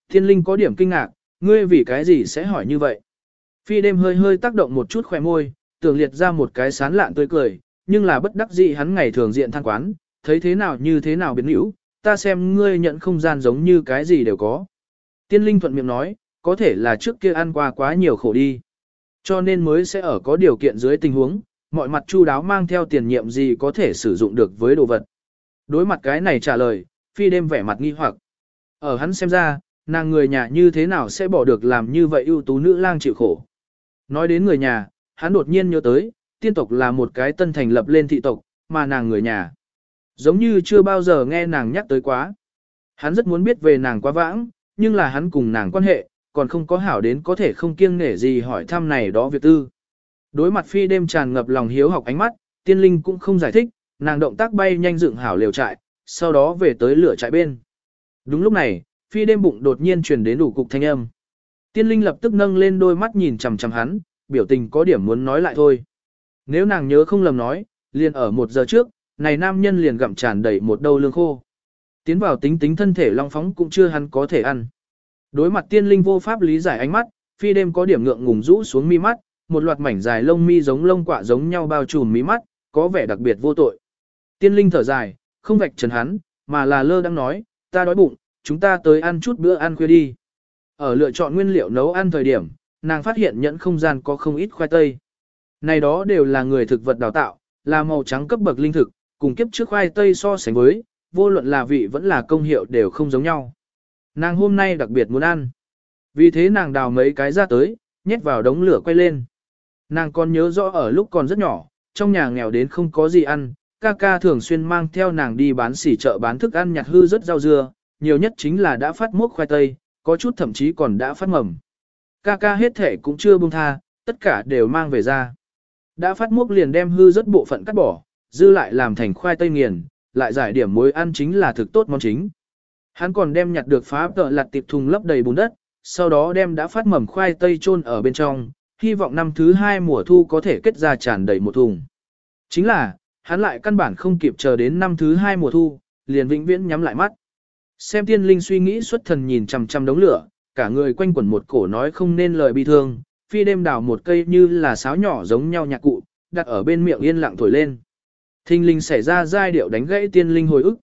Thiên linh có điểm kinh ngạc, ngươi vì cái gì sẽ hỏi như vậy. Phi đêm hơi hơi tác động một chút khỏe môi, tưởng liệt ra một cái sán lạn tươi cười, nhưng là bất đắc dĩ hắn ngày thường diện than quán, thấy thế nào như thế nào biến hữu, ta xem ngươi nhận không gian giống như cái gì đều có. Tiên linh thuận miệng nói, có thể là trước kia ăn qua quá nhiều khổ đi. Cho nên mới sẽ ở có điều kiện dưới tình huống, mọi mặt chu đáo mang theo tiền nhiệm gì có thể sử dụng được với đồ vật. Đối mặt cái này trả lời, phi đêm vẻ mặt nghi hoặc. Ở hắn xem ra, nàng người nhà như thế nào sẽ bỏ được làm như vậy ưu tú nữ lang chịu khổ. Nói đến người nhà, hắn đột nhiên nhớ tới, tiên tộc là một cái tân thành lập lên thị tộc, mà nàng người nhà. Giống như chưa bao giờ nghe nàng nhắc tới quá. Hắn rất muốn biết về nàng quá vãng, nhưng là hắn cùng nàng quan hệ, còn không có hảo đến có thể không kiêng nể gì hỏi thăm này đó việc tư. Đối mặt phi đêm tràn ngập lòng hiếu học ánh mắt, tiên linh cũng không giải thích, nàng động tác bay nhanh dựng hảo liều trại, sau đó về tới lửa trại bên. Đúng lúc này, phi đêm bụng đột nhiên truyền đến đủ cục thanh âm. Tiên linh lập tức nâng lên đôi mắt nhìn chằm chằm hắn, biểu tình có điểm muốn nói lại thôi. Nếu nàng nhớ không lầm nói, liền ở một giờ trước, này nam nhân liền gặm tràn đầy một đầu lương khô. Tiến vào tính tính thân thể long phóng cũng chưa hắn có thể ăn. Đối mặt tiên linh vô pháp lý giải ánh mắt, phi đêm có điểm ngượng ngùng rũ xuống mi mắt, một loạt mảnh dài lông mi giống lông quạ giống nhau bao trùm mí mắt, có vẻ đặc biệt vô tội. Tiên linh thở dài, không vạch trần hắn, mà là lơ đang nói, ta đói bụng, chúng ta tới ăn chút bữa ăn khuya đi. Ở lựa chọn nguyên liệu nấu ăn thời điểm, nàng phát hiện nhẫn không gian có không ít khoai tây. Này đó đều là người thực vật đào tạo, là màu trắng cấp bậc linh thực, cùng kiếp trước khoai tây so sánh với, vô luận là vị vẫn là công hiệu đều không giống nhau. Nàng hôm nay đặc biệt muốn ăn. Vì thế nàng đào mấy cái ra tới, nhét vào đống lửa quay lên. Nàng còn nhớ rõ ở lúc còn rất nhỏ, trong nhà nghèo đến không có gì ăn, ca ca thường xuyên mang theo nàng đi bán xỉ chợ bán thức ăn nhặt hư rất rau dưa, nhiều nhất chính là đã phát mốc khoai tây, có chút thậm chí còn đã phát mầm. Ca ca hết thể cũng chưa buông tha, tất cả đều mang về ra. Đã phát mốc liền đem hư rất bộ phận cắt bỏ, dư lại làm thành khoai tây nghiền, lại giải điểm muối ăn chính là thực tốt món chính. Hắn còn đem nhặt được phá tợ lặt tiệp thùng lấp đầy bùn đất, sau đó đem đã phát mầm khoai tây chôn ở bên trong, hy vọng năm thứ hai mùa thu có thể kết ra tràn đầy một thùng. Chính là, hắn lại căn bản không kịp chờ đến năm thứ hai mùa thu, liền vĩnh viễn nhắm lại mắt. Xem tiên linh suy nghĩ xuất thần nhìn chằm chằm đống lửa, cả người quanh quẩn một cổ nói không nên lời bi thương, phi đêm đào một cây như là sáo nhỏ giống nhau nhạc cụ, đặt ở bên miệng yên lặng thổi lên. Thinh linh xảy ra giai điệu đánh gãy tiên linh hồi ức.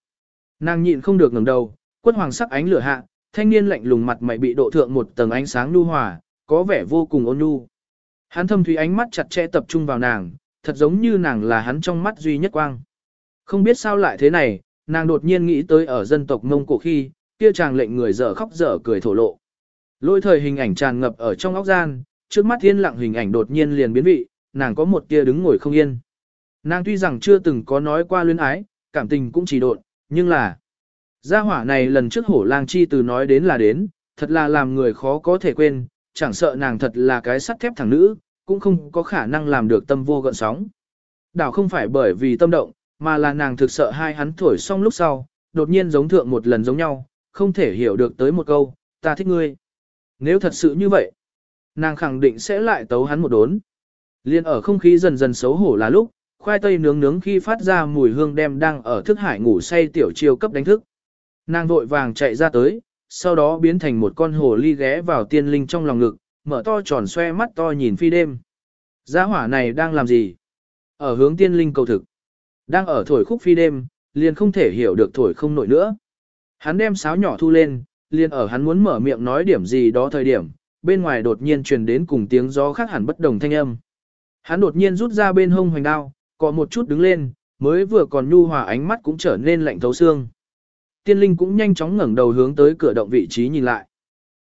Nàng nhịn không được ngẩng đầu, quất hoàng sắc ánh lửa hạ, thanh niên lạnh lùng mặt mày bị độ thượng một tầng ánh sáng nhu hòa, có vẻ vô cùng ôn nhu. Hắn thâm thủy ánh mắt chặt chẽ tập trung vào nàng, thật giống như nàng là hắn trong mắt duy nhất quang. Không biết sao lại thế này, nàng đột nhiên nghĩ tới ở dân tộc Mông Cổ khi, kia chàng lệnh người dở khóc dở cười thổ lộ. Lôi thời hình ảnh tràn ngập ở trong óc gian, trước mắt thiên lặng hình ảnh đột nhiên liền biến vị, nàng có một tia đứng ngồi không yên. Nàng tuy rằng chưa từng có nói qua luyến ái, cảm tình cũng chỉ độn, nhưng là... Gia hỏa này lần trước hổ lang chi từ nói đến là đến, thật là làm người khó có thể quên, chẳng sợ nàng thật là cái sắt thép thẳng nữ, cũng không có khả năng làm được tâm vô gợn sóng. Đảo không phải bởi vì tâm động, mà là nàng thực sợ hai hắn thổi xong lúc sau, đột nhiên giống thượng một lần giống nhau, không thể hiểu được tới một câu, ta thích ngươi. Nếu thật sự như vậy, nàng khẳng định sẽ lại tấu hắn một đốn. Liên ở không khí dần dần xấu hổ là lúc, khoai tây nướng nướng khi phát ra mùi hương đem đang ở thức hải ngủ say tiểu chiêu cấp đánh thức. Nàng vội vàng chạy ra tới, sau đó biến thành một con hồ ly ghé vào tiên linh trong lòng ngực, mở to tròn xoe mắt to nhìn phi đêm. Gia hỏa này đang làm gì? Ở hướng tiên linh cầu thực. Đang ở thổi khúc phi đêm, liền không thể hiểu được thổi không nổi nữa. Hắn đem sáo nhỏ thu lên, liền ở hắn muốn mở miệng nói điểm gì đó thời điểm, bên ngoài đột nhiên truyền đến cùng tiếng gió khác hẳn bất đồng thanh âm. Hắn đột nhiên rút ra bên hông hoành đao, có một chút đứng lên, mới vừa còn nhu hòa ánh mắt cũng trở nên lạnh thấu xương. Tiên linh cũng nhanh chóng ngẩng đầu hướng tới cửa động vị trí nhìn lại.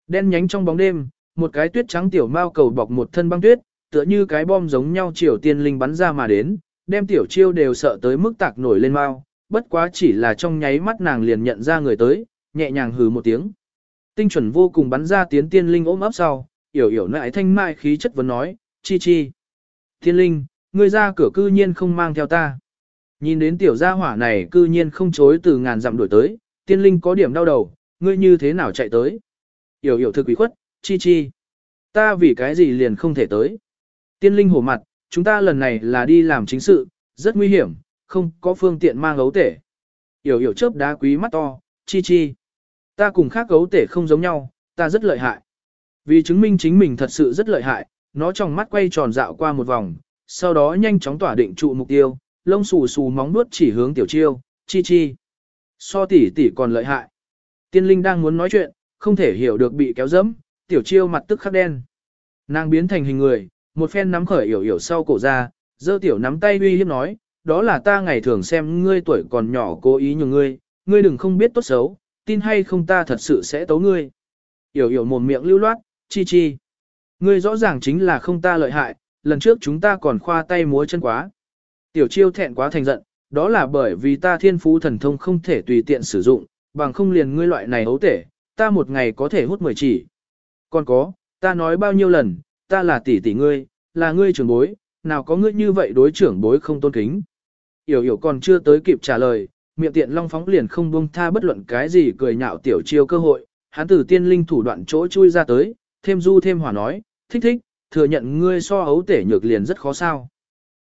Đen nhánh trong bóng đêm, một cái tuyết trắng tiểu mao cầu bọc một thân băng tuyết, tựa như cái bom giống nhau chiều tiên linh bắn ra mà đến, đem tiểu chiêu đều sợ tới mức tạc nổi lên mao, bất quá chỉ là trong nháy mắt nàng liền nhận ra người tới, nhẹ nhàng hừ một tiếng. Tinh chuẩn vô cùng bắn ra tiến tiên linh ôm ấp sau, yểu yểu nại thanh mai khí chất vấn nói, chi chi. Tiên linh, ngươi ra cửa cư nhiên không mang theo ta. Nhìn đến tiểu gia hỏa này cư nhiên không chối từ ngàn dặm đuổi tới, tiên linh có điểm đau đầu, ngươi như thế nào chạy tới. Yểu yểu thực quý khuất, chi chi. Ta vì cái gì liền không thể tới. Tiên linh hổ mặt, chúng ta lần này là đi làm chính sự, rất nguy hiểm, không có phương tiện mang ấu tể. Yểu yểu chớp đá quý mắt to, chi chi. Ta cùng khác ấu tể không giống nhau, ta rất lợi hại. Vì chứng minh chính mình thật sự rất lợi hại, nó trong mắt quay tròn dạo qua một vòng, sau đó nhanh chóng tỏa định trụ mục tiêu, lông xù xù móng nuốt chỉ hướng tiểu chiêu, chi chi. So tỷ tỷ còn lợi hại. Tiên linh đang muốn nói chuyện, không thể hiểu được bị kéo dẫm, tiểu chiêu mặt tức khắc đen. Nàng biến thành hình người, một phen nắm khởi hiểu hiểu sau cổ ra, giơ tiểu nắm tay uy hiếp nói, đó là ta ngày thường xem ngươi tuổi còn nhỏ cố ý nhường ngươi, ngươi đừng không biết tốt xấu, tin hay không ta thật sự sẽ tấu ngươi. hiểu hiểu mồm miệng lưu loát, chi chi. Ngươi rõ ràng chính là không ta lợi hại, lần trước chúng ta còn khoa tay múa chân quá. Tiểu chiêu thẹn quá thành giận, đó là bởi vì ta thiên phú thần thông không thể tùy tiện sử dụng, bằng không liền ngươi loại này ấu tể, ta một ngày có thể hút mười chỉ. Còn có, ta nói bao nhiêu lần, ta là tỷ tỷ ngươi, là ngươi trưởng bối, nào có ngươi như vậy đối trưởng bối không tôn kính. Yểu yểu còn chưa tới kịp trả lời, miệng tiện long phóng liền không buông tha bất luận cái gì cười nhạo tiểu chiêu cơ hội, hắn từ tiên linh thủ đoạn chỗ chui ra tới, thêm du thêm hỏa nói, thích thích, thừa nhận ngươi so ấu tể nhược liền rất khó sao.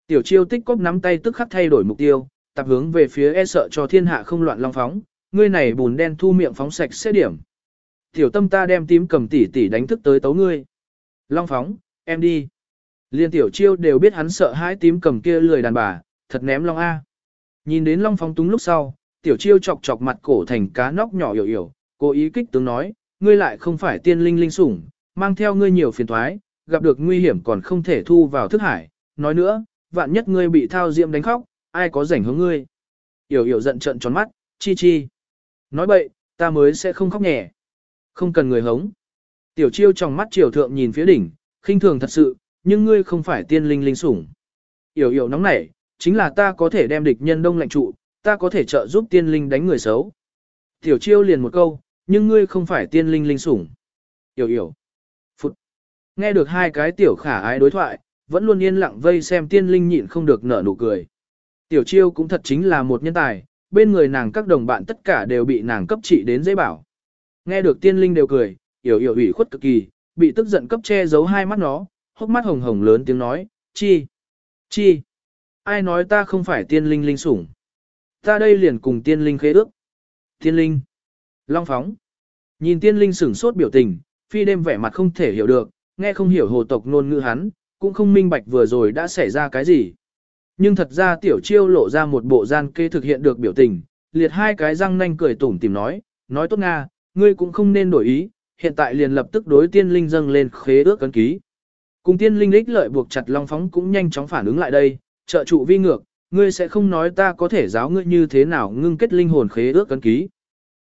Tiểu chiêu tích cóp nắm tay tức khắc thay đổi mục tiêu, tập hướng về phía e sợ cho thiên hạ không loạn long phóng, ngươi này bùn đen thu miệng phóng sạch sẽ điểm. Tiểu tâm ta đem tím cầm tỉ tỉ đánh thức tới tấu ngươi. Long phóng, em đi. Liên tiểu chiêu đều biết hắn sợ hãi tím cầm kia lười đàn bà, thật ném long A. Nhìn đến long phóng túng lúc sau, tiểu chiêu chọc chọc mặt cổ thành cá nóc nhỏ hiểu hiểu, cố ý kích tướng nói, ngươi lại không phải tiên linh linh sủng, mang theo ngươi nhiều phiền thoái, gặp được nguy hiểm còn không thể thu vào thức hải. Nói nữa, vạn nhất ngươi bị thao diệm đánh khóc, ai có rảnh hướng ngươi. Yểu yểu giận trận tròn mắt, chi chi. Nói bậy, ta mới sẽ không khóc nhẹ. Không cần người hống. Tiểu chiêu trong mắt triều thượng nhìn phía đỉnh, khinh thường thật sự, nhưng ngươi không phải tiên linh linh sủng. yểu yểu nóng nảy, chính là ta có thể đem địch nhân đông lạnh trụ, ta có thể trợ giúp tiên linh đánh người xấu. Tiểu chiêu liền một câu, nhưng ngươi không phải tiên linh linh sủng. Yểu yểu. Phụt. Nghe được hai cái tiểu khả ái đối thoại, vẫn luôn yên lặng vây xem tiên linh nhịn không được nở nụ cười. Tiểu chiêu cũng thật chính là một nhân tài, bên người nàng các đồng bạn tất cả đều bị nàng cấp trị đến dễ bảo. Nghe được tiên linh đều cười, yểu yểu ủy khuất cực kỳ, bị tức giận cấp che giấu hai mắt nó, hốc mắt hồng hồng lớn tiếng nói, chi, chi, ai nói ta không phải tiên linh linh sủng. Ta đây liền cùng tiên linh khế ước. Tiên linh, long phóng, nhìn tiên linh sửng sốt biểu tình, phi đêm vẻ mặt không thể hiểu được, nghe không hiểu hồ tộc ngôn ngữ hắn, cũng không minh bạch vừa rồi đã xảy ra cái gì. Nhưng thật ra tiểu chiêu lộ ra một bộ gian kê thực hiện được biểu tình, liệt hai cái răng nanh cười tủm tìm nói, nói tốt Nga, ngươi cũng không nên đổi ý, hiện tại liền lập tức đối tiên linh dâng lên khế ước cấn ký. Cùng tiên linh lích lợi buộc chặt long phóng cũng nhanh chóng phản ứng lại đây, trợ trụ vi ngược, ngươi sẽ không nói ta có thể giáo ngươi như thế nào ngưng kết linh hồn khế ước cấn ký.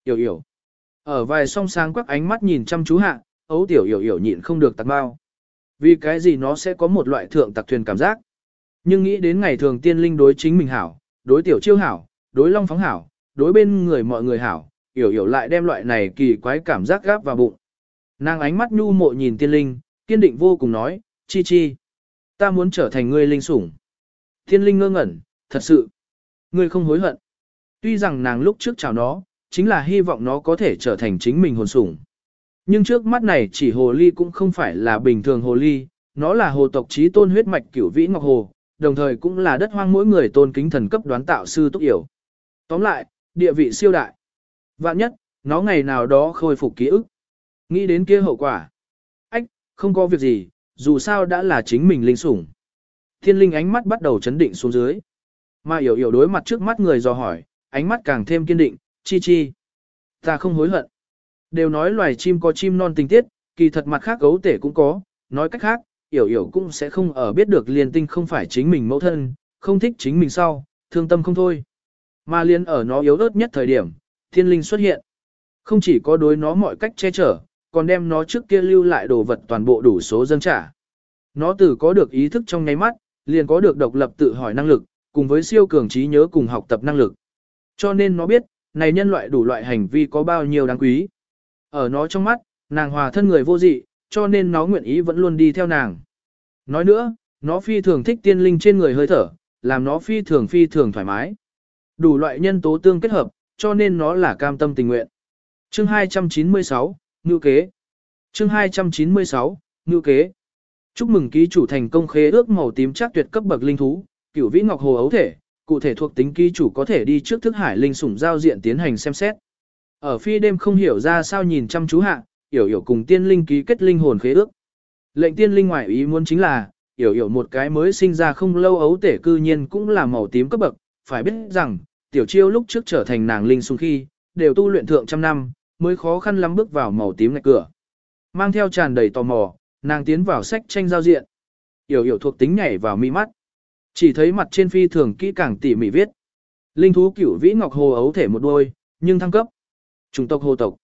Yểu yểu. Ở vài song sáng quắc ánh mắt nhìn chăm chú hạ, ấu tiểu yểu yểu nhịn không được tạc bao. Vì cái gì nó sẽ có một loại thượng tạc thuyền cảm giác. Nhưng nghĩ đến ngày thường tiên linh đối chính mình hảo, đối tiểu chiêu hảo, đối long phóng hảo, đối bên người mọi người hảo, hiểu hiểu lại đem loại này kỳ quái cảm giác gáp vào bụng. Nàng ánh mắt nhu mộ nhìn tiên linh, kiên định vô cùng nói, chi chi. Ta muốn trở thành ngươi linh sủng. Tiên linh ngơ ngẩn, thật sự. Ngươi không hối hận. Tuy rằng nàng lúc trước chào nó, chính là hy vọng nó có thể trở thành chính mình hồn sủng. Nhưng trước mắt này chỉ hồ ly cũng không phải là bình thường hồ ly, nó là hồ tộc trí tôn huyết mạch cửu vĩ ngọc hồ, đồng thời cũng là đất hoang mỗi người tôn kính thần cấp đoán tạo sư túc hiểu. Tóm lại, địa vị siêu đại. Vạn nhất, nó ngày nào đó khôi phục ký ức. Nghĩ đến kia hậu quả. Ách, không có việc gì, dù sao đã là chính mình linh sủng. Thiên linh ánh mắt bắt đầu chấn định xuống dưới. Mà hiểu hiểu đối mặt trước mắt người dò hỏi, ánh mắt càng thêm kiên định, chi chi. Ta không hối hận. Đều nói loài chim có chim non tình tiết, kỳ thật mặt khác gấu tể cũng có, nói cách khác, yểu yểu cũng sẽ không ở biết được liền tinh không phải chính mình mẫu thân, không thích chính mình sau, thương tâm không thôi. Mà liên ở nó yếu ớt nhất thời điểm, thiên linh xuất hiện. Không chỉ có đối nó mọi cách che chở, còn đem nó trước kia lưu lại đồ vật toàn bộ đủ số dân trả. Nó từ có được ý thức trong nháy mắt, liền có được độc lập tự hỏi năng lực, cùng với siêu cường trí nhớ cùng học tập năng lực. Cho nên nó biết, này nhân loại đủ loại hành vi có bao nhiêu đáng quý. Ở nó trong mắt, nàng hòa thân người vô dị, cho nên nó nguyện ý vẫn luôn đi theo nàng. Nói nữa, nó phi thường thích tiên linh trên người hơi thở, làm nó phi thường phi thường thoải mái. Đủ loại nhân tố tương kết hợp, cho nên nó là cam tâm tình nguyện. Chương 296, Ngưu kế. Chương 296, Ngưu kế. Chúc mừng ký chủ thành công khế ước màu tím chắc tuyệt cấp bậc linh thú, cửu vĩ ngọc hồ ấu thể, cụ thể thuộc tính ký chủ có thể đi trước thức hải linh sủng giao diện tiến hành xem xét. Ở phi đêm không hiểu ra sao nhìn chăm chú hạ, yểu yểu cùng tiên linh ký kết linh hồn khế ước. Lệnh tiên linh ngoại ý muốn chính là, yểu yểu một cái mới sinh ra không lâu ấu tể cư nhiên cũng là màu tím cấp bậc, phải biết rằng, tiểu chiêu lúc trước trở thành nàng linh sùng khi, đều tu luyện thượng trăm năm, mới khó khăn lắm bước vào màu tím ngạch cửa. Mang theo tràn đầy tò mò, nàng tiến vào sách tranh giao diện. Yểu yểu thuộc tính nhảy vào mi mắt. Chỉ thấy mặt trên phi thường kỹ càng tỉ mỉ viết. Linh thú cửu vĩ ngọc hồ ấu thể một đôi, nhưng thăng cấp. Chủng tộc hồ tộc.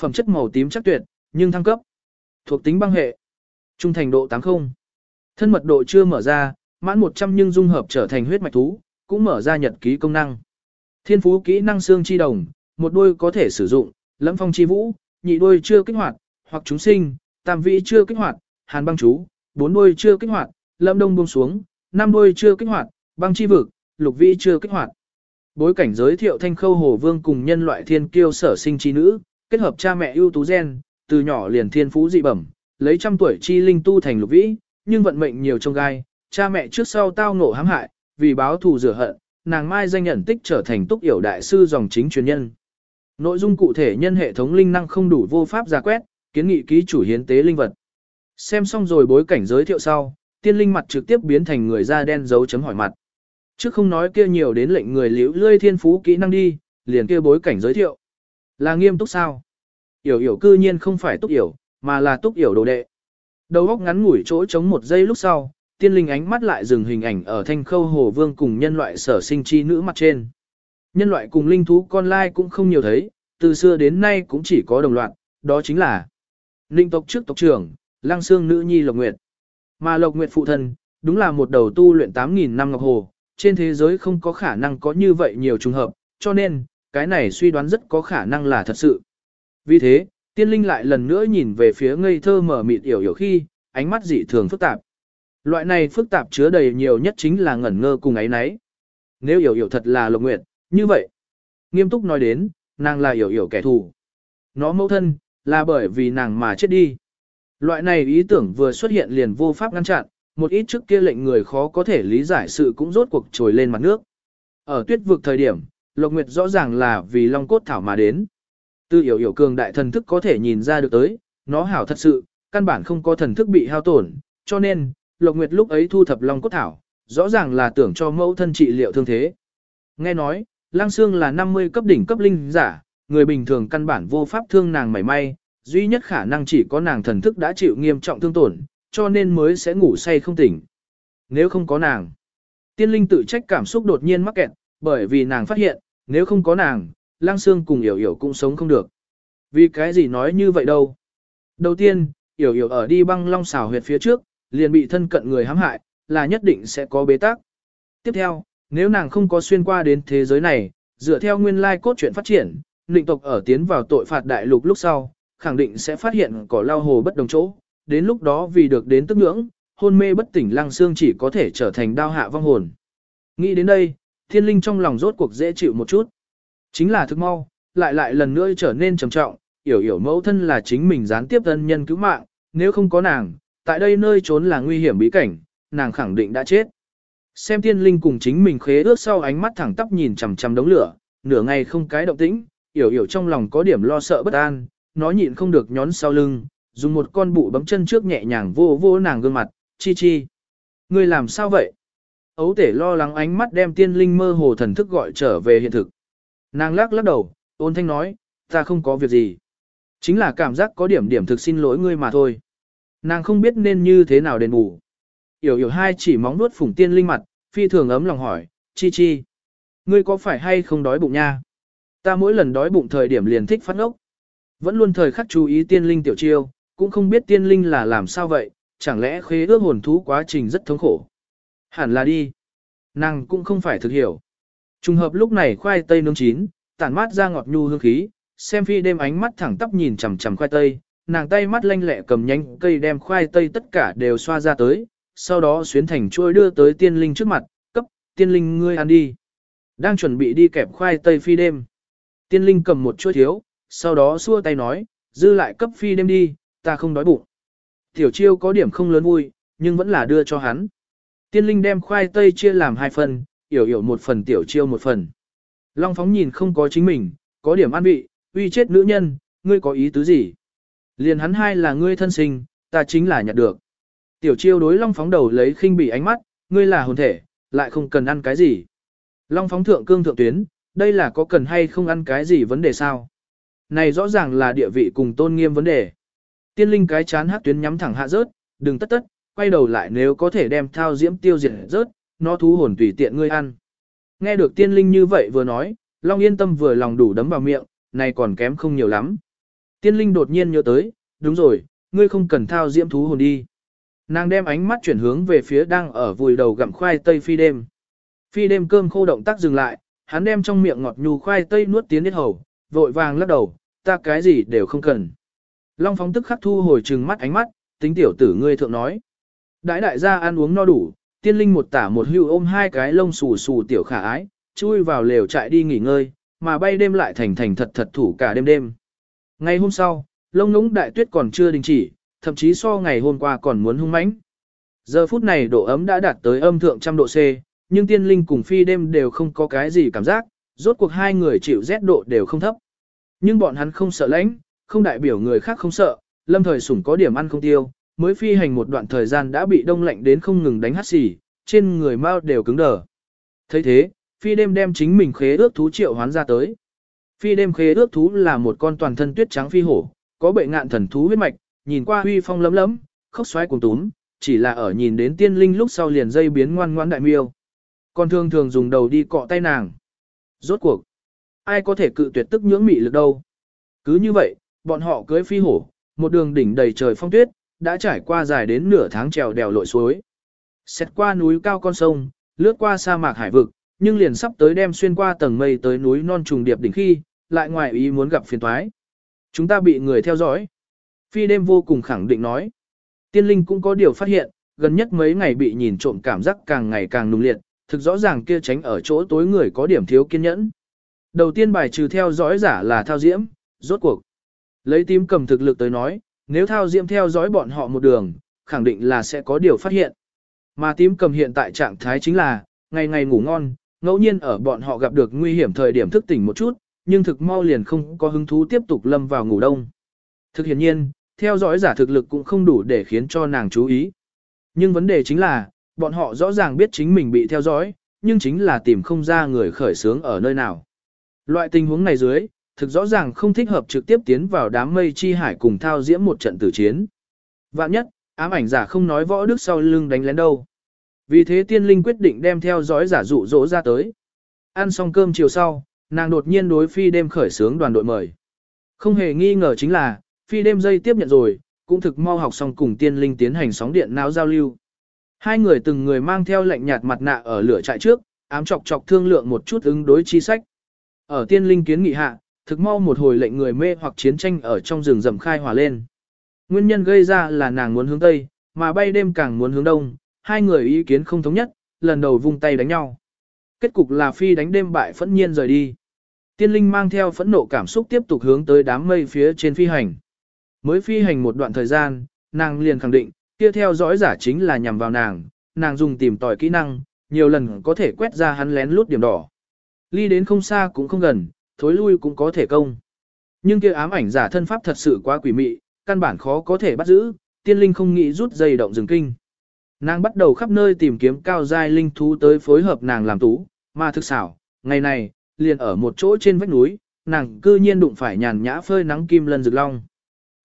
Phẩm chất màu tím chắc tuyệt, nhưng thăng cấp. Thuộc tính băng hệ. Trung thành độ 80. Thân mật độ chưa mở ra, mãn 100 nhưng dung hợp trở thành huyết mạch thú, cũng mở ra nhật ký công năng. Thiên phú kỹ năng xương chi đồng, một đôi có thể sử dụng, lẫm phong chi vũ, nhị đôi chưa kích hoạt, hoặc chúng sinh, tam vị chưa kích hoạt, hàn băng chú, bốn đôi chưa kích hoạt, lâm đông buông xuống, năm đôi chưa kích hoạt, băng chi vực, lục vị chưa kích hoạt. Bối cảnh giới thiệu thanh khâu hồ vương cùng nhân loại thiên kiêu sở sinh chi nữ, kết hợp cha mẹ ưu tú gen, từ nhỏ liền thiên phú dị bẩm, lấy trăm tuổi chi linh tu thành lục vĩ, nhưng vận mệnh nhiều trong gai, cha mẹ trước sau tao ngộ hãm hại, vì báo thù rửa hận, nàng mai danh nhận tích trở thành túc hiểu đại sư dòng chính truyền nhân. Nội dung cụ thể nhân hệ thống linh năng không đủ vô pháp giả quét, kiến nghị ký chủ hiến tế linh vật. Xem xong rồi bối cảnh giới thiệu sau, tiên linh mặt trực tiếp biến thành người da đen dấu chấm hỏi mặt. Chứ không nói kia nhiều đến lệnh người liễu lươi thiên phú kỹ năng đi, liền kia bối cảnh giới thiệu. Là nghiêm túc sao? Yểu yểu cư nhiên không phải túc yểu, mà là túc yểu đồ đệ. Đầu óc ngắn ngủi chỗ chống một giây lúc sau, tiên linh ánh mắt lại dừng hình ảnh ở thanh khâu hồ vương cùng nhân loại sở sinh chi nữ mặt trên. Nhân loại cùng linh thú con lai cũng không nhiều thấy, từ xưa đến nay cũng chỉ có đồng loạt, đó chính là linh tộc trước tộc trưởng, lang xương nữ nhi Lộc Nguyệt. Mà Lộc Nguyệt phụ thân, đúng là một đầu tu luyện 8.000 năm ngọc hồ, trên thế giới không có khả năng có như vậy nhiều trùng hợp, cho nên, cái này suy đoán rất có khả năng là thật sự. Vì thế, tiên linh lại lần nữa nhìn về phía ngây thơ mở mịt hiểu hiểu khi, ánh mắt dị thường phức tạp. Loại này phức tạp chứa đầy nhiều nhất chính là ngẩn ngơ cùng ấy nấy. Nếu hiểu hiểu thật là lộc nguyện, như vậy. Nghiêm túc nói đến, nàng là hiểu hiểu kẻ thù. Nó mẫu thân, là bởi vì nàng mà chết đi. Loại này ý tưởng vừa xuất hiện liền vô pháp ngăn chặn, một ít trước kia lệnh người khó có thể lý giải sự cũng rốt cuộc trồi lên mặt nước. Ở tuyết vực thời điểm, Lộc Nguyệt rõ ràng là vì Long Cốt Thảo mà đến. Tư hiểu hiểu cường đại thần thức có thể nhìn ra được tới, nó hảo thật sự, căn bản không có thần thức bị hao tổn, cho nên, Lộc Nguyệt lúc ấy thu thập Long Cốt Thảo, rõ ràng là tưởng cho mẫu thân trị liệu thương thế. Nghe nói, Lăng Sương là 50 cấp đỉnh cấp linh giả, người bình thường căn bản vô pháp thương nàng mảy may, duy nhất khả năng chỉ có nàng thần thức đã chịu nghiêm trọng thương tổn, cho nên mới sẽ ngủ say không tỉnh. Nếu không có nàng, tiên linh tự trách cảm xúc đột nhiên mắc kẹt, bởi vì nàng phát hiện, nếu không có nàng, lang xương cùng hiểu hiểu cũng sống không được. Vì cái gì nói như vậy đâu? Đầu tiên, hiểu hiểu ở đi băng long xảo huyệt phía trước, liền bị thân cận người hãm hại, là nhất định sẽ có bế tắc. Tiếp theo, nếu nàng không có xuyên qua đến thế giới này, dựa theo nguyên lai cốt truyện phát triển, định tộc ở tiến vào tội phạt đại lục lúc sau, khẳng định sẽ phát hiện cỏ lao hồ bất đồng chỗ, đến lúc đó vì được đến tức ngưỡng, hôn mê bất tỉnh lăng xương chỉ có thể trở thành đao hạ vong hồn. Nghĩ đến đây, thiên linh trong lòng rốt cuộc dễ chịu một chút. Chính là thức mau, lại lại lần nữa trở nên trầm trọng, hiểu hiểu mẫu thân là chính mình gián tiếp thân nhân cứu mạng, nếu không có nàng, tại đây nơi trốn là nguy hiểm bí cảnh, nàng khẳng định đã chết. Xem Thiên linh cùng chính mình khế ước sau ánh mắt thẳng tắp nhìn chằm chằm đống lửa, nửa ngày không cái động tĩnh, hiểu hiểu trong lòng có điểm lo sợ bất an, nó nhịn không được nhón sau lưng, dùng một con bụ bấm chân trước nhẹ nhàng vô vô nàng gương mặt, chi chi. Ngươi làm sao vậy? Ấu tể lo lắng ánh mắt đem tiên linh mơ hồ thần thức gọi trở về hiện thực. Nàng lắc lắc đầu, ôn thanh nói, ta không có việc gì. Chính là cảm giác có điểm điểm thực xin lỗi ngươi mà thôi. Nàng không biết nên như thế nào đền bù. Yểu yểu hai chỉ móng nuốt phủng tiên linh mặt, phi thường ấm lòng hỏi, chi chi. Ngươi có phải hay không đói bụng nha? Ta mỗi lần đói bụng thời điểm liền thích phát ốc. Vẫn luôn thời khắc chú ý tiên linh tiểu chiêu, cũng không biết tiên linh là làm sao vậy, chẳng lẽ khế ước hồn thú quá trình rất thống khổ. Hẳn là đi. Nàng cũng không phải thực hiểu. Trùng hợp lúc này khoai tây nướng chín, tản mát ra ngọt nhu hương khí, xem phi đêm ánh mắt thẳng tắp nhìn chằm chằm khoai tây, nàng tay mắt lanh lẹ cầm nhánh cây đem khoai tây tất cả đều xoa ra tới, sau đó xuyến thành chuôi đưa tới tiên linh trước mặt, cấp, tiên linh ngươi ăn đi. Đang chuẩn bị đi kẹp khoai tây phi đêm. Tiên linh cầm một chuôi thiếu, sau đó xua tay nói, dư lại cấp phi đêm đi, ta không đói bụng. Tiểu chiêu có điểm không lớn vui, nhưng vẫn là đưa cho hắn. Tiên linh đem khoai tây chia làm hai phần, yểu yểu một phần tiểu chiêu một phần. Long phóng nhìn không có chính mình, có điểm an vị, uy chết nữ nhân, ngươi có ý tứ gì? Liền hắn hai là ngươi thân sinh, ta chính là nhặt được. Tiểu chiêu đối long phóng đầu lấy khinh bỉ ánh mắt, ngươi là hồn thể, lại không cần ăn cái gì. Long phóng thượng cương thượng tuyến, đây là có cần hay không ăn cái gì vấn đề sao? Này rõ ràng là địa vị cùng tôn nghiêm vấn đề. Tiên linh cái chán hát tuyến nhắm thẳng hạ rớt, đừng tất tất, quay đầu lại nếu có thể đem thao diễm tiêu diệt rớt, nó thú hồn tùy tiện ngươi ăn. Nghe được tiên linh như vậy vừa nói, Long yên tâm vừa lòng đủ đấm vào miệng, này còn kém không nhiều lắm. Tiên linh đột nhiên nhớ tới, đúng rồi, ngươi không cần thao diễm thú hồn đi. Nàng đem ánh mắt chuyển hướng về phía đang ở vùi đầu gặm khoai tây phi đêm. Phi đêm cơm khô động tác dừng lại, hắn đem trong miệng ngọt nhu khoai tây nuốt tiến đến hầu, vội vàng lắc đầu, ta cái gì đều không cần. Long phóng tức khắc thu hồi trừng mắt ánh mắt, tính tiểu tử ngươi thượng nói. Đãi đại gia ăn uống no đủ, tiên linh một tả một hưu ôm hai cái lông xù xù tiểu khả ái, chui vào lều trại đi nghỉ ngơi, mà bay đêm lại thành thành thật thật thủ cả đêm đêm. Ngày hôm sau, lông lũng đại tuyết còn chưa đình chỉ, thậm chí so ngày hôm qua còn muốn hung mãnh. Giờ phút này độ ấm đã đạt tới âm thượng trăm độ C, nhưng tiên linh cùng phi đêm đều không có cái gì cảm giác, rốt cuộc hai người chịu rét độ đều không thấp. Nhưng bọn hắn không sợ lãnh, không đại biểu người khác không sợ, lâm thời sủng có điểm ăn không tiêu, mới phi hành một đoạn thời gian đã bị đông lạnh đến không ngừng đánh hắt xì, trên người mau đều cứng đờ. thấy thế, phi đêm đem chính mình khế ước thú triệu hoán ra tới. Phi đêm khế ước thú là một con toàn thân tuyết trắng phi hổ, có bệ ngạn thần thú huyết mạch, nhìn qua huy phong lấm lấm, khóc xoáy cùng túm, chỉ là ở nhìn đến tiên linh lúc sau liền dây biến ngoan ngoãn đại miêu. Con thường thường dùng đầu đi cọ tay nàng. Rốt cuộc, ai có thể cự tuyệt tức nhưỡng mị lực đâu. Cứ như vậy, bọn họ cưới phi hổ, một đường đỉnh đầy trời phong tuyết, đã trải qua dài đến nửa tháng trèo đèo lội suối. Xét qua núi cao con sông, lướt qua sa mạc hải vực, nhưng liền sắp tới đem xuyên qua tầng mây tới núi non trùng điệp đỉnh khi, lại ngoài ý muốn gặp phiền toái. Chúng ta bị người theo dõi. Phi đêm vô cùng khẳng định nói. Tiên linh cũng có điều phát hiện, gần nhất mấy ngày bị nhìn trộm cảm giác càng ngày càng nung liệt, thực rõ ràng kia tránh ở chỗ tối người có điểm thiếu kiên nhẫn. Đầu tiên bài trừ theo dõi giả là thao diễm, rốt cuộc. Lấy tím cầm thực lực tới nói, nếu thao diễm theo dõi bọn họ một đường, khẳng định là sẽ có điều phát hiện. Mà tím cầm hiện tại trạng thái chính là, ngày ngày ngủ ngon, ngẫu nhiên ở bọn họ gặp được nguy hiểm thời điểm thức tỉnh một chút, nhưng thực mau liền không có hứng thú tiếp tục lâm vào ngủ đông. Thực hiện nhiên, theo dõi giả thực lực cũng không đủ để khiến cho nàng chú ý. Nhưng vấn đề chính là, bọn họ rõ ràng biết chính mình bị theo dõi, nhưng chính là tìm không ra người khởi sướng ở nơi nào. Loại tình huống này dưới, thực rõ ràng không thích hợp trực tiếp tiến vào đám mây chi hải cùng thao diễm một trận tử chiến. Vạn nhất, ám ảnh giả không nói võ đức sau lưng đánh lén đâu. Vì thế tiên linh quyết định đem theo dõi giả dụ dỗ ra tới. Ăn xong cơm chiều sau, nàng đột nhiên đối phi đêm khởi sướng đoàn đội mời. Không hề nghi ngờ chính là, phi đêm dây tiếp nhận rồi, cũng thực mau học xong cùng tiên linh tiến hành sóng điện não giao lưu. Hai người từng người mang theo lạnh nhạt mặt nạ ở lửa trại trước, ám chọc chọc thương lượng một chút ứng đối chi sách. Ở tiên linh kiến nghị hạ, thực mau một hồi lệnh người mê hoặc chiến tranh ở trong rừng rậm khai hỏa lên. Nguyên nhân gây ra là nàng muốn hướng Tây, mà bay đêm càng muốn hướng Đông, hai người ý kiến không thống nhất, lần đầu vung tay đánh nhau. Kết cục là phi đánh đêm bại phẫn nhiên rời đi. Tiên linh mang theo phẫn nộ cảm xúc tiếp tục hướng tới đám mây phía trên phi hành. Mới phi hành một đoạn thời gian, nàng liền khẳng định, kia theo dõi giả chính là nhằm vào nàng, nàng dùng tìm tòi kỹ năng, nhiều lần có thể quét ra hắn lén lút điểm đỏ. Ly đến không xa cũng không gần, thối lui cũng có thể công. Nhưng kia ám ảnh giả thân pháp thật sự quá quỷ mị, căn bản khó có thể bắt giữ, tiên linh không nghĩ rút dây động rừng kinh. Nàng bắt đầu khắp nơi tìm kiếm cao giai linh thú tới phối hợp nàng làm tú, mà thực xảo, ngày này, liền ở một chỗ trên vách núi, nàng cư nhiên đụng phải nhàn nhã phơi nắng kim lân rực long.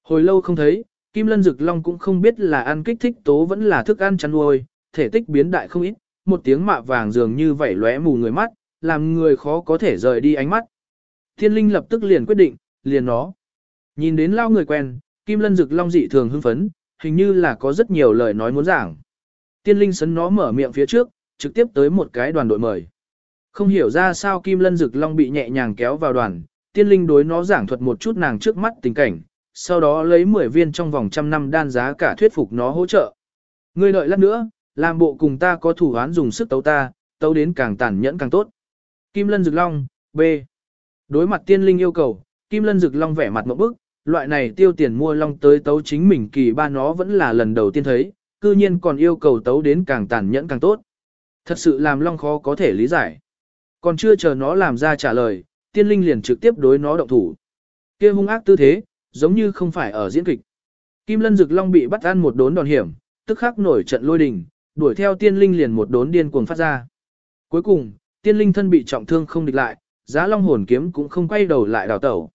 Hồi lâu không thấy, kim lân rực long cũng không biết là ăn kích thích tố vẫn là thức ăn chăn nuôi, thể tích biến đại không ít, một tiếng mạ vàng dường như vảy lóe mù người mắt, làm người khó có thể rời đi ánh mắt. Thiên linh lập tức liền quyết định, liền nó. Nhìn đến lao người quen, kim lân rực long dị thường hưng phấn, hình như là có rất nhiều lời nói muốn giảng. Tiên linh sấn nó mở miệng phía trước, trực tiếp tới một cái đoàn đội mời. Không hiểu ra sao kim lân rực long bị nhẹ nhàng kéo vào đoàn, tiên linh đối nó giảng thuật một chút nàng trước mắt tình cảnh, sau đó lấy 10 viên trong vòng trăm năm đan giá cả thuyết phục nó hỗ trợ. Ngươi đợi lát nữa, làm bộ cùng ta có thủ án dùng sức tấu ta, tấu đến càng tàn nhẫn càng tốt. Kim Lân Dực Long, B. Đối mặt tiên linh yêu cầu, Kim Lân Dực Long vẻ mặt một bức, loại này tiêu tiền mua long tới tấu chính mình kỳ ba nó vẫn là lần đầu tiên thấy, cư nhiên còn yêu cầu tấu đến càng tàn nhẫn càng tốt. Thật sự làm long khó có thể lý giải. Còn chưa chờ nó làm ra trả lời, tiên linh liền trực tiếp đối nó động thủ. kia hung ác tư thế, giống như không phải ở diễn kịch. Kim Lân Dực Long bị bắt ăn một đốn đòn hiểm, tức khắc nổi trận lôi đình, đuổi theo tiên linh liền một đốn điên cuồng phát ra. Cuối cùng, tiên linh thân bị trọng thương không địch lại, giá long hồn kiếm cũng không quay đầu lại đào tẩu.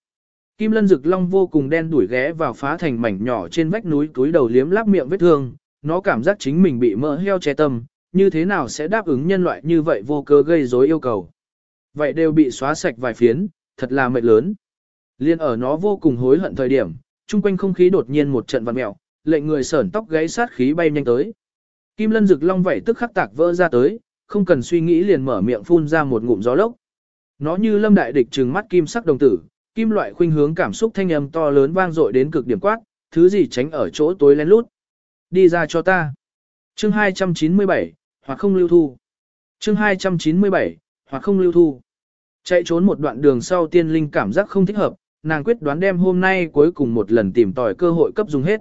Kim Lân Dực Long vô cùng đen đuổi ghé vào phá thành mảnh nhỏ trên vách núi túi đầu liếm láp miệng vết thương, nó cảm giác chính mình bị mỡ heo che tâm, như thế nào sẽ đáp ứng nhân loại như vậy vô cơ gây rối yêu cầu. Vậy đều bị xóa sạch vài phiến, thật là mệt lớn. Liên ở nó vô cùng hối hận thời điểm, chung quanh không khí đột nhiên một trận vặn mèo, lệnh người sởn tóc gáy sát khí bay nhanh tới. Kim Lân Dực Long vậy tức khắc tạc vỡ ra tới, không cần suy nghĩ liền mở miệng phun ra một ngụm gió lốc. Nó như lâm đại địch trừng mắt kim sắc đồng tử, kim loại khuynh hướng cảm xúc thanh âm to lớn vang dội đến cực điểm quát, thứ gì tránh ở chỗ tối lén lút. Đi ra cho ta. Chương 297, hoặc không lưu thu. Chương 297, hoặc không lưu thu. Chạy trốn một đoạn đường sau tiên linh cảm giác không thích hợp, nàng quyết đoán đem hôm nay cuối cùng một lần tìm tòi cơ hội cấp dùng hết.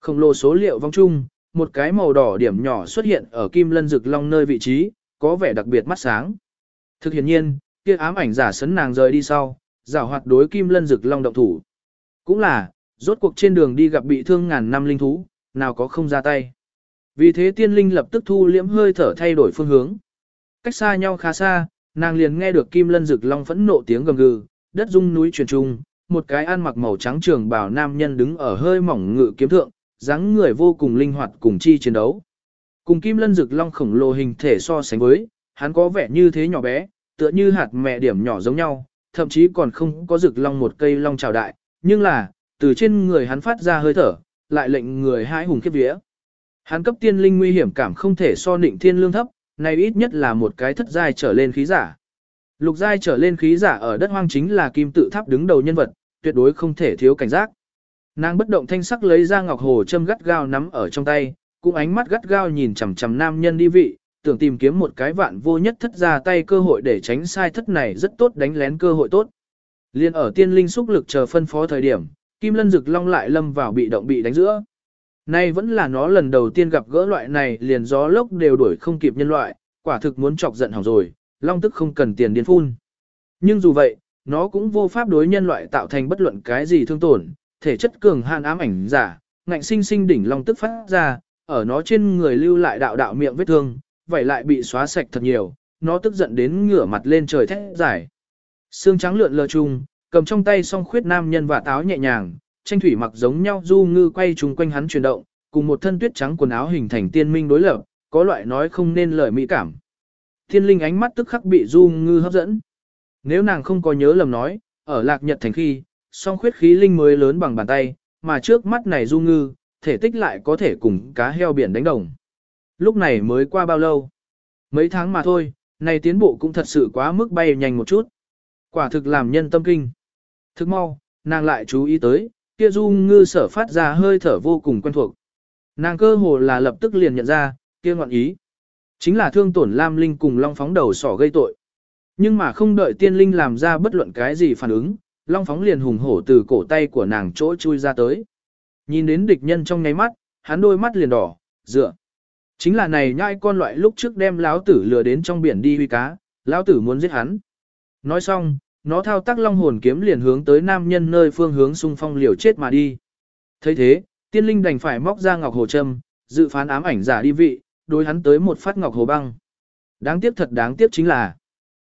Khổng lồ số liệu vong chung, một cái màu đỏ điểm nhỏ xuất hiện ở kim lân rực long nơi vị trí, có vẻ đặc biệt mắt sáng. Thực hiện nhiên, kia ám ảnh giả sấn nàng rời đi sau, giả hoạt đối kim lân rực long động thủ. Cũng là, rốt cuộc trên đường đi gặp bị thương ngàn năm linh thú, nào có không ra tay. Vì thế tiên linh lập tức thu liễm hơi thở thay đổi phương hướng. Cách xa nhau khá xa, nàng liền nghe được kim lân rực long phẫn nộ tiếng gầm gừ, đất rung núi truyền trung, một cái ăn mặc màu trắng trường bào nam nhân đứng ở hơi mỏng ngự kiếm thượng, dáng người vô cùng linh hoạt cùng chi chiến đấu. Cùng kim lân rực long khổng lồ hình thể so sánh với, hắn có vẻ như thế nhỏ bé, tựa như hạt mẹ điểm nhỏ giống nhau, thậm chí còn không có rực long một cây long trào đại, nhưng là, từ trên người hắn phát ra hơi thở, lại lệnh người hãi hùng khiếp vía. Hắn cấp tiên linh nguy hiểm cảm không thể so định thiên lương thấp, này ít nhất là một cái thất giai trở lên khí giả. Lục giai trở lên khí giả ở đất hoang chính là kim tự tháp đứng đầu nhân vật, tuyệt đối không thể thiếu cảnh giác. Nàng bất động thanh sắc lấy ra ngọc hồ châm gắt gao nắm ở trong tay, cũng ánh mắt gắt gao nhìn chằm chằm nam nhân đi vị, tưởng tìm kiếm một cái vạn vô nhất thất ra tay cơ hội để tránh sai thất này rất tốt đánh lén cơ hội tốt. Liên ở tiên linh xúc lực chờ phân phó thời điểm, Kim Lân Dực Long lại lâm vào bị động bị đánh giữa. Nay vẫn là nó lần đầu tiên gặp gỡ loại này liền gió lốc đều đuổi không kịp nhân loại, quả thực muốn chọc giận hỏng rồi, Long tức không cần tiền điên phun. Nhưng dù vậy, nó cũng vô pháp đối nhân loại tạo thành bất luận cái gì thương tổn, thể chất cường hạn ám ảnh giả, ngạnh sinh sinh đỉnh Long tức phát ra, ở nó trên người lưu lại đạo đạo miệng vết thương, vậy lại bị xóa sạch thật nhiều, nó tức giận đến ngửa mặt lên trời thét giải. Xương trắng lượn lờ chung, cầm trong tay song khuyết nam nhân và táo nhẹ nhàng, tranh thủy mặc giống nhau du ngư quay chung quanh hắn chuyển động, cùng một thân tuyết trắng quần áo hình thành tiên minh đối lập, có loại nói không nên lời mỹ cảm. Thiên linh ánh mắt tức khắc bị du ngư hấp dẫn. Nếu nàng không có nhớ lầm nói, ở lạc nhật thành khi, song khuyết khí linh mới lớn bằng bàn tay, mà trước mắt này du ngư, thể tích lại có thể cùng cá heo biển đánh đồng. Lúc này mới qua bao lâu? Mấy tháng mà thôi, này tiến bộ cũng thật sự quá mức bay nhanh một chút. Quả thực làm nhân tâm kinh. Thức mau, nàng lại chú ý tới, kia du ngư sở phát ra hơi thở vô cùng quen thuộc. Nàng cơ hồ là lập tức liền nhận ra, kia ngoạn ý. Chính là thương tổn Lam Linh cùng Long Phóng đầu sỏ gây tội. Nhưng mà không đợi tiên linh làm ra bất luận cái gì phản ứng, Long Phóng liền hùng hổ từ cổ tay của nàng chỗ chui ra tới. Nhìn đến địch nhân trong nháy mắt, hắn đôi mắt liền đỏ, dựa. Chính là này nhai con loại lúc trước đem lão tử lừa đến trong biển đi huy cá, lão tử muốn giết hắn. Nói xong, nó thao tác long hồn kiếm liền hướng tới nam nhân nơi phương hướng xung phong liều chết mà đi. thấy thế, tiên linh đành phải móc ra ngọc hồ châm, dự phán ám ảnh giả đi vị, đối hắn tới một phát ngọc hồ băng. Đáng tiếc thật đáng tiếc chính là,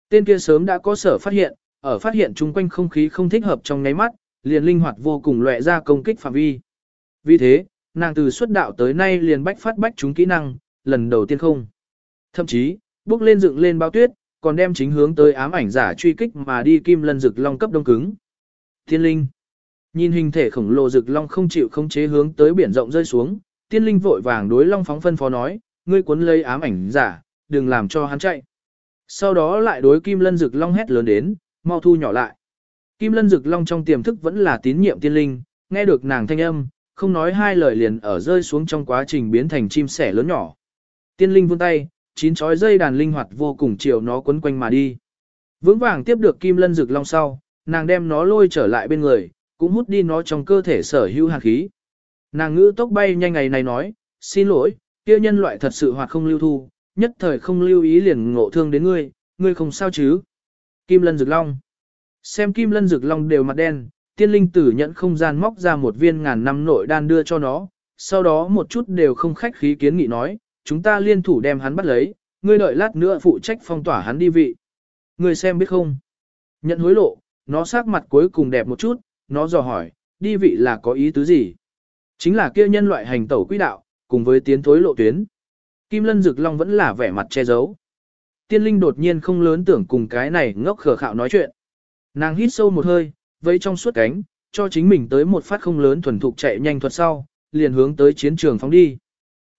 tên kia sớm đã có sở phát hiện, ở phát hiện chung quanh không khí không thích hợp trong nháy mắt, liền linh hoạt vô cùng lệ ra công kích phạm vi. Vì thế, nàng từ xuất đạo tới nay liền bách phát bách chúng kỹ năng, lần đầu tiên không. Thậm chí, bước lên dựng lên bao tuyết, còn đem chính hướng tới ám ảnh giả truy kích mà đi kim lân rực long cấp đông cứng. Tiên linh. Nhìn hình thể khổng lồ rực long không chịu không chế hướng tới biển rộng rơi xuống, tiên linh vội vàng đối long phóng phân phó nói, ngươi cuốn lấy ám ảnh giả, đừng làm cho hắn chạy. Sau đó lại đối kim lân rực long hét lớn đến, mau thu nhỏ lại. Kim lân rực long trong tiềm thức vẫn là tín nhiệm tiên linh, nghe được nàng thanh âm, không nói hai lời liền ở rơi xuống trong quá trình biến thành chim sẻ lớn nhỏ. Tiên linh vươn tay, chín chói dây đàn linh hoạt vô cùng chiều nó quấn quanh mà đi. Vững vàng tiếp được kim lân rực long sau, nàng đem nó lôi trở lại bên người, cũng hút đi nó trong cơ thể sở hữu hạt khí. Nàng ngữ tốc bay nhanh ngày này nói, xin lỗi, kia nhân loại thật sự hoạt không lưu thu, nhất thời không lưu ý liền ngộ thương đến ngươi, ngươi không sao chứ. Kim lân rực long. Xem kim lân rực long đều mặt đen, tiên linh tử nhận không gian móc ra một viên ngàn năm nội đan đưa cho nó, sau đó một chút đều không khách khí kiến nghị nói, chúng ta liên thủ đem hắn bắt lấy, ngươi đợi lát nữa phụ trách phong tỏa hắn đi vị. Ngươi xem biết không? Nhận hối lộ, nó sắc mặt cuối cùng đẹp một chút, nó dò hỏi, đi vị là có ý tứ gì? Chính là kia nhân loại hành tẩu quỹ đạo, cùng với tiến thối lộ tuyến. Kim Lân Dực Long vẫn là vẻ mặt che giấu. Tiên linh đột nhiên không lớn tưởng cùng cái này ngốc khờ khạo nói chuyện. Nàng hít sâu một hơi, vẫy trong suốt cánh, cho chính mình tới một phát không lớn thuần thục chạy nhanh thuật sau, liền hướng tới chiến trường phóng đi.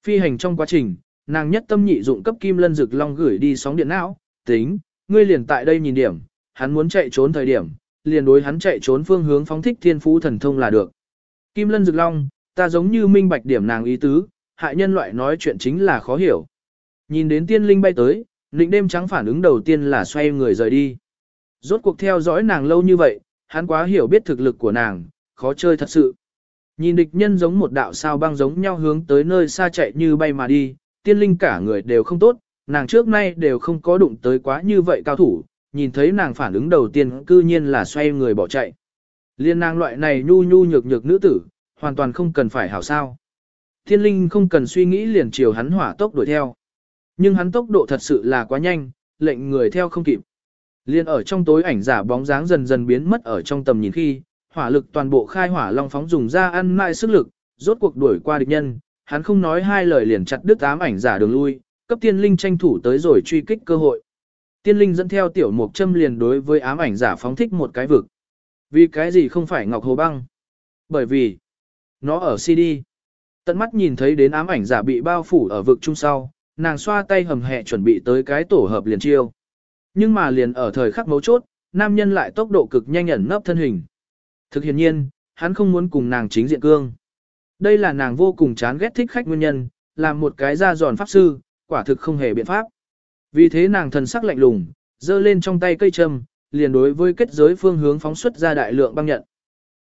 Phi hành trong quá trình, nàng nhất tâm nhị dụng cấp kim lân dực long gửi đi sóng điện não, tính, ngươi liền tại đây nhìn điểm, hắn muốn chạy trốn thời điểm, liền đối hắn chạy trốn phương hướng phóng thích thiên phú thần thông là được. Kim lân dực long, ta giống như minh bạch điểm nàng ý tứ, hại nhân loại nói chuyện chính là khó hiểu. Nhìn đến tiên linh bay tới, định đêm trắng phản ứng đầu tiên là xoay người rời đi. Rốt cuộc theo dõi nàng lâu như vậy, hắn quá hiểu biết thực lực của nàng, khó chơi thật sự. Nhìn địch nhân giống một đạo sao băng giống nhau hướng tới nơi xa chạy như bay mà đi, tiên linh cả người đều không tốt, nàng trước nay đều không có đụng tới quá như vậy cao thủ, nhìn thấy nàng phản ứng đầu tiên cư nhiên là xoay người bỏ chạy. Liên nàng loại này nhu nhu nhược nhược nữ tử, hoàn toàn không cần phải hảo sao. Tiên linh không cần suy nghĩ liền chiều hắn hỏa tốc đuổi theo. Nhưng hắn tốc độ thật sự là quá nhanh, lệnh người theo không kịp. Liên ở trong tối ảnh giả bóng dáng dần dần biến mất ở trong tầm nhìn khi, hỏa lực toàn bộ khai hỏa long phóng dùng ra ăn mại sức lực, rốt cuộc đuổi qua địch nhân, hắn không nói hai lời liền chặt đứt ám ảnh giả đường lui, cấp tiên linh tranh thủ tới rồi truy kích cơ hội. Tiên linh dẫn theo tiểu mục châm liền đối với ám ảnh giả phóng thích một cái vực. Vì cái gì không phải Ngọc Hồ Băng? Bởi vì, nó ở CD. Tận mắt nhìn thấy đến ám ảnh giả bị bao phủ ở vực trung sau, nàng xoa tay hầm hẹ chuẩn bị tới cái tổ hợp liền chiêu. Nhưng mà liền ở thời khắc mấu chốt, nam nhân lại tốc độ cực nhanh ẩn nấp thân hình. Thực hiện nhiên, hắn không muốn cùng nàng chính diện cương. Đây là nàng vô cùng chán ghét thích khách nguyên nhân, làm một cái da giòn pháp sư, quả thực không hề biện pháp. Vì thế nàng thần sắc lạnh lùng, giơ lên trong tay cây châm, liền đối với kết giới phương hướng phóng xuất ra đại lượng băng nhận.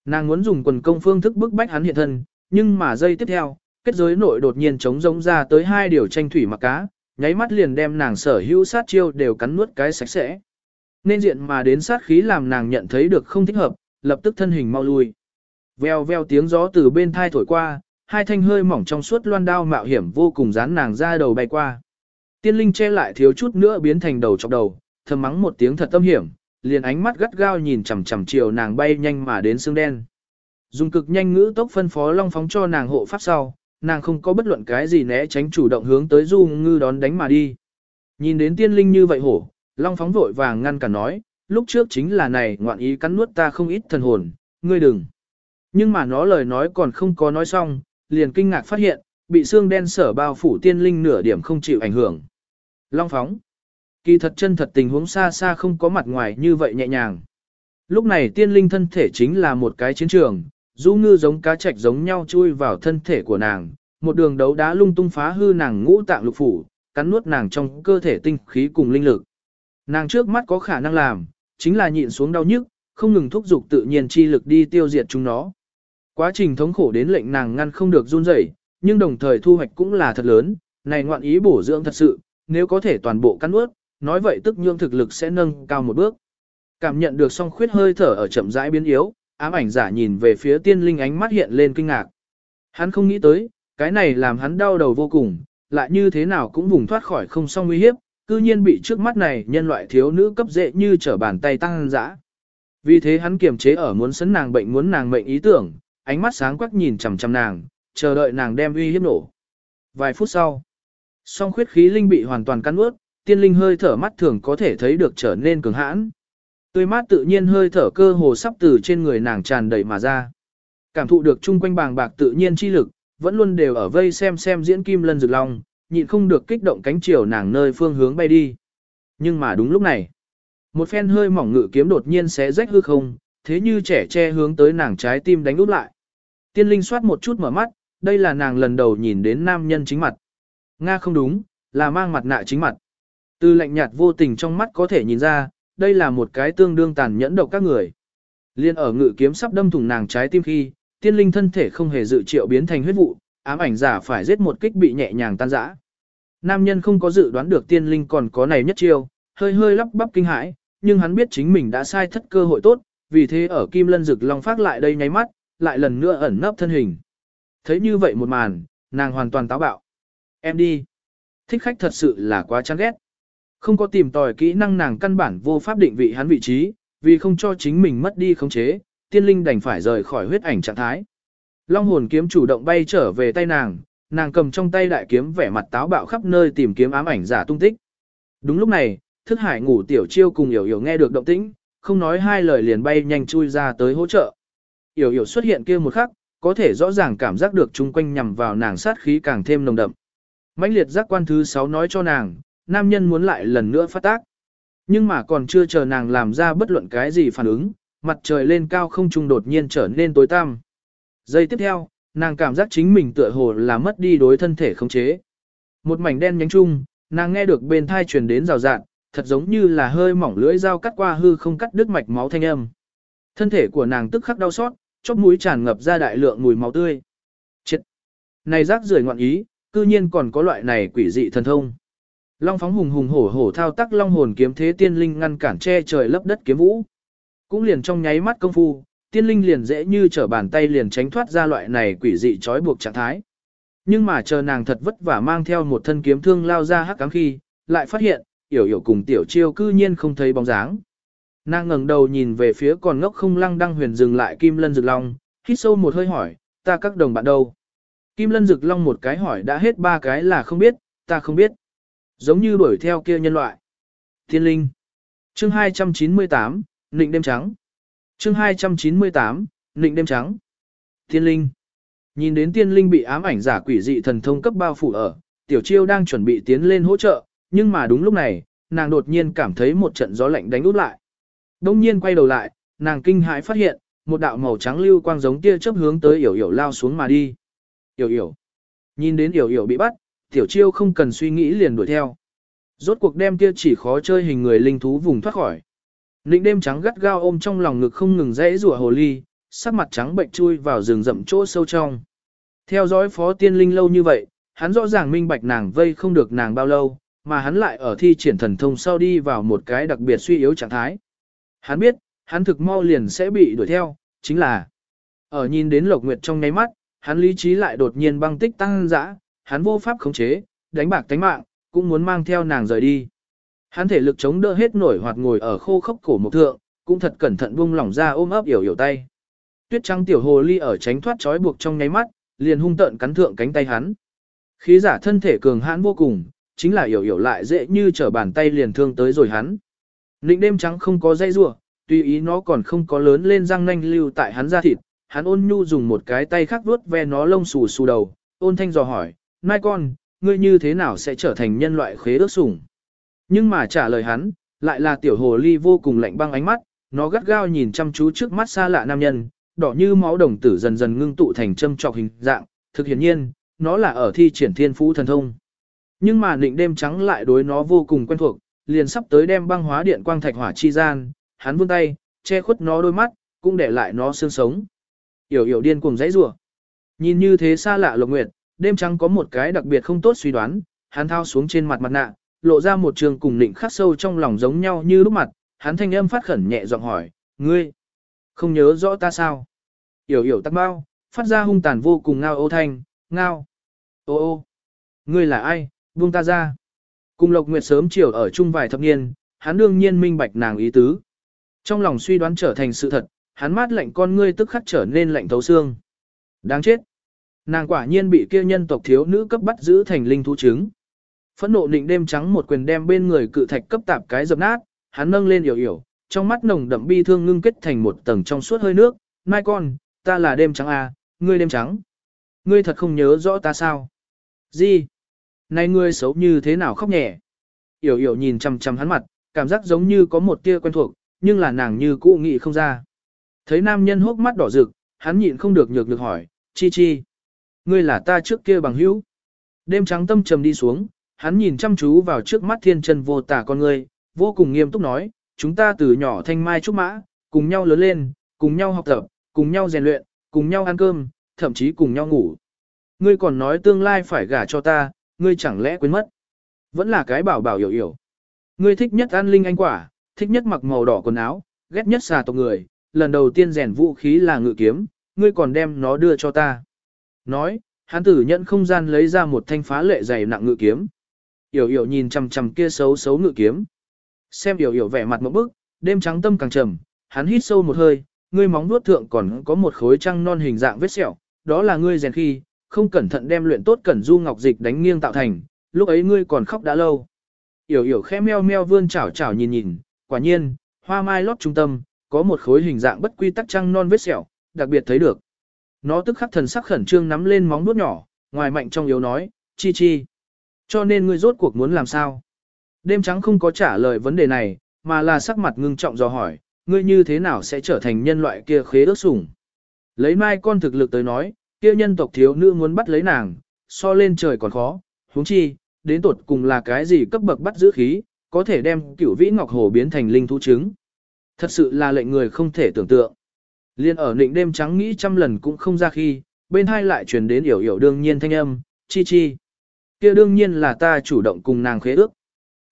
Nàng muốn dùng quần công phương thức bức bách hắn hiện thân, nhưng mà giây tiếp theo, kết giới nội đột nhiên chống rống ra tới hai điều tranh thủy mặc cá, nháy mắt liền đem nàng sở hữu sát chiêu đều cắn nuốt cái sạch sẽ. Nên diện mà đến sát khí làm nàng nhận thấy được không thích hợp, lập tức thân hình mau lui. Veo veo tiếng gió từ bên thai thổi qua, hai thanh hơi mỏng trong suốt loan đao mạo hiểm vô cùng dán nàng ra đầu bay qua. Tiên linh che lại thiếu chút nữa biến thành đầu chọc đầu, thầm mắng một tiếng thật tâm hiểm, liền ánh mắt gắt gao nhìn chằm chằm chiều nàng bay nhanh mà đến xương đen. Dùng cực nhanh ngữ tốc phân phó long phóng cho nàng hộ pháp sau, nàng không có bất luận cái gì né tránh chủ động hướng tới du ngư đón đánh mà đi. Nhìn đến tiên linh như vậy hổ, long phóng vội vàng ngăn cả nói, lúc trước chính là này ngoạn ý cắn nuốt ta không ít thần hồn, ngươi đừng. Nhưng mà nó lời nói còn không có nói xong, liền kinh ngạc phát hiện, bị xương đen sở bao phủ tiên linh nửa điểm không chịu ảnh hưởng. Long phóng. Kỳ thật chân thật tình huống xa xa không có mặt ngoài như vậy nhẹ nhàng. Lúc này tiên linh thân thể chính là một cái chiến trường, du ngư giống cá trạch giống nhau chui vào thân thể của nàng, một đường đấu đá lung tung phá hư nàng ngũ tạng lục phủ, cắn nuốt nàng trong cơ thể tinh khí cùng linh lực. Nàng trước mắt có khả năng làm, chính là nhịn xuống đau nhức, không ngừng thúc giục tự nhiên chi lực đi tiêu diệt chúng nó. Quá trình thống khổ đến lệnh nàng ngăn không được run rẩy, nhưng đồng thời thu hoạch cũng là thật lớn, này ngoạn ý bổ dưỡng thật sự, nếu có thể toàn bộ cắn nuốt, nói vậy tức nhương thực lực sẽ nâng cao một bước. Cảm nhận được song khuyết hơi thở ở chậm rãi biến yếu, ám ảnh giả nhìn về phía tiên linh ánh mắt hiện lên kinh ngạc. Hắn không nghĩ tới, cái này làm hắn đau đầu vô cùng, lại như thế nào cũng vùng thoát khỏi không xong nguy hiếp, cư nhiên bị trước mắt này nhân loại thiếu nữ cấp dễ như trở bàn tay tăng dã. Vì thế hắn kiềm chế ở muốn sấn nàng bệnh muốn nàng mệnh ý tưởng, ánh mắt sáng quắc nhìn chằm chằm nàng, chờ đợi nàng đem uy hiếp nổ. Vài phút sau, song khuyết khí linh bị hoàn toàn cắn ướt, tiên linh hơi thở mắt thường có thể thấy được trở nên cường hãn. Tươi mát tự nhiên hơi thở cơ hồ sắp từ trên người nàng tràn đầy mà ra. Cảm thụ được chung quanh bàng bạc tự nhiên chi lực, vẫn luôn đều ở vây xem xem diễn kim lân rực long, nhịn không được kích động cánh chiều nàng nơi phương hướng bay đi. Nhưng mà đúng lúc này, một phen hơi mỏng ngự kiếm đột nhiên xé rách hư không, thế như trẻ che hướng tới nàng trái tim đánh úp lại. Tiên linh soát một chút mở mắt, đây là nàng lần đầu nhìn đến nam nhân chính mặt. Nga không đúng, là mang mặt nạ chính mặt. Từ lạnh nhạt vô tình trong mắt có thể nhìn ra, đây là một cái tương đương tàn nhẫn độc các người. Liên ở ngự kiếm sắp đâm thủng nàng trái tim khi, tiên linh thân thể không hề dự triệu biến thành huyết vụ, ám ảnh giả phải giết một kích bị nhẹ nhàng tan rã. Nam nhân không có dự đoán được tiên linh còn có này nhất chiêu, hơi hơi lắp bắp kinh hãi, nhưng hắn biết chính mình đã sai thất cơ hội tốt, vì thế ở kim lân rực long phát lại đây nháy mắt, lại lần nữa ẩn nấp thân hình. Thấy như vậy một màn, nàng hoàn toàn táo bạo. Em đi. Thích khách thật sự là quá chán ghét. Không có tìm tòi kỹ năng nàng căn bản vô pháp định vị hắn vị trí, vì không cho chính mình mất đi khống chế, tiên linh đành phải rời khỏi huyết ảnh trạng thái. Long hồn kiếm chủ động bay trở về tay nàng, nàng cầm trong tay đại kiếm vẻ mặt táo bạo khắp nơi tìm kiếm ám ảnh giả tung tích. Đúng lúc này, thức hải ngủ tiểu chiêu cùng hiểu hiểu nghe được động tĩnh, không nói hai lời liền bay nhanh chui ra tới hỗ trợ. Hiểu hiểu xuất hiện kia một khắc, có thể rõ ràng cảm giác được chung quanh nhằm vào nàng sát khí càng thêm nồng đậm. mãnh liệt giác quan thứ 6 nói cho nàng, nam nhân muốn lại lần nữa phát tác. Nhưng mà còn chưa chờ nàng làm ra bất luận cái gì phản ứng, mặt trời lên cao không trung đột nhiên trở nên tối tăm. Giây tiếp theo, nàng cảm giác chính mình tựa hồ là mất đi đối thân thể khống chế. Một mảnh đen nhánh chung, nàng nghe được bên thai truyền đến rào rạn, thật giống như là hơi mỏng lưỡi dao cắt qua hư không cắt đứt mạch máu thanh âm. Thân thể của nàng tức khắc đau xót, chóp mũi tràn ngập ra đại lượng mùi máu tươi. Chết! Này rác rưởi ngoạn ý, cư nhiên còn có loại này quỷ dị thần thông. Long phóng hùng hùng hổ hổ thao tác long hồn kiếm thế tiên linh ngăn cản che trời lấp đất kiếm vũ. Cũng liền trong nháy mắt công phu, tiên linh liền dễ như trở bàn tay liền tránh thoát ra loại này quỷ dị trói buộc trạng thái. Nhưng mà chờ nàng thật vất vả mang theo một thân kiếm thương lao ra hắc cám khi, lại phát hiện, yểu yểu cùng tiểu chiêu cư nhiên không thấy bóng dáng. Nàng ngẩng đầu nhìn về phía còn ngốc không lăng đăng huyền dừng lại kim lân rực long, hít sâu một hơi hỏi, ta các đồng bạn đâu? Kim lân rực long một cái hỏi đã hết ba cái là không biết, ta không biết. Giống như đuổi theo kia nhân loại. Thiên linh. Chương 298, Nịnh đêm trắng. Chương 298, Nịnh đêm trắng. Thiên linh. Nhìn đến tiên linh bị ám ảnh giả quỷ dị thần thông cấp bao phủ ở, tiểu chiêu đang chuẩn bị tiến lên hỗ trợ, nhưng mà đúng lúc này, nàng đột nhiên cảm thấy một trận gió lạnh đánh út lại. Đông nhiên quay đầu lại, nàng kinh hãi phát hiện, một đạo màu trắng lưu quang giống tia chớp hướng tới yểu yểu lao xuống mà đi. Yểu yểu. Nhìn đến yểu yểu bị bắt, tiểu chiêu không cần suy nghĩ liền đuổi theo. Rốt cuộc đem kia chỉ khó chơi hình người linh thú vùng thoát khỏi. Nịnh đêm trắng gắt gao ôm trong lòng ngực không ngừng rẽ rủa hồ ly, sắc mặt trắng bệnh chui vào rừng rậm chỗ sâu trong. Theo dõi phó tiên linh lâu như vậy, hắn rõ ràng minh bạch nàng vây không được nàng bao lâu, mà hắn lại ở thi triển thần thông sau đi vào một cái đặc biệt suy yếu trạng thái. Hắn biết, hắn thực mau liền sẽ bị đuổi theo, chính là ở nhìn đến Lộc Nguyệt trong nháy mắt, hắn lý trí lại đột nhiên băng tích tăng dã, hắn vô pháp khống chế, đánh bạc tánh mạng, cũng muốn mang theo nàng rời đi. Hắn thể lực chống đỡ hết nổi hoặc ngồi ở khô khốc cổ một thượng, cũng thật cẩn thận buông lỏng ra ôm ấp yểu yểu tay. Tuyết trắng tiểu hồ ly ở tránh thoát trói buộc trong nháy mắt, liền hung tợn cắn thượng cánh tay hắn. Khí giả thân thể cường hãn vô cùng, chính là yểu yểu lại dễ như trở bàn tay liền thương tới rồi hắn. Nịnh đêm trắng không có dây rủa, tùy ý nó còn không có lớn lên răng nanh lưu tại hắn da thịt, hắn ôn nhu dùng một cái tay khác vuốt ve nó lông xù xù đầu, ôn thanh dò hỏi, nai con, ngươi như thế nào sẽ trở thành nhân loại khế ước sủng? Nhưng mà trả lời hắn, lại là tiểu hồ ly vô cùng lạnh băng ánh mắt, nó gắt gao nhìn chăm chú trước mắt xa lạ nam nhân, đỏ như máu đồng tử dần dần ngưng tụ thành châm trọc hình dạng, thực hiện nhiên, nó là ở thi triển thiên phú thần thông. Nhưng mà định đêm trắng lại đối nó vô cùng quen thuộc, liền sắp tới đem băng hóa điện quang thạch hỏa chi gian, hắn vươn tay, che khuất nó đôi mắt, cũng để lại nó xương sống. Yểu yểu điên cuồng dãy rủa. Nhìn như thế xa lạ Lộc Nguyệt, đêm trắng có một cái đặc biệt không tốt suy đoán, hắn thao xuống trên mặt mặt nạ, lộ ra một trường cùng định khắc sâu trong lòng giống nhau như lúc mặt, hắn thanh âm phát khẩn nhẹ giọng hỏi, ngươi, không nhớ rõ ta sao? Yểu yểu tắc bao, phát ra hung tàn vô cùng ngao ô thanh, ngao, ô ô, ngươi là ai, buông ta ra. Cùng Lộc Nguyệt sớm chiều ở chung vài thập niên, hắn đương nhiên minh bạch nàng ý tứ. Trong lòng suy đoán trở thành sự thật, hắn mát lạnh con ngươi tức khắc trở nên lạnh thấu xương. Đáng chết. Nàng quả nhiên bị kia nhân tộc thiếu nữ cấp bắt giữ thành linh thú trứng. Phẫn nộ định đêm trắng một quyền đem bên người cự thạch cấp tạp cái dập nát, hắn nâng lên yểu yểu, trong mắt nồng đậm bi thương ngưng kết thành một tầng trong suốt hơi nước, mai con, ta là đêm trắng à, ngươi đêm trắng. Ngươi thật không nhớ rõ ta sao? Gì? Này ngươi xấu như thế nào khóc nhẹ? Yểu yểu nhìn chằm chằm hắn mặt, cảm giác giống như có một tia quen thuộc, nhưng là nàng như cũ nghĩ không ra. Thấy nam nhân hốc mắt đỏ rực, hắn nhịn không được nhược được hỏi, chi chi. Ngươi là ta trước kia bằng hữu. Đêm trắng tâm trầm đi xuống, hắn nhìn chăm chú vào trước mắt thiên chân vô tả con ngươi, vô cùng nghiêm túc nói, chúng ta từ nhỏ thanh mai trúc mã, cùng nhau lớn lên, cùng nhau học tập, cùng nhau rèn luyện, cùng nhau ăn cơm, thậm chí cùng nhau ngủ. Ngươi còn nói tương lai phải gả cho ta, ngươi chẳng lẽ quên mất. Vẫn là cái bảo bảo hiểu hiểu. Ngươi thích nhất ăn linh anh quả, thích nhất mặc màu đỏ quần áo, ghét nhất xà tộc người, lần đầu tiên rèn vũ khí là ngự kiếm, ngươi còn đem nó đưa cho ta. Nói, hắn tử nhận không gian lấy ra một thanh phá lệ dày nặng ngự kiếm. Yểu yểu nhìn chằm chằm kia xấu xấu ngự kiếm. Xem yểu yểu vẻ mặt một bức, đêm trắng tâm càng trầm, hắn hít sâu một hơi, ngươi móng vuốt thượng còn có một khối trăng non hình dạng vết sẹo, đó là ngươi rèn khi, không cẩn thận đem luyện tốt cẩn du ngọc dịch đánh nghiêng tạo thành, lúc ấy ngươi còn khóc đã lâu. Yểu yểu khẽ meo meo vươn chảo chảo nhìn nhìn, quả nhiên, hoa mai lót trung tâm, có một khối hình dạng bất quy tắc trăng non vết sẹo, đặc biệt thấy được. Nó tức khắc thần sắc khẩn trương nắm lên móng vuốt nhỏ, ngoài mạnh trong yếu nói, chi chi. Cho nên ngươi rốt cuộc muốn làm sao? Đêm trắng không có trả lời vấn đề này, mà là sắc mặt ngưng trọng do hỏi, ngươi như thế nào sẽ trở thành nhân loại kia khế ước sủng? Lấy mai con thực lực tới nói, kia nhân tộc thiếu nữ muốn bắt lấy nàng, so lên trời còn khó, huống chi, đến tột cùng là cái gì cấp bậc bắt giữ khí, có thể đem cửu vĩ ngọc hồ biến thành linh thú trứng. Thật sự là lệnh người không thể tưởng tượng. Liên ở nịnh đêm trắng nghĩ trăm lần cũng không ra khi, bên hai lại truyền đến yểu yểu đương nhiên thanh âm, chi chi. kia đương nhiên là ta chủ động cùng nàng khế ước.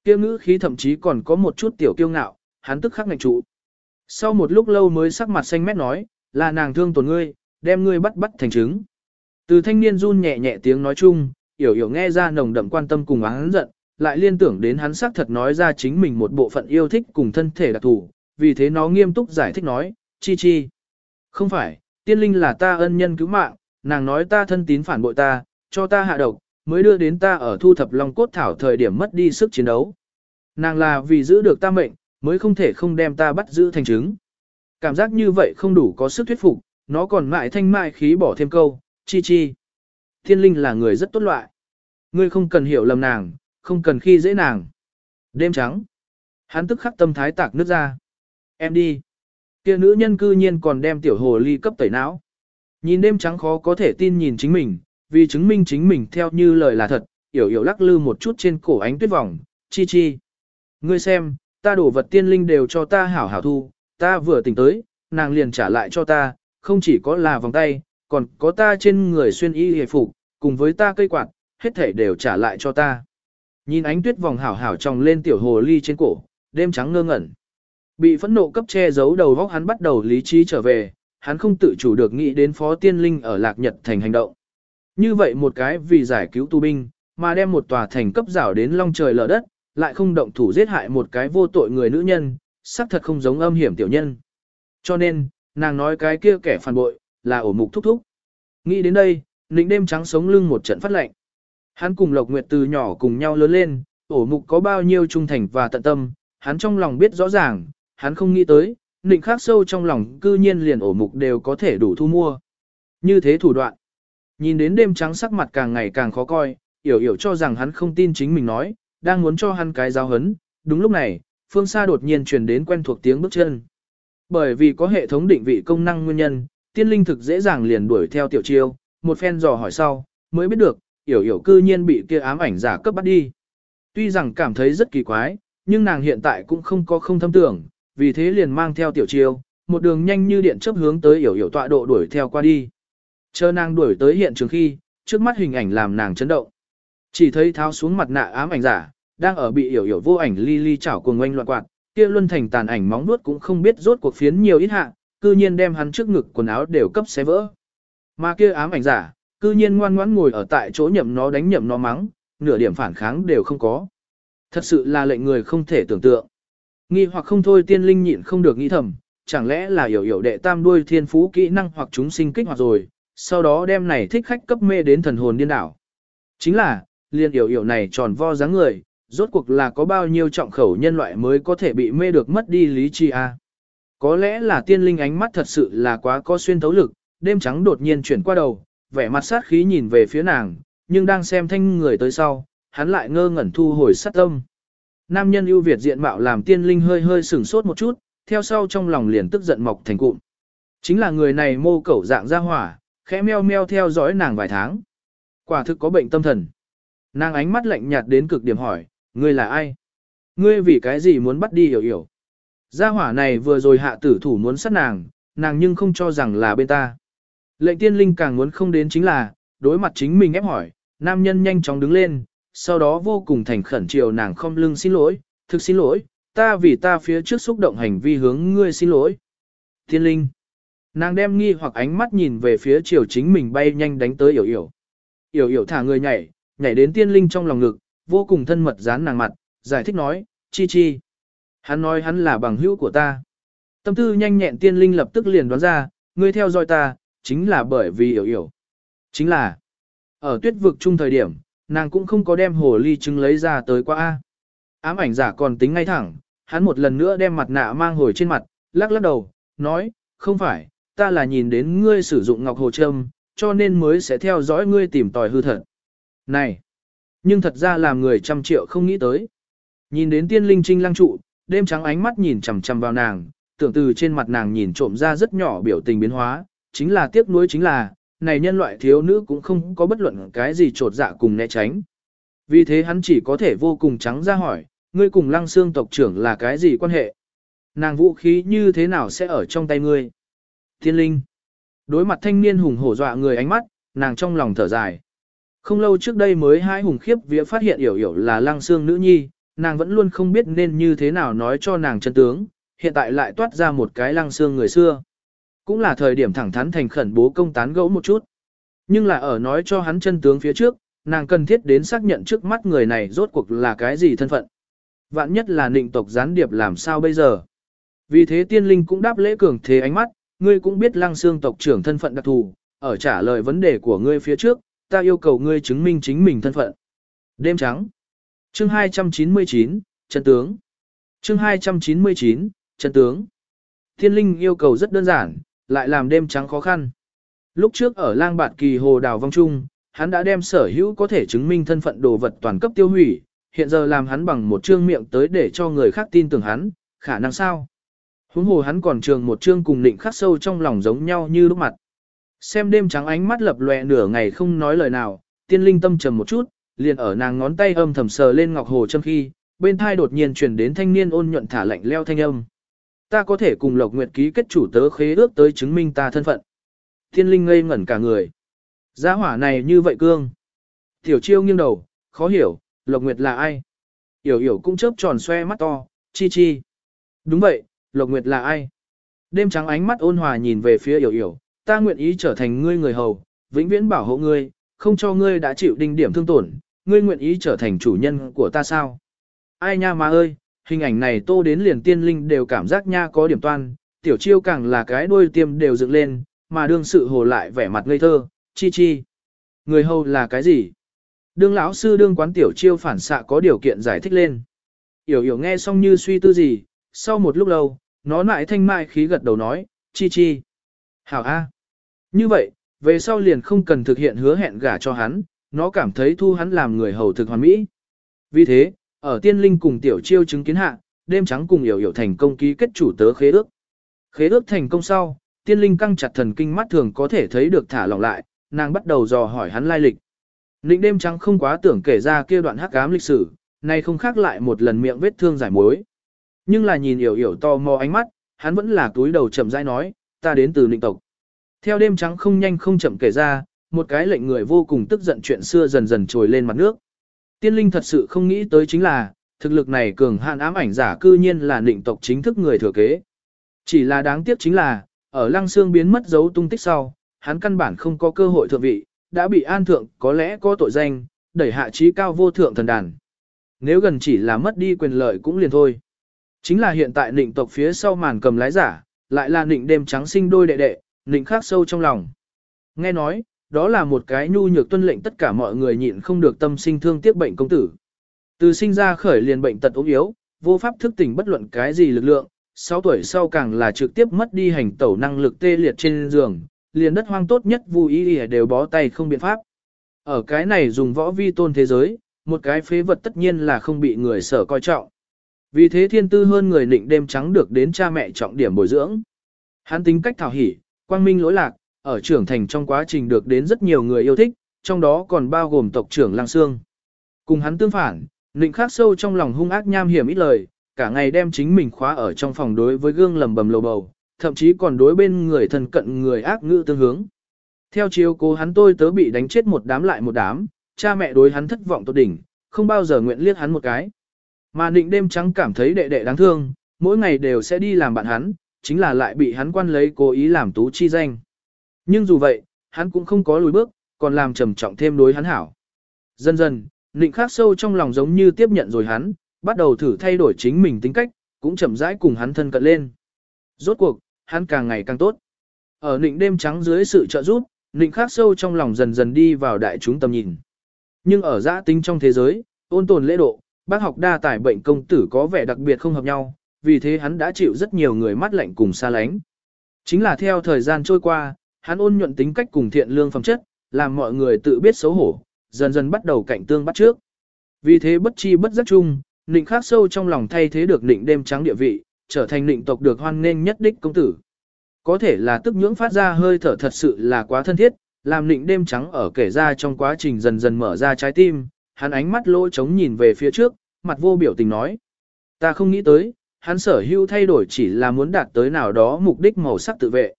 kia ngữ khí thậm chí còn có một chút tiểu kiêu ngạo, hắn tức khắc ngạch trụ. Sau một lúc lâu mới sắc mặt xanh mét nói, là nàng thương tổn ngươi, đem ngươi bắt bắt thành chứng Từ thanh niên run nhẹ nhẹ tiếng nói chung, yểu yểu nghe ra nồng đậm quan tâm cùng hắn giận, lại liên tưởng đến hắn xác thật nói ra chính mình một bộ phận yêu thích cùng thân thể đặc thù, vì thế nó nghiêm túc giải thích nói, chi chi. Không phải, tiên linh là ta ân nhân cứu mạng, nàng nói ta thân tín phản bội ta, cho ta hạ độc, mới đưa đến ta ở thu thập long cốt thảo thời điểm mất đi sức chiến đấu. Nàng là vì giữ được ta mệnh, mới không thể không đem ta bắt giữ thành chứng. Cảm giác như vậy không đủ có sức thuyết phục, nó còn mại thanh mại khí bỏ thêm câu, chi chi. Tiên linh là người rất tốt loại. Ngươi không cần hiểu lầm nàng, không cần khi dễ nàng. Đêm trắng. Hắn tức khắc tâm thái tạc nước ra. Em đi. Kia nữ nhân cư nhiên còn đem tiểu hồ ly cấp tẩy não. Nhìn đêm trắng khó có thể tin nhìn chính mình, vì chứng minh chính mình theo như lời là thật, yểu yểu lắc lư một chút trên cổ ánh tuyết vòng, chi chi. Ngươi xem, ta đổ vật tiên linh đều cho ta hảo hảo thu, ta vừa tỉnh tới, nàng liền trả lại cho ta, không chỉ có là vòng tay, còn có ta trên người xuyên y hề phục, cùng với ta cây quạt, hết thể đều trả lại cho ta. Nhìn ánh tuyết vòng hảo hảo tròng lên tiểu hồ ly trên cổ, đêm trắng ngơ ngẩn. Bị phẫn nộ cấp che giấu đầu vóc hắn bắt đầu lý trí trở về, hắn không tự chủ được nghĩ đến phó tiên linh ở lạc nhật thành hành động. Như vậy một cái vì giải cứu tu binh, mà đem một tòa thành cấp rảo đến long trời lở đất, lại không động thủ giết hại một cái vô tội người nữ nhân, xác thật không giống âm hiểm tiểu nhân. Cho nên, nàng nói cái kia kẻ phản bội, là ổ mục thúc thúc. Nghĩ đến đây, nịnh đêm trắng sống lưng một trận phát lệnh. Hắn cùng Lộc Nguyệt từ nhỏ cùng nhau lớn lên, ổ mục có bao nhiêu trung thành và tận tâm, hắn trong lòng biết rõ ràng, hắn không nghĩ tới, nịnh khác sâu trong lòng cư nhiên liền ổ mục đều có thể đủ thu mua. Như thế thủ đoạn. Nhìn đến đêm trắng sắc mặt càng ngày càng khó coi, hiểu hiểu cho rằng hắn không tin chính mình nói, đang muốn cho hắn cái giáo hấn. Đúng lúc này, phương xa đột nhiên truyền đến quen thuộc tiếng bước chân. Bởi vì có hệ thống định vị công năng nguyên nhân, tiên linh thực dễ dàng liền đuổi theo tiểu chiêu, một phen dò hỏi sau, mới biết được, hiểu hiểu cư nhiên bị kia ám ảnh giả cấp bắt đi. Tuy rằng cảm thấy rất kỳ quái, nhưng nàng hiện tại cũng không có không thâm tưởng, vì thế liền mang theo tiểu chiêu, một đường nhanh như điện chớp hướng tới hiểu hiểu tọa độ đuổi theo qua đi. Chờ nàng đuổi tới hiện trường khi, trước mắt hình ảnh làm nàng chấn động. Chỉ thấy tháo xuống mặt nạ ám ảnh giả, đang ở bị hiểu hiểu vô ảnh ly ly chảo cuồng ngoanh loạn quạt, kia luân thành tàn ảnh móng nuốt cũng không biết rốt cuộc phiến nhiều ít hạ, cư nhiên đem hắn trước ngực quần áo đều cấp xé vỡ. Mà kia ám ảnh giả, cư nhiên ngoan ngoãn ngồi ở tại chỗ nhậm nó đánh nhậm nó mắng, nửa điểm phản kháng đều không có. Thật sự là lệnh người không thể tưởng tượng. Nghi hoặc không thôi tiên linh nhịn không được nghĩ thầm, chẳng lẽ là hiểu hiểu đệ tam đuôi thiên phú kỹ năng hoặc chúng sinh kích hoạt rồi, sau đó đem này thích khách cấp mê đến thần hồn điên đảo. Chính là, liên hiểu hiểu này tròn vo dáng người, rốt cuộc là có bao nhiêu trọng khẩu nhân loại mới có thể bị mê được mất đi lý trí a? Có lẽ là tiên linh ánh mắt thật sự là quá có xuyên thấu lực, đêm trắng đột nhiên chuyển qua đầu, vẻ mặt sát khí nhìn về phía nàng, nhưng đang xem thanh người tới sau, hắn lại ngơ ngẩn thu hồi sát tâm. Nam nhân ưu việt diện mạo làm tiên linh hơi hơi sửng sốt một chút, theo sau trong lòng liền tức giận mọc thành cụm. Chính là người này mô cẩu dạng ra hỏa, khẽ meo meo theo dõi nàng vài tháng. Quả thực có bệnh tâm thần. Nàng ánh mắt lạnh nhạt đến cực điểm hỏi, ngươi là ai? Ngươi vì cái gì muốn bắt đi hiểu hiểu? Gia hỏa này vừa rồi hạ tử thủ muốn sát nàng, nàng nhưng không cho rằng là bên ta. Lệnh tiên linh càng muốn không đến chính là, đối mặt chính mình ép hỏi, nam nhân nhanh chóng đứng lên, sau đó vô cùng thành khẩn chiều nàng không lưng xin lỗi, thực xin lỗi, ta vì ta phía trước xúc động hành vi hướng ngươi xin lỗi. Thiên linh. Nàng đem nghi hoặc ánh mắt nhìn về phía chiều chính mình bay nhanh đánh tới yểu yểu. Yểu yểu thả người nhảy, nhảy đến tiên linh trong lòng ngực, vô cùng thân mật dán nàng mặt, giải thích nói, chi chi. Hắn nói hắn là bằng hữu của ta. Tâm tư nhanh nhẹn tiên linh lập tức liền đoán ra, ngươi theo dõi ta, chính là bởi vì yểu yểu, Chính là, ở tuyết vực chung thời điểm, nàng cũng không có đem hồ ly trứng lấy ra tới qua A. Ám ảnh giả còn tính ngay thẳng, hắn một lần nữa đem mặt nạ mang hồi trên mặt, lắc lắc đầu, nói, không phải, ta là nhìn đến ngươi sử dụng ngọc hồ trâm, cho nên mới sẽ theo dõi ngươi tìm tòi hư thật. Này, nhưng thật ra làm người trăm triệu không nghĩ tới. Nhìn đến tiên linh trinh lăng trụ, đêm trắng ánh mắt nhìn chằm chằm vào nàng, tưởng từ trên mặt nàng nhìn trộm ra rất nhỏ biểu tình biến hóa, chính là tiếc nuối chính là, này nhân loại thiếu nữ cũng không có bất luận cái gì trột dạ cùng né tránh. Vì thế hắn chỉ có thể vô cùng trắng ra hỏi, ngươi cùng lăng xương tộc trưởng là cái gì quan hệ? Nàng vũ khí như thế nào sẽ ở trong tay ngươi? Thiên linh. Đối mặt thanh niên hùng hổ dọa người ánh mắt, nàng trong lòng thở dài. Không lâu trước đây mới hai hùng khiếp vía phát hiện hiểu hiểu là lăng xương nữ nhi, nàng vẫn luôn không biết nên như thế nào nói cho nàng chân tướng, hiện tại lại toát ra một cái lăng xương người xưa. Cũng là thời điểm thẳng thắn thành khẩn bố công tán gẫu một chút. Nhưng là ở nói cho hắn chân tướng phía trước, nàng cần thiết đến xác nhận trước mắt người này rốt cuộc là cái gì thân phận. Vạn nhất là nịnh tộc gián điệp làm sao bây giờ. Vì thế tiên linh cũng đáp lễ cường thế ánh mắt, ngươi cũng biết lăng xương tộc trưởng thân phận đặc thù, ở trả lời vấn đề của ngươi phía trước, ta yêu cầu ngươi chứng minh chính mình thân phận. Đêm trắng. Chương 299, chân tướng. Chương 299, chân tướng. Thiên linh yêu cầu rất đơn giản, lại làm đêm trắng khó khăn. Lúc trước ở lang bạt kỳ hồ đào vong trung, hắn đã đem sở hữu có thể chứng minh thân phận đồ vật toàn cấp tiêu hủy, hiện giờ làm hắn bằng một trương miệng tới để cho người khác tin tưởng hắn, khả năng sao? Huống hồ hắn còn trường một trương cùng định khắc sâu trong lòng giống nhau như lúc mặt. Xem đêm trắng ánh mắt lập lòe nửa ngày không nói lời nào, tiên linh tâm trầm một chút, liền ở nàng ngón tay âm thầm sờ lên ngọc hồ châm khi, bên thai đột nhiên truyền đến thanh niên ôn nhuận thả lạnh leo thanh âm. Ta có thể cùng Lộc Nguyệt ký kết chủ tớ khế ước tới chứng minh ta thân phận. thiên linh ngây ngẩn cả người. Gia hỏa này như vậy cương. Tiểu chiêu nghiêng đầu, khó hiểu, Lộc Nguyệt là ai? Yểu yểu cũng chớp tròn xoe mắt to, chi chi. Đúng vậy, Lộc Nguyệt là ai? Đêm trắng ánh mắt ôn hòa nhìn về phía Yểu Yểu, ta nguyện ý trở thành ngươi người hầu, vĩnh viễn bảo hộ ngươi, không cho ngươi đã chịu đinh điểm thương tổn, ngươi nguyện ý trở thành chủ nhân của ta sao? Ai nha mà ơi, hình ảnh này tô đến liền tiên linh đều cảm giác nha có điểm toan, tiểu chiêu càng là cái đuôi tiêm đều dựng lên, mà đương sự hồ lại vẻ mặt ngây thơ, chi chi. Người hầu là cái gì? Đương lão sư đương quán tiểu chiêu phản xạ có điều kiện giải thích lên. Yểu yểu nghe xong như suy tư gì, sau một lúc lâu, nó lại thanh mai khí gật đầu nói, chi chi. Hảo A. Như vậy, về sau liền không cần thực hiện hứa hẹn gả cho hắn, nó cảm thấy thu hắn làm người hầu thực hoàn mỹ. Vì thế, ở tiên linh cùng tiểu chiêu chứng kiến hạ, đêm trắng cùng hiểu hiểu thành công ký kết chủ tớ khế ước. Khế ước thành công sau, tiên linh căng chặt thần kinh mắt thường có thể thấy được thả lỏng lại, nàng bắt đầu dò hỏi hắn lai lịch. Nịnh đêm trắng không quá tưởng kể ra kia đoạn hắc ám lịch sử, nay không khác lại một lần miệng vết thương giải mối. Nhưng là nhìn hiểu hiểu to mò ánh mắt, hắn vẫn là túi đầu chậm rãi nói, ta đến từ nịnh tộc. Theo đêm trắng không nhanh không chậm kể ra, một cái lệnh người vô cùng tức giận chuyện xưa dần dần trồi lên mặt nước. Tiên linh thật sự không nghĩ tới chính là, thực lực này cường hạn ám ảnh giả cư nhiên là nịnh tộc chính thức người thừa kế. Chỉ là đáng tiếc chính là, ở lăng xương biến mất dấu tung tích sau, hắn căn bản không có cơ hội thượng vị, đã bị an thượng có lẽ có tội danh, đẩy hạ trí cao vô thượng thần đàn. Nếu gần chỉ là mất đi quyền lợi cũng liền thôi. Chính là hiện tại nịnh tộc phía sau màn cầm lái giả, lại là nịnh đêm trắng sinh đôi đệ đệ, nịnh khác sâu trong lòng. Nghe nói, đó là một cái nhu nhược tuân lệnh tất cả mọi người nhịn không được tâm sinh thương tiếc bệnh công tử. Từ sinh ra khởi liền bệnh tật ốm yếu, vô pháp thức tỉnh bất luận cái gì lực lượng, 6 tuổi sau càng là trực tiếp mất đi hành tẩu năng lực tê liệt trên giường, liền đất hoang tốt nhất vui ý đều bó tay không biện pháp. Ở cái này dùng võ vi tôn thế giới, một cái phế vật tất nhiên là không bị người sở coi trọng. Vì thế thiên tư hơn người nịnh đêm trắng được đến cha mẹ trọng điểm bồi dưỡng. Hắn tính cách thảo hỉ, quang minh lỗi lạc, ở trưởng thành trong quá trình được đến rất nhiều người yêu thích, trong đó còn bao gồm tộc trưởng Lang Sương. Cùng hắn tương phản, nịnh khắc sâu trong lòng hung ác nham hiểm ít lời, cả ngày đem chính mình khóa ở trong phòng đối với gương lầm bầm lầu bầu, thậm chí còn đối bên người thân cận người ác ngữ tương hướng. Theo chiếu cố hắn tôi tớ bị đánh chết một đám lại một đám, cha mẹ đối hắn thất vọng tột đỉnh, không bao giờ nguyện liếc hắn một cái. Mà định đêm trắng cảm thấy đệ đệ đáng thương, mỗi ngày đều sẽ đi làm bạn hắn, chính là lại bị hắn quan lấy cố ý làm tú chi danh. Nhưng dù vậy, hắn cũng không có lùi bước, còn làm trầm trọng thêm đối hắn hảo. Dần dần, Nịnh khắc sâu trong lòng giống như tiếp nhận rồi hắn, bắt đầu thử thay đổi chính mình tính cách, cũng chậm rãi cùng hắn thân cận lên. Rốt cuộc, hắn càng ngày càng tốt. Ở nịnh đêm trắng dưới sự trợ giúp, nịnh khắc sâu trong lòng dần dần đi vào đại chúng tầm nhìn. Nhưng ở giã tính trong thế giới, ôn tồn lễ độ, bác học đa tài bệnh công tử có vẻ đặc biệt không hợp nhau, vì thế hắn đã chịu rất nhiều người mắt lạnh cùng xa lánh. Chính là theo thời gian trôi qua, hắn ôn nhuận tính cách cùng thiện lương phẩm chất, làm mọi người tự biết xấu hổ, dần dần bắt đầu cạnh tương bắt trước. Vì thế bất chi bất giác chung, nịnh khắc sâu trong lòng thay thế được nịnh đêm trắng địa vị, trở thành nịnh tộc được hoan nghênh nhất đích công tử. Có thể là tức nhưỡng phát ra hơi thở thật sự là quá thân thiết, làm nịnh đêm trắng ở kể ra trong quá trình dần dần mở ra trái tim, hắn ánh mắt lỗ trống nhìn về phía trước, mặt vô biểu tình nói. Ta không nghĩ tới, hắn sở hữu thay đổi chỉ là muốn đạt tới nào đó mục đích màu sắc tự vệ.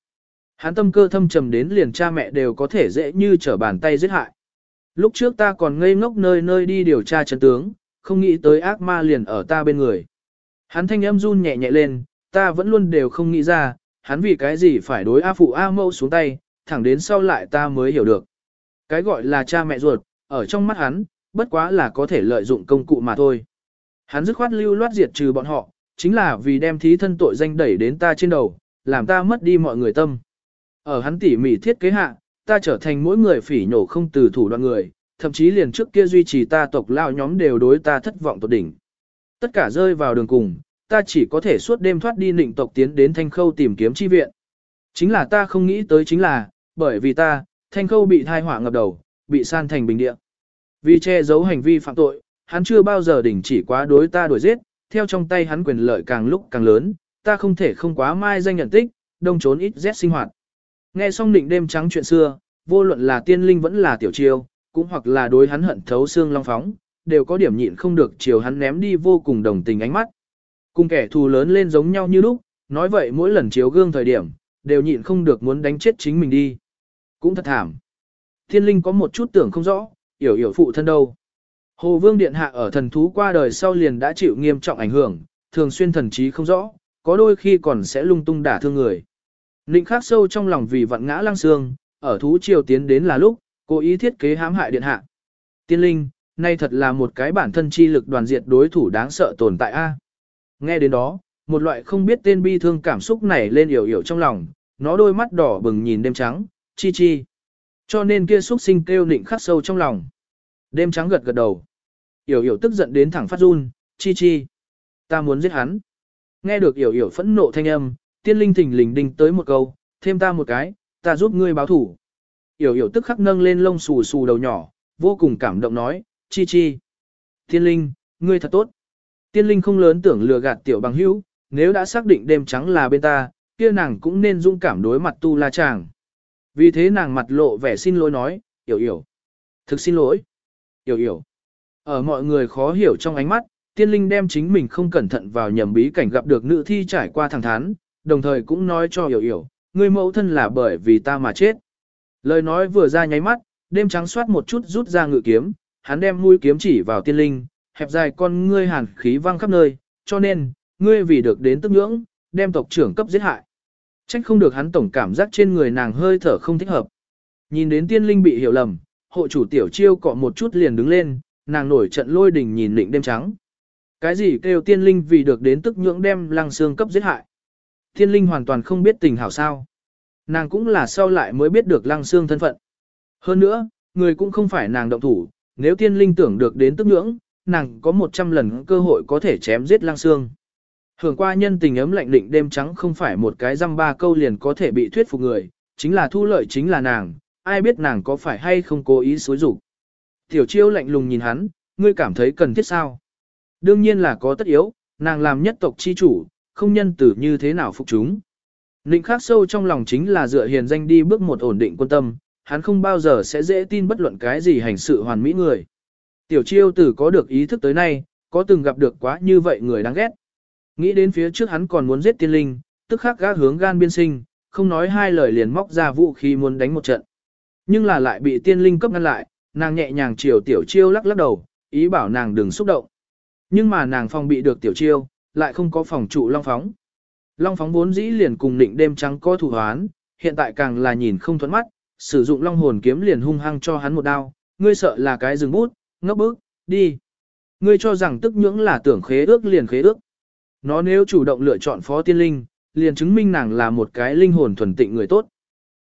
Hắn tâm cơ thâm trầm đến liền cha mẹ đều có thể dễ như trở bàn tay giết hại. Lúc trước ta còn ngây ngốc nơi nơi đi điều tra chân tướng, không nghĩ tới ác ma liền ở ta bên người. Hắn thanh âm run nhẹ nhẹ lên, ta vẫn luôn đều không nghĩ ra, hắn vì cái gì phải đối A phụ A mâu xuống tay, thẳng đến sau lại ta mới hiểu được. Cái gọi là cha mẹ ruột, ở trong mắt hắn, bất quá là có thể lợi dụng công cụ mà thôi. Hắn dứt khoát lưu loát diệt trừ bọn họ, chính là vì đem thí thân tội danh đẩy đến ta trên đầu, làm ta mất đi mọi người tâm. Ở hắn tỉ mỉ thiết kế hạ, ta trở thành mỗi người phỉ nhổ không từ thủ đoạn người, thậm chí liền trước kia duy trì ta tộc lao nhóm đều đối ta thất vọng tột đỉnh. Tất cả rơi vào đường cùng, ta chỉ có thể suốt đêm thoát đi nịnh tộc tiến đến thanh khâu tìm kiếm chi viện. Chính là ta không nghĩ tới chính là, bởi vì ta, thanh khâu bị thai hỏa ngập đầu, bị san thành bình địa. Vì che giấu hành vi phạm tội, hắn chưa bao giờ đình chỉ quá đối ta đuổi giết, theo trong tay hắn quyền lợi càng lúc càng lớn, ta không thể không quá mai danh nhận tích, đông trốn ít rét sinh hoạt. Nghe xong định đêm trắng chuyện xưa, vô luận là tiên linh vẫn là tiểu chiêu, cũng hoặc là đối hắn hận thấu xương long phóng, đều có điểm nhịn không được chiều hắn ném đi vô cùng đồng tình ánh mắt. Cùng kẻ thù lớn lên giống nhau như lúc, nói vậy mỗi lần chiếu gương thời điểm, đều nhịn không được muốn đánh chết chính mình đi. Cũng thật thảm. Thiên linh có một chút tưởng không rõ, hiểu hiểu phụ thân đâu. Hồ Vương Điện Hạ ở thần thú qua đời sau liền đã chịu nghiêm trọng ảnh hưởng, thường xuyên thần trí không rõ, có đôi khi còn sẽ lung tung đả thương người. Ninh khắc sâu trong lòng vì vận ngã lăng xương, ở thú triều tiến đến là lúc, cố ý thiết kế hãm hại Điện Hạ. Tiên linh, nay thật là một cái bản thân chi lực đoàn diệt đối thủ đáng sợ tồn tại a. Nghe đến đó, một loại không biết tên bi thương cảm xúc nảy lên hiểu hiểu trong lòng, nó đôi mắt đỏ bừng nhìn đêm trắng, chi chi. Cho nên kia xúc sinh kêu nịnh khắc sâu trong lòng. Đêm trắng gật gật đầu. Yểu yểu tức giận đến thẳng phát run, chi chi. Ta muốn giết hắn. Nghe được yểu yểu phẫn nộ thanh âm, tiên linh thỉnh lình đinh tới một câu, thêm ta một cái, ta giúp ngươi báo thủ. Yểu yểu tức khắc nâng lên lông xù xù đầu nhỏ, vô cùng cảm động nói, chi chi. Tiên linh, ngươi thật tốt. Tiên linh không lớn tưởng lừa gạt tiểu bằng hữu, nếu đã xác định đêm trắng là bên ta, kia nàng cũng nên dung cảm đối mặt tu la chàng. Vì thế nàng mặt lộ vẻ xin lỗi nói, yểu yểu. Thực xin lỗi. Yểu yểu. Ở mọi người khó hiểu trong ánh mắt, tiên linh đem chính mình không cẩn thận vào nhầm bí cảnh gặp được nữ thi trải qua thẳng thắn, đồng thời cũng nói cho hiểu hiểu, ngươi mẫu thân là bởi vì ta mà chết. Lời nói vừa ra nháy mắt, đêm trắng soát một chút rút ra ngự kiếm, hắn đem mũi kiếm chỉ vào tiên linh, hẹp dài con ngươi hàn khí văng khắp nơi, cho nên, ngươi vì được đến tức nhưỡng, đem tộc trưởng cấp giết hại. Trách không được hắn tổng cảm giác trên người nàng hơi thở không thích hợp. Nhìn đến tiên linh bị hiểu lầm, hộ chủ tiểu chiêu cọ một chút liền đứng lên, nàng nổi trận lôi đình nhìn lịnh đêm trắng. Cái gì kêu tiên linh vì được đến tức nhưỡng đem lăng xương cấp giết hại. Thiên linh hoàn toàn không biết tình hảo sao. Nàng cũng là sau lại mới biết được lăng xương thân phận. Hơn nữa, người cũng không phải nàng động thủ, nếu Thiên linh tưởng được đến tức ngưỡng, nàng có 100 lần cơ hội có thể chém giết lăng xương. Hưởng qua nhân tình ấm lạnh định đêm trắng không phải một cái răm ba câu liền có thể bị thuyết phục người, chính là thu lợi chính là nàng, ai biết nàng có phải hay không cố ý xối rủ. Tiểu chiêu lạnh lùng nhìn hắn, ngươi cảm thấy cần thiết sao? Đương nhiên là có tất yếu, nàng làm nhất tộc chi chủ, không nhân tử như thế nào phục chúng. Nịnh khắc sâu trong lòng chính là dựa hiền danh đi bước một ổn định quân tâm, hắn không bao giờ sẽ dễ tin bất luận cái gì hành sự hoàn mỹ người. Tiểu chiêu tử có được ý thức tới nay, có từng gặp được quá như vậy người đáng ghét. Nghĩ đến phía trước hắn còn muốn giết tiên linh, tức khắc gác hướng gan biên sinh, không nói hai lời liền móc ra vũ khí muốn đánh một trận. Nhưng là lại bị tiên linh cấp ngăn lại, nàng nhẹ nhàng chiều tiểu chiêu lắc lắc đầu, ý bảo nàng đừng xúc động. Nhưng mà nàng phòng bị được tiểu chiêu, lại không có phòng trụ long phóng. Long phóng vốn dĩ liền cùng định đêm trắng có thủ hoán, hiện tại càng là nhìn không thuẫn mắt, sử dụng long hồn kiếm liền hung hăng cho hắn một đao, ngươi sợ là cái rừng bút, ngốc bức, đi. Ngươi cho rằng tức nhưỡng là tưởng khế ước liền khế ước. Nó nếu chủ động lựa chọn phó tiên linh, liền chứng minh nàng là một cái linh hồn thuần tịnh người tốt.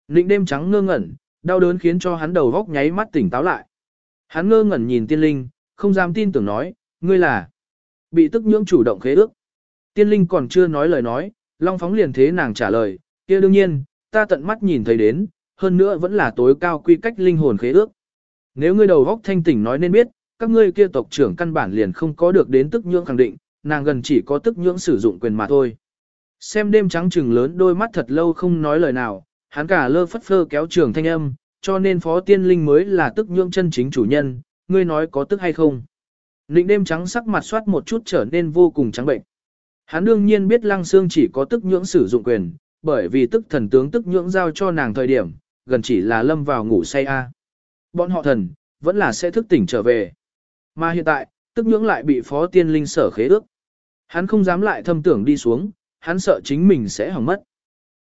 Nịnh đêm trắng ngơ ngẩn, đau đớn khiến cho hắn đầu góc nháy mắt tỉnh táo lại. Hắn ngơ ngẩn nhìn tiên linh, không dám tin tưởng nói, ngươi là bị tức nhưỡng chủ động khế ước. Tiên linh còn chưa nói lời nói, long phóng liền thế nàng trả lời, kia đương nhiên, ta tận mắt nhìn thấy đến, hơn nữa vẫn là tối cao quy cách linh hồn khế ước. Nếu ngươi đầu góc thanh tỉnh nói nên biết, các ngươi kia tộc trưởng căn bản liền không có được đến tức nhưỡng khẳng định, nàng gần chỉ có tức nhưỡng sử dụng quyền mà thôi. Xem đêm trắng trừng lớn đôi mắt thật lâu không nói lời nào, hắn cả lơ phất phơ kéo trường thanh âm, cho nên phó tiên linh mới là tức nhưỡng chân chính chủ nhân, ngươi nói có tức hay không. Nịnh đêm trắng sắc mặt soát một chút trở nên vô cùng trắng bệnh. Hắn đương nhiên biết lăng xương chỉ có tức nhưỡng sử dụng quyền, bởi vì tức thần tướng tức nhưỡng giao cho nàng thời điểm, gần chỉ là lâm vào ngủ say a. Bọn họ thần, vẫn là sẽ thức tỉnh trở về. Mà hiện tại, tức nhưỡng lại bị phó tiên linh sở khế ước. Hắn không dám lại thâm tưởng đi xuống, hắn sợ chính mình sẽ hỏng mất.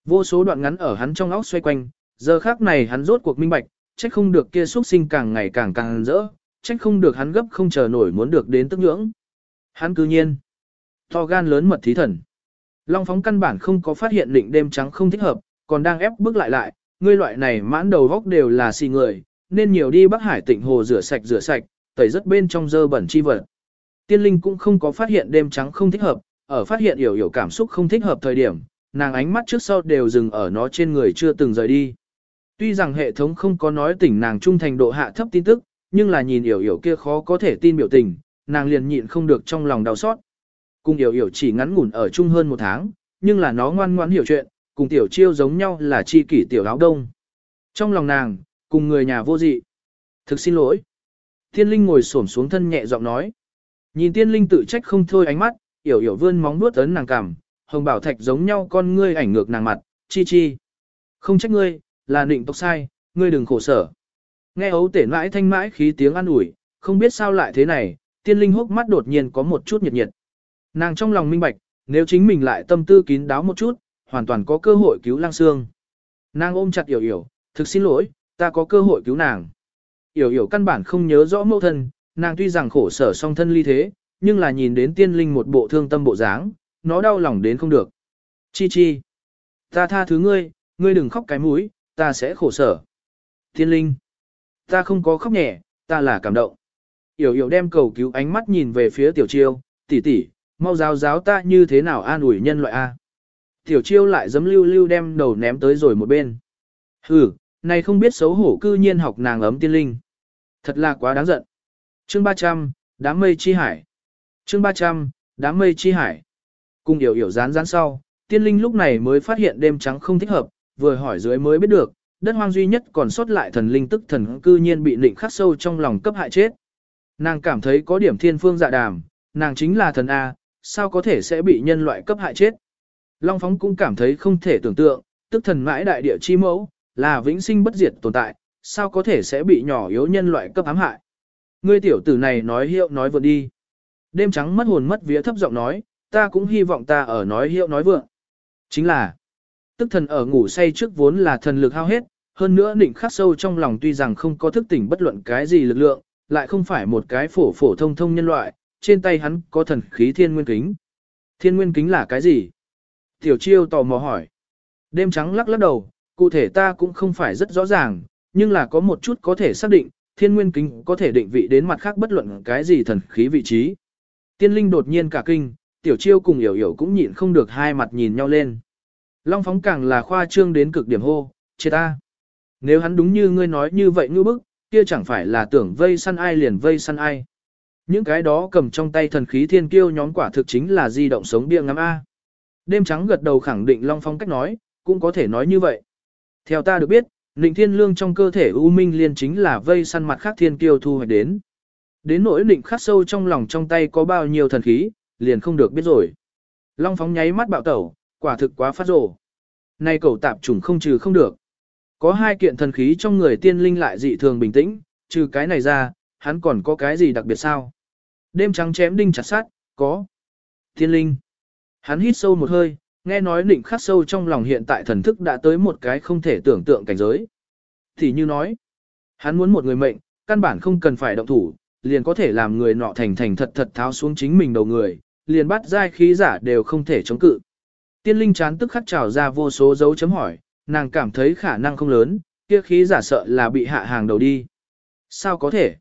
Vô số đoạn ngắn ở hắn trong óc xoay quanh, giờ khác này hắn rốt cuộc minh bạch, trách không được kia xuất sinh càng ngày càng càng rỡ, trách không được hắn gấp không chờ nổi muốn được đến tức nhưỡng. Hắn cứ nhiên, to gan lớn mật thí thần. Long phóng căn bản không có phát hiện định đêm trắng không thích hợp, còn đang ép bước lại lại, ngươi loại này mãn đầu góc đều là xì người, nên nhiều đi Bắc Hải tịnh hồ rửa sạch rửa sạch, tẩy rất bên trong dơ bẩn chi vật. Tiên linh cũng không có phát hiện đêm trắng không thích hợp, ở phát hiện hiểu hiểu cảm xúc không thích hợp thời điểm, nàng ánh mắt trước sau đều dừng ở nó trên người chưa từng rời đi. Tuy rằng hệ thống không có nói tỉnh nàng trung thành độ hạ thấp tin tức, nhưng là nhìn hiểu hiểu kia khó có thể tin biểu tình, nàng liền nhịn không được trong lòng đau xót. Cùng yểu yểu chỉ ngắn ngủn ở chung hơn một tháng, nhưng là nó ngoan ngoãn hiểu chuyện, cùng tiểu chiêu giống nhau là chi kỷ tiểu áo đông. Trong lòng nàng, cùng người nhà vô dị. Thực xin lỗi. Thiên linh ngồi xổm xuống thân nhẹ giọng nói. Nhìn tiên linh tự trách không thôi ánh mắt, yểu yểu vươn móng nuốt ấn nàng cằm, hồng bảo thạch giống nhau con ngươi ảnh ngược nàng mặt, chi chi. Không trách ngươi, là định tộc sai, ngươi đừng khổ sở. Nghe ấu tể mãi thanh mãi khí tiếng an ủi, không biết sao lại thế này, tiên linh hốc mắt đột nhiên có một chút nhiệt nhiệt. Nàng trong lòng minh bạch, nếu chính mình lại tâm tư kín đáo một chút, hoàn toàn có cơ hội cứu lang xương. Nàng ôm chặt yểu yểu, thực xin lỗi, ta có cơ hội cứu nàng. Yểu yểu căn bản không nhớ rõ mẫu thân, nàng tuy rằng khổ sở song thân ly thế, nhưng là nhìn đến tiên linh một bộ thương tâm bộ dáng, nó đau lòng đến không được. Chi chi, ta tha thứ ngươi, ngươi đừng khóc cái mũi, ta sẽ khổ sở. Tiên linh, ta không có khóc nhẹ, ta là cảm động. Yểu yểu đem cầu cứu ánh mắt nhìn về phía tiểu chiêu, tỷ tỷ, mau giáo giáo ta như thế nào an ủi nhân loại A. Tiểu chiêu lại giấm lưu lưu đem đầu ném tới rồi một bên. Hừ, này không biết xấu hổ cư nhiên học nàng ấm tiên linh. Thật là quá đáng giận. Chương 300, đám mây chi hải. Chương 300, đám mây chi hải. Cùng điều hiểu rán rán sau, tiên linh lúc này mới phát hiện đêm trắng không thích hợp, vừa hỏi dưới mới biết được, đất hoang duy nhất còn sót lại thần linh tức thần cư nhiên bị định khắc sâu trong lòng cấp hại chết. Nàng cảm thấy có điểm thiên phương dạ đàm, nàng chính là thần A, sao có thể sẽ bị nhân loại cấp hại chết. Long Phóng cũng cảm thấy không thể tưởng tượng, tức thần mãi đại địa chi mẫu, là vĩnh sinh bất diệt tồn tại, sao có thể sẽ bị nhỏ yếu nhân loại cấp ám hại. Ngươi tiểu tử này nói hiệu nói vượt đi. Đêm trắng mất hồn mất vía thấp giọng nói, ta cũng hy vọng ta ở nói hiệu nói vượng. Chính là, tức thần ở ngủ say trước vốn là thần lực hao hết, hơn nữa định khắc sâu trong lòng tuy rằng không có thức tỉnh bất luận cái gì lực lượng, lại không phải một cái phổ phổ thông thông nhân loại, trên tay hắn có thần khí thiên nguyên kính. Thiên nguyên kính là cái gì? Tiểu chiêu tò mò hỏi. Đêm trắng lắc lắc đầu, cụ thể ta cũng không phải rất rõ ràng, nhưng là có một chút có thể xác định, thiên nguyên kính có thể định vị đến mặt khác bất luận cái gì thần khí vị trí. Tiên linh đột nhiên cả kinh, tiểu chiêu cùng hiểu hiểu cũng nhịn không được hai mặt nhìn nhau lên. Long phóng càng là khoa trương đến cực điểm hô, chết ta. Nếu hắn đúng như ngươi nói như vậy ngư bức, kia chẳng phải là tưởng vây săn ai liền vây săn ai. Những cái đó cầm trong tay thần khí thiên kiêu nhóm quả thực chính là di động sống bia ngắm A. Đêm trắng gật đầu khẳng định Long Phong cách nói, cũng có thể nói như vậy. Theo ta được biết, Nịnh Thiên Lương trong cơ thể U Minh Liên chính là vây săn mặt khác thiên kiêu thu hoạch đến. Đến nỗi Nịnh khắc sâu trong lòng trong tay có bao nhiêu thần khí, liền không được biết rồi. Long Phong nháy mắt bạo tẩu, quả thực quá phát rồ. Nay cầu tạp trùng không trừ không được. Có hai kiện thần khí trong người tiên linh lại dị thường bình tĩnh, trừ cái này ra, hắn còn có cái gì đặc biệt sao? Đêm trắng chém đinh chặt sát, có. Thiên linh. Hắn hít sâu một hơi, nghe nói định khắc sâu trong lòng hiện tại thần thức đã tới một cái không thể tưởng tượng cảnh giới. Thì như nói, hắn muốn một người mệnh, căn bản không cần phải động thủ, liền có thể làm người nọ thành thành thật thật tháo xuống chính mình đầu người, liền bắt giai khí giả đều không thể chống cự. Tiên linh chán tức khắc trào ra vô số dấu chấm hỏi, nàng cảm thấy khả năng không lớn, kia khí giả sợ là bị hạ hàng đầu đi. Sao có thể?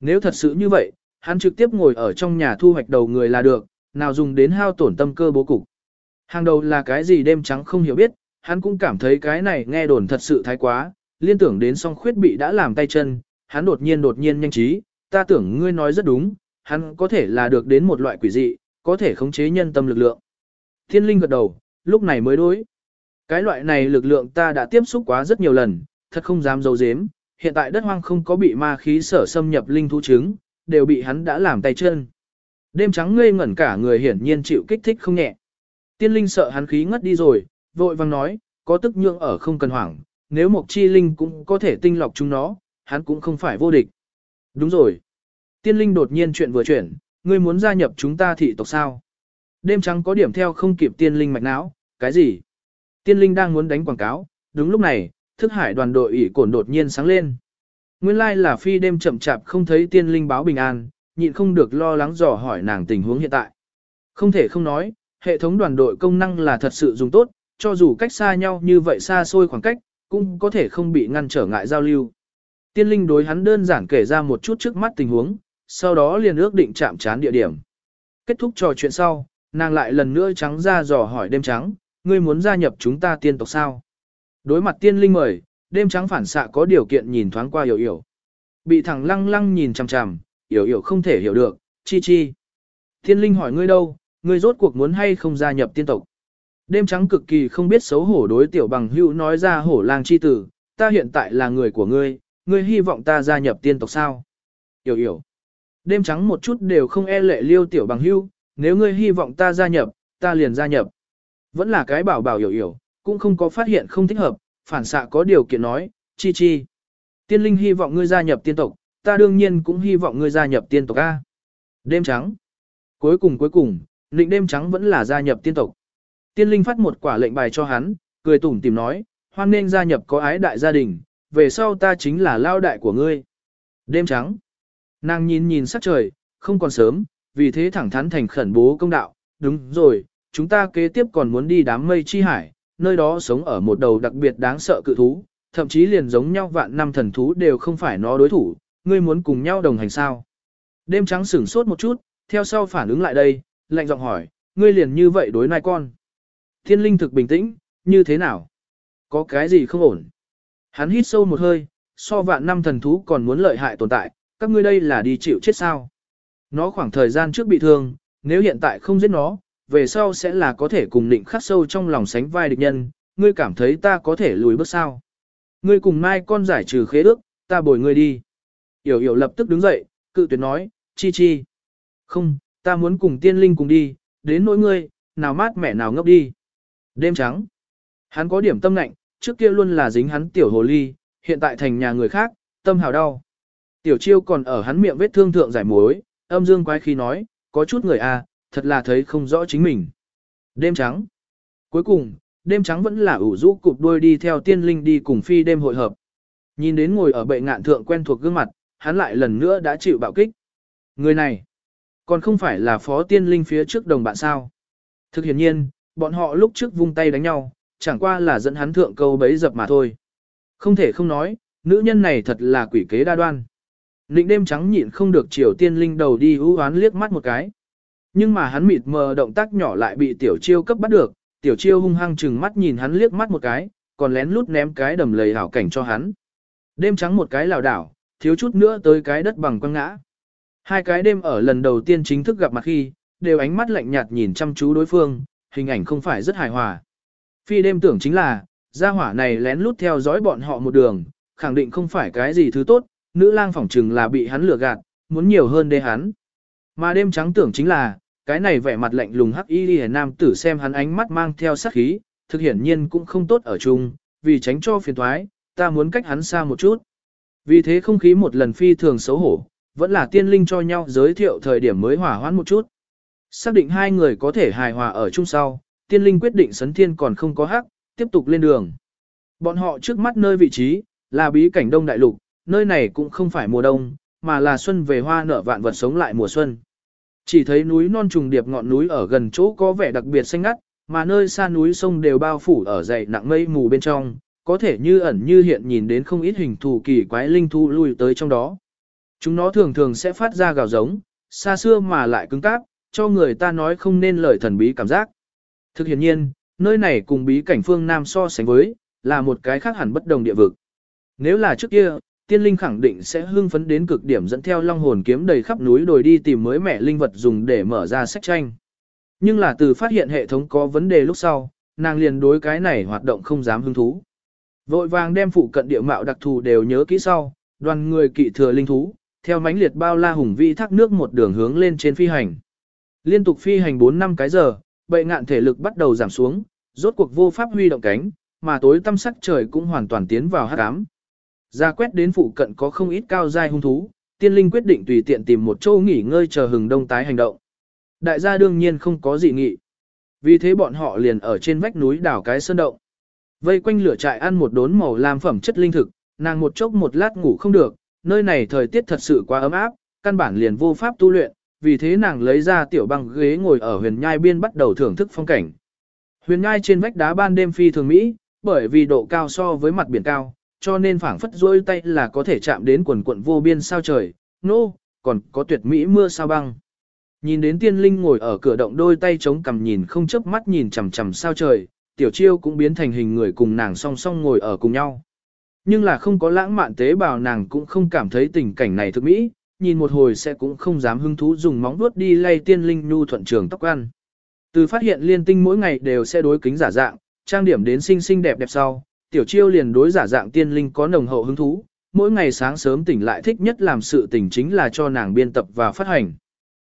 Nếu thật sự như vậy, hắn trực tiếp ngồi ở trong nhà thu hoạch đầu người là được, nào dùng đến hao tổn tâm cơ bố cục. Hàng đầu là cái gì đêm trắng không hiểu biết, hắn cũng cảm thấy cái này nghe đồn thật sự thái quá, liên tưởng đến song khuyết bị đã làm tay chân, hắn đột nhiên đột nhiên nhanh trí, ta tưởng ngươi nói rất đúng, hắn có thể là được đến một loại quỷ dị, có thể khống chế nhân tâm lực lượng. Thiên linh gật đầu, lúc này mới đối. Cái loại này lực lượng ta đã tiếp xúc quá rất nhiều lần, thật không dám dấu dếm, hiện tại đất hoang không có bị ma khí sở xâm nhập linh thú chứng đều bị hắn đã làm tay chân. Đêm trắng ngây ngẩn cả người hiển nhiên chịu kích thích không nhẹ. Tiên linh sợ hắn khí ngất đi rồi, vội vang nói, có tức nhượng ở không cần hoảng, nếu một chi linh cũng có thể tinh lọc chúng nó, hắn cũng không phải vô địch. Đúng rồi. Tiên linh đột nhiên chuyện vừa chuyển, ngươi muốn gia nhập chúng ta thị tộc sao? Đêm trắng có điểm theo không kịp tiên linh mạch não, cái gì? Tiên linh đang muốn đánh quảng cáo, đúng lúc này, thức hải đoàn đội ỉ cổn đột nhiên sáng lên. Nguyên lai like là phi đêm chậm chạp không thấy tiên linh báo bình an, nhịn không được lo lắng dò hỏi nàng tình huống hiện tại. Không thể không nói, hệ thống đoàn đội công năng là thật sự dùng tốt, cho dù cách xa nhau như vậy xa xôi khoảng cách, cũng có thể không bị ngăn trở ngại giao lưu. Tiên linh đối hắn đơn giản kể ra một chút trước mắt tình huống, sau đó liền ước định chạm chán địa điểm. Kết thúc trò chuyện sau, nàng lại lần nữa trắng ra dò hỏi đêm trắng, ngươi muốn gia nhập chúng ta tiên tộc sao? Đối mặt tiên linh mời, đêm trắng phản xạ có điều kiện nhìn thoáng qua hiểu hiểu. Bị thằng lăng lăng nhìn chằm chằm, hiểu hiểu không thể hiểu được, chi chi. Thiên linh hỏi ngươi đâu, ngươi rốt cuộc muốn hay không gia nhập tiên tộc. Đêm trắng cực kỳ không biết xấu hổ đối tiểu bằng hữu nói ra hổ lang chi tử, ta hiện tại là người của ngươi, ngươi hy vọng ta gia nhập tiên tộc sao. Hiểu hiểu. Đêm trắng một chút đều không e lệ liêu tiểu bằng hữu, nếu ngươi hy vọng ta gia nhập, ta liền gia nhập. Vẫn là cái bảo bảo hiểu hiểu, cũng không có phát hiện không thích hợp, phản xạ có điều kiện nói, chi chi. Tiên linh hy vọng ngươi gia nhập tiên tộc, ta đương nhiên cũng hy vọng ngươi gia nhập tiên tộc A. Đêm trắng. Cuối cùng cuối cùng, định đêm trắng vẫn là gia nhập tiên tộc. Tiên linh phát một quả lệnh bài cho hắn, cười tủm tìm nói, hoan nên gia nhập có ái đại gia đình, về sau ta chính là lao đại của ngươi. Đêm trắng. Nàng nhìn nhìn sắc trời, không còn sớm, vì thế thẳng thắn thành khẩn bố công đạo, đúng rồi, chúng ta kế tiếp còn muốn đi đám mây chi hải, nơi đó sống ở một đầu đặc biệt đáng sợ cự thú, thậm chí liền giống nhau vạn năm thần thú đều không phải nó đối thủ, ngươi muốn cùng nhau đồng hành sao. Đêm trắng sửng sốt một chút, theo sau phản ứng lại đây, lạnh giọng hỏi, ngươi liền như vậy đối nai con. Thiên linh thực bình tĩnh, như thế nào? Có cái gì không ổn? Hắn hít sâu một hơi, so vạn năm thần thú còn muốn lợi hại tồn tại, các ngươi đây là đi chịu chết sao? Nó khoảng thời gian trước bị thương, nếu hiện tại không giết nó, về sau sẽ là có thể cùng định khắc sâu trong lòng sánh vai địch nhân, ngươi cảm thấy ta có thể lùi bước sao? Ngươi cùng mai con giải trừ khế ước, ta bồi ngươi đi. Yểu yểu lập tức đứng dậy, cự tuyệt nói, chi chi. Không, ta muốn cùng tiên linh cùng đi, đến nỗi ngươi, nào mát mẻ nào ngốc đi. Đêm trắng. Hắn có điểm tâm lạnh, trước kia luôn là dính hắn tiểu hồ ly, hiện tại thành nhà người khác, tâm hào đau. Tiểu chiêu còn ở hắn miệng vết thương thượng giải mối, âm dương quái khí nói, có chút người à, thật là thấy không rõ chính mình. Đêm trắng. Cuối cùng, đêm trắng vẫn là ủ rũ cụp đuôi đi theo tiên linh đi cùng phi đêm hội hợp. Nhìn đến ngồi ở bệ ngạn thượng quen thuộc gương mặt, hắn lại lần nữa đã chịu bạo kích. Người này, còn không phải là phó tiên linh phía trước đồng bạn sao. Thực hiện nhiên, bọn họ lúc trước vung tay đánh nhau, chẳng qua là dẫn hắn thượng câu bấy dập mà thôi. Không thể không nói, nữ nhân này thật là quỷ kế đa đoan. Nịnh đêm trắng nhịn không được chiều tiên linh đầu đi ưu oán liếc mắt một cái. Nhưng mà hắn mịt mờ động tác nhỏ lại bị tiểu chiêu cấp bắt được, tiểu chiêu hung hăng chừng mắt nhìn hắn liếc mắt một cái, còn lén lút ném cái đầm lầy hảo cảnh cho hắn. Đêm trắng một cái lảo đảo, thiếu chút nữa tới cái đất bằng quăng ngã. Hai cái đêm ở lần đầu tiên chính thức gặp mặt khi, đều ánh mắt lạnh nhạt nhìn chăm chú đối phương, hình ảnh không phải rất hài hòa. Phi đêm tưởng chính là, gia hỏa này lén lút theo dõi bọn họ một đường, khẳng định không phải cái gì thứ tốt, nữ lang phỏng chừng là bị hắn lừa gạt, muốn nhiều hơn đê hắn. Mà đêm trắng tưởng chính là, cái này vẻ mặt lạnh lùng hắc y đi nam tử xem hắn ánh mắt mang theo sát khí, thực hiển nhiên cũng không tốt ở chung, vì tránh cho phiền thoái, ta muốn cách hắn xa một chút. Vì thế không khí một lần phi thường xấu hổ, vẫn là tiên linh cho nhau giới thiệu thời điểm mới hỏa hoãn một chút. Xác định hai người có thể hài hòa ở chung sau, tiên linh quyết định sấn thiên còn không có hắc, tiếp tục lên đường. Bọn họ trước mắt nơi vị trí, là bí cảnh đông đại lục, nơi này cũng không phải mùa đông, mà là xuân về hoa nở vạn vật sống lại mùa xuân. Chỉ thấy núi non trùng điệp ngọn núi ở gần chỗ có vẻ đặc biệt xanh ngắt, mà nơi xa núi sông đều bao phủ ở dày nặng mây mù bên trong, có thể như ẩn như hiện nhìn đến không ít hình thù kỳ quái linh thu lui tới trong đó. Chúng nó thường thường sẽ phát ra gào giống, xa xưa mà lại cứng cáp, cho người ta nói không nên lời thần bí cảm giác. Thực hiện nhiên, nơi này cùng bí cảnh phương Nam so sánh với, là một cái khác hẳn bất đồng địa vực. Nếu là trước kia, tiên linh khẳng định sẽ hưng phấn đến cực điểm dẫn theo long hồn kiếm đầy khắp núi đồi đi tìm mới mẹ linh vật dùng để mở ra sách tranh. Nhưng là từ phát hiện hệ thống có vấn đề lúc sau, nàng liền đối cái này hoạt động không dám hứng thú. Vội vàng đem phụ cận địa mạo đặc thù đều nhớ kỹ sau, đoàn người kỵ thừa linh thú, theo mãnh liệt bao la hùng vĩ thác nước một đường hướng lên trên phi hành. Liên tục phi hành 4 năm cái giờ, bệ ngạn thể lực bắt đầu giảm xuống, rốt cuộc vô pháp huy động cánh, mà tối tăm sắc trời cũng hoàn toàn tiến vào hắc ám. Ra quét đến phụ cận có không ít cao giai hung thú, tiên linh quyết định tùy tiện tìm một chỗ nghỉ ngơi chờ hừng đông tái hành động. Đại gia đương nhiên không có gì nghị. Vì thế bọn họ liền ở trên vách núi đảo cái sơn động. Vây quanh lửa trại ăn một đốn màu làm phẩm chất linh thực, nàng một chốc một lát ngủ không được, nơi này thời tiết thật sự quá ấm áp, căn bản liền vô pháp tu luyện, vì thế nàng lấy ra tiểu băng ghế ngồi ở huyền nhai biên bắt đầu thưởng thức phong cảnh. Huyền nhai trên vách đá ban đêm phi thường Mỹ, bởi vì độ cao so với mặt biển cao, cho nên phảng phất rôi tay là có thể chạm đến quần quận vô biên sao trời, nô, no, còn có tuyệt mỹ mưa sao băng. Nhìn đến tiên linh ngồi ở cửa động đôi tay chống cằm nhìn không chớp mắt nhìn chằm chằm sao trời, tiểu chiêu cũng biến thành hình người cùng nàng song song ngồi ở cùng nhau. nhưng là không có lãng mạn tế bào nàng cũng không cảm thấy tình cảnh này thực mỹ, nhìn một hồi sẽ cũng không dám hứng thú dùng móng vuốt đi lay tiên linh nhu thuận trường tóc ăn. Từ phát hiện liên tinh mỗi ngày đều sẽ đối kính giả dạng, trang điểm đến xinh xinh đẹp đẹp sau, tiểu chiêu liền đối giả dạng tiên linh có nồng hậu hứng thú, mỗi ngày sáng sớm tỉnh lại thích nhất làm sự tình chính là cho nàng biên tập và phát hành.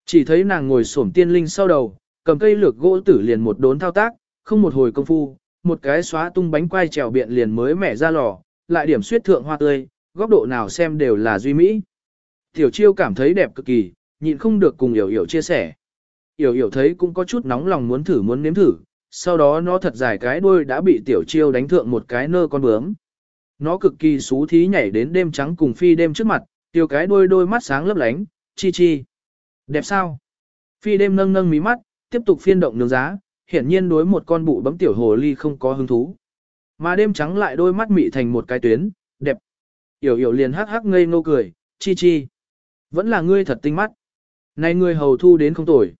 Chỉ thấy nàng ngồi xổm tiên linh sau đầu, cầm cây lược gỗ tử liền một đốn thao tác, không một hồi công phu, một cái xóa tung bánh quai trèo biện liền mới mẻ ra lò, lại điểm suyết thượng hoa tươi, góc độ nào xem đều là duy mỹ. Tiểu chiêu cảm thấy đẹp cực kỳ, nhịn không được cùng Yểu Yểu chia sẻ. Yểu Yểu thấy cũng có chút nóng lòng muốn thử muốn nếm thử, sau đó nó thật dài cái đuôi đã bị tiểu chiêu đánh thượng một cái nơ con bướm. Nó cực kỳ xú thí nhảy đến đêm trắng cùng phi đêm trước mặt, tiểu cái đuôi đôi mắt sáng lấp lánh, chi chi. Đẹp sao? Phi đêm nâng nâng mí mắt, tiếp tục phiên động nướng giá, hiển nhiên đối một con bụ bấm tiểu hồ ly không có hứng thú. Mà đêm trắng lại đôi mắt mị thành một cái tuyến, đẹp. Yểu yểu liền hắc hắc ngây ngô cười, chi chi. Vẫn là ngươi thật tinh mắt. Này ngươi hầu thu đến không tồi.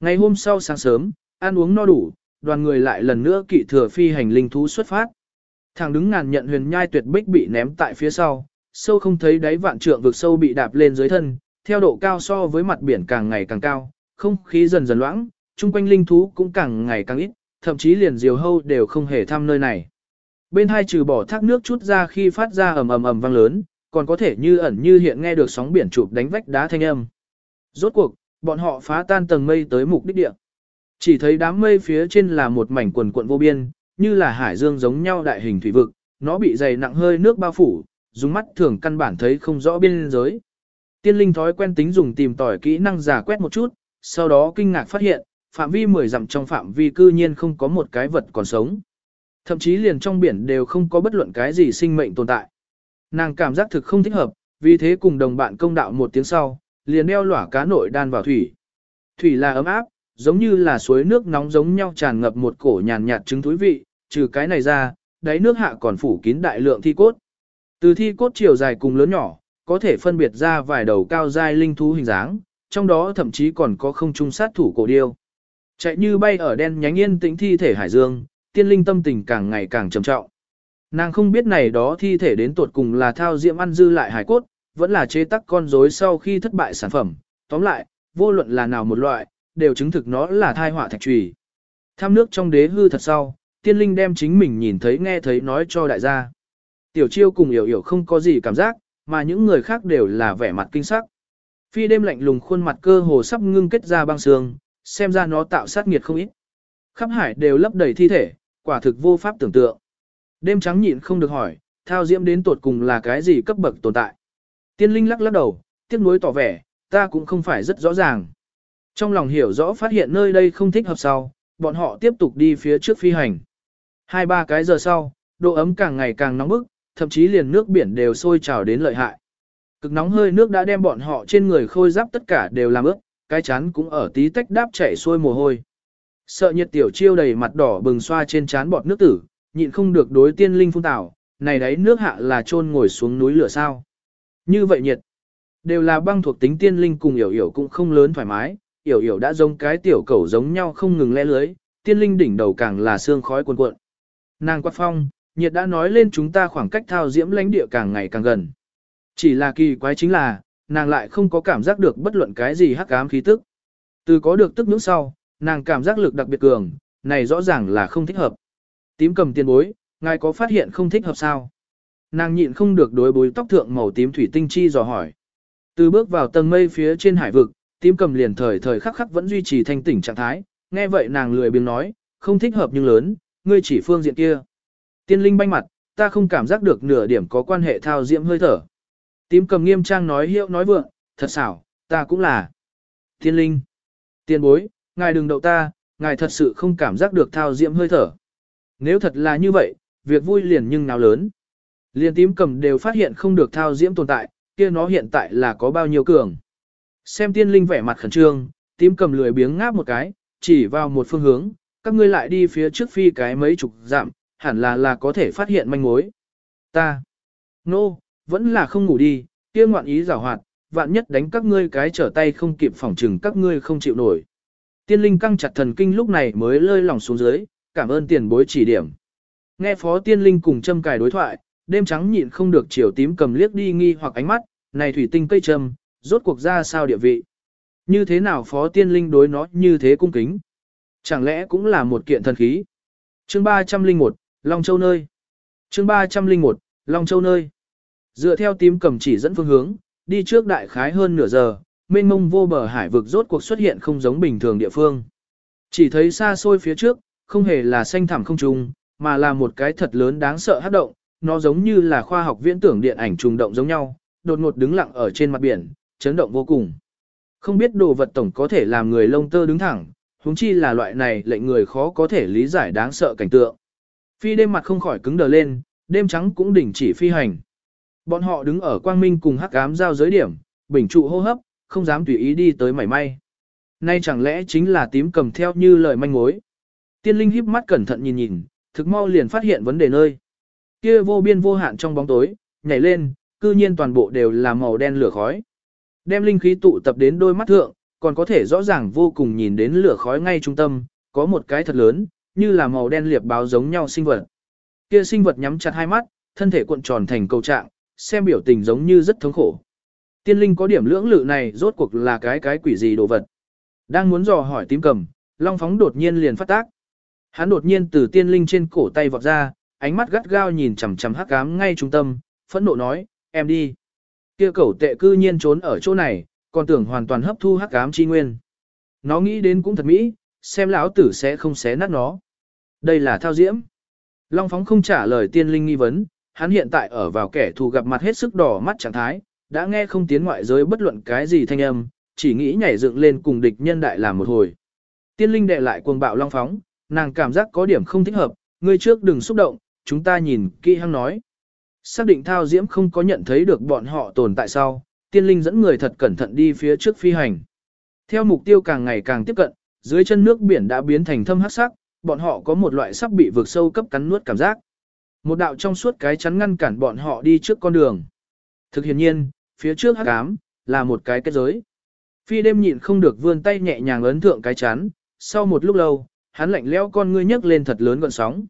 Ngày hôm sau sáng sớm, ăn uống no đủ, đoàn người lại lần nữa kỵ thừa phi hành linh thú xuất phát. Thằng đứng ngàn nhận huyền nhai tuyệt bích bị ném tại phía sau, sâu không thấy đáy vạn trượng vực sâu bị đạp lên dưới thân, theo độ cao so với mặt biển càng ngày càng cao, không khí dần dần loãng, chung quanh linh thú cũng càng ngày càng ít, thậm chí liền diều hâu đều không hề thăm nơi này. Bên hai trừ bỏ thác nước chút ra khi phát ra ầm ầm ầm vang lớn, còn có thể như ẩn như hiện nghe được sóng biển chụp đánh vách đá thanh âm. Rốt cuộc, bọn họ phá tan tầng mây tới mục đích địa. Chỉ thấy đám mây phía trên là một mảnh quần cuộn vô biên, như là hải dương giống nhau đại hình thủy vực, nó bị dày nặng hơi nước bao phủ, dùng mắt thường căn bản thấy không rõ biên giới. Tiên linh thói quen tính dùng tìm tỏi kỹ năng giả quét một chút, sau đó kinh ngạc phát hiện, phạm vi 10 dặm trong phạm vi cư nhiên không có một cái vật còn sống. Thậm chí liền trong biển đều không có bất luận cái gì sinh mệnh tồn tại. Nàng cảm giác thực không thích hợp, vì thế cùng đồng bạn công đạo một tiếng sau, liền đeo lỏa cá nội đan vào thủy. Thủy là ấm áp, giống như là suối nước nóng giống nhau tràn ngập một cổ nhàn nhạt trứng thúi vị, trừ cái này ra, đáy nước hạ còn phủ kín đại lượng thi cốt. Từ thi cốt chiều dài cùng lớn nhỏ, có thể phân biệt ra vài đầu cao dai linh thú hình dáng, trong đó thậm chí còn có không trung sát thủ cổ điêu. Chạy như bay ở đen nhánh yên tĩnh thi thể hải dương, tiên linh tâm tình càng ngày càng trầm trọng. Nàng không biết này đó thi thể đến tuột cùng là thao diễm ăn dư lại hải cốt, vẫn là chế tắc con rối sau khi thất bại sản phẩm. Tóm lại, vô luận là nào một loại, đều chứng thực nó là thai họa thạch trùy. Tham nước trong đế hư thật sau, tiên linh đem chính mình nhìn thấy nghe thấy nói cho đại gia. Tiểu chiêu cùng hiểu hiểu không có gì cảm giác, mà những người khác đều là vẻ mặt kinh sắc. Phi đêm lạnh lùng khuôn mặt cơ hồ sắp ngưng kết ra băng xương, xem ra nó tạo sát nghiệt không ít. Khắp hải đều lấp đầy thi thể, quả thực vô pháp tưởng tượng. Đêm trắng nhịn không được hỏi, thao diễm đến tột cùng là cái gì cấp bậc tồn tại. Tiên linh lắc lắc đầu, tiếc nuối tỏ vẻ, ta cũng không phải rất rõ ràng. Trong lòng hiểu rõ phát hiện nơi đây không thích hợp sau, bọn họ tiếp tục đi phía trước phi hành. Hai ba cái giờ sau, độ ấm càng ngày càng nóng bức, thậm chí liền nước biển đều sôi trào đến lợi hại. Cực nóng hơi nước đã đem bọn họ trên người khôi giáp tất cả đều làm ướt, cái chán cũng ở tí tách đáp chảy xuôi mồ hôi. Sợ nhiệt tiểu chiêu đầy mặt đỏ bừng xoa trên chán bọt nước tử, nhịn không được đối tiên linh phun tảo, này đấy nước hạ là trôn ngồi xuống núi lửa sao. Như vậy nhiệt, đều là băng thuộc tính tiên linh cùng hiểu hiểu cũng không lớn thoải mái, yểu yểu đã giống cái tiểu cẩu giống nhau không ngừng lẽ lưới, tiên linh đỉnh đầu càng là xương khói cuồn cuộn. Nàng quát phong, nhiệt đã nói lên chúng ta khoảng cách thao diễm lãnh địa càng ngày càng gần. Chỉ là kỳ quái chính là, nàng lại không có cảm giác được bất luận cái gì hắc ám khí tức. Từ có được tức những sau, nàng cảm giác lực đặc biệt cường, này rõ ràng là không thích hợp. Tím cầm tiền bối, ngài có phát hiện không thích hợp sao? Nàng nhịn không được đối bối tóc thượng màu tím thủy tinh chi dò hỏi. Từ bước vào tầng mây phía trên hải vực, tím cầm liền thời thời khắc khắc vẫn duy trì thanh tỉnh trạng thái, nghe vậy nàng lười biếng nói, không thích hợp nhưng lớn, ngươi chỉ phương diện kia. Tiên linh banh mặt, ta không cảm giác được nửa điểm có quan hệ thao diễm hơi thở. Tím cầm nghiêm trang nói hiệu nói vượng, thật xảo, ta cũng là. Tiên linh, tiên bối, ngài đừng đậu ta, ngài thật sự không cảm giác được thao diễm hơi thở. Nếu thật là như vậy, việc vui liền nhưng nào lớn. Liền tím cầm đều phát hiện không được thao diễm tồn tại, kia nó hiện tại là có bao nhiêu cường. Xem tiên linh vẻ mặt khẩn trương, tím cầm lười biếng ngáp một cái, chỉ vào một phương hướng, các ngươi lại đi phía trước phi cái mấy chục dặm, hẳn là là có thể phát hiện manh mối. Ta, nô, no, vẫn là không ngủ đi, kia ngoạn ý giảo hoạt, vạn nhất đánh các ngươi cái trở tay không kịp phòng trừng các ngươi không chịu nổi. Tiên linh căng chặt thần kinh lúc này mới lơi lòng xuống dưới, cảm ơn tiền bối chỉ điểm. Nghe phó tiên linh cùng châm cài đối thoại, đêm trắng nhịn không được chiều tím cầm liếc đi nghi hoặc ánh mắt, này thủy tinh cây châm, rốt cuộc ra sao địa vị. Như thế nào phó tiên linh đối nó như thế cung kính? Chẳng lẽ cũng là một kiện thần khí? chương 301, Long Châu nơi. chương 301, Long Châu nơi. Dựa theo tím cầm chỉ dẫn phương hướng, đi trước đại khái hơn nửa giờ, mênh mông vô bờ hải vực rốt cuộc xuất hiện không giống bình thường địa phương. Chỉ thấy xa xôi phía trước, không hề là xanh thẳm không trùng, mà là một cái thật lớn đáng sợ hát động, nó giống như là khoa học viễn tưởng điện ảnh trùng động giống nhau, đột ngột đứng lặng ở trên mặt biển, chấn động vô cùng. Không biết đồ vật tổng có thể làm người lông tơ đứng thẳng, huống chi là loại này lệnh người khó có thể lý giải đáng sợ cảnh tượng. Phi đêm mặt không khỏi cứng đờ lên, đêm trắng cũng đình chỉ phi hành. Bọn họ đứng ở quang minh cùng hắc ám giao giới điểm, bình trụ hô hấp, không dám tùy ý đi tới mảy may. Nay chẳng lẽ chính là tím cầm theo như lời manh mối. Tiên linh híp mắt cẩn thận nhìn nhìn, thực mau liền phát hiện vấn đề nơi. Kia vô biên vô hạn trong bóng tối, nhảy lên, cư nhiên toàn bộ đều là màu đen lửa khói. Đem linh khí tụ tập đến đôi mắt thượng, còn có thể rõ ràng vô cùng nhìn đến lửa khói ngay trung tâm, có một cái thật lớn, như là màu đen liệp báo giống nhau sinh vật. Kia sinh vật nhắm chặt hai mắt, thân thể cuộn tròn thành cầu trạng, xem biểu tình giống như rất thống khổ. Tiên linh có điểm lưỡng lự này rốt cuộc là cái cái quỷ gì đồ vật. Đang muốn dò hỏi tím cầm, long phóng đột nhiên liền phát tác. Hắn đột nhiên từ tiên linh trên cổ tay vọt ra, ánh mắt gắt gao nhìn chằm chằm hắc ám ngay trung tâm, phẫn nộ nói, em đi. Kia cẩu tệ cư nhiên trốn ở chỗ này, còn tưởng hoàn toàn hấp thu hắc ám chi nguyên. Nó nghĩ đến cũng thật mỹ, xem lão tử sẽ không xé nát nó. Đây là thao diễm. Long phóng không trả lời tiên linh nghi vấn, hắn hiện tại ở vào kẻ thù gặp mặt hết sức đỏ mắt trạng thái, đã nghe không tiến ngoại giới bất luận cái gì thanh âm, chỉ nghĩ nhảy dựng lên cùng địch nhân đại làm một hồi. Tiên linh đệ lại cuồng bạo long phóng, nàng cảm giác có điểm không thích hợp, ngươi trước đừng xúc động, chúng ta nhìn kỹ hăng nói. Xác định thao diễm không có nhận thấy được bọn họ tồn tại sau, tiên linh dẫn người thật cẩn thận đi phía trước phi hành. Theo mục tiêu càng ngày càng tiếp cận, dưới chân nước biển đã biến thành thâm hắc sắc, bọn họ có một loại sắp bị vượt sâu cấp cắn nuốt cảm giác. Một đạo trong suốt cái chắn ngăn cản bọn họ đi trước con đường. Thực hiện nhiên, phía trước hắc ám là một cái kết giới. Phi đêm nhịn không được vươn tay nhẹ nhàng ấn thượng cái chắn, sau một lúc lâu, hắn lạnh lẽo con ngươi nhấc lên thật lớn gọn sóng.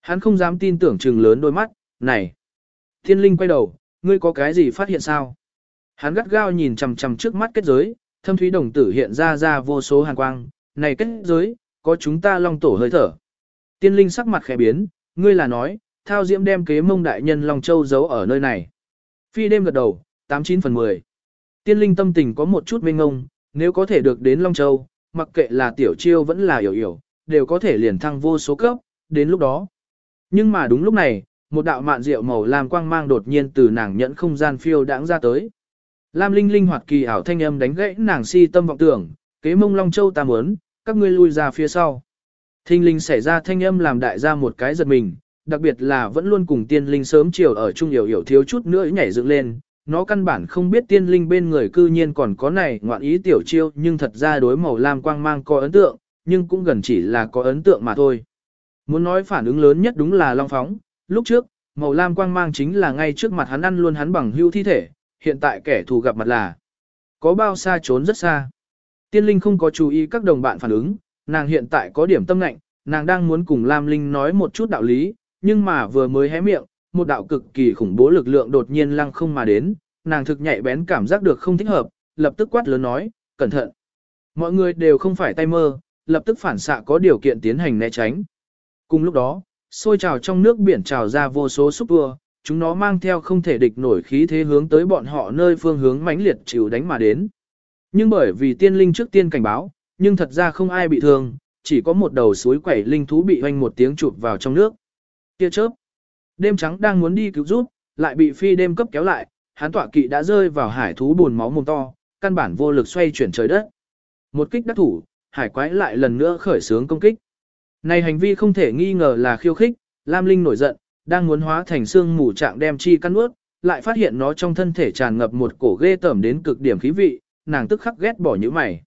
Hắn không dám tin tưởng trừng lớn đôi mắt, này. Thiên linh quay đầu, ngươi có cái gì phát hiện sao? Hắn gắt gao nhìn chằm chằm trước mắt kết giới, thâm thúy đồng tử hiện ra ra vô số hàn quang, này kết giới, có chúng ta long tổ hơi thở. Tiên linh sắc mặt khẽ biến, ngươi là nói, thao diễm đem kế mông đại nhân Long Châu giấu ở nơi này. Phi đêm gật đầu, 89 phần 10. Tiên linh tâm tình có một chút mênh ngông, nếu có thể được đến Long Châu, mặc kệ là tiểu chiêu vẫn là hiểu hiểu, đều có thể liền thăng vô số cấp, đến lúc đó. Nhưng mà đúng lúc này, một đạo mạn rượu màu lam quang mang đột nhiên từ nàng nhẫn không gian phiêu đãng ra tới. Lam linh linh hoạt kỳ ảo thanh âm đánh gãy nàng si tâm vọng tưởng, kế mông Long Châu ta muốn, các ngươi lui ra phía sau. Thinh linh xảy ra thanh âm làm đại ra một cái giật mình, đặc biệt là vẫn luôn cùng tiên linh sớm chiều ở chung hiểu hiểu thiếu chút nữa nhảy dựng lên, nó căn bản không biết tiên linh bên người cư nhiên còn có này ngoạn ý tiểu chiêu nhưng thật ra đối màu lam quang mang có ấn tượng, nhưng cũng gần chỉ là có ấn tượng mà thôi. Muốn nói phản ứng lớn nhất đúng là long phóng, lúc trước, màu lam quang mang chính là ngay trước mặt hắn ăn luôn hắn bằng hưu thi thể, hiện tại kẻ thù gặp mặt là có bao xa trốn rất xa. Tiên linh không có chú ý các đồng bạn phản ứng, nàng hiện tại có điểm tâm lạnh, nàng đang muốn cùng Lam Linh nói một chút đạo lý, nhưng mà vừa mới hé miệng, một đạo cực kỳ khủng bố lực lượng đột nhiên lăng không mà đến, nàng thực nhạy bén cảm giác được không thích hợp, lập tức quát lớn nói, cẩn thận. Mọi người đều không phải tay mơ, lập tức phản xạ có điều kiện tiến hành né tránh. Cùng lúc đó, sôi trào trong nước biển trào ra vô số xúc vua, chúng nó mang theo không thể địch nổi khí thế hướng tới bọn họ nơi phương hướng mãnh liệt chịu đánh mà đến. Nhưng bởi vì tiên linh trước tiên cảnh báo, nhưng thật ra không ai bị thương, chỉ có một đầu suối quẩy linh thú bị hoanh một tiếng chụp vào trong nước. Tia chớp. Đêm trắng đang muốn đi cứu giúp, lại bị phi đêm cấp kéo lại, hắn tọa kỵ đã rơi vào hải thú buồn máu mồm to, căn bản vô lực xoay chuyển trời đất. Một kích đắc thủ, hải quái lại lần nữa khởi sướng công kích. Này hành vi không thể nghi ngờ là khiêu khích, Lam Linh nổi giận, đang muốn hóa thành xương mù trạng đem chi căn ướt, lại phát hiện nó trong thân thể tràn ngập một cổ ghê tởm đến cực điểm khí vị, nàng tức khắc ghét bỏ như mày.